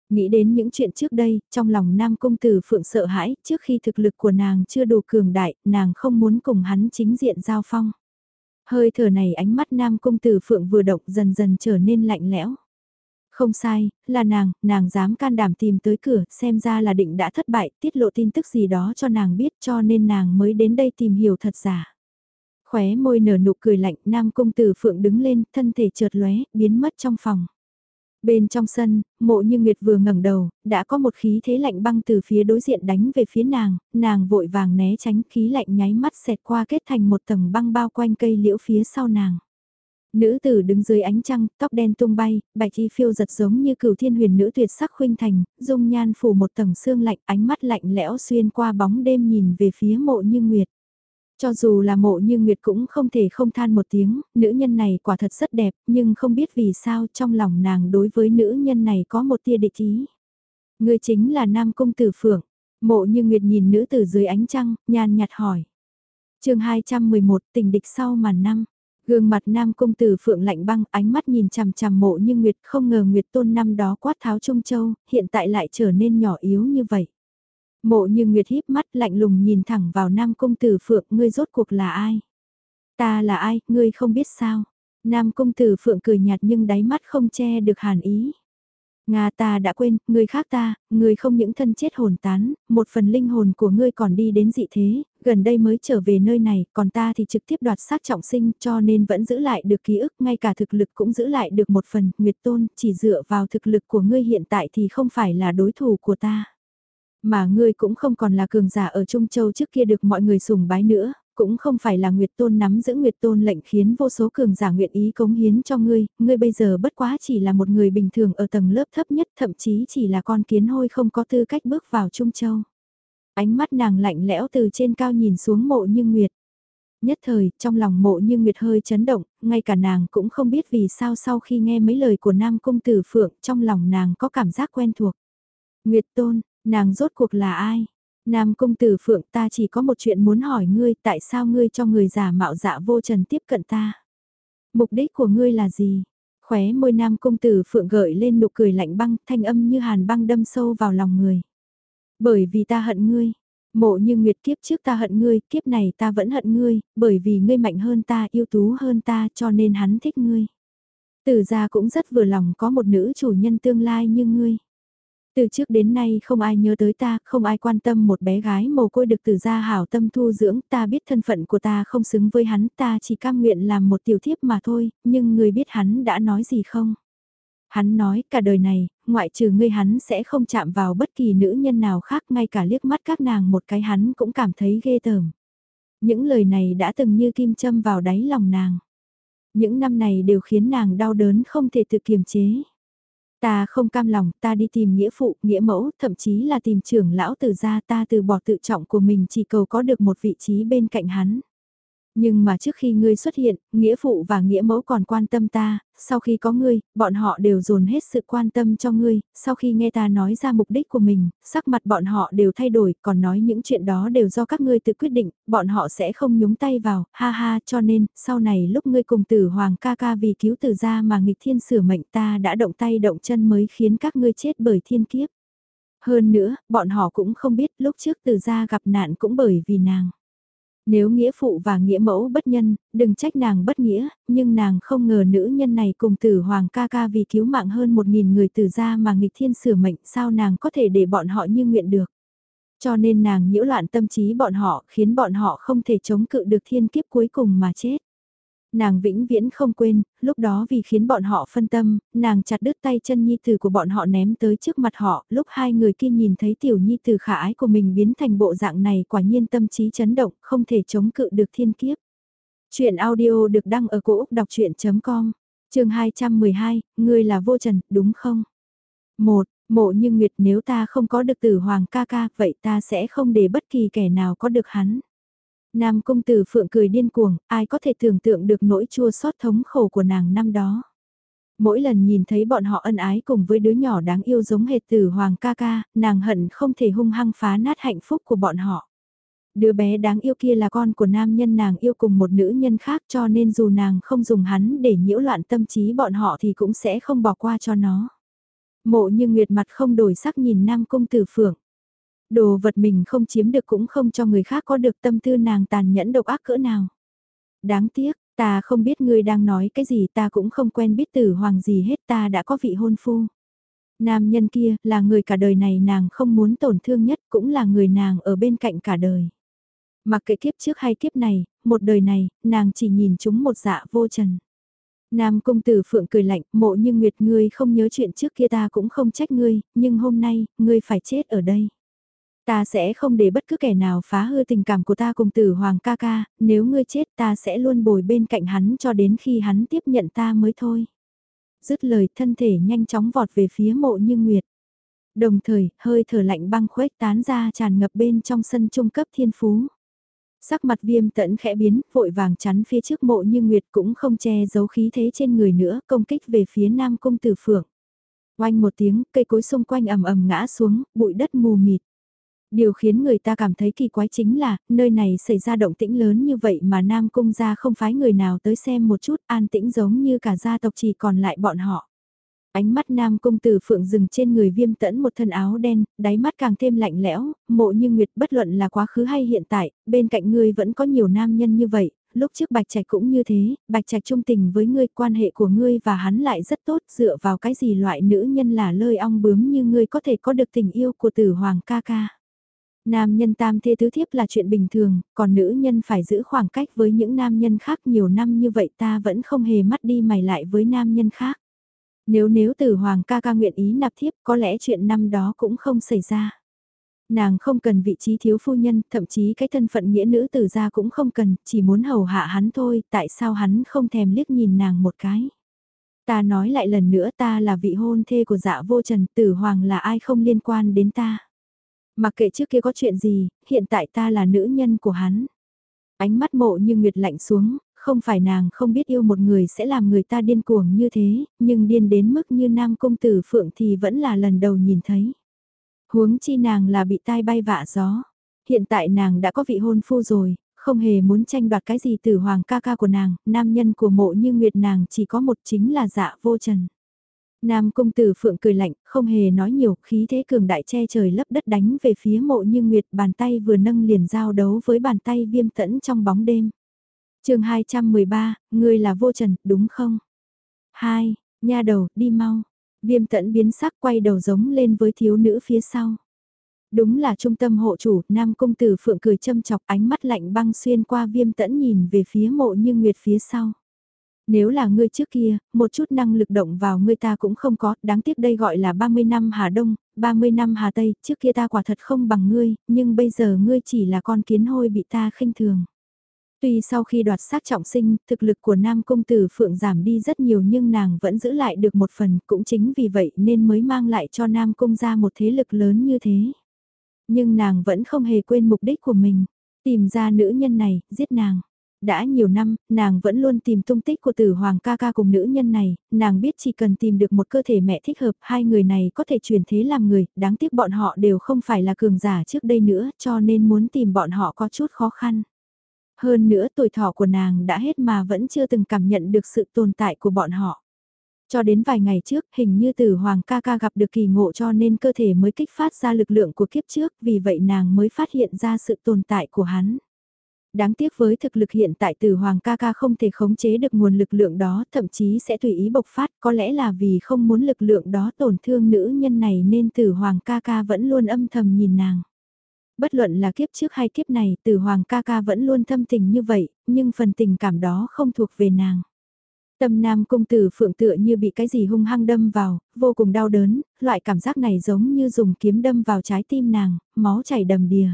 Speaker 1: Nghĩ đến những chuyện trước đây, trong lòng nam công tử Phượng sợ hãi, trước khi thực lực của nàng chưa đủ cường đại, nàng không muốn cùng hắn chính diện giao phong. Hơi thở này ánh mắt nam cung tử phượng vừa động dần dần trở nên lạnh lẽo. Không sai, là nàng, nàng dám can đảm tìm tới cửa, xem ra là định đã thất bại, tiết lộ tin tức gì đó cho nàng biết cho nên nàng mới đến đây tìm hiểu thật giả. Khóe môi nở nụ cười lạnh, nam công tử phượng đứng lên, thân thể chợt lóe, biến mất trong phòng. Bên trong sân, mộ như Nguyệt vừa ngẩng đầu, đã có một khí thế lạnh băng từ phía đối diện đánh về phía nàng, nàng vội vàng né tránh khí lạnh nháy mắt xẹt qua kết thành một tầng băng bao quanh cây liễu phía sau nàng. Nữ tử đứng dưới ánh trăng, tóc đen tung bay, bạch y phiêu giật giống như cửu thiên huyền nữ tuyệt sắc khuynh thành, dung nhan phủ một tầng xương lạnh, ánh mắt lạnh lẽo xuyên qua bóng đêm nhìn về phía mộ như Nguyệt. Cho dù là mộ như Nguyệt cũng không thể không than một tiếng, nữ nhân này quả thật rất đẹp, nhưng không biết vì sao trong lòng nàng đối với nữ nhân này có một tia địch ý. Người chính là Nam Cung Tử Phượng, mộ như Nguyệt nhìn nữ tử dưới ánh trăng, nhàn nhạt hỏi. chương 211 tình địch sau màn năm. Gương mặt nam cung tử phượng lạnh băng ánh mắt nhìn chằm chằm mộ như Nguyệt không ngờ Nguyệt tôn năm đó quát tháo Trung Châu, hiện tại lại trở nên nhỏ yếu như vậy. Mộ như Nguyệt híp mắt lạnh lùng nhìn thẳng vào nam cung tử phượng ngươi rốt cuộc là ai? Ta là ai, ngươi không biết sao? Nam cung tử phượng cười nhạt nhưng đáy mắt không che được hàn ý. Nga ta đã quên, người khác ta, người không những thân chết hồn tán, một phần linh hồn của ngươi còn đi đến dị thế, gần đây mới trở về nơi này, còn ta thì trực tiếp đoạt xác trọng sinh cho nên vẫn giữ lại được ký ức, ngay cả thực lực cũng giữ lại được một phần, Nguyệt Tôn, chỉ dựa vào thực lực của ngươi hiện tại thì không phải là đối thủ của ta. Mà ngươi cũng không còn là cường giả ở Trung Châu trước kia được mọi người sùng bái nữa, cũng không phải là Nguyệt Tôn nắm giữ Nguyệt Tôn lệnh khiến vô số cường giả nguyện ý cống hiến cho ngươi, ngươi bây giờ bất quá chỉ là một người bình thường ở tầng lớp thấp nhất thậm chí chỉ là con kiến hôi không có tư cách bước vào Trung Châu. Ánh mắt nàng lạnh lẽo từ trên cao nhìn xuống mộ như Nguyệt. Nhất thời, trong lòng mộ như Nguyệt hơi chấn động, ngay cả nàng cũng không biết vì sao sau khi nghe mấy lời của Nam Cung Tử Phượng trong lòng nàng có cảm giác quen thuộc. Nguyệt Tôn, nàng rốt cuộc là ai? Nam công Tử Phượng ta chỉ có một chuyện muốn hỏi ngươi tại sao ngươi cho người giả mạo dạ vô trần tiếp cận ta? Mục đích của ngươi là gì? Khóe môi Nam công Tử Phượng gợi lên nụ cười lạnh băng thanh âm như hàn băng đâm sâu vào lòng người. Bởi vì ta hận ngươi. Mộ như nguyệt kiếp trước ta hận ngươi, kiếp này ta vẫn hận ngươi, bởi vì ngươi mạnh hơn ta, yêu tú hơn ta cho nên hắn thích ngươi. Tử gia cũng rất vừa lòng có một nữ chủ nhân tương lai như ngươi. Từ trước đến nay không ai nhớ tới ta, không ai quan tâm một bé gái mồ côi được từ gia hảo tâm thu dưỡng, ta biết thân phận của ta không xứng với hắn, ta chỉ cam nguyện làm một tiểu thiếp mà thôi, nhưng người biết hắn đã nói gì không? Hắn nói cả đời này, ngoại trừ ngươi hắn sẽ không chạm vào bất kỳ nữ nhân nào khác ngay cả liếc mắt các nàng một cái hắn cũng cảm thấy ghê tởm. Những lời này đã từng như kim châm vào đáy lòng nàng. Những năm này đều khiến nàng đau đớn không thể tự kiềm chế. Ta không cam lòng, ta đi tìm nghĩa phụ, nghĩa mẫu, thậm chí là tìm trưởng lão tử gia ta từ bỏ tự trọng của mình chỉ cầu có được một vị trí bên cạnh hắn. Nhưng mà trước khi ngươi xuất hiện, nghĩa phụ và nghĩa mẫu còn quan tâm ta, sau khi có ngươi, bọn họ đều dồn hết sự quan tâm cho ngươi, sau khi nghe ta nói ra mục đích của mình, sắc mặt bọn họ đều thay đổi, còn nói những chuyện đó đều do các ngươi tự quyết định, bọn họ sẽ không nhúng tay vào, ha ha, cho nên, sau này lúc ngươi cùng tử hoàng ca ca vì cứu tử gia mà nghịch thiên sửa mệnh ta đã động tay động chân mới khiến các ngươi chết bởi thiên kiếp. Hơn nữa, bọn họ cũng không biết lúc trước tử gia gặp nạn cũng bởi vì nàng. Nếu nghĩa phụ và nghĩa mẫu bất nhân, đừng trách nàng bất nghĩa, nhưng nàng không ngờ nữ nhân này cùng tử hoàng ca ca vì cứu mạng hơn một nghìn người tử ra mà nghịch thiên sửa mệnh sao nàng có thể để bọn họ như nguyện được. Cho nên nàng nhiễu loạn tâm trí bọn họ khiến bọn họ không thể chống cự được thiên kiếp cuối cùng mà chết. Nàng vĩnh viễn không quên, lúc đó vì khiến bọn họ phân tâm, nàng chặt đứt tay chân nhi tử của bọn họ ném tới trước mặt họ, lúc hai người kia nhìn thấy tiểu nhi tử khả ái của mình biến thành bộ dạng này quả nhiên tâm trí chấn động, không thể chống cự được thiên kiếp. Chuyện audio được đăng ở cổ Úc đọc chuyện.com, trường 212, ngươi là vô trần, đúng không? một Mộ như Nguyệt nếu ta không có được tử hoàng ca ca, vậy ta sẽ không để bất kỳ kẻ nào có được hắn. Nam công tử phượng cười điên cuồng, ai có thể tưởng tượng được nỗi chua xót thống khổ của nàng năm đó. Mỗi lần nhìn thấy bọn họ ân ái cùng với đứa nhỏ đáng yêu giống hệt tử hoàng ca ca, nàng hận không thể hung hăng phá nát hạnh phúc của bọn họ. Đứa bé đáng yêu kia là con của nam nhân nàng yêu cùng một nữ nhân khác cho nên dù nàng không dùng hắn để nhiễu loạn tâm trí bọn họ thì cũng sẽ không bỏ qua cho nó. Mộ như nguyệt mặt không đổi sắc nhìn nam công tử phượng. Đồ vật mình không chiếm được cũng không cho người khác có được tâm tư nàng tàn nhẫn độc ác cỡ nào. Đáng tiếc, Ta không biết ngươi đang nói cái gì ta cũng không quen biết tử hoàng gì hết ta đã có vị hôn phu. Nam nhân kia là người cả đời này nàng không muốn tổn thương nhất cũng là người nàng ở bên cạnh cả đời. Mặc kệ kiếp trước hay kiếp này, một đời này, nàng chỉ nhìn chúng một dạ vô trần. Nam công tử phượng cười lạnh, mộ như nguyệt ngươi không nhớ chuyện trước kia ta cũng không trách ngươi, nhưng hôm nay, ngươi phải chết ở đây. Ta sẽ không để bất cứ kẻ nào phá hư tình cảm của ta cùng tử hoàng ca ca, nếu ngươi chết ta sẽ luôn bồi bên cạnh hắn cho đến khi hắn tiếp nhận ta mới thôi. Dứt lời thân thể nhanh chóng vọt về phía mộ như nguyệt. Đồng thời, hơi thở lạnh băng khuếch tán ra tràn ngập bên trong sân trung cấp thiên phú. Sắc mặt viêm tẫn khẽ biến, vội vàng chắn phía trước mộ như nguyệt cũng không che giấu khí thế trên người nữa, công kích về phía nam cung tử phượng. Oanh một tiếng, cây cối xung quanh ầm ầm ngã xuống, bụi đất mù mịt. Điều khiến người ta cảm thấy kỳ quái chính là, nơi này xảy ra động tĩnh lớn như vậy mà Nam Cung gia không phái người nào tới xem một chút an tĩnh giống như cả gia tộc chỉ còn lại bọn họ. Ánh mắt Nam Cung Tử Phượng dừng trên người viêm tẫn một thân áo đen, đáy mắt càng thêm lạnh lẽo, mộ như Nguyệt bất luận là quá khứ hay hiện tại, bên cạnh ngươi vẫn có nhiều nam nhân như vậy, lúc trước Bạch Trạch cũng như thế, Bạch Trạch trung tình với ngươi, quan hệ của ngươi và hắn lại rất tốt, dựa vào cái gì loại nữ nhân là lơi ong bướm như ngươi có thể có được tình yêu của tử hoàng ca ca. Nam nhân tam thê tứ thiếp là chuyện bình thường, còn nữ nhân phải giữ khoảng cách với những nam nhân khác nhiều năm như vậy ta vẫn không hề mắt đi mày lại với nam nhân khác. Nếu nếu tử hoàng ca ca nguyện ý nạp thiếp có lẽ chuyện năm đó cũng không xảy ra. Nàng không cần vị trí thiếu phu nhân, thậm chí cái thân phận nghĩa nữ tử ra cũng không cần, chỉ muốn hầu hạ hắn thôi, tại sao hắn không thèm liếc nhìn nàng một cái. Ta nói lại lần nữa ta là vị hôn thê của dạ vô trần, tử hoàng là ai không liên quan đến ta. Mặc kệ trước kia có chuyện gì, hiện tại ta là nữ nhân của hắn. Ánh mắt mộ như nguyệt lạnh xuống, không phải nàng không biết yêu một người sẽ làm người ta điên cuồng như thế, nhưng điên đến mức như nam công tử phượng thì vẫn là lần đầu nhìn thấy. Huống chi nàng là bị tai bay vạ gió. Hiện tại nàng đã có vị hôn phu rồi, không hề muốn tranh đoạt cái gì từ hoàng ca ca của nàng, nam nhân của mộ như nguyệt nàng chỉ có một chính là dạ vô trần. Nam công tử phượng cười lạnh, không hề nói nhiều, khí thế cường đại che trời lấp đất đánh về phía mộ như nguyệt bàn tay vừa nâng liền giao đấu với bàn tay viêm tẫn trong bóng đêm. chương 213, ngươi là vô trần, đúng không? 2, nha đầu, đi mau. Viêm tẫn biến sắc quay đầu giống lên với thiếu nữ phía sau. Đúng là trung tâm hộ chủ, nam công tử phượng cười châm chọc ánh mắt lạnh băng xuyên qua viêm tẫn nhìn về phía mộ như nguyệt phía sau. Nếu là ngươi trước kia, một chút năng lực động vào ngươi ta cũng không có, đáng tiếc đây gọi là 30 năm Hà Đông, 30 năm Hà Tây, trước kia ta quả thật không bằng ngươi, nhưng bây giờ ngươi chỉ là con kiến hôi bị ta khinh thường. Tuy sau khi đoạt xác trọng sinh, thực lực của nam công tử Phượng giảm đi rất nhiều nhưng nàng vẫn giữ lại được một phần, cũng chính vì vậy nên mới mang lại cho nam công ra một thế lực lớn như thế. Nhưng nàng vẫn không hề quên mục đích của mình, tìm ra nữ nhân này, giết nàng. Đã nhiều năm, nàng vẫn luôn tìm tung tích của tử hoàng ca ca cùng nữ nhân này, nàng biết chỉ cần tìm được một cơ thể mẹ thích hợp, hai người này có thể chuyển thế làm người, đáng tiếc bọn họ đều không phải là cường giả trước đây nữa, cho nên muốn tìm bọn họ có chút khó khăn. Hơn nữa tuổi thọ của nàng đã hết mà vẫn chưa từng cảm nhận được sự tồn tại của bọn họ. Cho đến vài ngày trước, hình như tử hoàng ca ca gặp được kỳ ngộ cho nên cơ thể mới kích phát ra lực lượng của kiếp trước, vì vậy nàng mới phát hiện ra sự tồn tại của hắn. Đáng tiếc với thực lực hiện tại từ Hoàng ca ca không thể khống chế được nguồn lực lượng đó, thậm chí sẽ tùy ý bộc phát, có lẽ là vì không muốn lực lượng đó tổn thương nữ nhân này nên từ Hoàng ca ca vẫn luôn âm thầm nhìn nàng. Bất luận là kiếp trước hay kiếp này, từ Hoàng ca ca vẫn luôn thâm tình như vậy, nhưng phần tình cảm đó không thuộc về nàng. Tâm nam công tử phượng tựa như bị cái gì hung hăng đâm vào, vô cùng đau đớn, loại cảm giác này giống như dùng kiếm đâm vào trái tim nàng, máu chảy đầm đìa.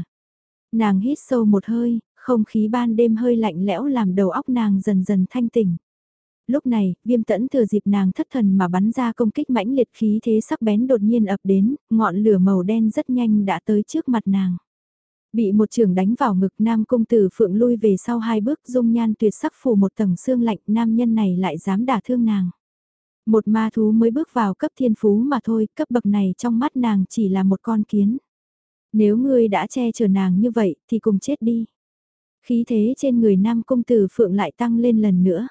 Speaker 1: Nàng hít sâu một hơi, không khí ban đêm hơi lạnh lẽo làm đầu óc nàng dần dần thanh tỉnh. Lúc này, viêm tẫn thừa dịp nàng thất thần mà bắn ra công kích mãnh liệt khí thế sắc bén đột nhiên ập đến, ngọn lửa màu đen rất nhanh đã tới trước mặt nàng. Bị một trường đánh vào ngực nam công tử phượng lui về sau hai bước dung nhan tuyệt sắc phủ một tầng xương lạnh nam nhân này lại dám đả thương nàng. Một ma thú mới bước vào cấp thiên phú mà thôi, cấp bậc này trong mắt nàng chỉ là một con kiến. Nếu ngươi đã che chở nàng như vậy thì cùng chết đi. Khí thế trên người nam công tử phượng lại tăng lên lần nữa.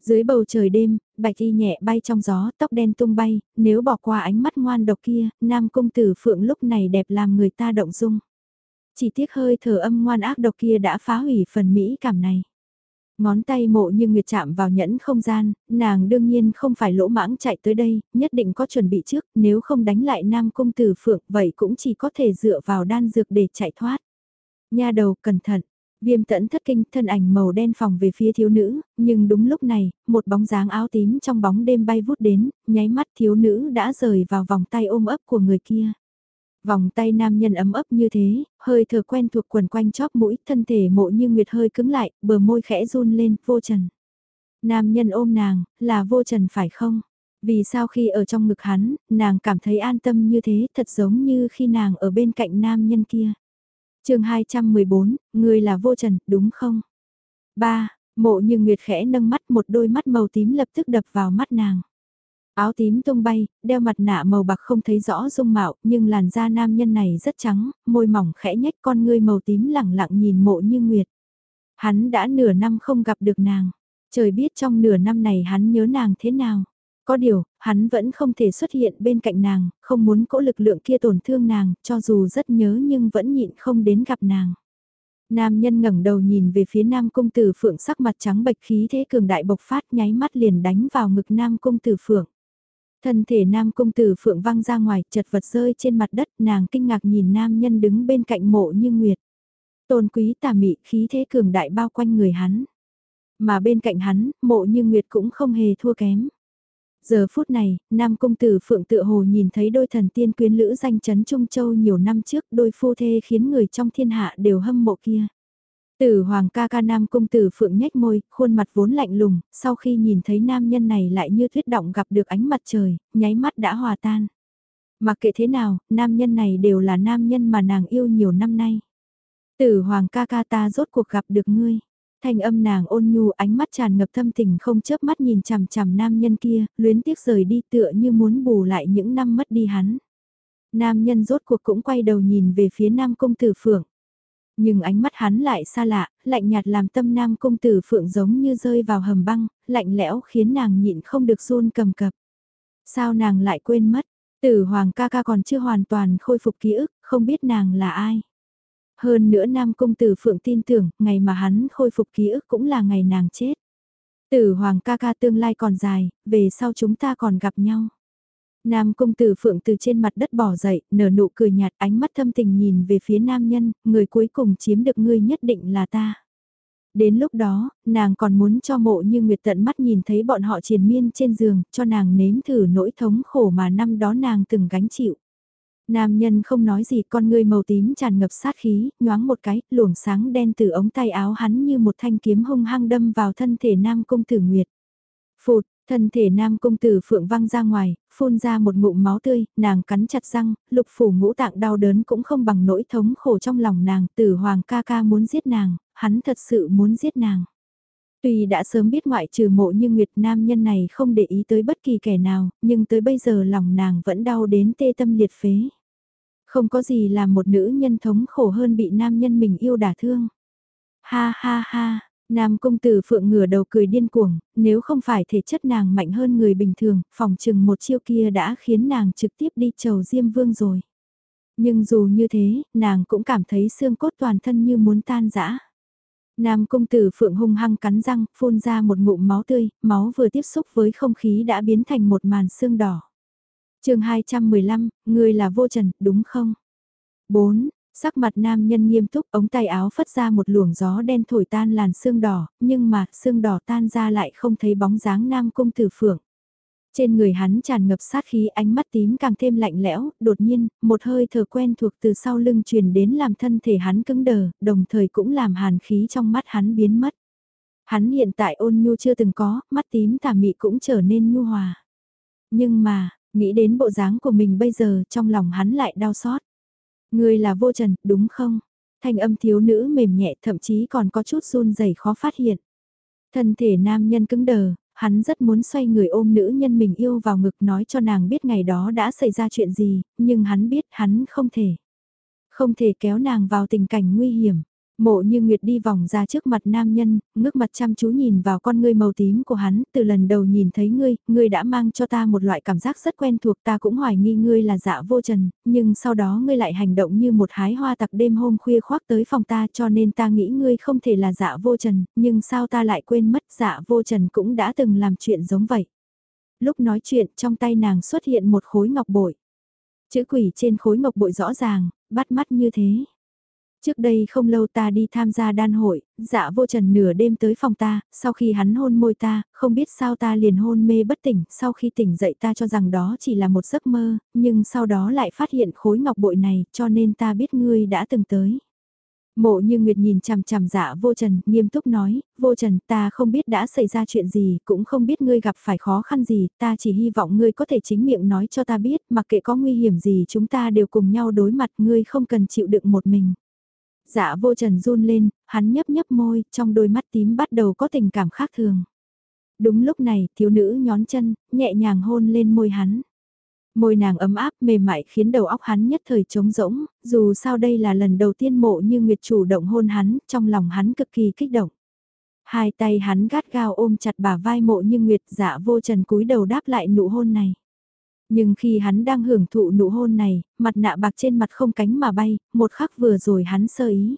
Speaker 1: Dưới bầu trời đêm, bạch y nhẹ bay trong gió, tóc đen tung bay, nếu bỏ qua ánh mắt ngoan độc kia, nam công tử phượng lúc này đẹp làm người ta động dung. Chỉ tiếc hơi thở âm ngoan ác độc kia đã phá hủy phần mỹ cảm này. Ngón tay mộ như nguyệt chạm vào nhẫn không gian, nàng đương nhiên không phải lỗ mãng chạy tới đây, nhất định có chuẩn bị trước, nếu không đánh lại nam công tử phượng vậy cũng chỉ có thể dựa vào đan dược để chạy thoát. Nha đầu cẩn thận, viêm tẫn thất kinh thân ảnh màu đen phòng về phía thiếu nữ, nhưng đúng lúc này, một bóng dáng áo tím trong bóng đêm bay vút đến, nháy mắt thiếu nữ đã rời vào vòng tay ôm ấp của người kia. Vòng tay nam nhân ấm ấp như thế, hơi thở quen thuộc quần quanh chóp mũi, thân thể mộ như nguyệt hơi cứng lại, bờ môi khẽ run lên, vô trần. Nam nhân ôm nàng, là vô trần phải không? Vì sao khi ở trong ngực hắn, nàng cảm thấy an tâm như thế, thật giống như khi nàng ở bên cạnh nam nhân kia chương 214, người là vô trần, đúng không? 3. Mộ như nguyệt khẽ nâng mắt một đôi mắt màu tím lập tức đập vào mắt nàng. Áo tím tung bay, đeo mặt nạ màu bạc không thấy rõ dung mạo, nhưng làn da nam nhân này rất trắng, môi mỏng khẽ nhếch con ngươi màu tím lẳng lặng nhìn mộ như nguyệt. Hắn đã nửa năm không gặp được nàng, trời biết trong nửa năm này hắn nhớ nàng thế nào. Có điều, hắn vẫn không thể xuất hiện bên cạnh nàng, không muốn cỗ lực lượng kia tổn thương nàng, cho dù rất nhớ nhưng vẫn nhịn không đến gặp nàng. Nam nhân ngẩng đầu nhìn về phía Nam Cung Tử Phượng sắc mặt trắng bệch khí thế cường đại bộc phát nháy mắt liền đánh vào ngực Nam Cung Tử Phượng. Thân thể nam cung tử phượng văng ra ngoài, chật vật rơi trên mặt đất, nàng kinh ngạc nhìn nam nhân đứng bên cạnh mộ như nguyệt. Tôn quý tà mị, khí thế cường đại bao quanh người hắn. Mà bên cạnh hắn, mộ như nguyệt cũng không hề thua kém. Giờ phút này, Nam công Tử Phượng tự hồ nhìn thấy đôi thần tiên quyến lữ danh chấn Trung Châu nhiều năm trước đôi phu thê khiến người trong thiên hạ đều hâm mộ kia. Tử hoàng ca ca nam công tử phượng nhếch môi, khuôn mặt vốn lạnh lùng, sau khi nhìn thấy nam nhân này lại như tuyết động gặp được ánh mặt trời, nháy mắt đã hòa tan. Mặc kệ thế nào, nam nhân này đều là nam nhân mà nàng yêu nhiều năm nay. Tử hoàng ca ca ta rốt cuộc gặp được ngươi. Thanh âm nàng ôn nhu ánh mắt tràn ngập thâm tình không chớp mắt nhìn chằm chằm nam nhân kia, luyến tiếc rời đi tựa như muốn bù lại những năm mất đi hắn. Nam nhân rốt cuộc cũng quay đầu nhìn về phía nam công tử phượng. Nhưng ánh mắt hắn lại xa lạ, lạnh nhạt làm tâm nam công tử phượng giống như rơi vào hầm băng, lạnh lẽo khiến nàng nhịn không được run cầm cập. Sao nàng lại quên mất, tử hoàng ca ca còn chưa hoàn toàn khôi phục ký ức, không biết nàng là ai. Hơn nữa nam công tử phượng tin tưởng, ngày mà hắn khôi phục ký ức cũng là ngày nàng chết. Tử hoàng ca ca tương lai còn dài, về sau chúng ta còn gặp nhau. Nam công tử phượng từ trên mặt đất bỏ dậy, nở nụ cười nhạt ánh mắt thâm tình nhìn về phía nam nhân, người cuối cùng chiếm được ngươi nhất định là ta. Đến lúc đó, nàng còn muốn cho mộ như nguyệt tận mắt nhìn thấy bọn họ triền miên trên giường, cho nàng nếm thử nỗi thống khổ mà năm đó nàng từng gánh chịu. Nam nhân không nói gì con ngươi màu tím tràn ngập sát khí, nhoáng một cái, luồng sáng đen từ ống tay áo hắn như một thanh kiếm hung hăng đâm vào thân thể nam công tử nguyệt. Phụt, Thân thể nam công tử phượng văng ra ngoài, phun ra một ngụm máu tươi, nàng cắn chặt răng, lục phủ ngũ tạng đau đớn cũng không bằng nỗi thống khổ trong lòng nàng, tử hoàng ca ca muốn giết nàng, hắn thật sự muốn giết nàng. Tuy đã sớm biết ngoại trừ mộ như Nguyệt nam nhân này không để ý tới bất kỳ kẻ nào, nhưng tới bây giờ lòng nàng vẫn đau đến tê tâm liệt phế. Không có gì làm một nữ nhân thống khổ hơn bị nam nhân mình yêu đả thương. Ha ha ha, Nam công tử phượng ngửa đầu cười điên cuồng, nếu không phải thể chất nàng mạnh hơn người bình thường, phòng chừng một chiêu kia đã khiến nàng trực tiếp đi chầu Diêm Vương rồi. Nhưng dù như thế, nàng cũng cảm thấy xương cốt toàn thân như muốn tan rã. Nam công tử phượng hung hăng cắn răng, phun ra một ngụm máu tươi, máu vừa tiếp xúc với không khí đã biến thành một màn xương đỏ. chương 215, người là vô trần, đúng không? 4. Sắc mặt nam nhân nghiêm túc, ống tay áo phất ra một luồng gió đen thổi tan làn xương đỏ, nhưng mà xương đỏ tan ra lại không thấy bóng dáng nam công tử phượng. Trên người hắn tràn ngập sát khí ánh mắt tím càng thêm lạnh lẽo, đột nhiên, một hơi thở quen thuộc từ sau lưng truyền đến làm thân thể hắn cứng đờ, đồng thời cũng làm hàn khí trong mắt hắn biến mất. Hắn hiện tại ôn nhu chưa từng có, mắt tím tà mị cũng trở nên nhu hòa. Nhưng mà, nghĩ đến bộ dáng của mình bây giờ trong lòng hắn lại đau xót. Người là vô trần, đúng không? Thanh âm thiếu nữ mềm nhẹ thậm chí còn có chút run rẩy khó phát hiện. Thân thể nam nhân cứng đờ, hắn rất muốn xoay người ôm nữ nhân mình yêu vào ngực nói cho nàng biết ngày đó đã xảy ra chuyện gì, nhưng hắn biết hắn không thể. Không thể kéo nàng vào tình cảnh nguy hiểm. Mộ như Nguyệt đi vòng ra trước mặt nam nhân, ngước mặt chăm chú nhìn vào con ngươi màu tím của hắn, từ lần đầu nhìn thấy ngươi, ngươi đã mang cho ta một loại cảm giác rất quen thuộc ta cũng hoài nghi ngươi là dạ vô trần, nhưng sau đó ngươi lại hành động như một hái hoa tặc đêm hôm khuya khoác tới phòng ta cho nên ta nghĩ ngươi không thể là dạ vô trần, nhưng sao ta lại quên mất dạ vô trần cũng đã từng làm chuyện giống vậy. Lúc nói chuyện trong tay nàng xuất hiện một khối ngọc bội. Chữ quỷ trên khối ngọc bội rõ ràng, bắt mắt như thế. Trước đây không lâu ta đi tham gia đan hội, dạ vô trần nửa đêm tới phòng ta, sau khi hắn hôn môi ta, không biết sao ta liền hôn mê bất tỉnh, sau khi tỉnh dậy ta cho rằng đó chỉ là một giấc mơ, nhưng sau đó lại phát hiện khối ngọc bội này, cho nên ta biết ngươi đã từng tới. Mộ như Nguyệt nhìn chằm chằm dạ vô trần, nghiêm túc nói, vô trần ta không biết đã xảy ra chuyện gì, cũng không biết ngươi gặp phải khó khăn gì, ta chỉ hy vọng ngươi có thể chính miệng nói cho ta biết, mặc kệ có nguy hiểm gì chúng ta đều cùng nhau đối mặt, ngươi không cần chịu đựng một mình. Dạ vô trần run lên, hắn nhấp nhấp môi, trong đôi mắt tím bắt đầu có tình cảm khác thường. Đúng lúc này, thiếu nữ nhón chân, nhẹ nhàng hôn lên môi hắn. Môi nàng ấm áp mềm mại khiến đầu óc hắn nhất thời trống rỗng, dù sao đây là lần đầu tiên mộ như Nguyệt chủ động hôn hắn, trong lòng hắn cực kỳ kích động. Hai tay hắn gắt gao ôm chặt bà vai mộ như Nguyệt dạ vô trần cúi đầu đáp lại nụ hôn này. Nhưng khi hắn đang hưởng thụ nụ hôn này, mặt nạ bạc trên mặt không cánh mà bay, một khắc vừa rồi hắn sơ ý.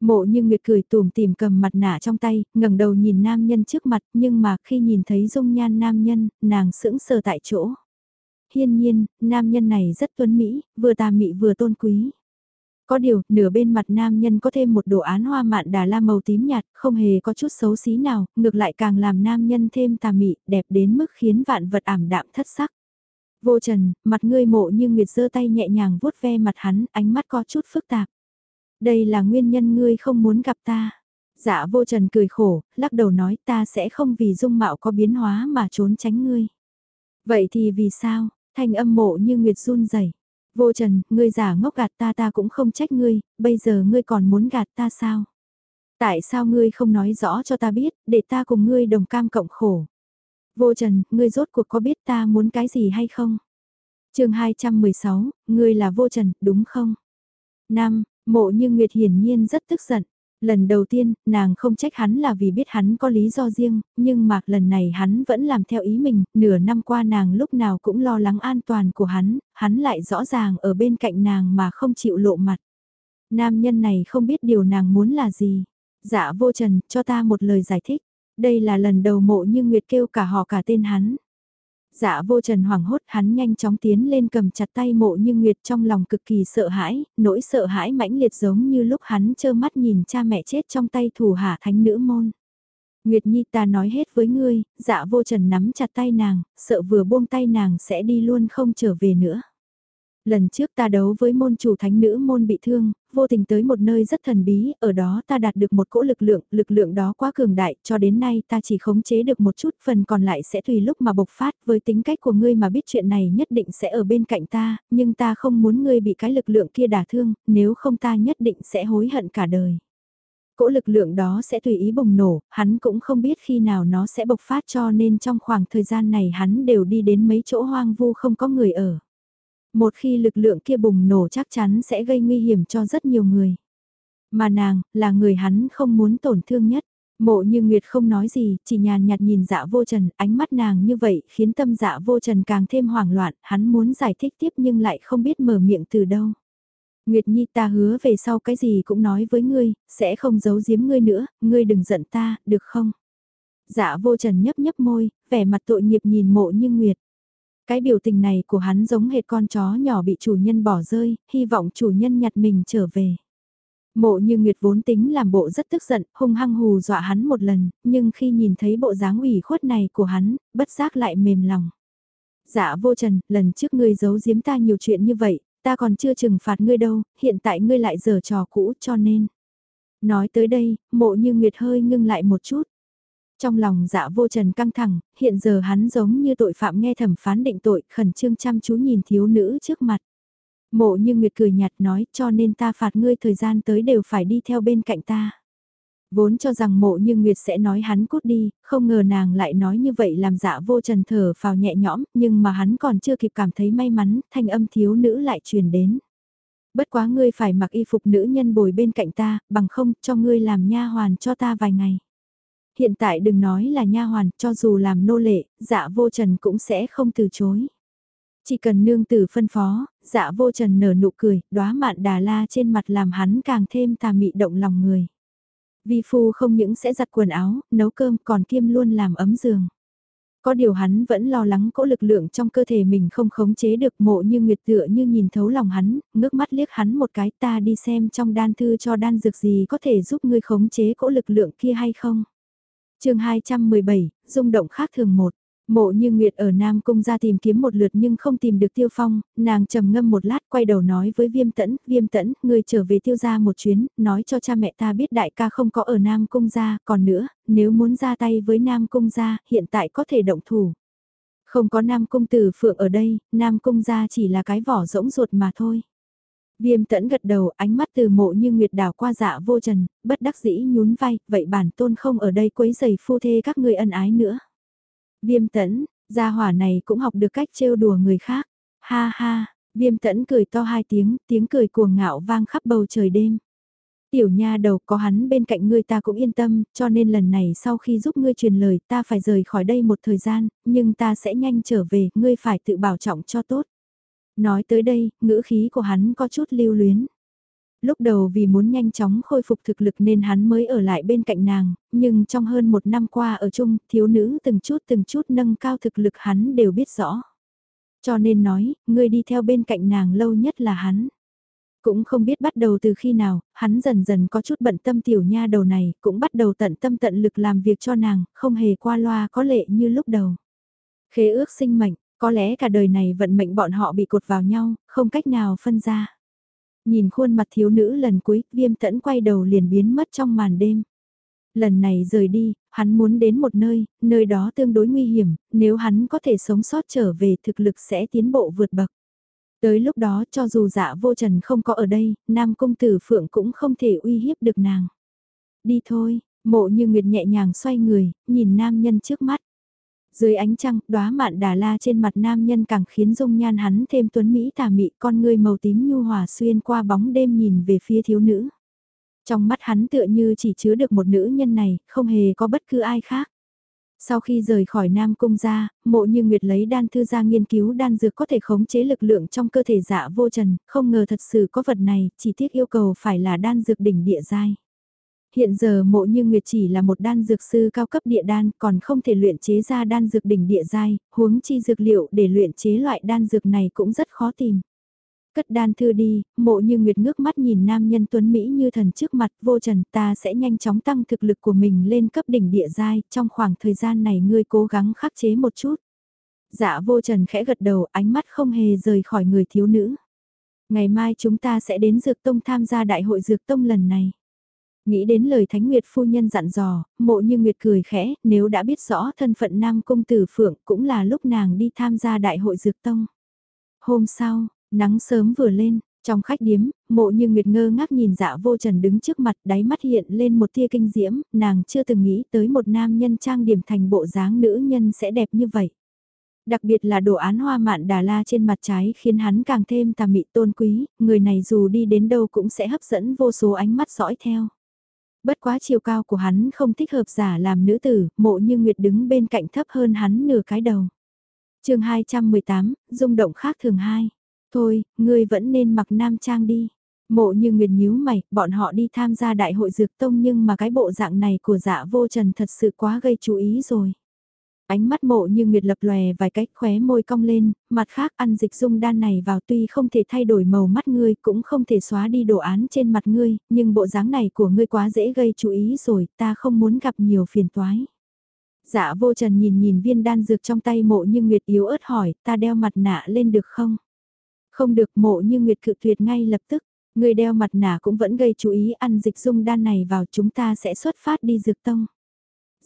Speaker 1: Mộ như Nguyệt cười tùm tìm cầm mặt nạ trong tay, ngẩng đầu nhìn nam nhân trước mặt nhưng mà khi nhìn thấy dung nhan nam nhân, nàng sững sờ tại chỗ. Hiên nhiên, nam nhân này rất tuấn mỹ, vừa tà mị vừa tôn quý. Có điều, nửa bên mặt nam nhân có thêm một đồ án hoa mạn đà la màu tím nhạt, không hề có chút xấu xí nào, ngược lại càng làm nam nhân thêm tà mị, đẹp đến mức khiến vạn vật ảm đạm thất sắc. Vô trần, mặt ngươi mộ như Nguyệt giơ tay nhẹ nhàng vuốt ve mặt hắn, ánh mắt có chút phức tạp. Đây là nguyên nhân ngươi không muốn gặp ta. Dạ vô trần cười khổ, lắc đầu nói ta sẽ không vì dung mạo có biến hóa mà trốn tránh ngươi. Vậy thì vì sao, thanh âm mộ như Nguyệt run rẩy Vô trần, ngươi giả ngốc gạt ta ta cũng không trách ngươi, bây giờ ngươi còn muốn gạt ta sao? Tại sao ngươi không nói rõ cho ta biết, để ta cùng ngươi đồng cam cộng khổ? Vô Trần, ngươi rốt cuộc có biết ta muốn cái gì hay không? chương 216, ngươi là Vô Trần, đúng không? Năm, mộ như Nguyệt hiển nhiên rất tức giận. Lần đầu tiên, nàng không trách hắn là vì biết hắn có lý do riêng, nhưng mà lần này hắn vẫn làm theo ý mình, nửa năm qua nàng lúc nào cũng lo lắng an toàn của hắn, hắn lại rõ ràng ở bên cạnh nàng mà không chịu lộ mặt. Nam nhân này không biết điều nàng muốn là gì. Dạ vô trần, cho ta một lời giải thích. Đây là lần đầu mộ như Nguyệt kêu cả họ cả tên hắn. Dạ vô trần hoảng hốt hắn nhanh chóng tiến lên cầm chặt tay mộ như Nguyệt trong lòng cực kỳ sợ hãi, nỗi sợ hãi mãnh liệt giống như lúc hắn trơ mắt nhìn cha mẹ chết trong tay thủ hạ thánh nữ môn. Nguyệt Nhi ta nói hết với ngươi, dạ vô trần nắm chặt tay nàng, sợ vừa buông tay nàng sẽ đi luôn không trở về nữa. Lần trước ta đấu với môn chủ thánh nữ môn bị thương, vô tình tới một nơi rất thần bí, ở đó ta đạt được một cỗ lực lượng, lực lượng đó quá cường đại, cho đến nay ta chỉ khống chế được một chút, phần còn lại sẽ tùy lúc mà bộc phát, với tính cách của ngươi mà biết chuyện này nhất định sẽ ở bên cạnh ta, nhưng ta không muốn ngươi bị cái lực lượng kia đả thương, nếu không ta nhất định sẽ hối hận cả đời. Cỗ lực lượng đó sẽ tùy ý bùng nổ, hắn cũng không biết khi nào nó sẽ bộc phát cho nên trong khoảng thời gian này hắn đều đi đến mấy chỗ hoang vu không có người ở. Một khi lực lượng kia bùng nổ chắc chắn sẽ gây nguy hiểm cho rất nhiều người. Mà nàng, là người hắn không muốn tổn thương nhất. Mộ như Nguyệt không nói gì, chỉ nhàn nhạt nhìn dạ vô trần, ánh mắt nàng như vậy khiến tâm dạ vô trần càng thêm hoảng loạn, hắn muốn giải thích tiếp nhưng lại không biết mở miệng từ đâu. Nguyệt Nhi ta hứa về sau cái gì cũng nói với ngươi, sẽ không giấu giếm ngươi nữa, ngươi đừng giận ta, được không? Dạ vô trần nhấp nhấp môi, vẻ mặt tội nghiệp nhìn mộ như Nguyệt. Cái biểu tình này của hắn giống hệt con chó nhỏ bị chủ nhân bỏ rơi, hy vọng chủ nhân nhặt mình trở về. Mộ như Nguyệt vốn tính làm bộ rất tức giận, hung hăng hù dọa hắn một lần, nhưng khi nhìn thấy bộ dáng ủy khuất này của hắn, bất giác lại mềm lòng. Dạ vô trần, lần trước ngươi giấu giếm ta nhiều chuyện như vậy, ta còn chưa trừng phạt ngươi đâu, hiện tại ngươi lại giở trò cũ cho nên. Nói tới đây, mộ như Nguyệt hơi ngưng lại một chút. Trong lòng dạ vô trần căng thẳng, hiện giờ hắn giống như tội phạm nghe thẩm phán định tội, khẩn trương chăm chú nhìn thiếu nữ trước mặt. Mộ như Nguyệt cười nhạt nói cho nên ta phạt ngươi thời gian tới đều phải đi theo bên cạnh ta. Vốn cho rằng mộ như Nguyệt sẽ nói hắn cút đi, không ngờ nàng lại nói như vậy làm dạ vô trần thở vào nhẹ nhõm, nhưng mà hắn còn chưa kịp cảm thấy may mắn, thanh âm thiếu nữ lại truyền đến. Bất quá ngươi phải mặc y phục nữ nhân bồi bên cạnh ta, bằng không cho ngươi làm nha hoàn cho ta vài ngày. Hiện tại đừng nói là nha hoàn, cho dù làm nô lệ, dạ vô trần cũng sẽ không từ chối. Chỉ cần nương tử phân phó, dạ vô trần nở nụ cười, đóa mạn đà la trên mặt làm hắn càng thêm tà mị động lòng người. Vi phu không những sẽ giặt quần áo, nấu cơm còn kiêm luôn làm ấm giường. Có điều hắn vẫn lo lắng cỗ lực lượng trong cơ thể mình không khống chế được mộ như nguyệt tựa như nhìn thấu lòng hắn, ngước mắt liếc hắn một cái ta đi xem trong đan thư cho đan dược gì có thể giúp ngươi khống chế cỗ lực lượng kia hay không chương 217, rung động khác thường một. Mộ như Nguyệt ở Nam Cung ra tìm kiếm một lượt nhưng không tìm được Tiêu Phong, nàng trầm ngâm một lát quay đầu nói với Viêm Tẫn, Viêm Tẫn, ngươi trở về Tiêu ra một chuyến, nói cho cha mẹ ta biết đại ca không có ở Nam Cung ra, còn nữa, nếu muốn ra tay với Nam Cung ra, hiện tại có thể động thủ. Không có Nam Cung Tử Phượng ở đây, Nam Cung ra chỉ là cái vỏ rỗng ruột mà thôi. Viêm tẫn gật đầu, ánh mắt từ mộ như nguyệt đảo qua dạ vô trần, bất đắc dĩ nhún vai, vậy bản tôn không ở đây quấy giày phu thê các ngươi ân ái nữa. Viêm tẫn, gia hỏa này cũng học được cách trêu đùa người khác. Ha ha, viêm tẫn cười to hai tiếng, tiếng cười cuồng ngạo vang khắp bầu trời đêm. Tiểu nha đầu có hắn bên cạnh ngươi ta cũng yên tâm, cho nên lần này sau khi giúp ngươi truyền lời ta phải rời khỏi đây một thời gian, nhưng ta sẽ nhanh trở về, ngươi phải tự bảo trọng cho tốt. Nói tới đây, ngữ khí của hắn có chút lưu luyến. Lúc đầu vì muốn nhanh chóng khôi phục thực lực nên hắn mới ở lại bên cạnh nàng, nhưng trong hơn một năm qua ở chung, thiếu nữ từng chút từng chút nâng cao thực lực hắn đều biết rõ. Cho nên nói, người đi theo bên cạnh nàng lâu nhất là hắn. Cũng không biết bắt đầu từ khi nào, hắn dần dần có chút bận tâm tiểu nha đầu này, cũng bắt đầu tận tâm tận lực làm việc cho nàng, không hề qua loa có lệ như lúc đầu. Khế ước sinh mệnh, có lẽ cả đời này vận mệnh bọn họ bị cột vào nhau, không cách nào phân ra. Nhìn khuôn mặt thiếu nữ lần cuối, viêm tẫn quay đầu liền biến mất trong màn đêm. Lần này rời đi, hắn muốn đến một nơi, nơi đó tương đối nguy hiểm, nếu hắn có thể sống sót trở về thực lực sẽ tiến bộ vượt bậc. Tới lúc đó cho dù dạ vô trần không có ở đây, nam công tử phượng cũng không thể uy hiếp được nàng. Đi thôi, mộ như nguyệt nhẹ nhàng xoay người, nhìn nam nhân trước mắt. Dưới ánh trăng, đóa mạn đà la trên mặt nam nhân càng khiến dung nhan hắn thêm tuấn Mỹ tà mị con người màu tím nhu hòa xuyên qua bóng đêm nhìn về phía thiếu nữ. Trong mắt hắn tựa như chỉ chứa được một nữ nhân này, không hề có bất cứ ai khác. Sau khi rời khỏi Nam Cung ra, mộ như Nguyệt lấy đan thư ra nghiên cứu đan dược có thể khống chế lực lượng trong cơ thể dạ vô trần, không ngờ thật sự có vật này, chỉ tiếc yêu cầu phải là đan dược đỉnh địa giai. Hiện giờ mộ như Nguyệt chỉ là một đan dược sư cao cấp địa đan còn không thể luyện chế ra đan dược đỉnh địa giai, huống chi dược liệu để luyện chế loại đan dược này cũng rất khó tìm. Cất đan thư đi, mộ như Nguyệt ngước mắt nhìn nam nhân tuấn Mỹ như thần trước mặt vô trần ta sẽ nhanh chóng tăng thực lực của mình lên cấp đỉnh địa giai, trong khoảng thời gian này ngươi cố gắng khắc chế một chút. Dạ vô trần khẽ gật đầu ánh mắt không hề rời khỏi người thiếu nữ. Ngày mai chúng ta sẽ đến Dược Tông tham gia đại hội Dược Tông lần này. Nghĩ đến lời Thánh Nguyệt phu nhân dặn dò, mộ như Nguyệt cười khẽ, nếu đã biết rõ thân phận nam công tử Phượng cũng là lúc nàng đi tham gia đại hội dược tông. Hôm sau, nắng sớm vừa lên, trong khách điếm, mộ như Nguyệt ngơ ngác nhìn dạ vô trần đứng trước mặt đáy mắt hiện lên một tia kinh diễm, nàng chưa từng nghĩ tới một nam nhân trang điểm thành bộ dáng nữ nhân sẽ đẹp như vậy. Đặc biệt là đồ án hoa mạn đà la trên mặt trái khiến hắn càng thêm tà mị tôn quý, người này dù đi đến đâu cũng sẽ hấp dẫn vô số ánh mắt dõi theo. Bất quá chiều cao của hắn không thích hợp giả làm nữ tử, mộ như Nguyệt đứng bên cạnh thấp hơn hắn nửa cái đầu. chương 218, rung động khác thường hai. Thôi, ngươi vẫn nên mặc nam trang đi. Mộ như Nguyệt nhíu mày, bọn họ đi tham gia đại hội dược tông nhưng mà cái bộ dạng này của dạ vô trần thật sự quá gây chú ý rồi. Ánh mắt mộ như nguyệt lập lòe vài cách khóe môi cong lên, mặt khác ăn dịch dung đan này vào tuy không thể thay đổi màu mắt ngươi cũng không thể xóa đi đồ án trên mặt ngươi, nhưng bộ dáng này của ngươi quá dễ gây chú ý rồi, ta không muốn gặp nhiều phiền toái. Dạ vô trần nhìn nhìn viên đan dược trong tay mộ như nguyệt yếu ớt hỏi, ta đeo mặt nạ lên được không? Không được mộ như nguyệt cự tuyệt ngay lập tức, người đeo mặt nạ cũng vẫn gây chú ý ăn dịch dung đan này vào chúng ta sẽ xuất phát đi dược tông.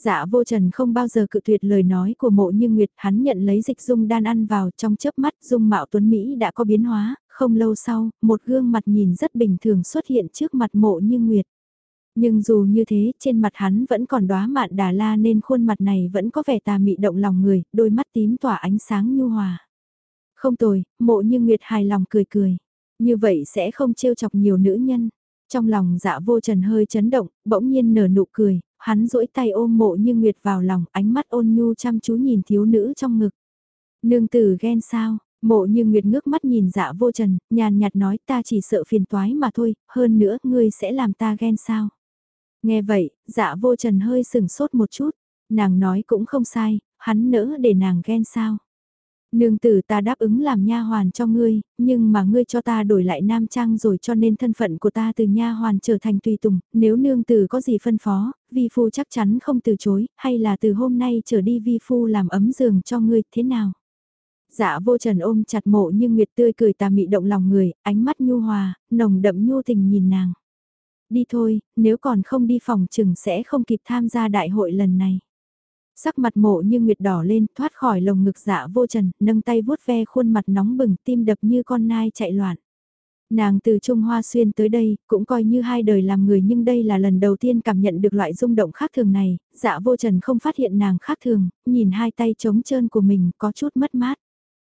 Speaker 1: Dạ vô trần không bao giờ cự tuyệt lời nói của mộ như Nguyệt, hắn nhận lấy dịch dung đan ăn vào trong chớp mắt dung mạo tuấn Mỹ đã có biến hóa, không lâu sau, một gương mặt nhìn rất bình thường xuất hiện trước mặt mộ như Nguyệt. Nhưng dù như thế, trên mặt hắn vẫn còn đóa mạn đà la nên khuôn mặt này vẫn có vẻ tà mị động lòng người, đôi mắt tím tỏa ánh sáng nhu hòa. Không tồi, mộ như Nguyệt hài lòng cười cười. Như vậy sẽ không trêu chọc nhiều nữ nhân. Trong lòng dạ vô trần hơi chấn động, bỗng nhiên nở nụ cười, hắn duỗi tay ôm mộ như nguyệt vào lòng, ánh mắt ôn nhu chăm chú nhìn thiếu nữ trong ngực. Nương tử ghen sao, mộ như nguyệt ngước mắt nhìn dạ vô trần, nhàn nhạt nói ta chỉ sợ phiền toái mà thôi, hơn nữa ngươi sẽ làm ta ghen sao. Nghe vậy, dạ vô trần hơi sừng sốt một chút, nàng nói cũng không sai, hắn nỡ để nàng ghen sao. Nương tử ta đáp ứng làm nha hoàn cho ngươi, nhưng mà ngươi cho ta đổi lại nam trang rồi cho nên thân phận của ta từ nha hoàn trở thành tùy tùng, nếu nương tử có gì phân phó, vi phu chắc chắn không từ chối, hay là từ hôm nay trở đi vi phu làm ấm giường cho ngươi, thế nào? Dạ vô trần ôm chặt mộ như nguyệt tươi cười tà mị động lòng người, ánh mắt nhu hòa, nồng đậm nhu tình nhìn nàng. Đi thôi, nếu còn không đi phòng chừng sẽ không kịp tham gia đại hội lần này. Sắc mặt mộ như nguyệt đỏ lên, thoát khỏi lồng ngực dạ vô trần, nâng tay vuốt ve khuôn mặt nóng bừng, tim đập như con nai chạy loạn. Nàng từ Trung Hoa Xuyên tới đây, cũng coi như hai đời làm người nhưng đây là lần đầu tiên cảm nhận được loại rung động khác thường này, dạ vô trần không phát hiện nàng khác thường, nhìn hai tay trống trơn của mình có chút mất mát.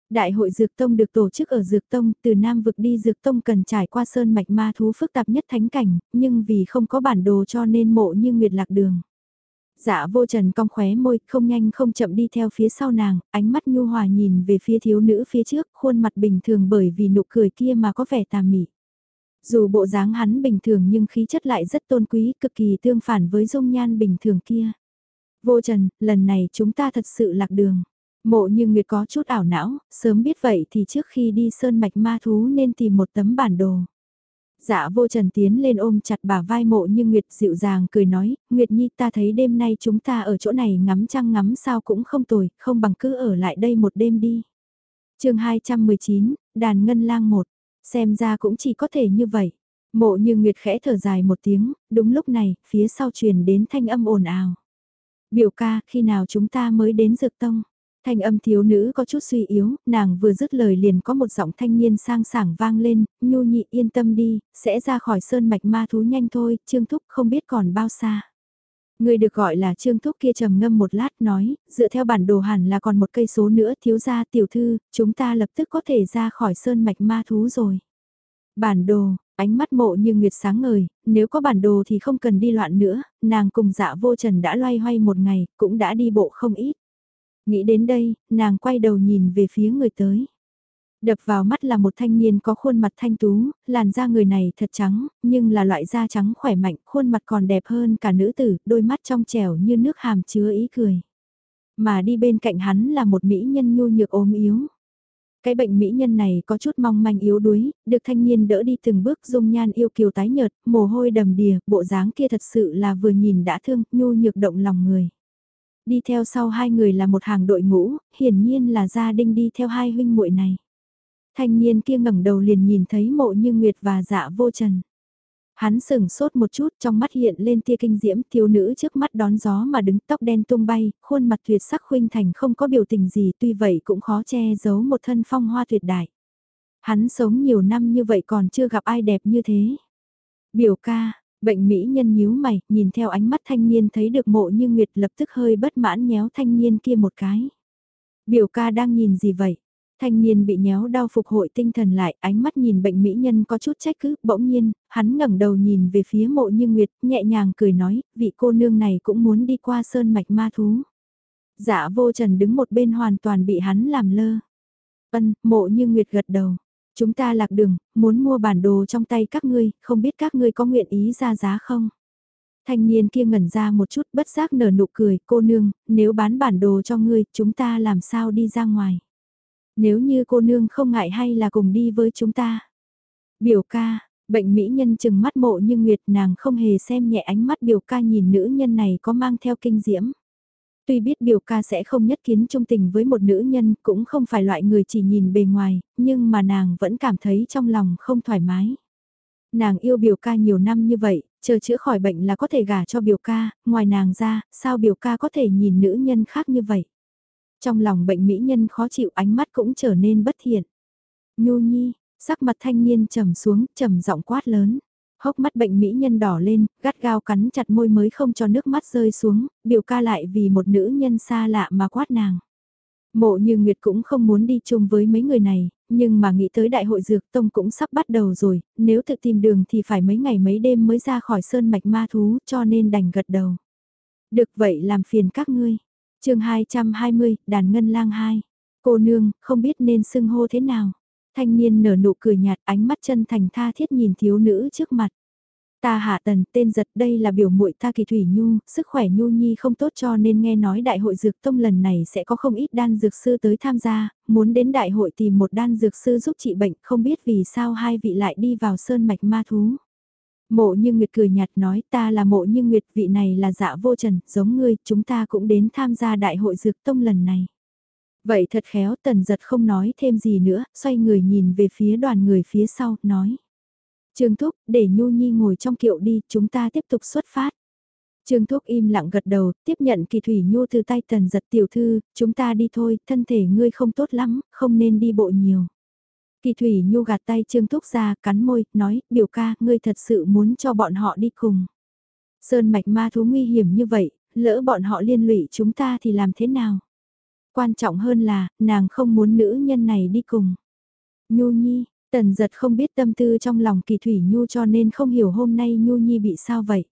Speaker 1: Đại hội Dược Tông được tổ chức ở Dược Tông, từ Nam vực đi Dược Tông cần trải qua sơn mạch ma thú phức tạp nhất thánh cảnh, nhưng vì không có bản đồ cho nên mộ như nguyệt lạc đường. Dạ vô trần cong khóe môi, không nhanh không chậm đi theo phía sau nàng, ánh mắt nhu hòa nhìn về phía thiếu nữ phía trước, khuôn mặt bình thường bởi vì nụ cười kia mà có vẻ tà mị. Dù bộ dáng hắn bình thường nhưng khí chất lại rất tôn quý, cực kỳ tương phản với dung nhan bình thường kia. Vô trần, lần này chúng ta thật sự lạc đường. Mộ như Nguyệt có chút ảo não, sớm biết vậy thì trước khi đi sơn mạch ma thú nên tìm một tấm bản đồ. Dạ vô trần tiến lên ôm chặt bà vai mộ như Nguyệt dịu dàng cười nói, Nguyệt Nhi ta thấy đêm nay chúng ta ở chỗ này ngắm trăng ngắm sao cũng không tồi, không bằng cứ ở lại đây một đêm đi. chương 219, đàn ngân lang một, xem ra cũng chỉ có thể như vậy. Mộ như Nguyệt khẽ thở dài một tiếng, đúng lúc này, phía sau truyền đến thanh âm ồn ào. Biểu ca, khi nào chúng ta mới đến dược tông? Thanh âm thiếu nữ có chút suy yếu, nàng vừa dứt lời liền có một giọng thanh niên sang sảng vang lên, nhu nhị yên tâm đi, sẽ ra khỏi sơn mạch ma thú nhanh thôi, Trương Thúc không biết còn bao xa. Người được gọi là Trương Thúc kia trầm ngâm một lát nói, dựa theo bản đồ hẳn là còn một cây số nữa thiếu gia tiểu thư, chúng ta lập tức có thể ra khỏi sơn mạch ma thú rồi. Bản đồ, ánh mắt mộ như nguyệt sáng ngời, nếu có bản đồ thì không cần đi loạn nữa, nàng cùng dạ vô trần đã loay hoay một ngày, cũng đã đi bộ không ít. Nghĩ đến đây, nàng quay đầu nhìn về phía người tới. Đập vào mắt là một thanh niên có khuôn mặt thanh tú, làn da người này thật trắng, nhưng là loại da trắng khỏe mạnh, khuôn mặt còn đẹp hơn cả nữ tử, đôi mắt trong trẻo như nước hàm chứa ý cười. Mà đi bên cạnh hắn là một mỹ nhân nhu nhược ốm yếu. Cái bệnh mỹ nhân này có chút mong manh yếu đuối, được thanh niên đỡ đi từng bước dung nhan yêu kiều tái nhợt, mồ hôi đầm đìa, bộ dáng kia thật sự là vừa nhìn đã thương, nhu nhược động lòng người. Đi theo sau hai người là một hàng đội ngũ, hiển nhiên là gia đình đi theo hai huynh muội này. Thanh niên kia ngẩng đầu liền nhìn thấy mộ như Nguyệt và dạ vô trần. Hắn sừng sốt một chút trong mắt hiện lên tia kinh diễm thiếu nữ trước mắt đón gió mà đứng tóc đen tung bay, khuôn mặt tuyệt sắc khuynh thành không có biểu tình gì tuy vậy cũng khó che giấu một thân phong hoa tuyệt đại. Hắn sống nhiều năm như vậy còn chưa gặp ai đẹp như thế. Biểu ca, Bệnh mỹ nhân nhíu mày, nhìn theo ánh mắt thanh niên thấy được mộ như Nguyệt lập tức hơi bất mãn nhéo thanh niên kia một cái. Biểu ca đang nhìn gì vậy? Thanh niên bị nhéo đau phục hồi tinh thần lại, ánh mắt nhìn bệnh mỹ nhân có chút trách cứ, bỗng nhiên, hắn ngẩng đầu nhìn về phía mộ như Nguyệt, nhẹ nhàng cười nói, vị cô nương này cũng muốn đi qua sơn mạch ma thú. Dạ vô trần đứng một bên hoàn toàn bị hắn làm lơ. Ân, mộ như Nguyệt gật đầu. Chúng ta lạc đường, muốn mua bản đồ trong tay các ngươi, không biết các ngươi có nguyện ý ra giá không? Thanh niên kia ngẩn ra một chút bất giác nở nụ cười, cô nương, nếu bán bản đồ cho ngươi, chúng ta làm sao đi ra ngoài? Nếu như cô nương không ngại hay là cùng đi với chúng ta? Biểu ca, bệnh mỹ nhân chừng mắt mộ như nguyệt nàng không hề xem nhẹ ánh mắt biểu ca nhìn nữ nhân này có mang theo kinh diễm. Tuy biết biểu ca sẽ không nhất kiến trung tình với một nữ nhân cũng không phải loại người chỉ nhìn bề ngoài, nhưng mà nàng vẫn cảm thấy trong lòng không thoải mái. Nàng yêu biểu ca nhiều năm như vậy, chờ chữa khỏi bệnh là có thể gả cho biểu ca, ngoài nàng ra, sao biểu ca có thể nhìn nữ nhân khác như vậy? Trong lòng bệnh mỹ nhân khó chịu ánh mắt cũng trở nên bất thiện. Nhu nhi, sắc mặt thanh niên trầm xuống, trầm giọng quát lớn. Hốc mắt bệnh mỹ nhân đỏ lên, gắt gao cắn chặt môi mới không cho nước mắt rơi xuống, biểu ca lại vì một nữ nhân xa lạ mà quát nàng. Mộ như Nguyệt cũng không muốn đi chung với mấy người này, nhưng mà nghĩ tới đại hội dược tông cũng sắp bắt đầu rồi, nếu tự tìm đường thì phải mấy ngày mấy đêm mới ra khỏi sơn mạch ma thú cho nên đành gật đầu. Được vậy làm phiền các ngươi. chương 220, đàn ngân lang 2. Cô nương, không biết nên xưng hô thế nào. Thanh niên nở nụ cười nhạt ánh mắt chân thành tha thiết nhìn thiếu nữ trước mặt. Ta hạ tần, tên giật đây là biểu muội ta kỳ thủy nhu, sức khỏe nhu nhi không tốt cho nên nghe nói đại hội dược tông lần này sẽ có không ít đan dược sư tới tham gia, muốn đến đại hội tìm một đan dược sư giúp trị bệnh, không biết vì sao hai vị lại đi vào sơn mạch ma thú. Mộ như Nguyệt cười nhạt nói ta là mộ như Nguyệt, vị này là dạ vô trần, giống ngươi, chúng ta cũng đến tham gia đại hội dược tông lần này. Vậy thật khéo tần giật không nói thêm gì nữa, xoay người nhìn về phía đoàn người phía sau, nói. Trương Thúc, để Nhu Nhi ngồi trong kiệu đi, chúng ta tiếp tục xuất phát. Trương Thúc im lặng gật đầu, tiếp nhận kỳ thủy nhu từ tay tần giật tiểu thư, chúng ta đi thôi, thân thể ngươi không tốt lắm, không nên đi bộ nhiều. Kỳ thủy nhu gạt tay Trương Thúc ra, cắn môi, nói, biểu ca, ngươi thật sự muốn cho bọn họ đi cùng. Sơn mạch ma thú nguy hiểm như vậy, lỡ bọn họ liên lụy chúng ta thì làm thế nào? Quan trọng hơn là, nàng không muốn nữ nhân này đi cùng. Nhu nhi, tần giật không biết tâm tư trong lòng kỳ thủy nhu cho nên không hiểu hôm nay nhu nhi bị sao vậy.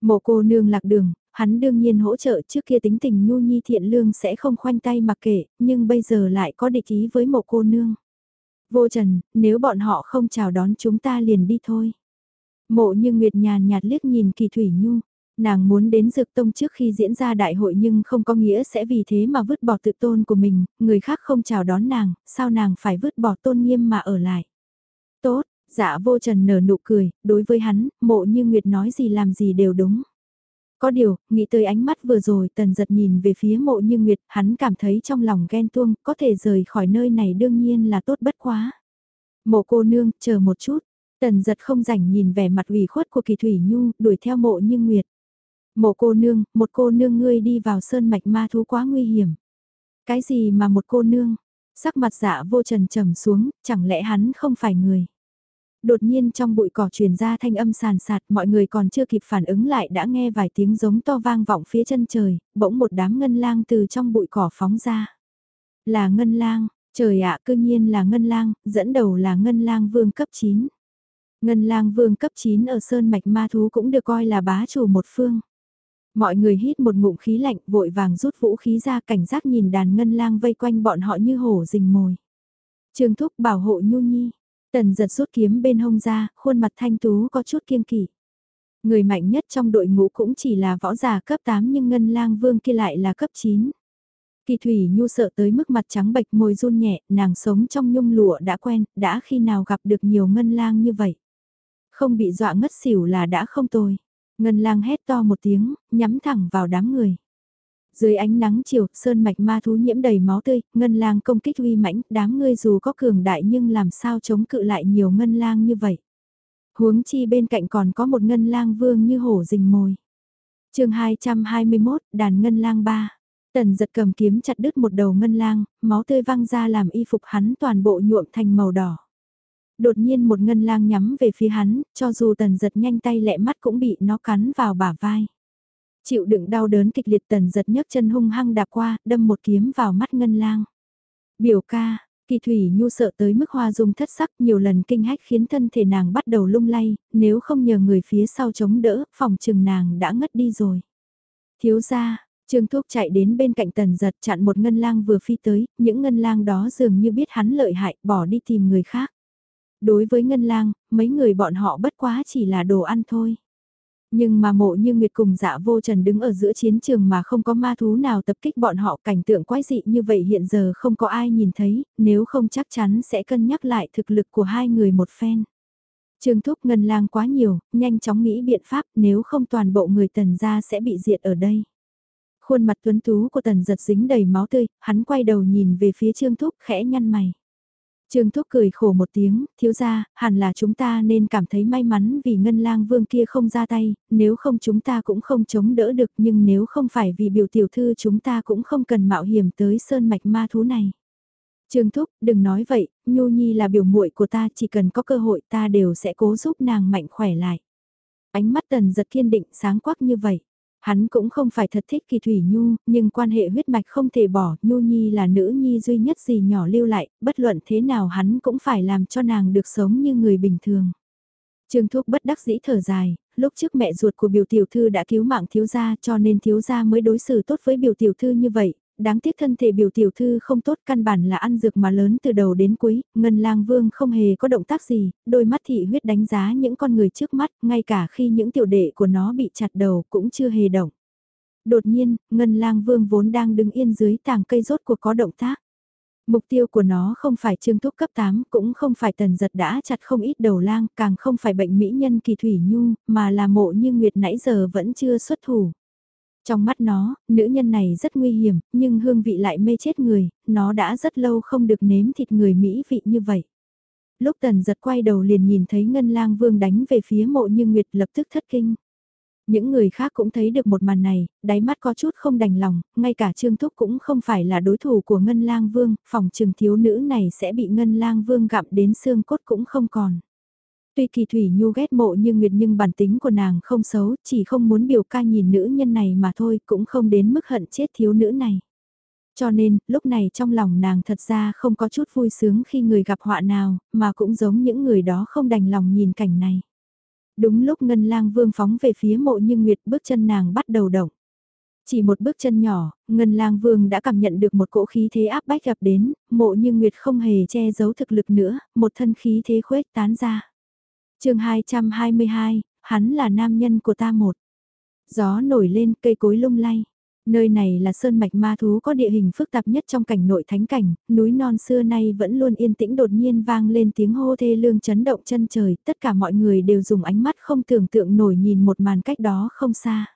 Speaker 1: Mộ cô nương lạc đường, hắn đương nhiên hỗ trợ trước kia tính tình nhu nhi thiện lương sẽ không khoanh tay mặc kệ, nhưng bây giờ lại có địch ý với mộ cô nương. Vô trần, nếu bọn họ không chào đón chúng ta liền đi thôi. Mộ như Nguyệt nhàn nhạt liếc nhìn kỳ thủy nhu, nàng muốn đến dược tông trước khi diễn ra đại hội nhưng không có nghĩa sẽ vì thế mà vứt bỏ tự tôn của mình, người khác không chào đón nàng, sao nàng phải vứt bỏ tôn nghiêm mà ở lại. Tốt, dạ vô trần nở nụ cười, đối với hắn, mộ như Nguyệt nói gì làm gì đều đúng. Có điều, nghĩ tới ánh mắt vừa rồi tần giật nhìn về phía mộ như Nguyệt, hắn cảm thấy trong lòng ghen tuông, có thể rời khỏi nơi này đương nhiên là tốt bất quá. Mộ cô nương, chờ một chút, tần giật không rảnh nhìn vẻ mặt ủy khuất của kỳ thủy nhu, đuổi theo mộ như Nguyệt. Mộ cô nương, một cô nương ngươi đi vào sơn mạch ma thú quá nguy hiểm. Cái gì mà một cô nương? Sắc mặt dạ vô trần trầm xuống, chẳng lẽ hắn không phải người? Đột nhiên trong bụi cỏ truyền ra thanh âm sàn sạt mọi người còn chưa kịp phản ứng lại đã nghe vài tiếng giống to vang vọng phía chân trời, bỗng một đám ngân lang từ trong bụi cỏ phóng ra. Là ngân lang, trời ạ cư nhiên là ngân lang, dẫn đầu là ngân lang vương cấp 9. Ngân lang vương cấp 9 ở Sơn Mạch Ma Thú cũng được coi là bá chủ một phương. Mọi người hít một ngụm khí lạnh vội vàng rút vũ khí ra cảnh giác nhìn đàn ngân lang vây quanh bọn họ như hổ rình mồi. Trương Thúc bảo hộ Nhu Nhi, tần giật rút kiếm bên hông ra, khuôn mặt thanh tú có chút kiêng kỵ. Người mạnh nhất trong đội ngũ cũng chỉ là võ giả cấp 8 nhưng ngân lang vương kia lại là cấp 9. Kỳ thủy nhu sợ tới mức mặt trắng bệch môi run nhẹ, nàng sống trong nhung lụa đã quen, đã khi nào gặp được nhiều ngân lang như vậy. Không bị dọa ngất xỉu là đã không tồi. Ngân lang hét to một tiếng, nhắm thẳng vào đám người. Dưới ánh nắng chiều, sơn mạch ma thú nhiễm đầy máu tươi, ngân lang công kích uy mãnh, đám người dù có cường đại nhưng làm sao chống cự lại nhiều ngân lang như vậy. Huống chi bên cạnh còn có một ngân lang vương như hổ rình mồi. chương 221, đàn ngân lang 3. Tần giật cầm kiếm chặt đứt một đầu ngân lang, máu tươi văng ra làm y phục hắn toàn bộ nhuộm thành màu đỏ đột nhiên một ngân lang nhắm về phía hắn, cho dù tần giật nhanh tay lẹ mắt cũng bị nó cắn vào bả vai. Chịu đựng đau đớn kịch liệt tần giật nhấc chân hung hăng đạp qua, đâm một kiếm vào mắt ngân lang. Biểu ca, kỳ thủy nhu sợ tới mức hoa dung thất sắc nhiều lần kinh hách khiến thân thể nàng bắt đầu lung lay, nếu không nhờ người phía sau chống đỡ, phòng trừng nàng đã ngất đi rồi. Thiếu ra, Trương Thúc chạy đến bên cạnh tần giật chặn một ngân lang vừa phi tới, những ngân lang đó dường như biết hắn lợi hại, bỏ đi tìm người khác đối với Ngân Lang, mấy người bọn họ bất quá chỉ là đồ ăn thôi. Nhưng mà mộ như Nguyệt cùng dạ vô trần đứng ở giữa chiến trường mà không có ma thú nào tập kích bọn họ cảnh tượng quái dị như vậy hiện giờ không có ai nhìn thấy, nếu không chắc chắn sẽ cân nhắc lại thực lực của hai người một phen. Trương Thúc Ngân Lang quá nhiều, nhanh chóng nghĩ biện pháp nếu không toàn bộ người tần gia sẽ bị diệt ở đây. Khuôn mặt tuấn tú của tần giật dính đầy máu tươi, hắn quay đầu nhìn về phía Trương Thúc khẽ nhăn mày. Trương Thúc cười khổ một tiếng, thiếu ra, hẳn là chúng ta nên cảm thấy may mắn vì ngân lang vương kia không ra tay, nếu không chúng ta cũng không chống đỡ được nhưng nếu không phải vì biểu tiểu thư chúng ta cũng không cần mạo hiểm tới sơn mạch ma thú này. Trương Thúc, đừng nói vậy, Nhu Nhi là biểu muội của ta, chỉ cần có cơ hội ta đều sẽ cố giúp nàng mạnh khỏe lại. Ánh mắt tần giật kiên định sáng quắc như vậy. Hắn cũng không phải thật thích kỳ thủy nhu, nhưng quan hệ huyết mạch không thể bỏ, nhu nhi là nữ nhi duy nhất gì nhỏ lưu lại, bất luận thế nào hắn cũng phải làm cho nàng được sống như người bình thường. Trương Thúc bất đắc dĩ thở dài, lúc trước mẹ ruột của biểu tiểu thư đã cứu mạng thiếu gia cho nên thiếu gia mới đối xử tốt với biểu tiểu thư như vậy, đáng tiếc thân thể biểu tiểu thư không tốt căn bản là ăn dược mà lớn từ đầu đến cuối, Ngân lang vương không hề có động tác gì, đôi mắt thị huyết đánh giá những con người trước mắt, ngay cả khi những tiểu đệ của nó bị chặt đầu cũng chưa hề động. Đột nhiên, Ngân lang vương vốn đang đứng yên dưới tàng cây rốt cuộc có động tác. Mục tiêu của nó không phải trương thúc cấp 8, cũng không phải tần giật đã chặt không ít đầu lang, càng không phải bệnh mỹ nhân kỳ thủy nhu, mà là mộ như Nguyệt nãy giờ vẫn chưa xuất thủ. Trong mắt nó, nữ nhân này rất nguy hiểm, nhưng hương vị lại mê chết người, nó đã rất lâu không được nếm thịt người Mỹ vị như vậy. Lúc tần giật quay đầu liền nhìn thấy Ngân lang vương đánh về phía mộ như Nguyệt lập tức thất kinh. Những người khác cũng thấy được một màn này, đáy mắt có chút không đành lòng, ngay cả Trương Thúc cũng không phải là đối thủ của Ngân Lang Vương, phòng trừng thiếu nữ này sẽ bị Ngân Lang Vương gặm đến xương cốt cũng không còn. Tuy kỳ thủy nhu ghét mộ như Nguyệt nhưng bản tính của nàng không xấu, chỉ không muốn biểu ca nhìn nữ nhân này mà thôi, cũng không đến mức hận chết thiếu nữ này. Cho nên, lúc này trong lòng nàng thật ra không có chút vui sướng khi người gặp họa nào, mà cũng giống những người đó không đành lòng nhìn cảnh này. Đúng lúc Ngân lang vương phóng về phía mộ như Nguyệt bước chân nàng bắt đầu động. Chỉ một bước chân nhỏ, Ngân lang vương đã cảm nhận được một cỗ khí thế áp bách gặp đến, mộ như Nguyệt không hề che giấu thực lực nữa, một thân khí thế khuếch tán ra chương 222, hắn là nam nhân của ta một. Gió nổi lên cây cối lung lay. Nơi này là sơn mạch ma thú có địa hình phức tạp nhất trong cảnh nội thánh cảnh, núi non xưa nay vẫn luôn yên tĩnh đột nhiên vang lên tiếng hô thê lương chấn động chân trời, tất cả mọi người đều dùng ánh mắt không tưởng tượng nổi nhìn một màn cách đó không xa.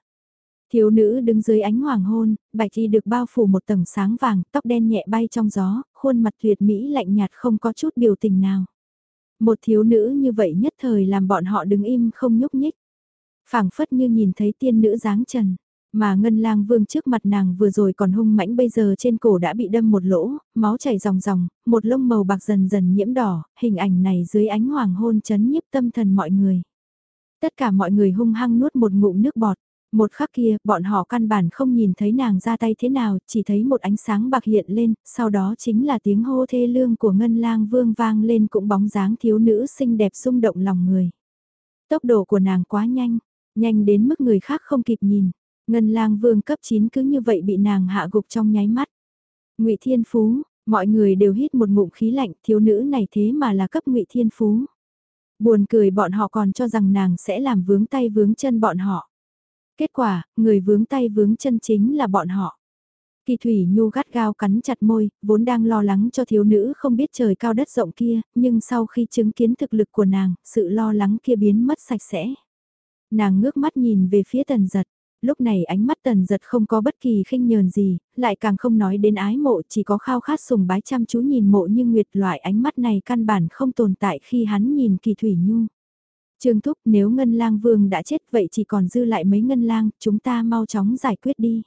Speaker 1: Thiếu nữ đứng dưới ánh hoàng hôn, bạch y được bao phủ một tầng sáng vàng, tóc đen nhẹ bay trong gió, khuôn mặt tuyệt mỹ lạnh nhạt không có chút biểu tình nào. Một thiếu nữ như vậy nhất thời làm bọn họ đứng im không nhúc nhích. phảng phất như nhìn thấy tiên nữ dáng trần. Mà ngân lang vương trước mặt nàng vừa rồi còn hung mãnh bây giờ trên cổ đã bị đâm một lỗ, máu chảy ròng ròng, một lông màu bạc dần dần nhiễm đỏ, hình ảnh này dưới ánh hoàng hôn chấn nhiếp tâm thần mọi người. Tất cả mọi người hung hăng nuốt một ngụm nước bọt, một khắc kia, bọn họ căn bản không nhìn thấy nàng ra tay thế nào, chỉ thấy một ánh sáng bạc hiện lên, sau đó chính là tiếng hô thê lương của ngân lang vương vang lên cũng bóng dáng thiếu nữ xinh đẹp rung động lòng người. Tốc độ của nàng quá nhanh, nhanh đến mức người khác không kịp nhìn. Ngân lang vương cấp 9 cứ như vậy bị nàng hạ gục trong nháy mắt. ngụy Thiên Phú, mọi người đều hít một ngụm khí lạnh thiếu nữ này thế mà là cấp ngụy Thiên Phú. Buồn cười bọn họ còn cho rằng nàng sẽ làm vướng tay vướng chân bọn họ. Kết quả, người vướng tay vướng chân chính là bọn họ. Kỳ Thủy Nhu gắt gao cắn chặt môi, vốn đang lo lắng cho thiếu nữ không biết trời cao đất rộng kia, nhưng sau khi chứng kiến thực lực của nàng, sự lo lắng kia biến mất sạch sẽ. Nàng ngước mắt nhìn về phía tần giật, lúc này ánh mắt tần giật không có bất kỳ khinh nhờn gì, lại càng không nói đến ái mộ chỉ có khao khát sùng bái chăm chú nhìn mộ như nguyệt loại ánh mắt này căn bản không tồn tại khi hắn nhìn Kỳ Thủy Nhu. Trương Thúc nếu Ngân Lang Vương đã chết vậy chỉ còn dư lại mấy Ngân Lang, chúng ta mau chóng giải quyết đi.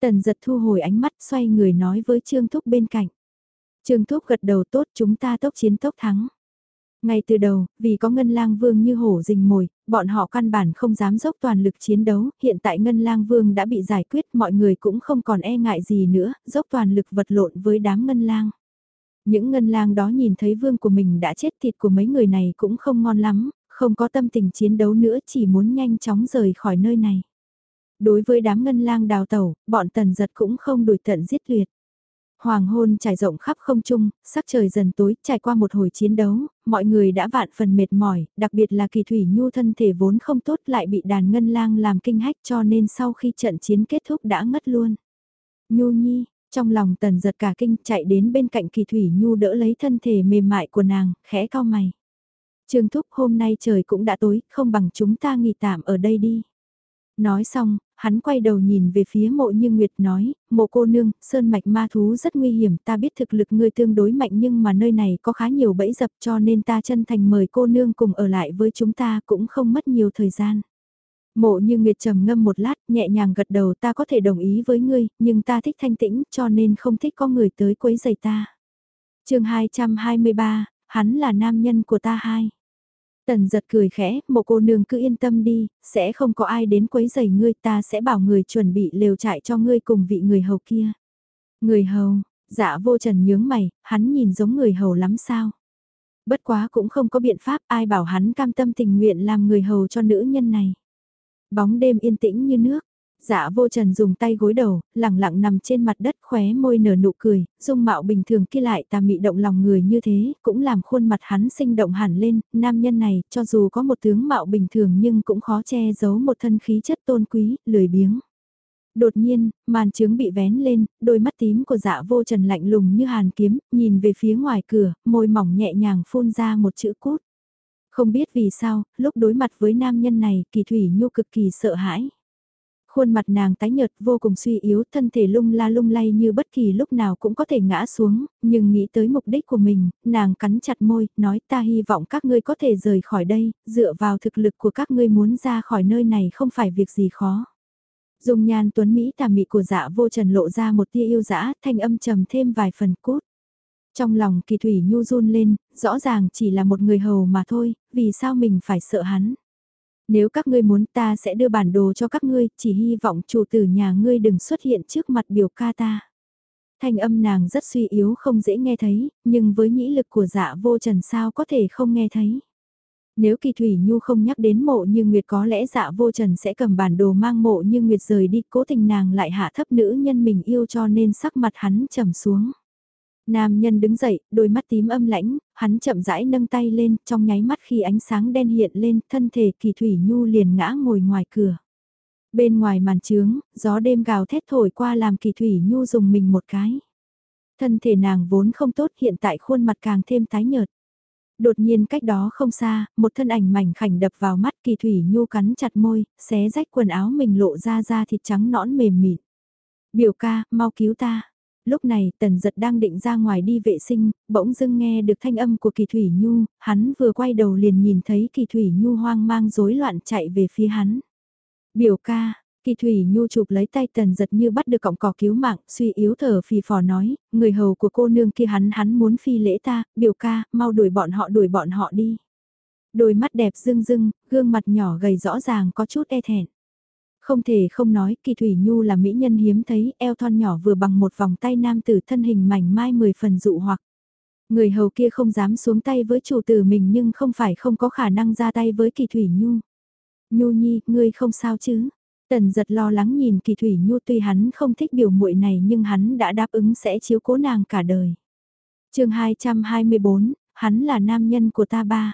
Speaker 1: Tần giật thu hồi ánh mắt xoay người nói với Trương Thúc bên cạnh. Trương Thúc gật đầu tốt chúng ta tốc chiến tốc thắng. Ngay từ đầu, vì có Ngân Lang Vương như hổ rình mồi, bọn họ căn bản không dám dốc toàn lực chiến đấu, hiện tại Ngân Lang Vương đã bị giải quyết, mọi người cũng không còn e ngại gì nữa, dốc toàn lực vật lộn với đám Ngân Lang. Những Ngân Lang đó nhìn thấy vương của mình đã chết thịt của mấy người này cũng không ngon lắm, không có tâm tình chiến đấu nữa chỉ muốn nhanh chóng rời khỏi nơi này. Đối với đám ngân lang đào tẩu, bọn tần giật cũng không đuổi tận giết tuyệt. Hoàng hôn trải rộng khắp không trung, sắc trời dần tối, trải qua một hồi chiến đấu, mọi người đã vạn phần mệt mỏi, đặc biệt là kỳ thủy nhu thân thể vốn không tốt lại bị đàn ngân lang làm kinh hách cho nên sau khi trận chiến kết thúc đã ngất luôn. Nhu nhi, trong lòng tần giật cả kinh chạy đến bên cạnh kỳ thủy nhu đỡ lấy thân thể mềm mại của nàng, khẽ cao mày. Trương Thúc hôm nay trời cũng đã tối, không bằng chúng ta nghỉ tạm ở đây đi. Nói xong, hắn quay đầu nhìn về phía mộ như Nguyệt nói, mộ cô nương, sơn mạch ma thú rất nguy hiểm, ta biết thực lực ngươi tương đối mạnh nhưng mà nơi này có khá nhiều bẫy dập cho nên ta chân thành mời cô nương cùng ở lại với chúng ta cũng không mất nhiều thời gian. Mộ như Nguyệt trầm ngâm một lát, nhẹ nhàng gật đầu ta có thể đồng ý với ngươi, nhưng ta thích thanh tĩnh cho nên không thích có người tới quấy giày ta. chương 223, hắn là nam nhân của ta hai. Tần giật cười khẽ, một cô nương cứ yên tâm đi, sẽ không có ai đến quấy giày ngươi ta sẽ bảo người chuẩn bị lều trại cho ngươi cùng vị người hầu kia. Người hầu, dạ vô trần nhướng mày, hắn nhìn giống người hầu lắm sao. Bất quá cũng không có biện pháp ai bảo hắn cam tâm tình nguyện làm người hầu cho nữ nhân này. Bóng đêm yên tĩnh như nước, Dạ vô trần dùng tay gối đầu, lặng lặng nằm trên mặt đất khóe môi nở nụ cười, dung mạo bình thường kia lại tà mị động lòng người như thế, cũng làm khuôn mặt hắn sinh động hẳn lên, nam nhân này, cho dù có một tướng mạo bình thường nhưng cũng khó che giấu một thân khí chất tôn quý, lười biếng. Đột nhiên, màn trướng bị vén lên, đôi mắt tím của dạ vô trần lạnh lùng như hàn kiếm, nhìn về phía ngoài cửa, môi mỏng nhẹ nhàng phun ra một chữ cút. Không biết vì sao, lúc đối mặt với nam nhân này, kỳ thủy nhu cực kỳ sợ hãi khuôn mặt nàng tái nhợt vô cùng suy yếu, thân thể lung la lung lay như bất kỳ lúc nào cũng có thể ngã xuống, nhưng nghĩ tới mục đích của mình, nàng cắn chặt môi, nói ta hy vọng các ngươi có thể rời khỏi đây, dựa vào thực lực của các ngươi muốn ra khỏi nơi này không phải việc gì khó. Dùng nhan tuấn Mỹ tà mị của dạ vô trần lộ ra một tia yêu dã, thanh âm trầm thêm vài phần cốt. Trong lòng kỳ thủy nhu run lên, rõ ràng chỉ là một người hầu mà thôi, vì sao mình phải sợ hắn. Nếu các ngươi muốn ta sẽ đưa bản đồ cho các ngươi, chỉ hy vọng chủ tử nhà ngươi đừng xuất hiện trước mặt biểu ca ta. Thanh âm nàng rất suy yếu không dễ nghe thấy, nhưng với nhĩ lực của dạ vô trần sao có thể không nghe thấy. Nếu kỳ thủy nhu không nhắc đến mộ như Nguyệt có lẽ dạ vô trần sẽ cầm bản đồ mang mộ như Nguyệt rời đi cố tình nàng lại hạ thấp nữ nhân mình yêu cho nên sắc mặt hắn trầm xuống. Nam nhân đứng dậy, đôi mắt tím âm lãnh, hắn chậm rãi nâng tay lên, trong nháy mắt khi ánh sáng đen hiện lên, thân thể kỳ thủy nhu liền ngã ngồi ngoài cửa. Bên ngoài màn trướng, gió đêm gào thét thổi qua làm kỳ thủy nhu dùng mình một cái. Thân thể nàng vốn không tốt hiện tại khuôn mặt càng thêm tái nhợt. Đột nhiên cách đó không xa, một thân ảnh mảnh khảnh đập vào mắt kỳ thủy nhu cắn chặt môi, xé rách quần áo mình lộ ra da thịt trắng nõn mềm mịn. Biểu ca, mau cứu ta lúc này tần giật đang định ra ngoài đi vệ sinh, bỗng dưng nghe được thanh âm của kỳ thủy nhu, hắn vừa quay đầu liền nhìn thấy kỳ thủy nhu hoang mang rối loạn chạy về phía hắn. Biểu ca, kỳ thủy nhu chụp lấy tay tần giật như bắt được cọng cỏ cứu mạng, suy yếu thở phì phò nói, người hầu của cô nương kia hắn hắn muốn phi lễ ta, biểu ca, mau đuổi bọn họ đuổi bọn họ đi. Đôi mắt đẹp rưng rưng, gương mặt nhỏ gầy rõ ràng có chút e thẹn. Không thể không nói, Kỳ Thủy Nhu là mỹ nhân hiếm thấy, eo thon nhỏ vừa bằng một vòng tay nam tử thân hình mảnh mai mười phần dụ hoặc. Người hầu kia không dám xuống tay với chủ tử mình nhưng không phải không có khả năng ra tay với Kỳ Thủy Nhu. Nhu Nhi, ngươi không sao chứ? Tần giật lo lắng nhìn Kỳ Thủy Nhu tuy hắn không thích biểu muội này nhưng hắn đã đáp ứng sẽ chiếu cố nàng cả đời. chương 224, hắn là nam nhân của ta ba.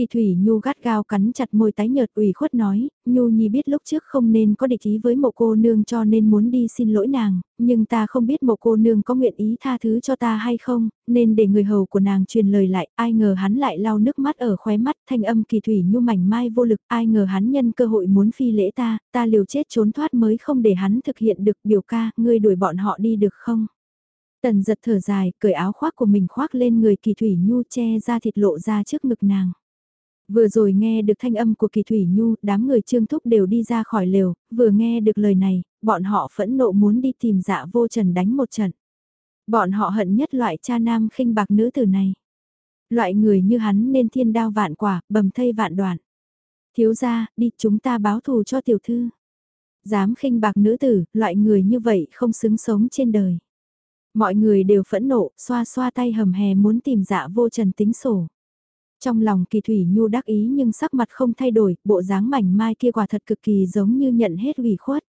Speaker 1: Kỳ Thủy Nhu gắt gao cắn chặt môi tái nhợt ủy khuất nói, Nhu Nhi biết lúc trước không nên có địch ý với mộ cô nương cho nên muốn đi xin lỗi nàng, nhưng ta không biết mộ cô nương có nguyện ý tha thứ cho ta hay không, nên để người hầu của nàng truyền lời lại, ai ngờ hắn lại lau nước mắt ở khóe mắt thanh âm Kỳ Thủy Nhu mảnh mai vô lực, ai ngờ hắn nhân cơ hội muốn phi lễ ta, ta liều chết trốn thoát mới không để hắn thực hiện được biểu ca, ngươi đuổi bọn họ đi được không? Tần giật thở dài, cởi áo khoác của mình khoác lên người Kỳ Thủy Nhu che ra thịt lộ ra trước ngực nàng. Vừa rồi nghe được thanh âm của kỳ thủy nhu, đám người trương thúc đều đi ra khỏi lều, vừa nghe được lời này, bọn họ phẫn nộ muốn đi tìm dạ vô trần đánh một trận. Bọn họ hận nhất loại cha nam khinh bạc nữ tử này. Loại người như hắn nên thiên đao vạn quả, bầm thây vạn đoạn. Thiếu ra, đi chúng ta báo thù cho tiểu thư. Dám khinh bạc nữ tử, loại người như vậy không xứng sống trên đời. Mọi người đều phẫn nộ, xoa xoa tay hầm hè muốn tìm dạ vô trần tính sổ. Trong lòng kỳ thủy nhu đắc ý nhưng sắc mặt không thay đổi, bộ dáng mảnh mai kia quả thật cực kỳ giống như nhận hết ủy khuất.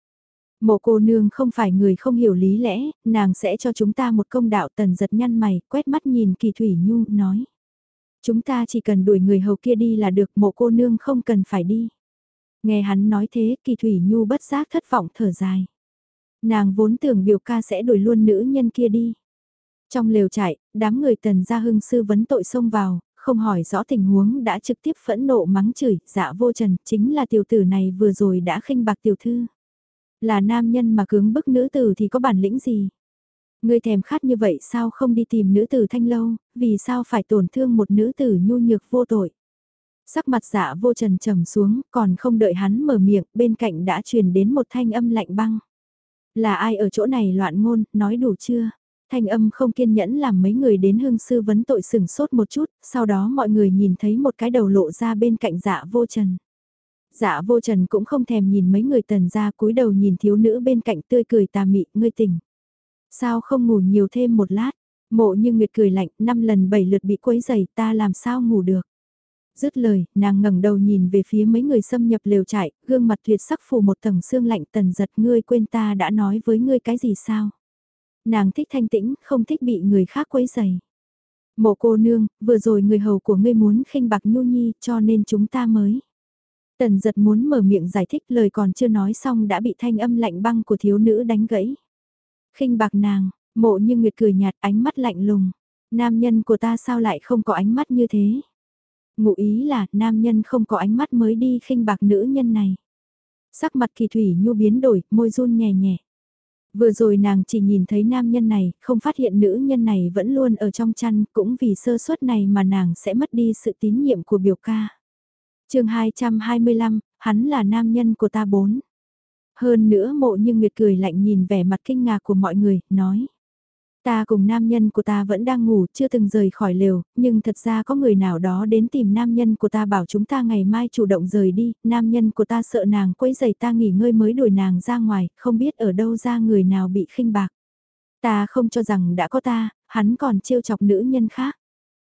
Speaker 1: Mộ cô nương không phải người không hiểu lý lẽ, nàng sẽ cho chúng ta một công đạo tần giật nhăn mày, quét mắt nhìn kỳ thủy nhu, nói. Chúng ta chỉ cần đuổi người hầu kia đi là được, mộ cô nương không cần phải đi. Nghe hắn nói thế, kỳ thủy nhu bất giác thất vọng thở dài. Nàng vốn tưởng biểu ca sẽ đuổi luôn nữ nhân kia đi. Trong lều trại, đám người tần gia hưng sư vấn tội xông vào, không hỏi rõ tình huống đã trực tiếp phẫn nộ mắng chửi, dạ vô trần, chính là tiểu tử này vừa rồi đã khinh bạc tiểu thư. Là nam nhân mà cưỡng bức nữ tử thì có bản lĩnh gì? người thèm khát như vậy sao không đi tìm nữ tử thanh lâu, vì sao phải tổn thương một nữ tử nhu nhược vô tội? Sắc mặt dạ vô trần trầm xuống, còn không đợi hắn mở miệng, bên cạnh đã truyền đến một thanh âm lạnh băng. Là ai ở chỗ này loạn ngôn, nói đủ chưa? Thanh âm không kiên nhẫn làm mấy người đến hương sư vấn tội sừng sốt một chút, sau đó mọi người nhìn thấy một cái đầu lộ ra bên cạnh dạ vô trần. Dạ vô trần cũng không thèm nhìn mấy người tần ra cúi đầu nhìn thiếu nữ bên cạnh tươi cười tà mị, ngươi tỉnh. Sao không ngủ nhiều thêm một lát, mộ như nguyệt cười lạnh, năm lần bảy lượt bị quấy giày ta làm sao ngủ được. Dứt lời, nàng ngẩng đầu nhìn về phía mấy người xâm nhập lều trại, gương mặt tuyệt sắc phủ một tầng xương lạnh tần giật ngươi quên ta đã nói với ngươi cái gì sao. Nàng thích thanh tĩnh, không thích bị người khác quấy dày. Mộ cô nương, vừa rồi người hầu của ngươi muốn khinh bạc nhu nhi cho nên chúng ta mới. Tần giật muốn mở miệng giải thích lời còn chưa nói xong đã bị thanh âm lạnh băng của thiếu nữ đánh gãy. khinh bạc nàng, mộ như nguyệt cười nhạt ánh mắt lạnh lùng. Nam nhân của ta sao lại không có ánh mắt như thế? Ngụ ý là nam nhân không có ánh mắt mới đi khinh bạc nữ nhân này. Sắc mặt kỳ thủy nhu biến đổi, môi run nhẹ nhẹ. Vừa rồi nàng chỉ nhìn thấy nam nhân này, không phát hiện nữ nhân này vẫn luôn ở trong chăn, cũng vì sơ suất này mà nàng sẽ mất đi sự tín nhiệm của biểu ca. chương 225, hắn là nam nhân của ta bốn. Hơn nữa mộ như Nguyệt cười lạnh nhìn vẻ mặt kinh ngạc của mọi người, nói. Ta cùng nam nhân của ta vẫn đang ngủ, chưa từng rời khỏi lều, nhưng thật ra có người nào đó đến tìm nam nhân của ta bảo chúng ta ngày mai chủ động rời đi, nam nhân của ta sợ nàng quấy giày ta nghỉ ngơi mới đuổi nàng ra ngoài, không biết ở đâu ra người nào bị khinh bạc. Ta không cho rằng đã có ta, hắn còn trêu chọc nữ nhân khác.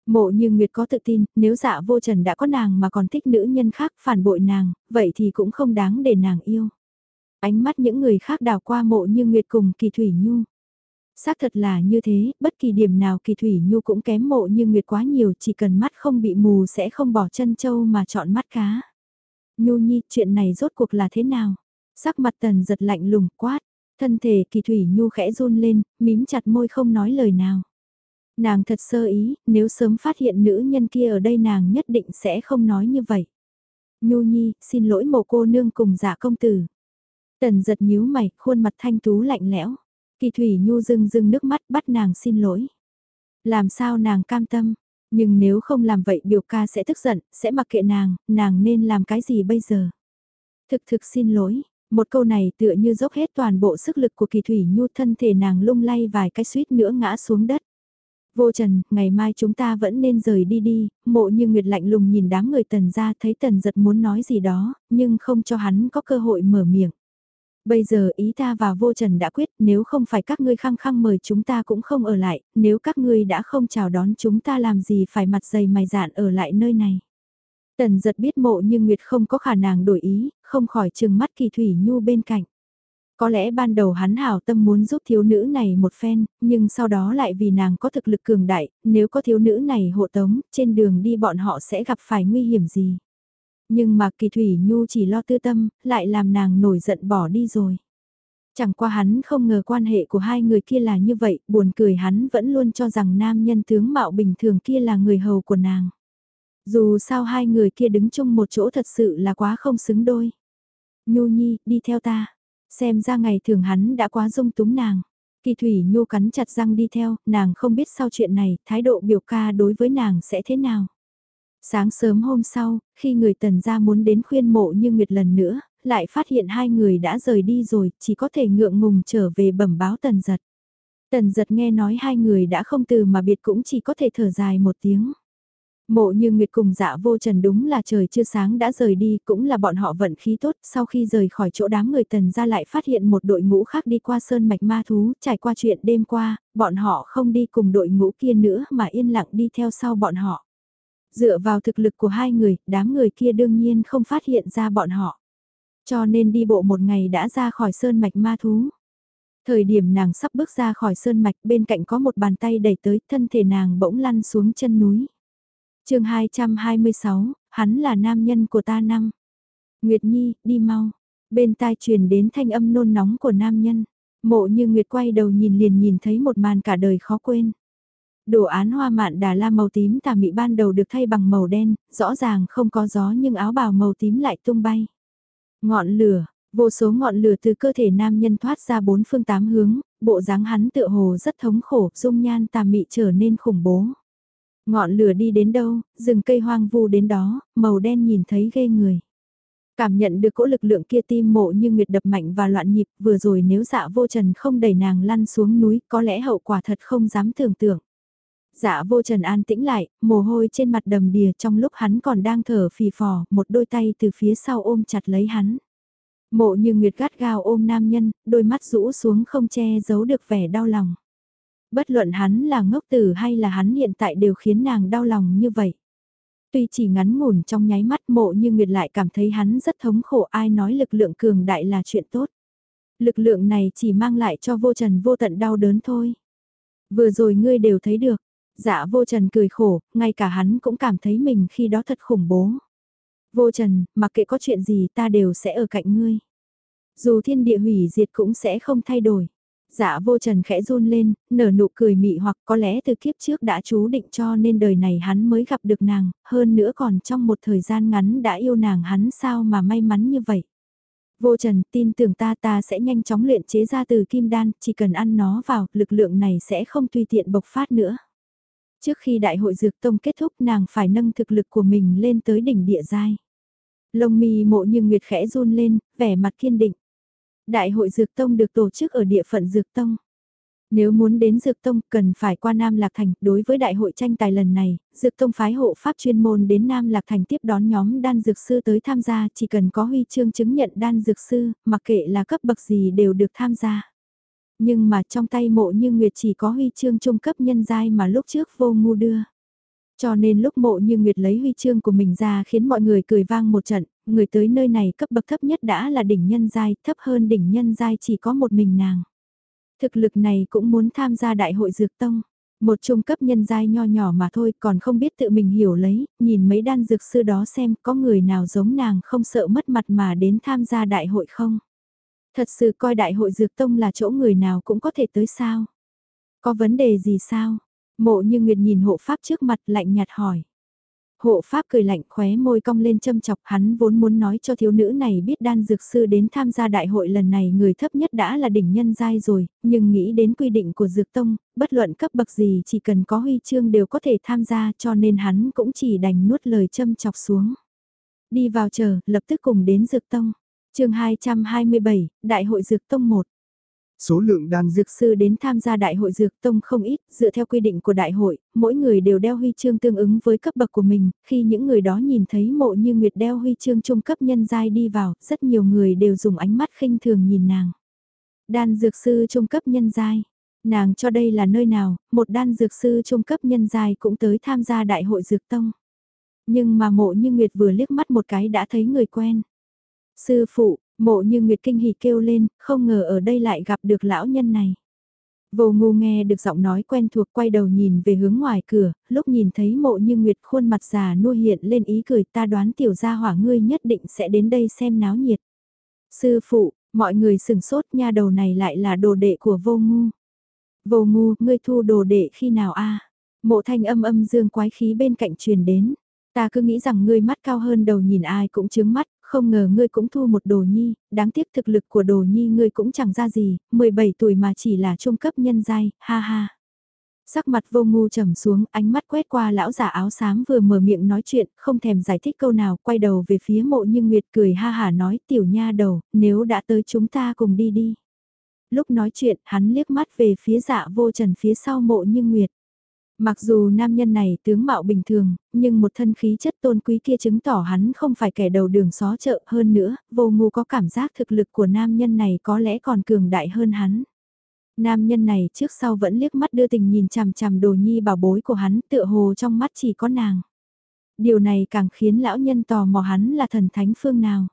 Speaker 1: Mộ như Nguyệt có tự tin, nếu dạ vô trần đã có nàng mà còn thích nữ nhân khác phản bội nàng, vậy thì cũng không đáng để nàng yêu. Ánh mắt những người khác đào qua mộ như Nguyệt cùng kỳ thủy nhu. Xác thật là như thế, bất kỳ điểm nào kỳ thủy nhu cũng kém mộ như nguyệt quá nhiều, chỉ cần mắt không bị mù sẽ không bỏ chân châu mà chọn mắt cá. Nhu nhi, chuyện này rốt cuộc là thế nào? Sắc mặt tần giật lạnh lùng quát, thân thể kỳ thủy nhu khẽ run lên, mím chặt môi không nói lời nào. Nàng thật sơ ý, nếu sớm phát hiện nữ nhân kia ở đây nàng nhất định sẽ không nói như vậy. Nhu nhi, xin lỗi mộ cô nương cùng giả dạ công tử. Tần giật nhíu mày, khuôn mặt thanh tú lạnh lẽo. Kỳ Thủy Nhu rưng rưng nước mắt bắt nàng xin lỗi. Làm sao nàng cam tâm, nhưng nếu không làm vậy biểu ca sẽ tức giận, sẽ mặc kệ nàng, nàng nên làm cái gì bây giờ? Thực thực xin lỗi, một câu này tựa như dốc hết toàn bộ sức lực của kỳ thủy nhu thân thể nàng lung lay vài cái suýt nữa ngã xuống đất. Vô trần, ngày mai chúng ta vẫn nên rời đi đi, mộ như nguyệt lạnh lùng nhìn đám người tần ra thấy tần giật muốn nói gì đó, nhưng không cho hắn có cơ hội mở miệng. Bây giờ ý ta và vô trần đã quyết nếu không phải các ngươi khăng khăng mời chúng ta cũng không ở lại, nếu các ngươi đã không chào đón chúng ta làm gì phải mặt dày mày dạn ở lại nơi này. Tần giật biết mộ nhưng Nguyệt không có khả năng đổi ý, không khỏi trừng mắt kỳ thủy nhu bên cạnh. Có lẽ ban đầu hắn hảo tâm muốn giúp thiếu nữ này một phen, nhưng sau đó lại vì nàng có thực lực cường đại, nếu có thiếu nữ này hộ tống, trên đường đi bọn họ sẽ gặp phải nguy hiểm gì. Nhưng mà kỳ thủy nhu chỉ lo tư tâm, lại làm nàng nổi giận bỏ đi rồi. Chẳng qua hắn không ngờ quan hệ của hai người kia là như vậy, buồn cười hắn vẫn luôn cho rằng nam nhân tướng mạo bình thường kia là người hầu của nàng. Dù sao hai người kia đứng chung một chỗ thật sự là quá không xứng đôi. Nhu nhi, đi theo ta. Xem ra ngày thường hắn đã quá dung túng nàng. Kỳ thủy nhu cắn chặt răng đi theo, nàng không biết sau chuyện này, thái độ biểu ca đối với nàng sẽ thế nào. Sáng sớm hôm sau, khi người tần gia muốn đến khuyên mộ như Nguyệt lần nữa, lại phát hiện hai người đã rời đi rồi, chỉ có thể ngượng ngùng trở về bẩm báo tần giật. Tần giật nghe nói hai người đã không từ mà biệt cũng chỉ có thể thở dài một tiếng. Mộ như Nguyệt cùng dạ vô trần đúng là trời chưa sáng đã rời đi, cũng là bọn họ vận khí tốt, sau khi rời khỏi chỗ đám người tần ra lại phát hiện một đội ngũ khác đi qua sơn mạch ma thú, trải qua chuyện đêm qua, bọn họ không đi cùng đội ngũ kia nữa mà yên lặng đi theo sau bọn họ. Dựa vào thực lực của hai người, đám người kia đương nhiên không phát hiện ra bọn họ. Cho nên đi bộ một ngày đã ra khỏi sơn mạch ma thú. Thời điểm nàng sắp bước ra khỏi sơn mạch bên cạnh có một bàn tay đẩy tới, thân thể nàng bỗng lăn xuống chân núi. chương 226, hắn là nam nhân của ta năm. Nguyệt Nhi, đi mau. Bên tai truyền đến thanh âm nôn nóng của nam nhân. Mộ như Nguyệt quay đầu nhìn liền nhìn thấy một màn cả đời khó quên. Đồ án hoa mạn đà la màu tím tà mị ban đầu được thay bằng màu đen, rõ ràng không có gió nhưng áo bào màu tím lại tung bay. Ngọn lửa, vô số ngọn lửa từ cơ thể nam nhân thoát ra bốn phương tám hướng, bộ dáng hắn tựa hồ rất thống khổ, dung nhan tà mị trở nên khủng bố. Ngọn lửa đi đến đâu, rừng cây hoang vu đến đó, màu đen nhìn thấy ghê người. Cảm nhận được cỗ lực lượng kia tim mộ như nguyệt đập mạnh và loạn nhịp vừa rồi nếu dạ vô trần không đẩy nàng lăn xuống núi có lẽ hậu quả thật không dám tưởng tượng. Dạ vô trần an tĩnh lại, mồ hôi trên mặt đầm đìa trong lúc hắn còn đang thở phì phò, một đôi tay từ phía sau ôm chặt lấy hắn. Mộ như nguyệt gắt gao ôm nam nhân, đôi mắt rũ xuống không che giấu được vẻ đau lòng. Bất luận hắn là ngốc tử hay là hắn hiện tại đều khiến nàng đau lòng như vậy. Tuy chỉ ngắn ngủn trong nháy mắt mộ như Nguyệt lại cảm thấy hắn rất thống khổ ai nói lực lượng cường đại là chuyện tốt. Lực lượng này chỉ mang lại cho vô trần vô tận đau đớn thôi. Vừa rồi ngươi đều thấy được, dạ vô trần cười khổ, ngay cả hắn cũng cảm thấy mình khi đó thật khủng bố. Vô trần, mặc kệ có chuyện gì ta đều sẽ ở cạnh ngươi. Dù thiên địa hủy diệt cũng sẽ không thay đổi. Dạ vô trần khẽ run lên, nở nụ cười mị hoặc có lẽ từ kiếp trước đã chú định cho nên đời này hắn mới gặp được nàng, hơn nữa còn trong một thời gian ngắn đã yêu nàng hắn sao mà may mắn như vậy. Vô trần tin tưởng ta ta sẽ nhanh chóng luyện chế ra từ kim đan, chỉ cần ăn nó vào, lực lượng này sẽ không tùy tiện bộc phát nữa. Trước khi đại hội dược tông kết thúc nàng phải nâng thực lực của mình lên tới đỉnh địa giai. Lông mi mộ như nguyệt khẽ run lên, vẻ mặt kiên định. Đại hội Dược Tông được tổ chức ở địa phận Dược Tông. Nếu muốn đến Dược Tông cần phải qua Nam Lạc Thành, đối với đại hội tranh tài lần này, Dược Tông phái hộ pháp chuyên môn đến Nam Lạc Thành tiếp đón nhóm đan dược sư tới tham gia, chỉ cần có huy chương chứng nhận đan dược sư, mặc kệ là cấp bậc gì đều được tham gia. Nhưng mà trong tay mộ như Nguyệt chỉ có huy chương trung cấp nhân giai mà lúc trước vô ngu đưa. Cho nên lúc mộ như Nguyệt lấy huy chương của mình ra khiến mọi người cười vang một trận, người tới nơi này cấp bậc thấp nhất đã là đỉnh nhân giai, thấp hơn đỉnh nhân giai chỉ có một mình nàng. Thực lực này cũng muốn tham gia đại hội dược tông. Một trung cấp nhân giai nho nhỏ mà thôi còn không biết tự mình hiểu lấy, nhìn mấy đan dược sư đó xem có người nào giống nàng không sợ mất mặt mà đến tham gia đại hội không. Thật sự coi đại hội dược tông là chỗ người nào cũng có thể tới sao. Có vấn đề gì sao? Mộ như Nguyệt nhìn hộ pháp trước mặt lạnh nhạt hỏi. Hộ pháp cười lạnh khóe môi cong lên châm chọc hắn vốn muốn nói cho thiếu nữ này biết đan dược sư đến tham gia đại hội lần này người thấp nhất đã là đỉnh nhân giai rồi, nhưng nghĩ đến quy định của dược tông, bất luận cấp bậc gì chỉ cần có huy chương đều có thể tham gia cho nên hắn cũng chỉ đành nuốt lời châm chọc xuống. Đi vào chờ, lập tức cùng đến dược tông chương 227, Đại hội Dược Tông 1
Speaker 2: Số lượng đan
Speaker 1: dược sư đến tham gia đại hội dược tông không ít, dựa theo quy định của đại hội, mỗi người đều đeo huy chương tương ứng với cấp bậc của mình, khi những người đó nhìn thấy mộ như Nguyệt đeo huy chương trung cấp nhân giai đi vào, rất nhiều người đều dùng ánh mắt khinh thường nhìn nàng. Đan dược sư trung cấp nhân giai, nàng cho đây là nơi nào, một đan dược sư trung cấp nhân giai cũng tới tham gia đại hội dược tông. Nhưng mà mộ như Nguyệt vừa liếc mắt một cái đã thấy người quen. Sư phụ, Mộ như Nguyệt kinh hỉ kêu lên, không ngờ ở đây lại gặp được lão nhân này. Vô ngu nghe được giọng nói quen thuộc quay đầu nhìn về hướng ngoài cửa, lúc nhìn thấy mộ như Nguyệt khuôn mặt già nua hiện lên ý cười ta đoán tiểu gia hỏa ngươi nhất định sẽ đến đây xem náo nhiệt. Sư phụ, mọi người sừng sốt nha đầu này lại là đồ đệ của vô ngu. Vô ngu, ngươi thu đồ đệ khi nào a Mộ thanh âm âm dương quái khí bên cạnh truyền đến. Ta cứ nghĩ rằng ngươi mắt cao hơn đầu nhìn ai cũng chướng mắt, không ngờ ngươi cũng thu một đồ nhi, đáng tiếc thực lực của đồ nhi ngươi cũng chẳng ra gì, 17 tuổi mà chỉ là trung cấp nhân giai, ha ha. Sắc mặt vô ngu trầm xuống, ánh mắt quét qua lão giả áo xám vừa mở miệng nói chuyện, không thèm giải thích câu nào, quay đầu về phía mộ như Nguyệt cười ha hả nói tiểu nha đầu, nếu đã tới chúng ta cùng đi đi. Lúc nói chuyện, hắn liếc mắt về phía dạ vô trần phía sau mộ như Nguyệt. Mặc dù nam nhân này tướng mạo bình thường, nhưng một thân khí chất tôn quý kia chứng tỏ hắn không phải kẻ đầu đường xó chợ hơn nữa, vô ngu có cảm giác thực lực của nam nhân này có lẽ còn cường đại hơn hắn. Nam nhân này trước sau vẫn liếc mắt đưa tình nhìn chằm chằm đồ nhi bảo bối của hắn tựa hồ trong mắt chỉ có nàng. Điều này càng khiến lão nhân tò mò hắn là thần thánh phương nào.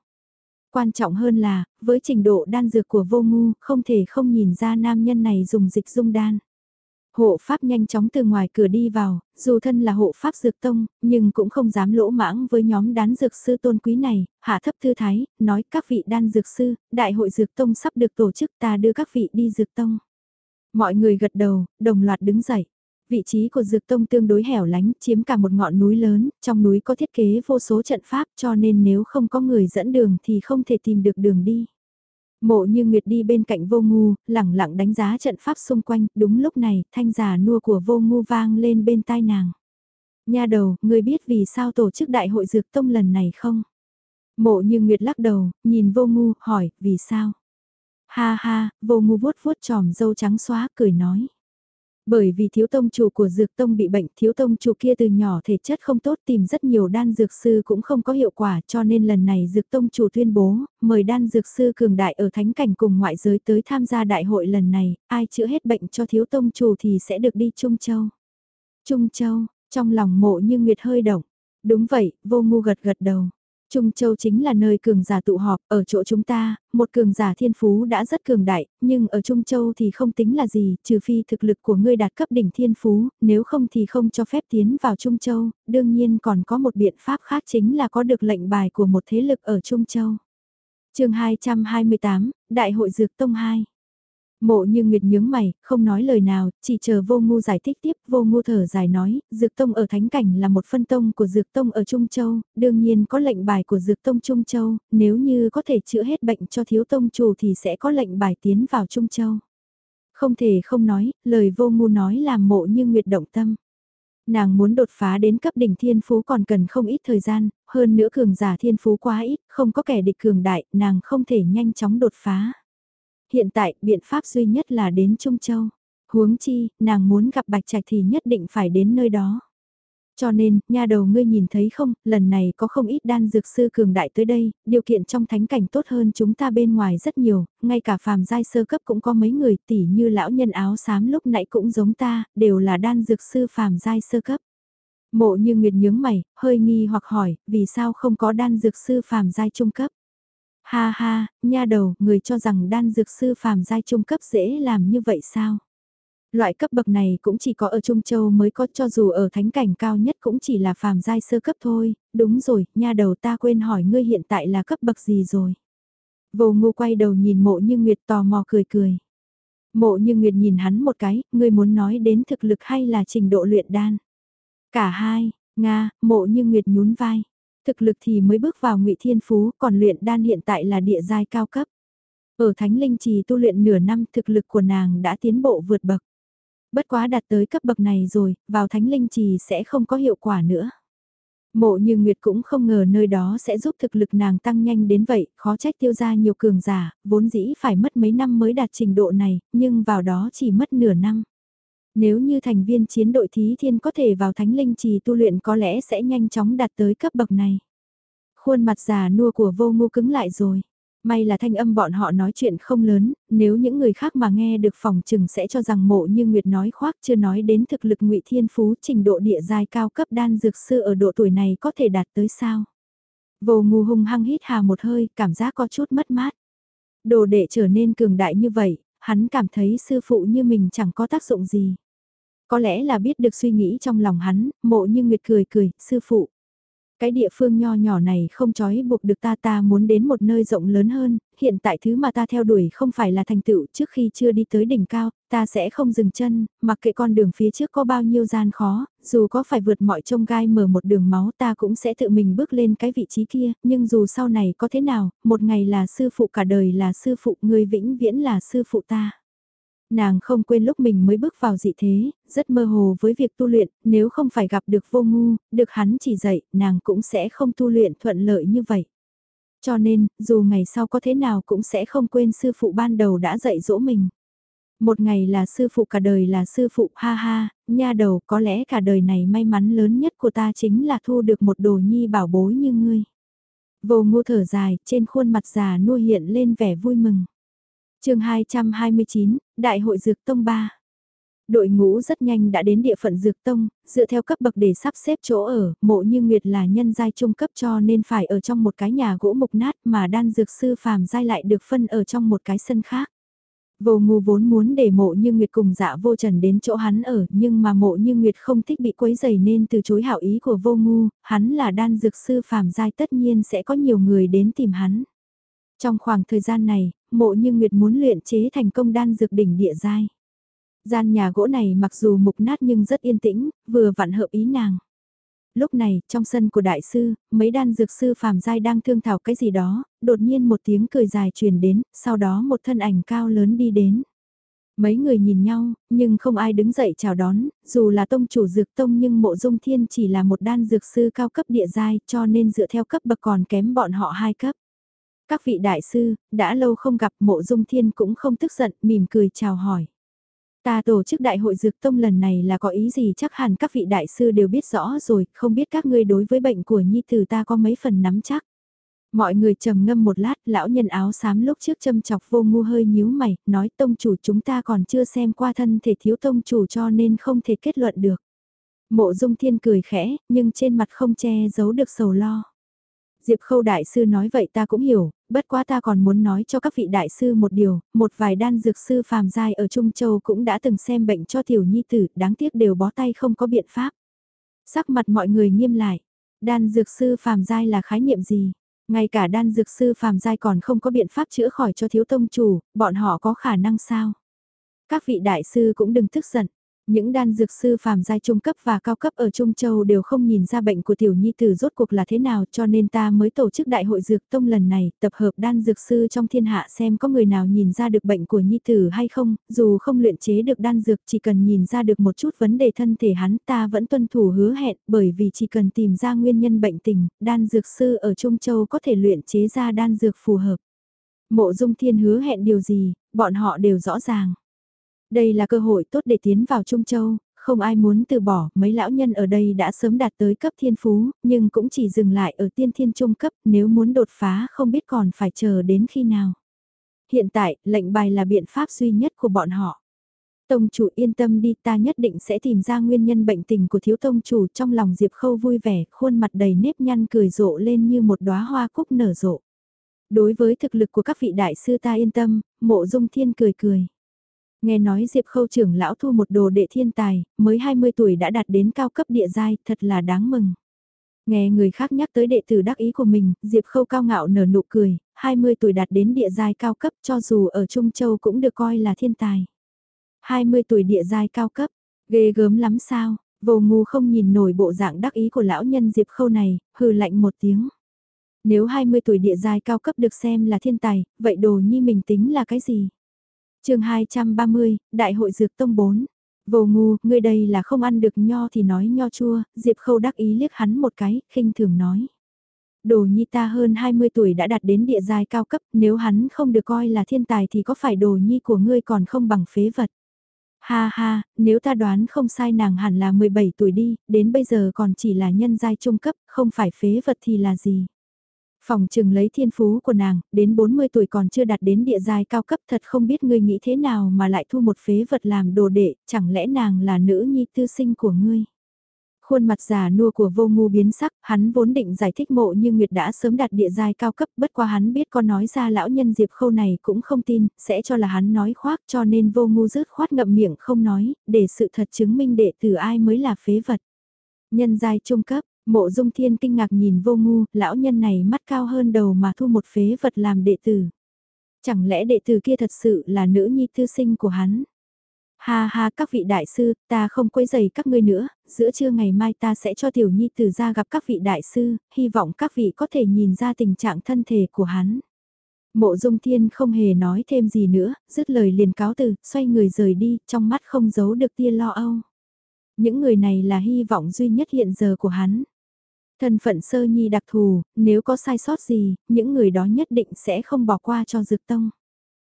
Speaker 1: Quan trọng hơn là, với trình độ đan dược của vô ngu, không thể không nhìn ra nam nhân này dùng dịch dung đan. Hộ pháp nhanh chóng từ ngoài cửa đi vào, dù thân là hộ pháp dược tông, nhưng cũng không dám lỗ mãng với nhóm đán dược sư tôn quý này, hạ thấp thư thái, nói các vị đan dược sư, đại hội dược tông sắp được tổ chức ta đưa các vị đi dược tông. Mọi người gật đầu, đồng loạt đứng dậy. Vị trí của dược tông tương đối hẻo lánh, chiếm cả một ngọn núi lớn, trong núi có thiết kế vô số trận pháp cho nên nếu không có người dẫn đường thì không thể tìm được đường đi. Mộ như Nguyệt đi bên cạnh vô ngu, lẳng lặng đánh giá trận pháp xung quanh, đúng lúc này, thanh giả nua của vô ngu vang lên bên tai nàng. Nha đầu, ngươi biết vì sao tổ chức đại hội dược tông lần này không? Mộ như Nguyệt lắc đầu, nhìn vô ngu, hỏi, vì sao? Ha ha, vô ngu vuốt vuốt tròm dâu trắng xóa, cười nói. Bởi vì thiếu tông chủ của dược tông bị bệnh, thiếu tông chủ kia từ nhỏ thể chất không tốt tìm rất nhiều đan dược sư cũng không có hiệu quả cho nên lần này dược tông chủ tuyên bố, mời đan dược sư cường đại ở thánh cảnh cùng ngoại giới tới tham gia đại hội lần này, ai chữa hết bệnh cho thiếu tông chủ thì sẽ được đi Trung Châu. Trung Châu, trong lòng mộ như Nguyệt hơi động. Đúng vậy, vô ngu gật gật đầu. Trung Châu chính là nơi cường giả tụ họp, ở chỗ chúng ta, một cường giả thiên phú đã rất cường đại, nhưng ở Trung Châu thì không tính là gì, trừ phi thực lực của ngươi đạt cấp đỉnh thiên phú, nếu không thì không cho phép tiến vào Trung Châu, đương nhiên còn có một biện pháp khác chính là có được lệnh bài của một thế lực ở Trung Châu. chương 228, Đại hội Dược Tông 2 Mộ như Nguyệt nhướng mày, không nói lời nào, chỉ chờ vô ngu giải thích tiếp, vô ngu thở dài nói, Dược Tông ở Thánh Cảnh là một phân tông của Dược Tông ở Trung Châu, đương nhiên có lệnh bài của Dược Tông Trung Châu, nếu như có thể chữa hết bệnh cho thiếu tông chủ thì sẽ có lệnh bài tiến vào Trung Châu. Không thể không nói, lời vô ngu nói làm mộ như Nguyệt động tâm. Nàng muốn đột phá đến cấp đỉnh thiên phú còn cần không ít thời gian, hơn nữa cường giả thiên phú quá ít, không có kẻ địch cường đại, nàng không thể nhanh chóng đột phá hiện tại biện pháp duy nhất là đến Trung Châu. Huống chi, nàng muốn gặp Bạch Trạch thì nhất định phải đến nơi đó. Cho nên, nha đầu ngươi nhìn thấy không, lần này có không ít đan dược sư cường đại tới đây, điều kiện trong thánh cảnh tốt hơn chúng ta bên ngoài rất nhiều, ngay cả phàm giai sơ cấp cũng có mấy người tỉ như lão nhân áo xám lúc nãy cũng giống ta, đều là đan dược sư phàm giai sơ cấp. Mộ như Nguyệt nhướng mày, hơi nghi hoặc hỏi, vì sao không có đan dược sư phàm giai trung cấp? Ha ha, nha đầu, người cho rằng đan dược sư phàm giai trung cấp dễ làm như vậy sao? Loại cấp bậc này cũng chỉ có ở Trung Châu mới có cho dù ở thánh cảnh cao nhất cũng chỉ là phàm giai sơ cấp thôi, đúng rồi, nha đầu ta quên hỏi ngươi hiện tại là cấp bậc gì rồi? Vô ngu quay đầu nhìn mộ như Nguyệt tò mò cười cười. Mộ như Nguyệt nhìn hắn một cái, ngươi muốn nói đến thực lực hay là trình độ luyện đan? Cả hai, Nga, mộ như Nguyệt nhún vai thực lực thì mới bước vào ngụy thiên phú, còn luyện đan hiện tại là địa giai cao cấp. Ở Thánh Linh Trì tu luyện nửa năm thực lực của nàng đã tiến bộ vượt bậc. Bất quá đạt tới cấp bậc này rồi, vào Thánh Linh Trì sẽ không có hiệu quả nữa. Mộ như Nguyệt cũng không ngờ nơi đó sẽ giúp thực lực nàng tăng nhanh đến vậy, khó trách tiêu ra nhiều cường giả, vốn dĩ phải mất mấy năm mới đạt trình độ này, nhưng vào đó chỉ mất nửa năm. Nếu như thành viên chiến đội thí thiên có thể vào thánh linh trì tu luyện có lẽ sẽ nhanh chóng đạt tới cấp bậc này. Khuôn mặt già nua của vô ngu cứng lại rồi. May là thanh âm bọn họ nói chuyện không lớn, nếu những người khác mà nghe được phòng trừng sẽ cho rằng mộ như Nguyệt nói khoác chưa nói đến thực lực ngụy Thiên Phú trình độ địa giai cao cấp đan dược sư ở độ tuổi này có thể đạt tới sao. Vô ngu hung hăng hít hà một hơi, cảm giác có chút mất mát. Đồ đệ trở nên cường đại như vậy, hắn cảm thấy sư phụ như mình chẳng có tác dụng gì. Có lẽ là biết được suy nghĩ trong lòng hắn, mộ như Nguyệt cười cười, sư phụ. Cái địa phương nho nhỏ này không trói buộc được ta ta muốn đến một nơi rộng lớn hơn, hiện tại thứ mà ta theo đuổi không phải là thành tựu trước khi chưa đi tới đỉnh cao, ta sẽ không dừng chân, mặc kệ con đường phía trước có bao nhiêu gian khó, dù có phải vượt mọi trông gai mở một đường máu ta cũng sẽ tự mình bước lên cái vị trí kia, nhưng dù sau này có thế nào, một ngày là sư phụ cả đời là sư phụ, người vĩnh viễn là sư phụ ta. Nàng không quên lúc mình mới bước vào dị thế, rất mơ hồ với việc tu luyện, nếu không phải gặp được vô ngu, được hắn chỉ dạy, nàng cũng sẽ không tu luyện thuận lợi như vậy. Cho nên, dù ngày sau có thế nào cũng sẽ không quên sư phụ ban đầu đã dạy dỗ mình. Một ngày là sư phụ cả đời là sư phụ ha ha, nha đầu có lẽ cả đời này may mắn lớn nhất của ta chính là thu được một đồ nhi bảo bối như ngươi. Vô ngu thở dài, trên khuôn mặt già nua hiện lên vẻ vui mừng chương 229, Đại hội Dược Tông 3 Đội ngũ rất nhanh đã đến địa phận Dược Tông, dựa theo cấp bậc để sắp xếp chỗ ở, mộ như Nguyệt là nhân giai trung cấp cho nên phải ở trong một cái nhà gỗ mục nát mà đan dược sư phàm giai lại được phân ở trong một cái sân khác. Vô ngu vốn muốn để mộ như Nguyệt cùng dạ vô trần đến chỗ hắn ở nhưng mà mộ như Nguyệt không thích bị quấy dày nên từ chối hảo ý của vô ngu, hắn là đan dược sư phàm giai tất nhiên sẽ có nhiều người đến tìm hắn. Trong khoảng thời gian này, mộ như Nguyệt muốn luyện chế thành công đan dược đỉnh địa giai. Gian nhà gỗ này mặc dù mục nát nhưng rất yên tĩnh, vừa vặn hợp ý nàng. Lúc này, trong sân của đại sư, mấy đan dược sư phàm giai đang thương thảo cái gì đó, đột nhiên một tiếng cười dài truyền đến, sau đó một thân ảnh cao lớn đi đến. Mấy người nhìn nhau, nhưng không ai đứng dậy chào đón, dù là tông chủ dược tông nhưng mộ dung thiên chỉ là một đan dược sư cao cấp địa giai cho nên dựa theo cấp bậc còn kém bọn họ hai cấp. Các vị đại sư, đã lâu không gặp mộ dung thiên cũng không tức giận, mỉm cười chào hỏi. Ta tổ chức đại hội dược tông lần này là có ý gì chắc hẳn các vị đại sư đều biết rõ rồi, không biết các ngươi đối với bệnh của nhi tử ta có mấy phần nắm chắc. Mọi người trầm ngâm một lát, lão nhân áo xám lúc trước châm chọc vô ngu hơi nhíu mày, nói tông chủ chúng ta còn chưa xem qua thân thể thiếu tông chủ cho nên không thể kết luận được. Mộ dung thiên cười khẽ, nhưng trên mặt không che giấu được sầu lo. Diệp Khâu Đại Sư nói vậy ta cũng hiểu, bất quá ta còn muốn nói cho các vị đại sư một điều, một vài đan dược sư phàm giai ở Trung Châu cũng đã từng xem bệnh cho tiểu nhi tử, đáng tiếc đều bó tay không có biện pháp. Sắc mặt mọi người nghiêm lại, đan dược sư phàm giai là khái niệm gì? Ngay cả đan dược sư phàm giai còn không có biện pháp chữa khỏi cho thiếu tông chủ, bọn họ có khả năng sao? Các vị đại sư cũng đừng tức giận, những đan dược sư phàm giai trung cấp và cao cấp ở Trung Châu đều không nhìn ra bệnh của tiểu nhi tử rốt cuộc là thế nào cho nên ta mới tổ chức đại hội dược tông lần này, tập hợp đan dược sư trong thiên hạ xem có người nào nhìn ra được bệnh của nhi tử hay không, dù không luyện chế được đan dược chỉ cần nhìn ra được một chút vấn đề thân thể hắn ta vẫn tuân thủ hứa hẹn bởi vì chỉ cần tìm ra nguyên nhân bệnh tình, đan dược sư ở Trung Châu có thể luyện chế ra đan dược phù hợp. Mộ dung thiên hứa hẹn điều gì, bọn họ đều rõ ràng. Đây là cơ hội tốt để tiến vào Trung Châu, không ai muốn từ bỏ, mấy lão nhân ở đây đã sớm đạt tới cấp thiên phú, nhưng cũng chỉ dừng lại ở tiên thiên trung cấp, nếu muốn đột phá không biết còn phải chờ đến khi nào. Hiện tại, lệnh bài là biện pháp duy nhất của bọn họ. Tông chủ yên tâm đi ta nhất định sẽ tìm ra nguyên nhân bệnh tình của thiếu tông chủ trong lòng Diệp Khâu vui vẻ, khuôn mặt đầy nếp nhăn cười rộ lên như một đóa hoa cúc nở rộ. Đối với thực lực của các vị đại sư ta yên tâm, mộ dung thiên cười cười. Nghe nói Diệp Khâu trưởng lão thu một đồ đệ thiên tài, mới 20 tuổi đã đạt đến cao cấp địa giai, thật là đáng mừng. Nghe người khác nhắc tới đệ tử đắc ý của mình, Diệp Khâu cao ngạo nở nụ cười, 20 tuổi đạt đến địa giai cao cấp cho dù ở Trung Châu cũng được coi là thiên tài. 20 tuổi địa giai cao cấp, ghê gớm lắm sao, vô ngu không nhìn nổi bộ dạng đắc ý của lão nhân Diệp Khâu này, hừ lạnh một tiếng. Nếu 20 tuổi địa giai cao cấp được xem là thiên tài, vậy đồ nhi mình tính là cái gì? Chương 230, Đại hội Dược Tông 4. Vô ngu, ngươi đây là không ăn được nho thì nói nho chua, Diệp Khâu đắc ý liếc hắn một cái, khinh thường nói. Đồ nhi ta hơn 20 tuổi đã đạt đến địa giai cao cấp, nếu hắn không được coi là thiên tài thì có phải đồ nhi của ngươi còn không bằng phế vật. Ha ha, nếu ta đoán không sai nàng hẳn là 17 tuổi đi, đến bây giờ còn chỉ là nhân giai trung cấp, không phải phế vật thì là gì. Phòng trừng lấy thiên phú của nàng, đến 40 tuổi còn chưa đạt đến địa giai cao cấp thật không biết ngươi nghĩ thế nào mà lại thu một phế vật làm đồ đệ, chẳng lẽ nàng là nữ nhi tư sinh của ngươi. Khuôn mặt già nua của vô ngu biến sắc, hắn vốn định giải thích mộ như Nguyệt đã sớm đạt địa giai cao cấp, bất qua hắn biết con nói ra lão nhân Diệp Khâu này cũng không tin, sẽ cho là hắn nói khoác cho nên vô ngu rứt khoát ngậm miệng không nói, để sự thật chứng minh đệ tử ai mới là phế vật. Nhân giai trung cấp, Mộ dung thiên kinh ngạc nhìn vô ngu, lão nhân này mắt cao hơn đầu mà thu một phế vật làm đệ tử. Chẳng lẽ đệ tử kia thật sự là nữ nhi thư sinh của hắn? Ha ha các vị đại sư, ta không quấy giày các ngươi nữa, giữa trưa ngày mai ta sẽ cho tiểu nhi tử ra gặp các vị đại sư, hy vọng các vị có thể nhìn ra tình trạng thân thể của hắn. Mộ dung thiên không hề nói thêm gì nữa, dứt lời liền cáo từ, xoay người rời đi, trong mắt không giấu được tia lo âu. Những người này là hy vọng duy nhất hiện giờ của hắn. Thân phận sơ nhi đặc thù, nếu có sai sót gì, những người đó nhất định sẽ không bỏ qua cho dược tông.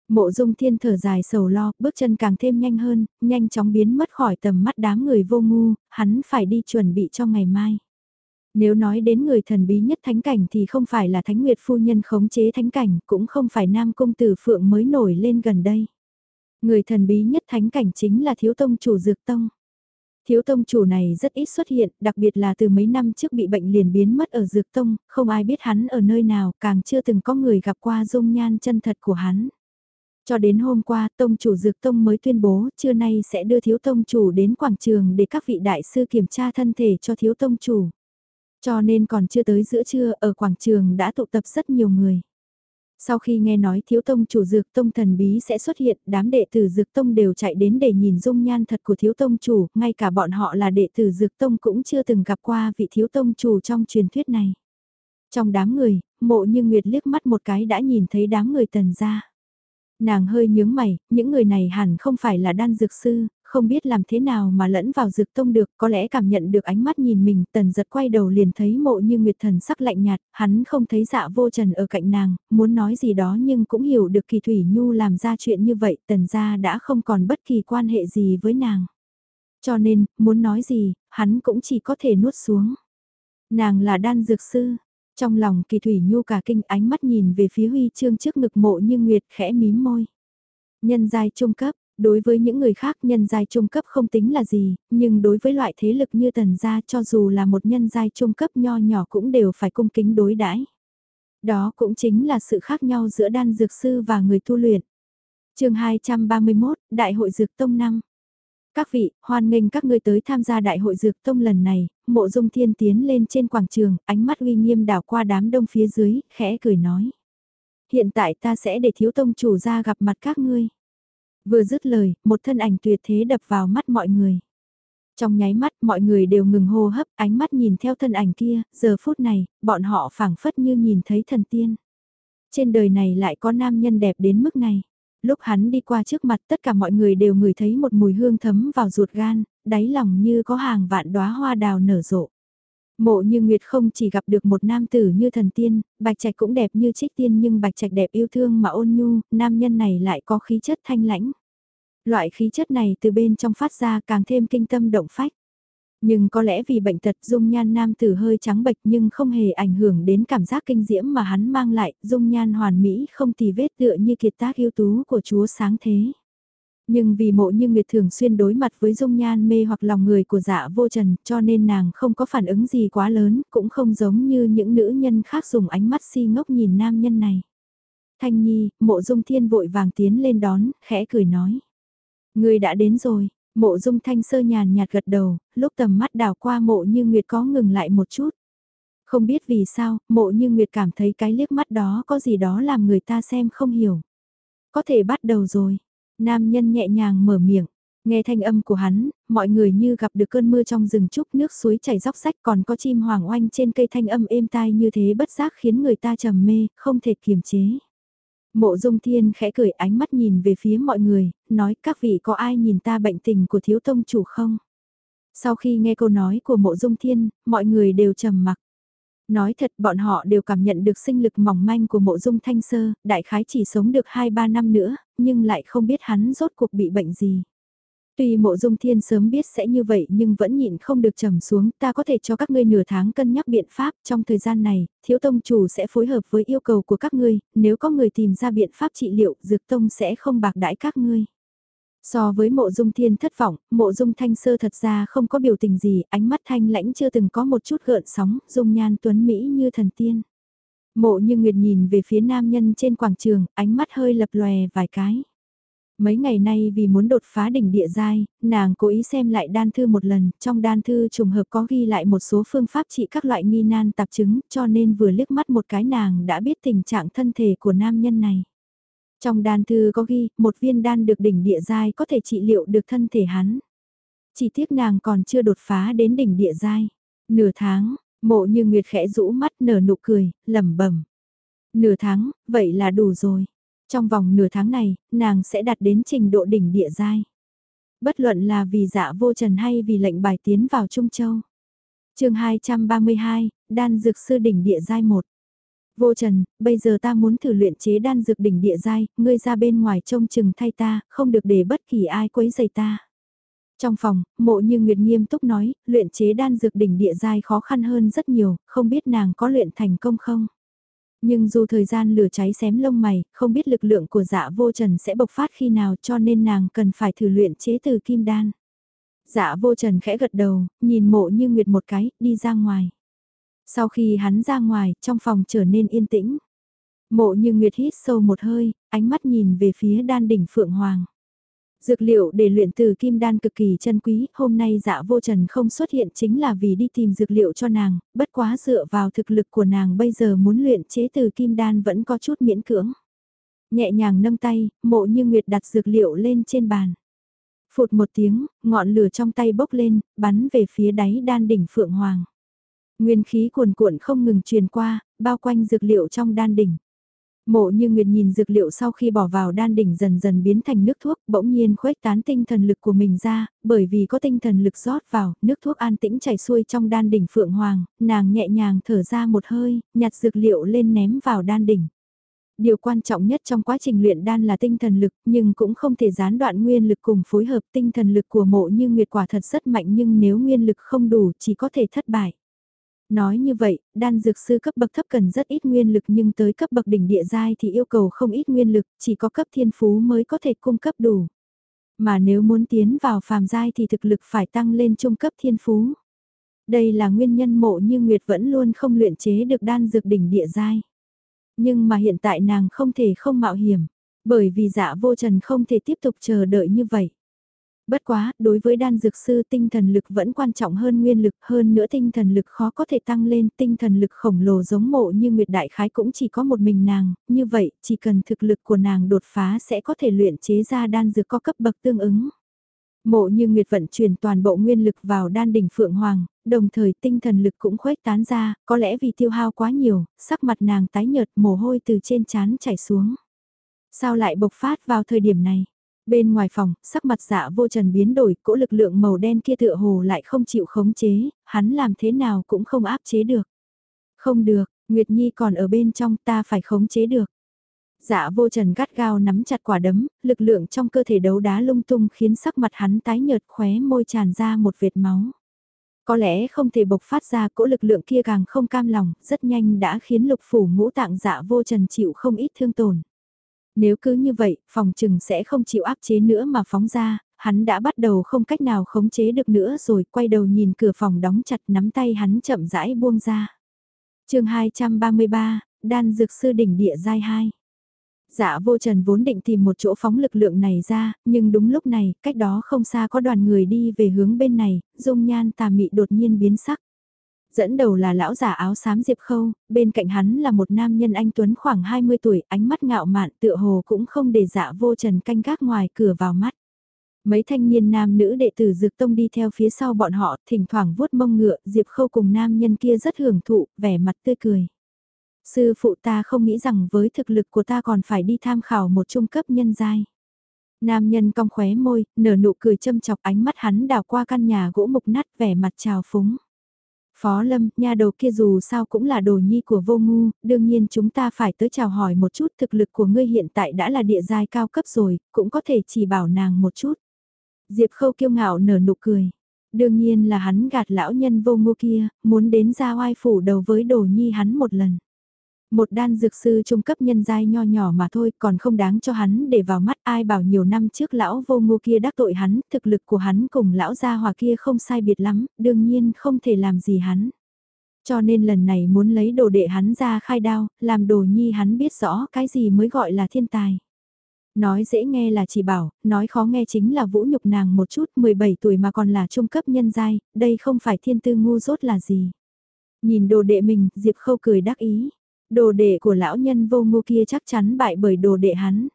Speaker 1: Mộ dung thiên thở dài sầu lo, bước chân càng thêm nhanh hơn, nhanh chóng biến mất khỏi tầm mắt đám người vô ngu, hắn phải đi chuẩn bị cho ngày mai. Nếu nói đến người thần bí nhất thánh cảnh thì không phải là thánh nguyệt phu nhân khống chế thánh cảnh, cũng không phải nam công tử phượng mới nổi lên gần đây. Người thần bí nhất thánh cảnh chính là thiếu tông chủ dược tông. Thiếu tông chủ này rất ít xuất hiện, đặc biệt là từ mấy năm trước bị bệnh liền biến mất ở dược tông, không ai biết hắn ở nơi nào, càng chưa từng có người gặp qua dung nhan chân thật của hắn. Cho đến hôm qua, tông chủ dược tông mới tuyên bố, trưa nay sẽ đưa thiếu tông chủ đến quảng trường để các vị đại sư kiểm tra thân thể cho thiếu tông chủ. Cho nên còn chưa tới giữa trưa, ở quảng trường đã tụ tập rất nhiều người. Sau khi nghe nói thiếu tông chủ dược tông thần bí sẽ xuất hiện, đám đệ tử dược tông đều chạy đến để nhìn dung nhan thật của thiếu tông chủ, ngay cả bọn họ là đệ tử dược tông cũng chưa từng gặp qua vị thiếu tông chủ trong truyền thuyết này. Trong đám người, mộ như Nguyệt liếc mắt một cái đã nhìn thấy đám người tần gia. Nàng hơi nhướng mày, những người này hẳn không phải là đan dược sư, không biết làm thế nào mà lẫn vào dược tông được, có lẽ cảm nhận được ánh mắt nhìn mình, tần giật quay đầu liền thấy mộ như nguyệt thần sắc lạnh nhạt, hắn không thấy dạ vô trần ở cạnh nàng, muốn nói gì đó nhưng cũng hiểu được kỳ thủy nhu làm ra chuyện như vậy, tần gia đã không còn bất kỳ quan hệ gì với nàng. Cho nên, muốn nói gì, hắn cũng chỉ có thể nuốt xuống. Nàng là đan dược sư, trong lòng kỳ thủy nhu cả kinh ánh mắt nhìn về phía huy chương trước ngực mộ như nguyệt khẽ mím môi. Nhân giai trung cấp, đối với những người khác nhân giai trung cấp không tính là gì, nhưng đối với loại thế lực như tần gia cho dù là một nhân giai trung cấp nho nhỏ cũng đều phải cung kính đối đãi. Đó cũng chính là sự khác nhau giữa đan dược sư và người tu luyện. chương 231, Đại hội Dược Tông năm Các vị, hoan nghênh các ngươi tới tham gia Đại hội Dược Tông lần này, mộ dung thiên tiến lên trên quảng trường, ánh mắt uy nghiêm đảo qua đám đông phía dưới, khẽ cười nói. Hiện tại ta sẽ để thiếu tông chủ ra gặp mặt các ngươi. Vừa dứt lời, một thân ảnh tuyệt thế đập vào mắt mọi người. Trong nháy mắt mọi người đều ngừng hô hấp, ánh mắt nhìn theo thân ảnh kia, giờ phút này, bọn họ phảng phất như nhìn thấy thần tiên. Trên đời này lại có nam nhân đẹp đến mức này. Lúc hắn đi qua trước mặt tất cả mọi người đều ngửi thấy một mùi hương thấm vào ruột gan, đáy lòng như có hàng vạn đóa hoa đào nở rộ. Mộ như Nguyệt không chỉ gặp được một nam tử như thần tiên, bạch trạch cũng đẹp như trích tiên nhưng bạch trạch đẹp yêu thương mà ôn nhu, nam nhân này lại có khí chất thanh lãnh. Loại khí chất này từ bên trong phát ra càng thêm kinh tâm động phách. Nhưng có lẽ vì bệnh tật dung nhan nam tử hơi trắng bệch nhưng không hề ảnh hưởng đến cảm giác kinh diễm mà hắn mang lại, dung nhan hoàn mỹ không tì vết tựa như kiệt tác yêu tú của chúa sáng thế. Nhưng vì mộ như Nguyệt thường xuyên đối mặt với dung nhan mê hoặc lòng người của dạ vô trần cho nên nàng không có phản ứng gì quá lớn, cũng không giống như những nữ nhân khác dùng ánh mắt si ngốc nhìn nam nhân này. Thanh Nhi, mộ dung thiên vội vàng tiến lên đón, khẽ cười nói. Người đã đến rồi, mộ dung thanh sơ nhàn nhạt gật đầu, lúc tầm mắt đảo qua mộ như Nguyệt có ngừng lại một chút. Không biết vì sao, mộ như Nguyệt cảm thấy cái liếc mắt đó có gì đó làm người ta xem không hiểu. Có thể bắt đầu rồi. Nam nhân nhẹ nhàng mở miệng, nghe thanh âm của hắn, mọi người như gặp được cơn mưa trong rừng trúc nước suối chảy róc rách còn có chim hoàng oanh trên cây thanh âm êm tai như thế bất giác khiến người ta trầm mê, không thể kiềm chế. Mộ dung thiên khẽ cười ánh mắt nhìn về phía mọi người, nói các vị có ai nhìn ta bệnh tình của thiếu tông chủ không? Sau khi nghe câu nói của mộ dung thiên, mọi người đều trầm mặc. Nói thật bọn họ đều cảm nhận được sinh lực mỏng manh của mộ dung thanh sơ, đại khái chỉ sống được 2-3 năm nữa, nhưng lại không biết hắn rốt cuộc bị bệnh gì. Tuy mộ dung thiên sớm biết sẽ như vậy nhưng vẫn nhịn không được trầm xuống, ta có thể cho các ngươi nửa tháng cân nhắc biện pháp, trong thời gian này, thiếu tông chủ sẽ phối hợp với yêu cầu của các ngươi, nếu có người tìm ra biện pháp trị liệu, dược tông sẽ không bạc đãi các ngươi. So với mộ dung thiên thất vọng, mộ dung thanh sơ thật ra không có biểu tình gì, ánh mắt thanh lãnh chưa từng có một chút gợn sóng, dung nhan tuấn Mỹ như thần tiên. Mộ như Nguyệt nhìn về phía nam nhân trên quảng trường, ánh mắt hơi lập lòe vài cái. Mấy ngày nay vì muốn đột phá đỉnh địa giai, nàng cố ý xem lại đan thư một lần, trong đan thư trùng hợp có ghi lại một số phương pháp trị các loại nghi nan tạp chứng, cho nên vừa liếc mắt một cái nàng đã biết tình trạng thân thể của nam nhân này. Trong đan thư có ghi, một viên đan được đỉnh địa giai có thể trị liệu được thân thể hắn. Chỉ tiếc nàng còn chưa đột phá đến đỉnh địa giai. Nửa tháng, mộ như Nguyệt khẽ rũ mắt nở nụ cười, lẩm bẩm Nửa tháng, vậy là đủ rồi. Trong vòng nửa tháng này, nàng sẽ đạt đến trình độ đỉnh địa giai. Bất luận là vì dạ vô trần hay vì lệnh bài tiến vào Trung Châu. chương 232, Đan Dược Sư đỉnh địa giai 1. Vô Trần, bây giờ ta muốn thử luyện chế đan dược đỉnh địa giai, ngươi ra bên ngoài trông chừng thay ta, không được để bất kỳ ai quấy rầy ta. Trong phòng, mộ như Nguyệt nghiêm túc nói, luyện chế đan dược đỉnh địa giai khó khăn hơn rất nhiều, không biết nàng có luyện thành công không? Nhưng dù thời gian lửa cháy xém lông mày, không biết lực lượng của dạ vô trần sẽ bộc phát khi nào cho nên nàng cần phải thử luyện chế từ kim đan. Dạ vô trần khẽ gật đầu, nhìn mộ như Nguyệt một cái, đi ra ngoài. Sau khi hắn ra ngoài, trong phòng trở nên yên tĩnh. Mộ như Nguyệt hít sâu một hơi, ánh mắt nhìn về phía đan đỉnh Phượng Hoàng. Dược liệu để luyện từ kim đan cực kỳ chân quý, hôm nay dạ vô trần không xuất hiện chính là vì đi tìm dược liệu cho nàng, bất quá dựa vào thực lực của nàng bây giờ muốn luyện chế từ kim đan vẫn có chút miễn cưỡng. Nhẹ nhàng nâng tay, mộ như Nguyệt đặt dược liệu lên trên bàn. Phụt một tiếng, ngọn lửa trong tay bốc lên, bắn về phía đáy đan đỉnh Phượng Hoàng. Nguyên khí cuồn cuộn không ngừng truyền qua, bao quanh dược liệu trong đan đỉnh. Mộ như Nguyệt nhìn dược liệu sau khi bỏ vào đan đỉnh dần dần biến thành nước thuốc, bỗng nhiên khuếch tán tinh thần lực của mình ra, bởi vì có tinh thần lực rót vào, nước thuốc an tĩnh chảy xuôi trong đan đỉnh phượng hoàng, nàng nhẹ nhàng thở ra một hơi, nhặt dược liệu lên ném vào đan đỉnh. Điều quan trọng nhất trong quá trình luyện đan là tinh thần lực, nhưng cũng không thể gián đoạn nguyên lực cùng phối hợp tinh thần lực của mộ như Nguyệt quả thật rất mạnh nhưng nếu nguyên lực không đủ chỉ có thể thất bại. Nói như vậy, đan dược sư cấp bậc thấp cần rất ít nguyên lực nhưng tới cấp bậc đỉnh địa giai thì yêu cầu không ít nguyên lực, chỉ có cấp thiên phú mới có thể cung cấp đủ. Mà nếu muốn tiến vào phàm giai thì thực lực phải tăng lên trung cấp thiên phú. Đây là nguyên nhân mộ như Nguyệt vẫn luôn không luyện chế được đan dược đỉnh địa giai. Nhưng mà hiện tại nàng không thể không mạo hiểm, bởi vì dạ vô trần không thể tiếp tục chờ đợi như vậy. Bất quá, đối với đan dược sư tinh thần lực vẫn quan trọng hơn nguyên lực, hơn nữa tinh thần lực khó có thể tăng lên, tinh thần lực khổng lồ giống mộ như Nguyệt Đại Khái cũng chỉ có một mình nàng, như vậy, chỉ cần thực lực của nàng đột phá sẽ có thể luyện chế ra đan dược có cấp bậc tương ứng. Mộ như Nguyệt vận chuyển toàn bộ nguyên lực vào đan đỉnh Phượng Hoàng, đồng thời tinh thần lực cũng khuếch tán ra, có lẽ vì tiêu hao quá nhiều, sắc mặt nàng tái nhợt mồ hôi từ trên trán chảy xuống. Sao lại bộc phát vào thời điểm này? Bên ngoài phòng, sắc mặt dạ vô trần biến đổi, cỗ lực lượng màu đen kia tựa hồ lại không chịu khống chế, hắn làm thế nào cũng không áp chế được. Không được, Nguyệt Nhi còn ở bên trong ta phải khống chế được. Dạ vô trần gắt gao nắm chặt quả đấm, lực lượng trong cơ thể đấu đá lung tung khiến sắc mặt hắn tái nhợt khóe môi tràn ra một vệt máu. Có lẽ không thể bộc phát ra cỗ lực lượng kia càng không cam lòng, rất nhanh đã khiến lục phủ ngũ tạng dạ vô trần chịu không ít thương tổn. Nếu cứ như vậy, phòng trừng sẽ không chịu áp chế nữa mà phóng ra, hắn đã bắt đầu không cách nào khống chế được nữa rồi, quay đầu nhìn cửa phòng đóng chặt nắm tay hắn chậm rãi buông ra. chương 233, Đan Dược Sư Đỉnh Địa Giai 2 Dạ vô trần vốn định tìm một chỗ phóng lực lượng này ra, nhưng đúng lúc này, cách đó không xa có đoàn người đi về hướng bên này, dung nhan tà mị đột nhiên biến sắc. Dẫn đầu là lão giả áo xám Diệp Khâu, bên cạnh hắn là một nam nhân anh Tuấn khoảng 20 tuổi, ánh mắt ngạo mạn tựa hồ cũng không để dạ vô trần canh gác ngoài cửa vào mắt. Mấy thanh niên nam nữ đệ tử Dược Tông đi theo phía sau bọn họ, thỉnh thoảng vuốt mông ngựa, Diệp Khâu cùng nam nhân kia rất hưởng thụ, vẻ mặt tươi cười. Sư phụ ta không nghĩ rằng với thực lực của ta còn phải đi tham khảo một trung cấp nhân giai. Nam nhân cong khóe môi, nở nụ cười châm chọc ánh mắt hắn đào qua căn nhà gỗ mục nát vẻ mặt trào phúng. Phó Lâm, nhà đầu kia dù sao cũng là đồ nhi của vô ngu, đương nhiên chúng ta phải tới chào hỏi một chút thực lực của ngươi hiện tại đã là địa giai cao cấp rồi, cũng có thể chỉ bảo nàng một chút. Diệp Khâu kiêu ngạo nở nụ cười. Đương nhiên là hắn gạt lão nhân vô ngu kia, muốn đến ra oai phủ đầu với đồ nhi hắn một lần. Một đan dược sư trung cấp nhân giai nho nhỏ mà thôi còn không đáng cho hắn để vào mắt ai bảo nhiều năm trước lão vô ngu kia đắc tội hắn, thực lực của hắn cùng lão gia hòa kia không sai biệt lắm, đương nhiên không thể làm gì hắn. Cho nên lần này muốn lấy đồ đệ hắn ra khai đao, làm đồ nhi hắn biết rõ cái gì mới gọi là thiên tài. Nói dễ nghe là chỉ bảo, nói khó nghe chính là vũ nhục nàng một chút 17 tuổi mà còn là trung cấp nhân giai, đây không phải thiên tư ngu dốt là gì. Nhìn đồ đệ mình, Diệp Khâu cười đắc ý. Đồ đệ của lão nhân vô ngu kia chắc chắn bại bởi đồ đệ hắn.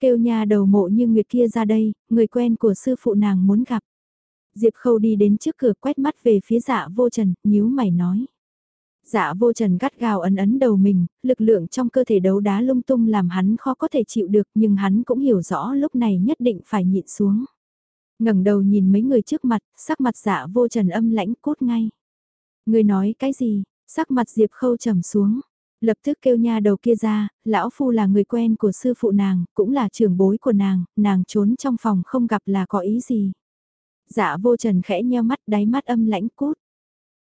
Speaker 1: Kêu nhà đầu mộ như Nguyệt kia ra đây, người quen của sư phụ nàng muốn gặp. Diệp Khâu đi đến trước cửa quét mắt về phía dạ vô trần, nhíu mày nói. Dạ vô trần gắt gào ấn ấn đầu mình, lực lượng trong cơ thể đấu đá lung tung làm hắn khó có thể chịu được nhưng hắn cũng hiểu rõ lúc này nhất định phải nhịn xuống. ngẩng đầu nhìn mấy người trước mặt, sắc mặt dạ vô trần âm lãnh cốt ngay. Người nói cái gì, sắc mặt Diệp Khâu trầm xuống. Lập tức kêu nha đầu kia ra, lão phu là người quen của sư phụ nàng, cũng là trưởng bối của nàng, nàng trốn trong phòng không gặp là có ý gì. Dạ vô trần khẽ nheo mắt đáy mắt âm lãnh cút.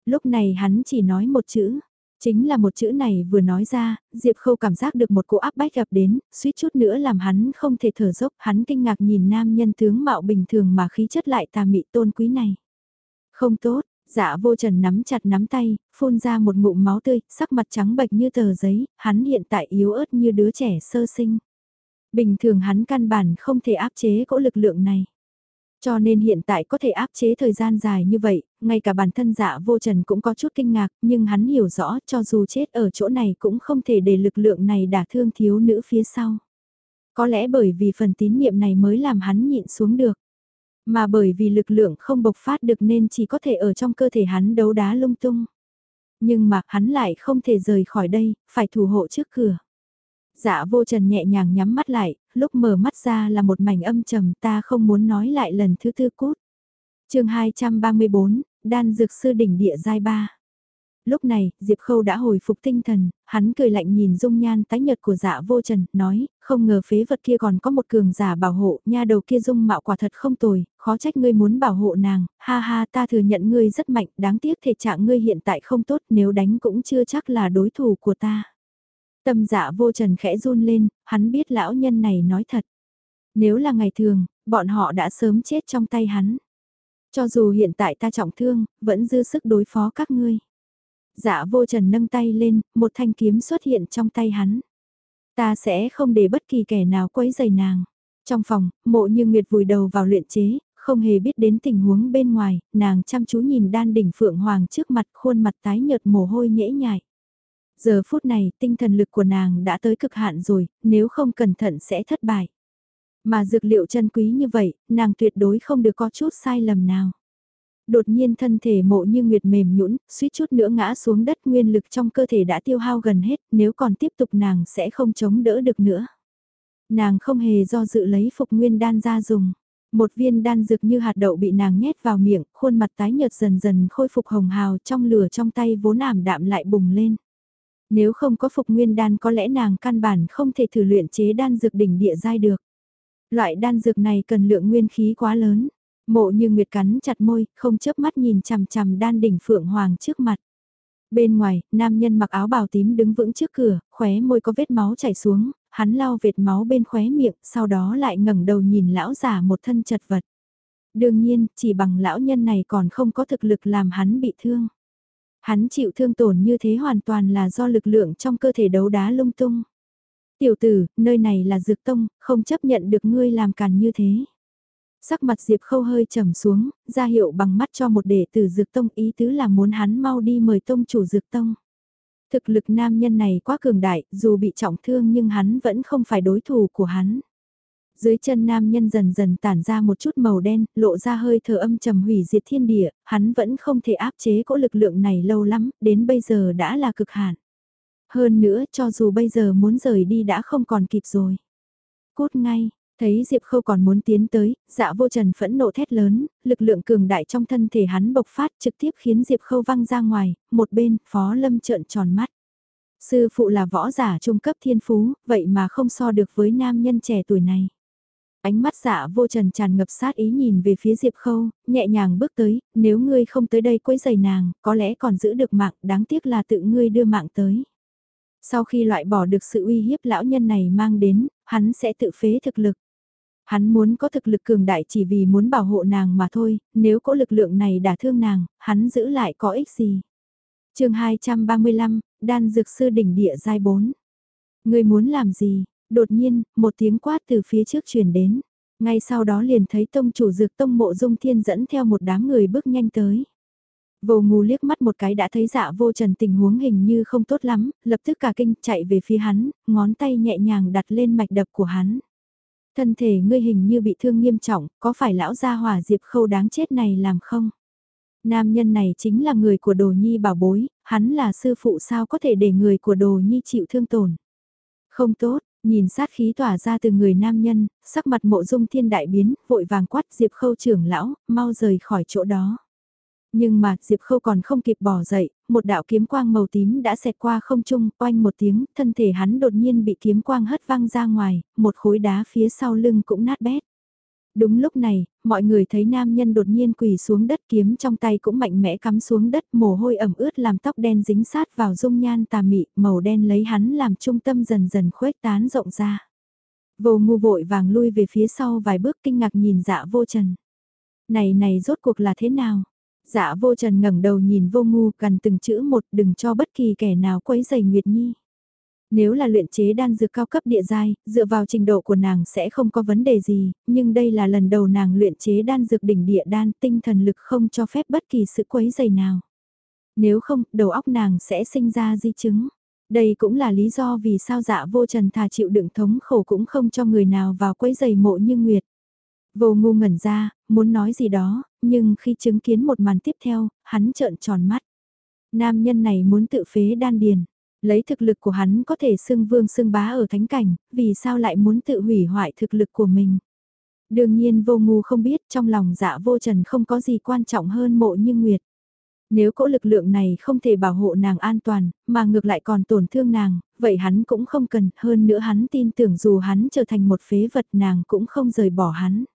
Speaker 1: Lúc này hắn chỉ nói một chữ, chính là một chữ này vừa nói ra, Diệp Khâu cảm giác được một cỗ áp bách gặp đến, suýt chút nữa làm hắn không thể thở dốc, hắn kinh ngạc nhìn nam nhân tướng mạo bình thường mà khí chất lại tà mị tôn quý này. Không tốt, Dạ vô trần nắm chặt nắm tay, phun ra một ngụm máu tươi, sắc mặt trắng bệch như tờ giấy, hắn hiện tại yếu ớt như đứa trẻ sơ sinh. Bình thường hắn căn bản không thể áp chế cỗ lực lượng này. Cho nên hiện tại có thể áp chế thời gian dài như vậy, ngay cả bản thân dạ vô trần cũng có chút kinh ngạc, nhưng hắn hiểu rõ cho dù chết ở chỗ này cũng không thể để lực lượng này đả thương thiếu nữ phía sau. Có lẽ bởi vì phần tín niệm này mới làm hắn nhịn xuống được. Mà bởi vì lực lượng không bộc phát được nên chỉ có thể ở trong cơ thể hắn đấu đá lung tung. Nhưng mà hắn lại không thể rời khỏi đây, phải thủ hộ trước cửa. Dạ vô trần nhẹ nhàng nhắm mắt lại, lúc mở mắt ra là một mảnh âm trầm ta không muốn nói lại lần thứ tư cút. chương 234, Đan Dược Sư Đỉnh Địa Giai Ba lúc này, Diệp Khâu đã hồi phục tinh thần, hắn cười lạnh nhìn dung nhan tái nhật của dạ vô trần, nói, không ngờ phế vật kia còn có một cường giả bảo hộ, nha đầu kia dung mạo quả thật không tồi, khó trách ngươi muốn bảo hộ nàng, ha ha ta thừa nhận ngươi rất mạnh, đáng tiếc thể trạng ngươi hiện tại không tốt, nếu đánh cũng chưa chắc là đối thủ của ta. Tâm dạ vô trần khẽ run lên, hắn biết lão nhân này nói thật. Nếu là ngày thường, bọn họ đã sớm chết trong tay hắn. Cho dù hiện tại ta trọng thương, vẫn dư sức đối phó các ngươi. Dạ vô trần nâng tay lên, một thanh kiếm xuất hiện trong tay hắn. Ta sẽ không để bất kỳ kẻ nào quấy giày nàng. Trong phòng, mộ như Nguyệt vùi đầu vào luyện chế, không hề biết đến tình huống bên ngoài, nàng chăm chú nhìn đan đỉnh phượng hoàng trước mặt khuôn mặt tái nhợt mồ hôi nhễ nhại. Giờ phút này, tinh thần lực của nàng đã tới cực hạn rồi, nếu không cẩn thận sẽ thất bại. Mà dược liệu chân quý như vậy, nàng tuyệt đối không được có chút sai lầm nào. Đột nhiên thân thể mộ như nguyệt mềm nhũn, suýt chút nữa ngã xuống đất nguyên lực trong cơ thể đã tiêu hao gần hết, nếu còn tiếp tục nàng sẽ không chống đỡ được nữa. Nàng không hề do dự lấy phục nguyên đan ra dùng. Một viên đan dược như hạt đậu bị nàng nhét vào miệng, khuôn mặt tái nhợt dần dần khôi phục hồng hào trong lửa trong tay vốn ảm đạm lại bùng lên. Nếu không có phục nguyên đan có lẽ nàng căn bản không thể thử luyện chế đan dược đỉnh địa giai được. Loại đan dược này cần lượng nguyên khí quá lớn. Mộ như Nguyệt cắn chặt môi, không chớp mắt nhìn chằm chằm đan đỉnh phượng hoàng trước mặt. Bên ngoài, nam nhân mặc áo bào tím đứng vững trước cửa, khóe môi có vết máu chảy xuống, hắn lau vệt máu bên khóe miệng, sau đó lại ngẩng đầu nhìn lão giả một thân chật vật. Đương nhiên, chỉ bằng lão nhân này còn không có thực lực làm hắn bị thương. Hắn chịu thương tổn như thế hoàn toàn là do lực lượng trong cơ thể đấu đá lung tung. Tiểu tử, nơi này là dược tông, không chấp nhận được ngươi làm càn như thế. Sắc mặt Diệp Khâu hơi trầm xuống, ra hiệu bằng mắt cho một đệ tử Dược Tông ý tứ là muốn hắn mau đi mời tông chủ Dược Tông. Thực lực nam nhân này quá cường đại, dù bị trọng thương nhưng hắn vẫn không phải đối thủ của hắn. Dưới chân nam nhân dần dần tản ra một chút màu đen, lộ ra hơi thở âm trầm hủy diệt thiên địa, hắn vẫn không thể áp chế cỗ lực lượng này lâu lắm, đến bây giờ đã là cực hạn. Hơn nữa cho dù bây giờ muốn rời đi đã không còn kịp rồi. Cút ngay, Thấy Diệp Khâu còn muốn tiến tới, dạ vô trần phẫn nộ thét lớn, lực lượng cường đại trong thân thể hắn bộc phát trực tiếp khiến Diệp Khâu văng ra ngoài, một bên, Phó Lâm trợn tròn mắt. Sư phụ là võ giả trung cấp thiên phú, vậy mà không so được với nam nhân trẻ tuổi này. Ánh mắt dạ vô trần tràn ngập sát ý nhìn về phía Diệp Khâu, nhẹ nhàng bước tới, nếu ngươi không tới đây quấy giày nàng, có lẽ còn giữ được mạng, đáng tiếc là tự ngươi đưa mạng tới. Sau khi loại bỏ được sự uy hiếp lão nhân này mang đến, hắn sẽ tự phế thực lực. Hắn muốn có thực lực cường đại chỉ vì muốn bảo hộ nàng mà thôi, nếu có lực lượng này đả thương nàng, hắn giữ lại có ích gì. chương 235, Đan Dược Sư Đỉnh Địa Giai 4. Người muốn làm gì? Đột nhiên, một tiếng quát từ phía trước truyền đến. Ngay sau đó liền thấy tông chủ dược tông mộ dung thiên dẫn theo một đám người bước nhanh tới. Vô ngu liếc mắt một cái đã thấy dạ vô trần tình huống hình như không tốt lắm, lập tức cả kinh chạy về phía hắn, ngón tay nhẹ nhàng đặt lên mạch đập của hắn. Thân thể ngươi hình như bị thương nghiêm trọng, có phải lão gia hỏa diệp khâu đáng chết này làm không? Nam nhân này chính là người của đồ nhi bảo bối, hắn là sư phụ sao có thể để người của đồ nhi chịu thương tổn. Không tốt, nhìn sát khí tỏa ra từ người nam nhân, sắc mặt mộ dung thiên đại biến, vội vàng quát diệp khâu trưởng lão, mau rời khỏi chỗ đó. Nhưng mà, Diệp Khâu còn không kịp bỏ dậy, một đạo kiếm quang màu tím đã xẹt qua không trung, oanh một tiếng, thân thể hắn đột nhiên bị kiếm quang hất văng ra ngoài, một khối đá phía sau lưng cũng nát bét. Đúng lúc này, mọi người thấy nam nhân đột nhiên quỳ xuống đất kiếm trong tay cũng mạnh mẽ cắm xuống đất mồ hôi ẩm ướt làm tóc đen dính sát vào dung nhan tà mị, màu đen lấy hắn làm trung tâm dần dần khuếch tán rộng ra. Vô ngu vội vàng lui về phía sau vài bước kinh ngạc nhìn dạ vô trần. Này này rốt cuộc là thế nào? Dạ vô trần ngẩng đầu nhìn vô ngu cần từng chữ một đừng cho bất kỳ kẻ nào quấy giày Nguyệt Nhi. Nếu là luyện chế đan dược cao cấp địa giai, dựa vào trình độ của nàng sẽ không có vấn đề gì, nhưng đây là lần đầu nàng luyện chế đan dược đỉnh địa đan tinh thần lực không cho phép bất kỳ sự quấy giày nào. Nếu không, đầu óc nàng sẽ sinh ra di chứng. Đây cũng là lý do vì sao dạ vô trần thà chịu đựng thống khổ cũng không cho người nào vào quấy giày mộ như Nguyệt. Vô ngu ngẩn ra, muốn nói gì đó, nhưng khi chứng kiến một màn tiếp theo, hắn trợn tròn mắt. Nam nhân này muốn tự phế đan điền. Lấy thực lực của hắn có thể xưng vương xưng bá ở thánh cảnh, vì sao lại muốn tự hủy hoại thực lực của mình. Đương nhiên vô ngu không biết trong lòng dạ vô trần không có gì quan trọng hơn mộ như nguyệt. Nếu cỗ lực lượng này không thể bảo hộ nàng an toàn, mà ngược lại còn tổn thương nàng, vậy hắn cũng không cần, hơn nữa hắn tin tưởng dù hắn trở thành một phế vật nàng cũng không rời bỏ hắn.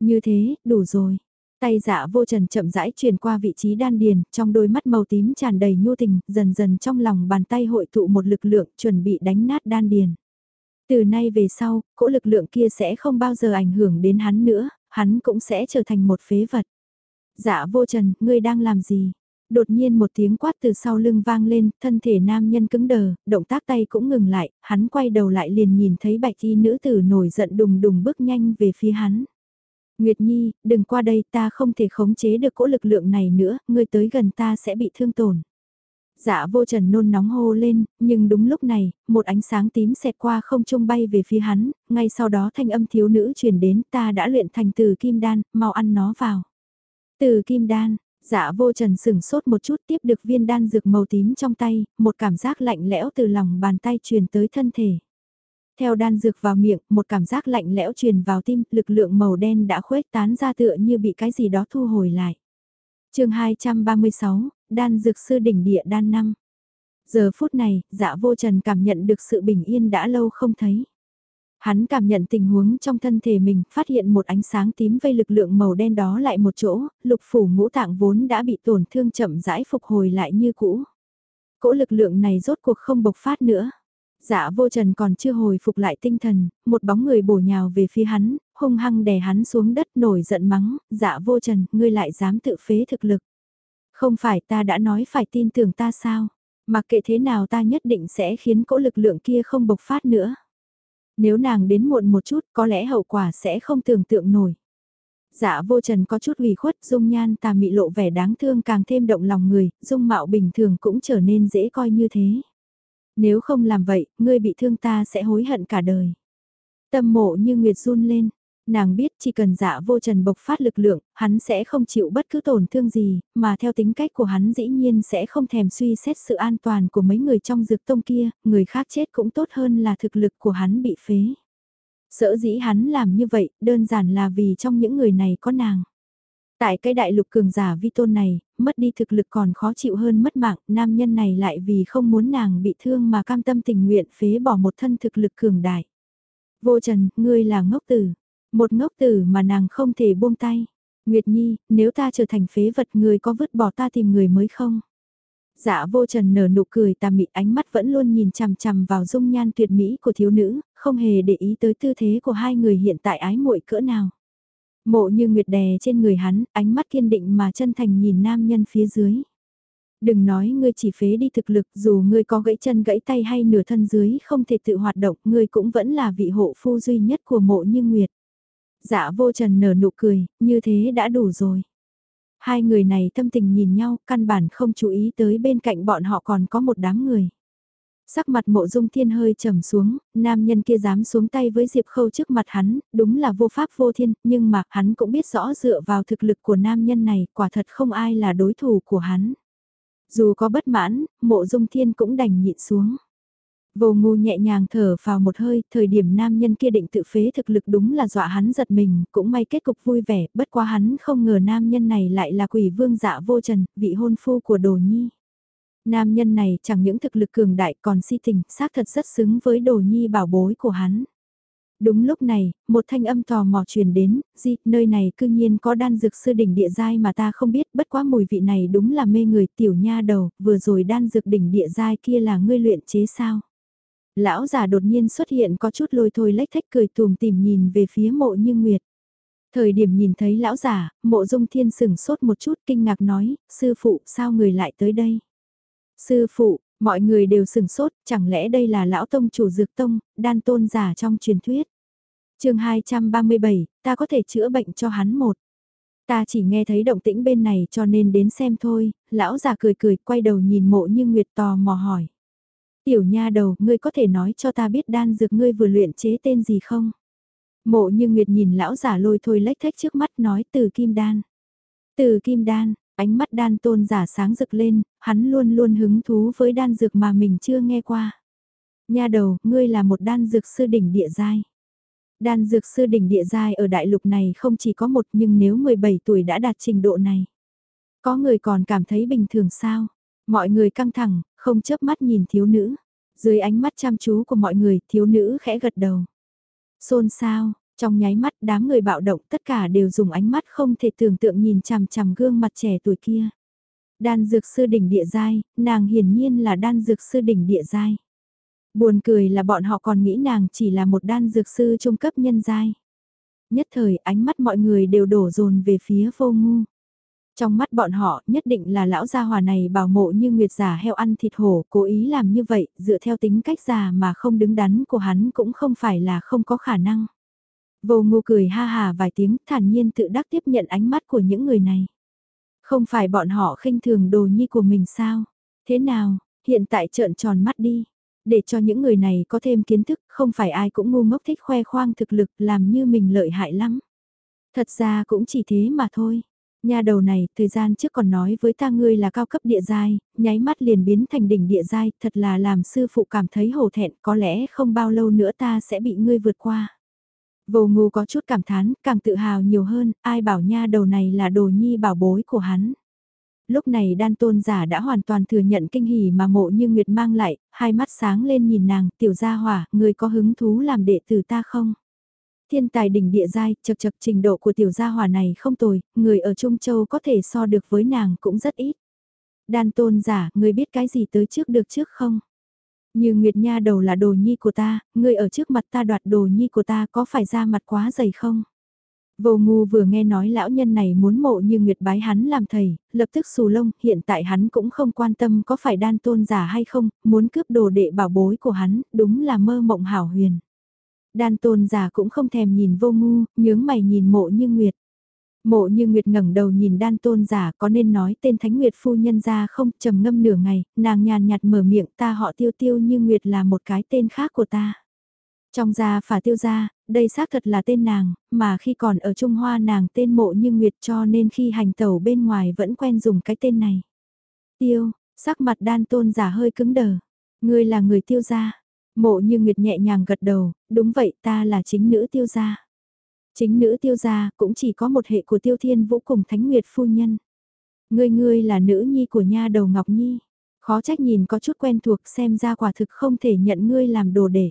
Speaker 1: Như thế, đủ rồi. Tay dạ vô trần chậm rãi truyền qua vị trí đan điền, trong đôi mắt màu tím tràn đầy nhu tình, dần dần trong lòng bàn tay hội tụ một lực lượng chuẩn bị đánh nát đan điền. Từ nay về sau, cỗ lực lượng kia sẽ không bao giờ ảnh hưởng đến hắn nữa, hắn cũng sẽ trở thành một phế vật. Dạ vô trần, ngươi đang làm gì? Đột nhiên một tiếng quát từ sau lưng vang lên, thân thể nam nhân cứng đờ, động tác tay cũng ngừng lại, hắn quay đầu lại liền nhìn thấy bạch y nữ tử nổi giận đùng đùng bước nhanh về phía hắn. Nguyệt Nhi, đừng qua đây ta không thể khống chế được cỗ lực lượng này nữa, ngươi tới gần ta sẽ bị thương tổn. Dạ vô trần nôn nóng hô lên, nhưng đúng lúc này, một ánh sáng tím xẹt qua không trung bay về phía hắn, ngay sau đó thanh âm thiếu nữ truyền đến ta đã luyện thành từ kim đan, mau ăn nó vào. Từ kim đan, dạ vô trần sửng sốt một chút tiếp được viên đan dược màu tím trong tay, một cảm giác lạnh lẽo từ lòng bàn tay truyền tới thân thể. Theo đan dược vào miệng, một cảm giác lạnh lẽo truyền vào tim, lực lượng màu đen đã khuếch tán ra tựa như bị cái gì đó thu hồi lại. chương 236, đan dược sư đỉnh địa đan năm. Giờ phút này, dạ vô trần cảm nhận được sự bình yên đã lâu không thấy. Hắn cảm nhận tình huống trong thân thể mình, phát hiện một ánh sáng tím vây lực lượng màu đen đó lại một chỗ, lục phủ ngũ tạng vốn đã bị tổn thương chậm rãi phục hồi lại như cũ. Cỗ lực lượng này rốt cuộc không bộc phát nữa. Dạ vô trần còn chưa hồi phục lại tinh thần, một bóng người bổ nhào về phía hắn, hung hăng đè hắn xuống đất nổi giận mắng, dạ vô trần, ngươi lại dám tự phế thực lực. Không phải ta đã nói phải tin tưởng ta sao? Mặc kệ thế nào ta nhất định sẽ khiến cỗ lực lượng kia không bộc phát nữa. Nếu nàng đến muộn một chút có lẽ hậu quả sẽ không tưởng tượng nổi. Dạ vô trần có chút ủy khuất dung nhan tà mị lộ vẻ đáng thương càng thêm động lòng người, dung mạo bình thường cũng trở nên dễ coi như thế. Nếu không làm vậy, ngươi bị thương ta sẽ hối hận cả đời. Tâm mộ như Nguyệt run lên, nàng biết chỉ cần dạ vô trần bộc phát lực lượng, hắn sẽ không chịu bất cứ tổn thương gì, mà theo tính cách của hắn dĩ nhiên sẽ không thèm suy xét sự an toàn của mấy người trong dược tông kia, người khác chết cũng tốt hơn là thực lực của hắn bị phế. Sở dĩ hắn làm như vậy, đơn giản là vì trong những người này có nàng. Tại cái đại lục cường giả vi tôn này, mất đi thực lực còn khó chịu hơn mất mạng, nam nhân này lại vì không muốn nàng bị thương mà cam tâm tình nguyện phế bỏ một thân thực lực cường đại. Vô trần, ngươi là ngốc tử, một ngốc tử mà nàng không thể buông tay. Nguyệt Nhi, nếu ta trở thành phế vật người có vứt bỏ ta tìm người mới không? Dạ vô trần nở nụ cười tà mị ánh mắt vẫn luôn nhìn chằm chằm vào dung nhan tuyệt mỹ của thiếu nữ, không hề để ý tới tư thế của hai người hiện tại ái muội cỡ nào. Mộ như nguyệt đè trên người hắn, ánh mắt kiên định mà chân thành nhìn nam nhân phía dưới. Đừng nói ngươi chỉ phế đi thực lực dù ngươi có gãy chân gãy tay hay nửa thân dưới không thể tự hoạt động, ngươi cũng vẫn là vị hộ phu duy nhất của mộ như nguyệt. Dạ vô trần nở nụ cười, như thế đã đủ rồi. Hai người này tâm tình nhìn nhau, căn bản không chú ý tới bên cạnh bọn họ còn có một đám người. Sắc mặt mộ dung thiên hơi trầm xuống, nam nhân kia dám xuống tay với Diệp Khâu trước mặt hắn, đúng là vô pháp vô thiên, nhưng mà hắn cũng biết rõ dựa vào thực lực của nam nhân này, quả thật không ai là đối thủ của hắn. Dù có bất mãn, mộ dung thiên cũng đành nhịn xuống. Vô ngu nhẹ nhàng thở vào một hơi, thời điểm nam nhân kia định tự phế thực lực đúng là dọa hắn giật mình, cũng may kết cục vui vẻ, bất quá hắn không ngờ nam nhân này lại là quỷ vương dạ vô trần, vị hôn phu của đồ nhi. Nam nhân này chẳng những thực lực cường đại còn si tình, xác thật rất xứng với đồ nhi bảo bối của hắn. Đúng lúc này, một thanh âm tò mò truyền đến, di, nơi này cư nhiên có đan dược sư đỉnh địa giai mà ta không biết, bất quá mùi vị này đúng là mê người tiểu nha đầu, vừa rồi đan dược đỉnh địa giai kia là ngươi luyện chế sao? Lão già đột nhiên xuất hiện có chút lôi thôi lách thách cười tùm tìm nhìn về phía mộ như nguyệt. Thời điểm nhìn thấy lão già, mộ dung thiên sừng sốt một chút kinh ngạc nói, sư phụ sao người lại tới đây? Sư phụ, mọi người đều sừng sốt, chẳng lẽ đây là lão tông chủ dược tông, đan tôn giả trong truyền thuyết. chương 237, ta có thể chữa bệnh cho hắn một. Ta chỉ nghe thấy động tĩnh bên này cho nên đến xem thôi, lão già cười cười quay đầu nhìn mộ như Nguyệt tò mò hỏi. Tiểu nha đầu, ngươi có thể nói cho ta biết đan dược ngươi vừa luyện chế tên gì không? Mộ như Nguyệt nhìn lão giả lôi thôi lách thách trước mắt nói từ kim đan. Từ kim đan, Ánh mắt đan tôn giả sáng rực lên, hắn luôn luôn hứng thú với đan dược mà mình chưa nghe qua. Nha đầu, ngươi là một đan dược sư đỉnh địa giai. Đan dược sư đỉnh địa giai ở đại lục này không chỉ có một nhưng nếu 17 tuổi đã đạt trình độ này. Có người còn cảm thấy bình thường sao? Mọi người căng thẳng, không chớp mắt nhìn thiếu nữ. Dưới ánh mắt chăm chú của mọi người, thiếu nữ khẽ gật đầu. Xôn sao, trong nháy mắt đám người bạo động tất cả đều dùng ánh mắt không thể tưởng tượng nhìn chằm chằm gương mặt trẻ tuổi kia. Đan dược sư đỉnh địa giai, nàng hiển nhiên là đan dược sư đỉnh địa giai. Buồn cười là bọn họ còn nghĩ nàng chỉ là một đan dược sư trung cấp nhân giai. Nhất thời ánh mắt mọi người đều đổ dồn về phía vô ngu. Trong mắt bọn họ nhất định là lão gia hòa này bảo mộ như nguyệt giả heo ăn thịt hổ cố ý làm như vậy dựa theo tính cách già mà không đứng đắn của hắn cũng không phải là không có khả năng. Vô ngu cười ha hà vài tiếng thản nhiên tự đắc tiếp nhận ánh mắt của những người này. Không phải bọn họ khinh thường đồ nhi của mình sao? Thế nào, hiện tại trợn tròn mắt đi. Để cho những người này có thêm kiến thức, không phải ai cũng ngu ngốc thích khoe khoang thực lực làm như mình lợi hại lắm. Thật ra cũng chỉ thế mà thôi. Nhà đầu này, thời gian trước còn nói với ta ngươi là cao cấp địa giai, nháy mắt liền biến thành đỉnh địa giai, thật là làm sư phụ cảm thấy hổ thẹn, có lẽ không bao lâu nữa ta sẽ bị ngươi vượt qua. Vô ngu có chút cảm thán, càng tự hào nhiều hơn, ai bảo nha đầu này là đồ nhi bảo bối của hắn. Lúc này đan tôn giả đã hoàn toàn thừa nhận kinh hỉ mà mộ như Nguyệt mang lại, hai mắt sáng lên nhìn nàng, tiểu gia hỏa, người có hứng thú làm đệ tử ta không? Thiên tài đỉnh địa giai, chật chật trình độ của tiểu gia hỏa này không tồi, người ở Trung Châu có thể so được với nàng cũng rất ít. Đan tôn giả, người biết cái gì tới trước được trước không? Như Nguyệt Nha đầu là đồ nhi của ta, ngươi ở trước mặt ta đoạt đồ nhi của ta có phải ra mặt quá dày không? Vô ngu vừa nghe nói lão nhân này muốn mộ như Nguyệt bái hắn làm thầy, lập tức xù lông, hiện tại hắn cũng không quan tâm có phải đan tôn giả hay không, muốn cướp đồ đệ bảo bối của hắn, đúng là mơ mộng hảo huyền. Đan tôn giả cũng không thèm nhìn vô ngu, nhướng mày nhìn mộ như Nguyệt. Mộ như Nguyệt ngẩng đầu nhìn đan tôn giả có nên nói tên Thánh Nguyệt phu nhân ra không trầm ngâm nửa ngày, nàng nhàn nhạt mở miệng ta họ tiêu tiêu như Nguyệt là một cái tên khác của ta. Trong gia phả tiêu gia, đây xác thật là tên nàng, mà khi còn ở Trung Hoa nàng tên mộ như Nguyệt cho nên khi hành tẩu bên ngoài vẫn quen dùng cái tên này. Tiêu, sắc mặt đan tôn giả hơi cứng đờ. Ngươi là người tiêu gia. Mộ như Nguyệt nhẹ nhàng gật đầu, đúng vậy ta là chính nữ tiêu gia. Chính nữ tiêu gia cũng chỉ có một hệ của tiêu thiên vũ cùng thánh nguyệt phu nhân. Ngươi ngươi là nữ nhi của nha đầu Ngọc Nhi. Khó trách nhìn có chút quen thuộc xem ra quả thực không thể nhận ngươi làm đồ để.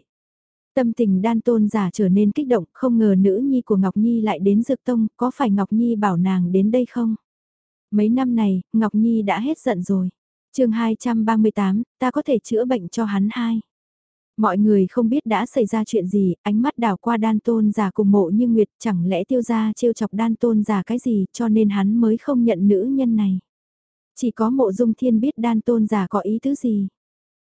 Speaker 1: Tâm tình đan tôn giả trở nên kích động, không ngờ nữ nhi của Ngọc Nhi lại đến Dược Tông, có phải Ngọc Nhi bảo nàng đến đây không? Mấy năm này, Ngọc Nhi đã hết giận rồi. chương 238, ta có thể chữa bệnh cho hắn hai. Mọi người không biết đã xảy ra chuyện gì, ánh mắt đảo qua đan tôn giả cùng mộ như Nguyệt chẳng lẽ tiêu gia trêu chọc đan tôn giả cái gì cho nên hắn mới không nhận nữ nhân này. Chỉ có mộ dung thiên biết đan tôn giả có ý tứ gì.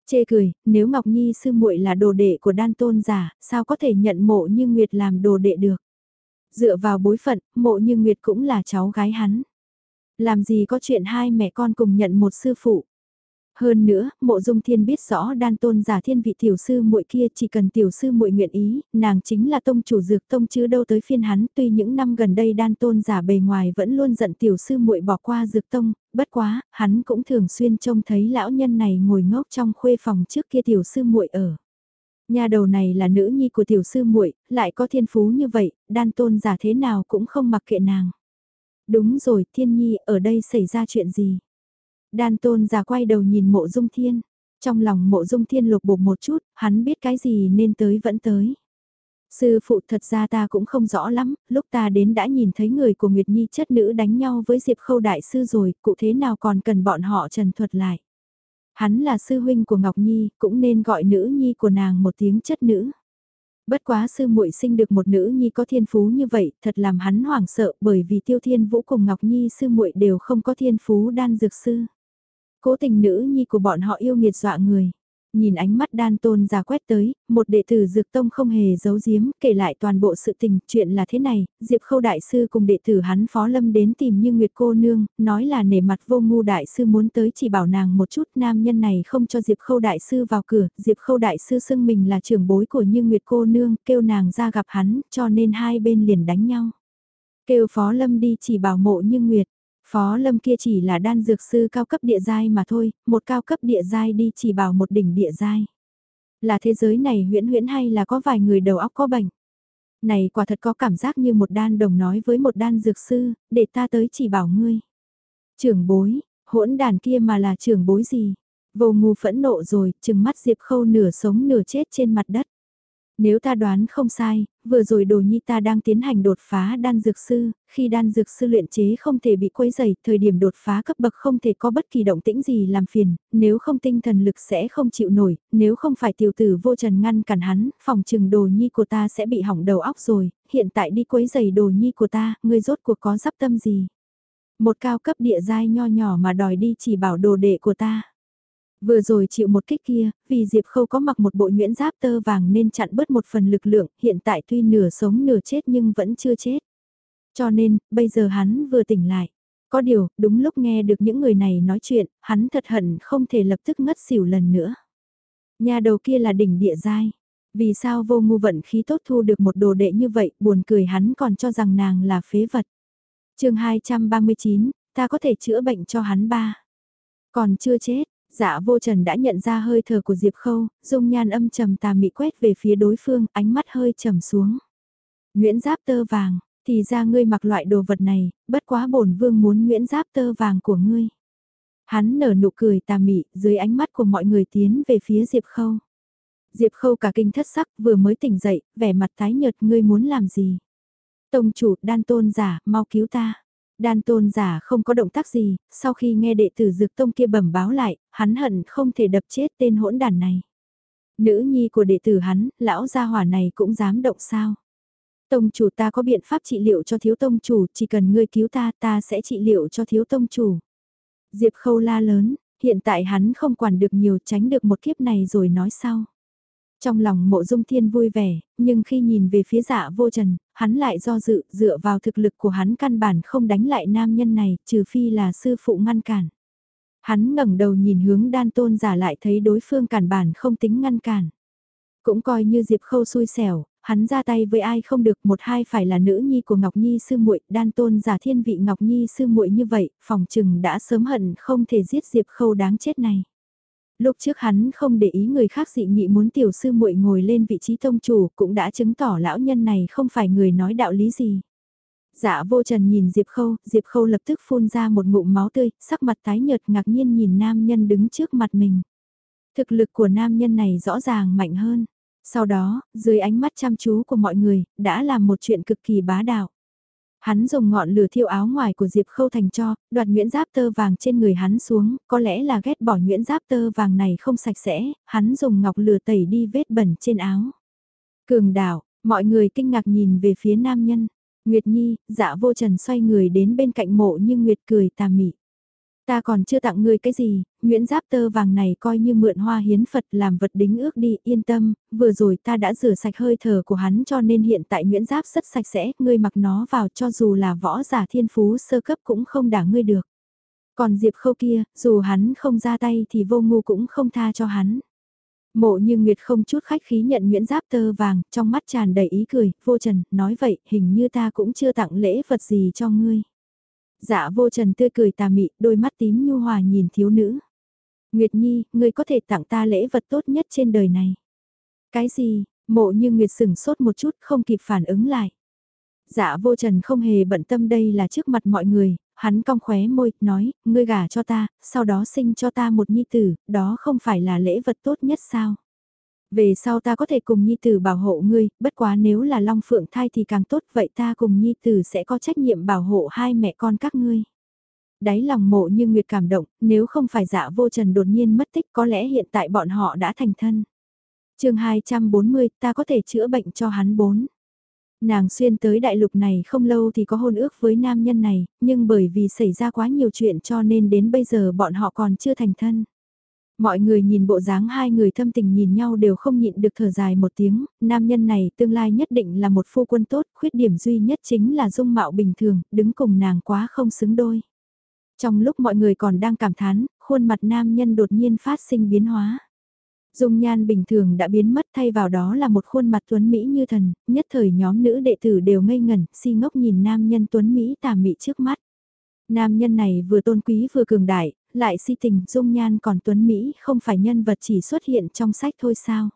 Speaker 1: Chê cười, nếu Ngọc Nhi sư muội là đồ đệ của đan tôn giả, sao có thể nhận mộ như Nguyệt làm đồ đệ được. Dựa vào bối phận, mộ như Nguyệt cũng là cháu gái hắn. Làm gì có chuyện hai mẹ con cùng nhận một sư phụ. Hơn nữa, mộ dung thiên biết rõ đan tôn giả thiên vị tiểu sư muội kia chỉ cần tiểu sư muội nguyện ý, nàng chính là tông chủ dược tông chứ đâu tới phiên hắn. Tuy những năm gần đây đan tôn giả bề ngoài vẫn luôn giận tiểu sư muội bỏ qua dược tông, bất quá, hắn cũng thường xuyên trông thấy lão nhân này ngồi ngốc trong khuê phòng trước kia tiểu sư muội ở. Nhà đầu này là nữ nhi của tiểu sư muội, lại có thiên phú như vậy, đan tôn giả thế nào cũng không mặc kệ nàng. Đúng rồi, thiên nhi, ở đây xảy ra chuyện gì? Đan tôn giả quay đầu nhìn mộ dung thiên. Trong lòng mộ dung thiên lục bột một chút, hắn biết cái gì nên tới vẫn tới. Sư phụ thật ra ta cũng không rõ lắm, lúc ta đến đã nhìn thấy người của Nguyệt Nhi chất nữ đánh nhau với Diệp Khâu Đại Sư rồi, cụ thế nào còn cần bọn họ trần thuật lại. Hắn là sư huynh của Ngọc Nhi, cũng nên gọi nữ nhi của nàng một tiếng chất nữ. Bất quá sư muội sinh được một nữ nhi có thiên phú như vậy, thật làm hắn hoảng sợ bởi vì Tiêu Thiên Vũ cùng Ngọc Nhi sư muội đều không có thiên phú đan dược sư. Cố tình nữ nhi của bọn họ yêu nghiệt dọa người. Nhìn ánh mắt đan tôn ra quét tới, một đệ tử Dược Tông không hề giấu giếm, kể lại toàn bộ sự tình, chuyện là thế này, Diệp Khâu Đại Sư cùng đệ tử hắn Phó Lâm đến tìm như Nguyệt cô nương, nói là nể mặt vô ngu Đại Sư muốn tới chỉ bảo nàng một chút, nam nhân này không cho Diệp Khâu Đại Sư vào cửa, Diệp Khâu Đại Sư xưng mình là trưởng bối của như Nguyệt cô nương, kêu nàng ra gặp hắn, cho nên hai bên liền đánh nhau. Kêu Phó Lâm đi chỉ bảo mộ như Nguyệt, Phó Lâm kia chỉ là đan dược sư cao cấp địa giai mà thôi, một cao cấp địa giai đi chỉ bảo một đỉnh địa giai. Là thế giới này huyễn huyễn hay là có vài người đầu óc có bệnh? Này quả thật có cảm giác như một đan đồng nói với một đan dược sư, để ta tới chỉ bảo ngươi. Trưởng bối, hỗn đàn kia mà là trưởng bối gì? Vô ngu phẫn nộ rồi, chừng mắt Diệp Khâu nửa sống nửa chết trên mặt đất. Nếu ta đoán không sai, vừa rồi đồ nhi ta đang tiến hành đột phá đan dược sư, khi đan dược sư luyện chế không thể bị quấy dày, thời điểm đột phá cấp bậc không thể có bất kỳ động tĩnh gì làm phiền, nếu không tinh thần lực sẽ không chịu nổi, nếu không phải tiểu tử vô trần ngăn cản hắn, phòng trừng đồ nhi của ta sẽ bị hỏng đầu óc rồi, hiện tại đi quấy dày đồ nhi của ta, ngươi rốt cuộc có dắp tâm gì. Một cao cấp địa giai nho nhỏ mà đòi đi chỉ bảo đồ đệ của ta. Vừa rồi chịu một kích kia, vì Diệp Khâu có mặc một bộ nhuyễn giáp tơ vàng nên chặn bớt một phần lực lượng, hiện tại tuy nửa sống nửa chết nhưng vẫn chưa chết. Cho nên, bây giờ hắn vừa tỉnh lại. Có điều, đúng lúc nghe được những người này nói chuyện, hắn thật hận không thể lập tức ngất xỉu lần nữa. Nhà đầu kia là đỉnh địa giai. Vì sao vô ngu vận khí tốt thu được một đồ đệ như vậy, buồn cười hắn còn cho rằng nàng là phế vật. chương 239, ta có thể chữa bệnh cho hắn ba. Còn chưa chết, Dạ vô trần đã nhận ra hơi thở của Diệp Khâu, dung nhan âm trầm tà mị quét về phía đối phương, ánh mắt hơi trầm xuống. Nguyễn Giáp tơ vàng, thì ra ngươi mặc loại đồ vật này, bất quá bổn vương muốn Nguyễn Giáp tơ vàng của ngươi. Hắn nở nụ cười tà mị, dưới ánh mắt của mọi người tiến về phía Diệp Khâu. Diệp Khâu cả kinh thất sắc, vừa mới tỉnh dậy, vẻ mặt tái nhợt, ngươi muốn làm gì? Tông chủ, đan tôn giả, mau cứu ta. Đan tôn giả không có động tác gì, sau khi nghe đệ tử dược tông kia bẩm báo lại, hắn hận không thể đập chết tên hỗn đàn này. Nữ nhi của đệ tử hắn, lão gia hỏa này cũng dám động sao. Tông chủ ta có biện pháp trị liệu cho thiếu tông chủ, chỉ cần ngươi cứu ta ta sẽ trị liệu cho thiếu tông chủ. Diệp khâu la lớn, hiện tại hắn không quản được nhiều tránh được một kiếp này rồi nói sau. Trong lòng mộ dung thiên vui vẻ, nhưng khi nhìn về phía dạ vô trần, hắn lại do dự, dựa vào thực lực của hắn căn bản không đánh lại nam nhân này, trừ phi là sư phụ ngăn cản. Hắn ngẩng đầu nhìn hướng đan tôn giả lại thấy đối phương cản bản không tính ngăn cản. Cũng coi như Diệp Khâu xui xẻo, hắn ra tay với ai không được một hai phải là nữ nhi của Ngọc Nhi sư muội đan tôn giả thiên vị Ngọc Nhi sư muội như vậy, phòng trừng đã sớm hận không thể giết Diệp Khâu đáng chết này. Lúc trước hắn không để ý người khác dị nghị muốn tiểu sư muội ngồi lên vị trí tông chủ cũng đã chứng tỏ lão nhân này không phải người nói đạo lý gì. Dạ vô trần nhìn Diệp Khâu, Diệp Khâu lập tức phun ra một ngụm máu tươi, sắc mặt tái nhợt ngạc nhiên nhìn nam nhân đứng trước mặt mình. Thực lực của nam nhân này rõ ràng mạnh hơn. Sau đó, dưới ánh mắt chăm chú của mọi người, đã làm một chuyện cực kỳ bá đạo. Hắn dùng ngọn lửa thiêu áo ngoài của Diệp Khâu Thành cho, đoạt Nguyễn Giáp tơ vàng trên người hắn xuống, có lẽ là ghét bỏ Nguyễn Giáp tơ vàng này không sạch sẽ, hắn dùng ngọc lửa tẩy đi vết bẩn trên áo. Cường đảo, mọi người kinh ngạc nhìn về phía nam nhân. Nguyệt Nhi, dạ vô trần xoay người đến bên cạnh mộ như Nguyệt cười tà mị. Ta còn chưa tặng ngươi cái gì, Nguyễn Giáp tơ vàng này coi như mượn hoa hiến Phật làm vật đính ước đi, yên tâm, vừa rồi ta đã rửa sạch hơi thở của hắn cho nên hiện tại Nguyễn Giáp rất sạch sẽ, ngươi mặc nó vào cho dù là võ giả thiên phú sơ cấp cũng không đả ngươi được. Còn Diệp Khâu kia, dù hắn không ra tay thì vô ngu cũng không tha cho hắn. Mộ như Nguyệt không chút khách khí nhận Nguyễn Giáp tơ vàng, trong mắt tràn đầy ý cười, vô trần, nói vậy, hình như ta cũng chưa tặng lễ vật gì cho ngươi. Dạ vô trần tươi cười tà mị, đôi mắt tím nhu hòa nhìn thiếu nữ. Nguyệt Nhi, ngươi có thể tặng ta lễ vật tốt nhất trên đời này. Cái gì, mộ như Nguyệt sừng sốt một chút không kịp phản ứng lại. Dạ vô trần không hề bận tâm đây là trước mặt mọi người, hắn cong khóe môi, nói, ngươi gả cho ta, sau đó sinh cho ta một nhi tử, đó không phải là lễ vật tốt nhất sao? Về sau ta có thể cùng Nhi Tử bảo hộ ngươi, bất quá nếu là Long Phượng thai thì càng tốt vậy ta cùng Nhi Tử sẽ có trách nhiệm bảo hộ hai mẹ con các ngươi. Đáy lòng mộ như Nguyệt cảm động, nếu không phải dạ vô trần đột nhiên mất tích có lẽ hiện tại bọn họ đã thành thân. chương 240 ta có thể chữa bệnh cho hắn bốn. Nàng xuyên tới đại lục này không lâu thì có hôn ước với nam nhân này, nhưng bởi vì xảy ra quá nhiều chuyện cho nên đến bây giờ bọn họ còn chưa thành thân. Mọi người nhìn bộ dáng hai người thâm tình nhìn nhau đều không nhịn được thở dài một tiếng, nam nhân này tương lai nhất định là một phu quân tốt, khuyết điểm duy nhất chính là dung mạo bình thường, đứng cùng nàng quá không xứng đôi. Trong lúc mọi người còn đang cảm thán, khuôn mặt nam nhân đột nhiên phát sinh biến hóa. Dung nhan bình thường đã biến mất thay vào đó là một khuôn mặt tuấn Mỹ như thần, nhất thời nhóm nữ đệ tử đều ngây ngẩn, si ngốc nhìn nam nhân tuấn Mỹ tà mị trước mắt. Nam nhân này vừa tôn quý vừa cường đại, lại si tình, dung nhan còn tuấn Mỹ không phải nhân vật chỉ xuất hiện trong sách thôi sao.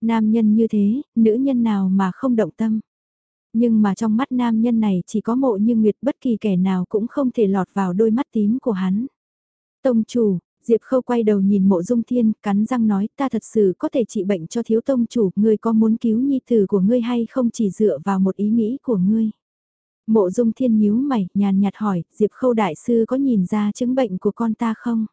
Speaker 1: Nam nhân như thế, nữ nhân nào mà không động tâm. Nhưng mà trong mắt nam nhân này chỉ có mộ như nguyệt bất kỳ kẻ nào cũng không thể lọt vào đôi mắt tím của hắn. Tông chủ, Diệp Khâu quay đầu nhìn mộ dung thiên, cắn răng nói ta thật sự có thể trị bệnh cho thiếu tông chủ, ngươi có muốn cứu nhi tử của ngươi hay không chỉ dựa vào một ý nghĩ của ngươi. Mộ dung thiên nhíu mày, nhàn nhạt hỏi, Diệp Khâu đại sư có nhìn ra chứng bệnh của con ta không?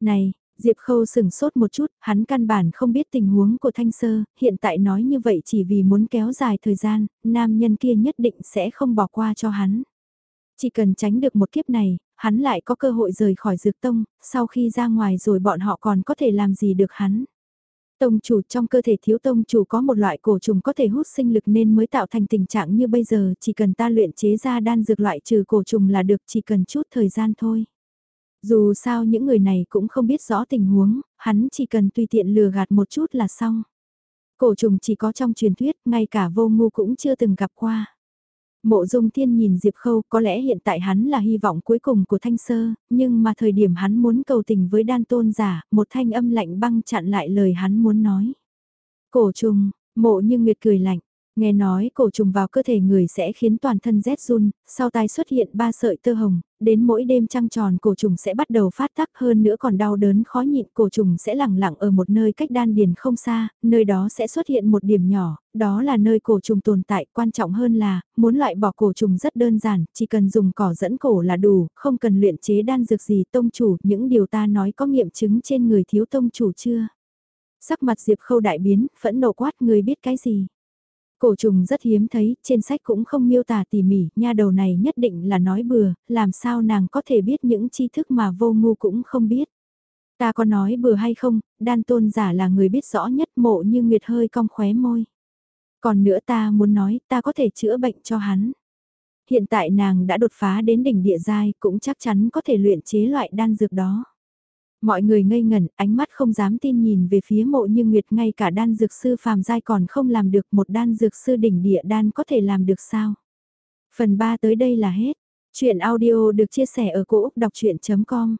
Speaker 1: Này, Diệp Khâu sừng sốt một chút, hắn căn bản không biết tình huống của Thanh Sơ, hiện tại nói như vậy chỉ vì muốn kéo dài thời gian, nam nhân kia nhất định sẽ không bỏ qua cho hắn. Chỉ cần tránh được một kiếp này, hắn lại có cơ hội rời khỏi dược tông, sau khi ra ngoài rồi bọn họ còn có thể làm gì được hắn. Tông chủ trong cơ thể thiếu tông chủ có một loại cổ trùng có thể hút sinh lực nên mới tạo thành tình trạng như bây giờ, chỉ cần ta luyện chế ra đan dược loại trừ cổ trùng là được chỉ cần chút thời gian thôi. Dù sao những người này cũng không biết rõ tình huống, hắn chỉ cần tùy tiện lừa gạt một chút là xong. Cổ trùng chỉ có trong truyền thuyết, ngay cả vô ngu cũng chưa từng gặp qua. Mộ dung thiên nhìn Diệp Khâu có lẽ hiện tại hắn là hy vọng cuối cùng của Thanh Sơ, nhưng mà thời điểm hắn muốn cầu tình với đan tôn giả, một thanh âm lạnh băng chặn lại lời hắn muốn nói. Cổ trùng, mộ như nguyệt cười lạnh, Nghe nói cổ trùng vào cơ thể người sẽ khiến toàn thân rét run, sau tai xuất hiện ba sợi tơ hồng, đến mỗi đêm trăng tròn cổ trùng sẽ bắt đầu phát tắc hơn nữa còn đau đớn khó nhịn cổ trùng sẽ lẳng lặng ở một nơi cách đan điền không xa, nơi đó sẽ xuất hiện một điểm nhỏ, đó là nơi cổ trùng tồn tại, quan trọng hơn là, muốn loại bỏ cổ trùng rất đơn giản, chỉ cần dùng cỏ dẫn cổ là đủ, không cần luyện chế đan dược gì tông chủ, những điều ta nói có nghiệm chứng trên người thiếu tông chủ chưa? Sắc mặt Diệp Khâu đại biến, phẫn nộ quát người biết cái gì? Cổ trùng rất hiếm thấy, trên sách cũng không miêu tả tỉ mỉ, nha đầu này nhất định là nói bừa, làm sao nàng có thể biết những tri thức mà vô ngu cũng không biết. Ta có nói bừa hay không, đan tôn giả là người biết rõ nhất mộ như nguyệt hơi cong khóe môi. Còn nữa ta muốn nói, ta có thể chữa bệnh cho hắn. Hiện tại nàng đã đột phá đến đỉnh địa giai, cũng chắc chắn có thể luyện chế loại đan dược đó. Mọi người ngây ngẩn, ánh mắt không dám tin nhìn về phía mộ như Nguyệt ngay cả đan dược sư phàm giai còn không làm được một đan dược sư đỉnh địa đan có thể làm được sao. Phần 3 tới đây là hết. Chuyện audio được chia sẻ ở cỗ đọc chuyện.com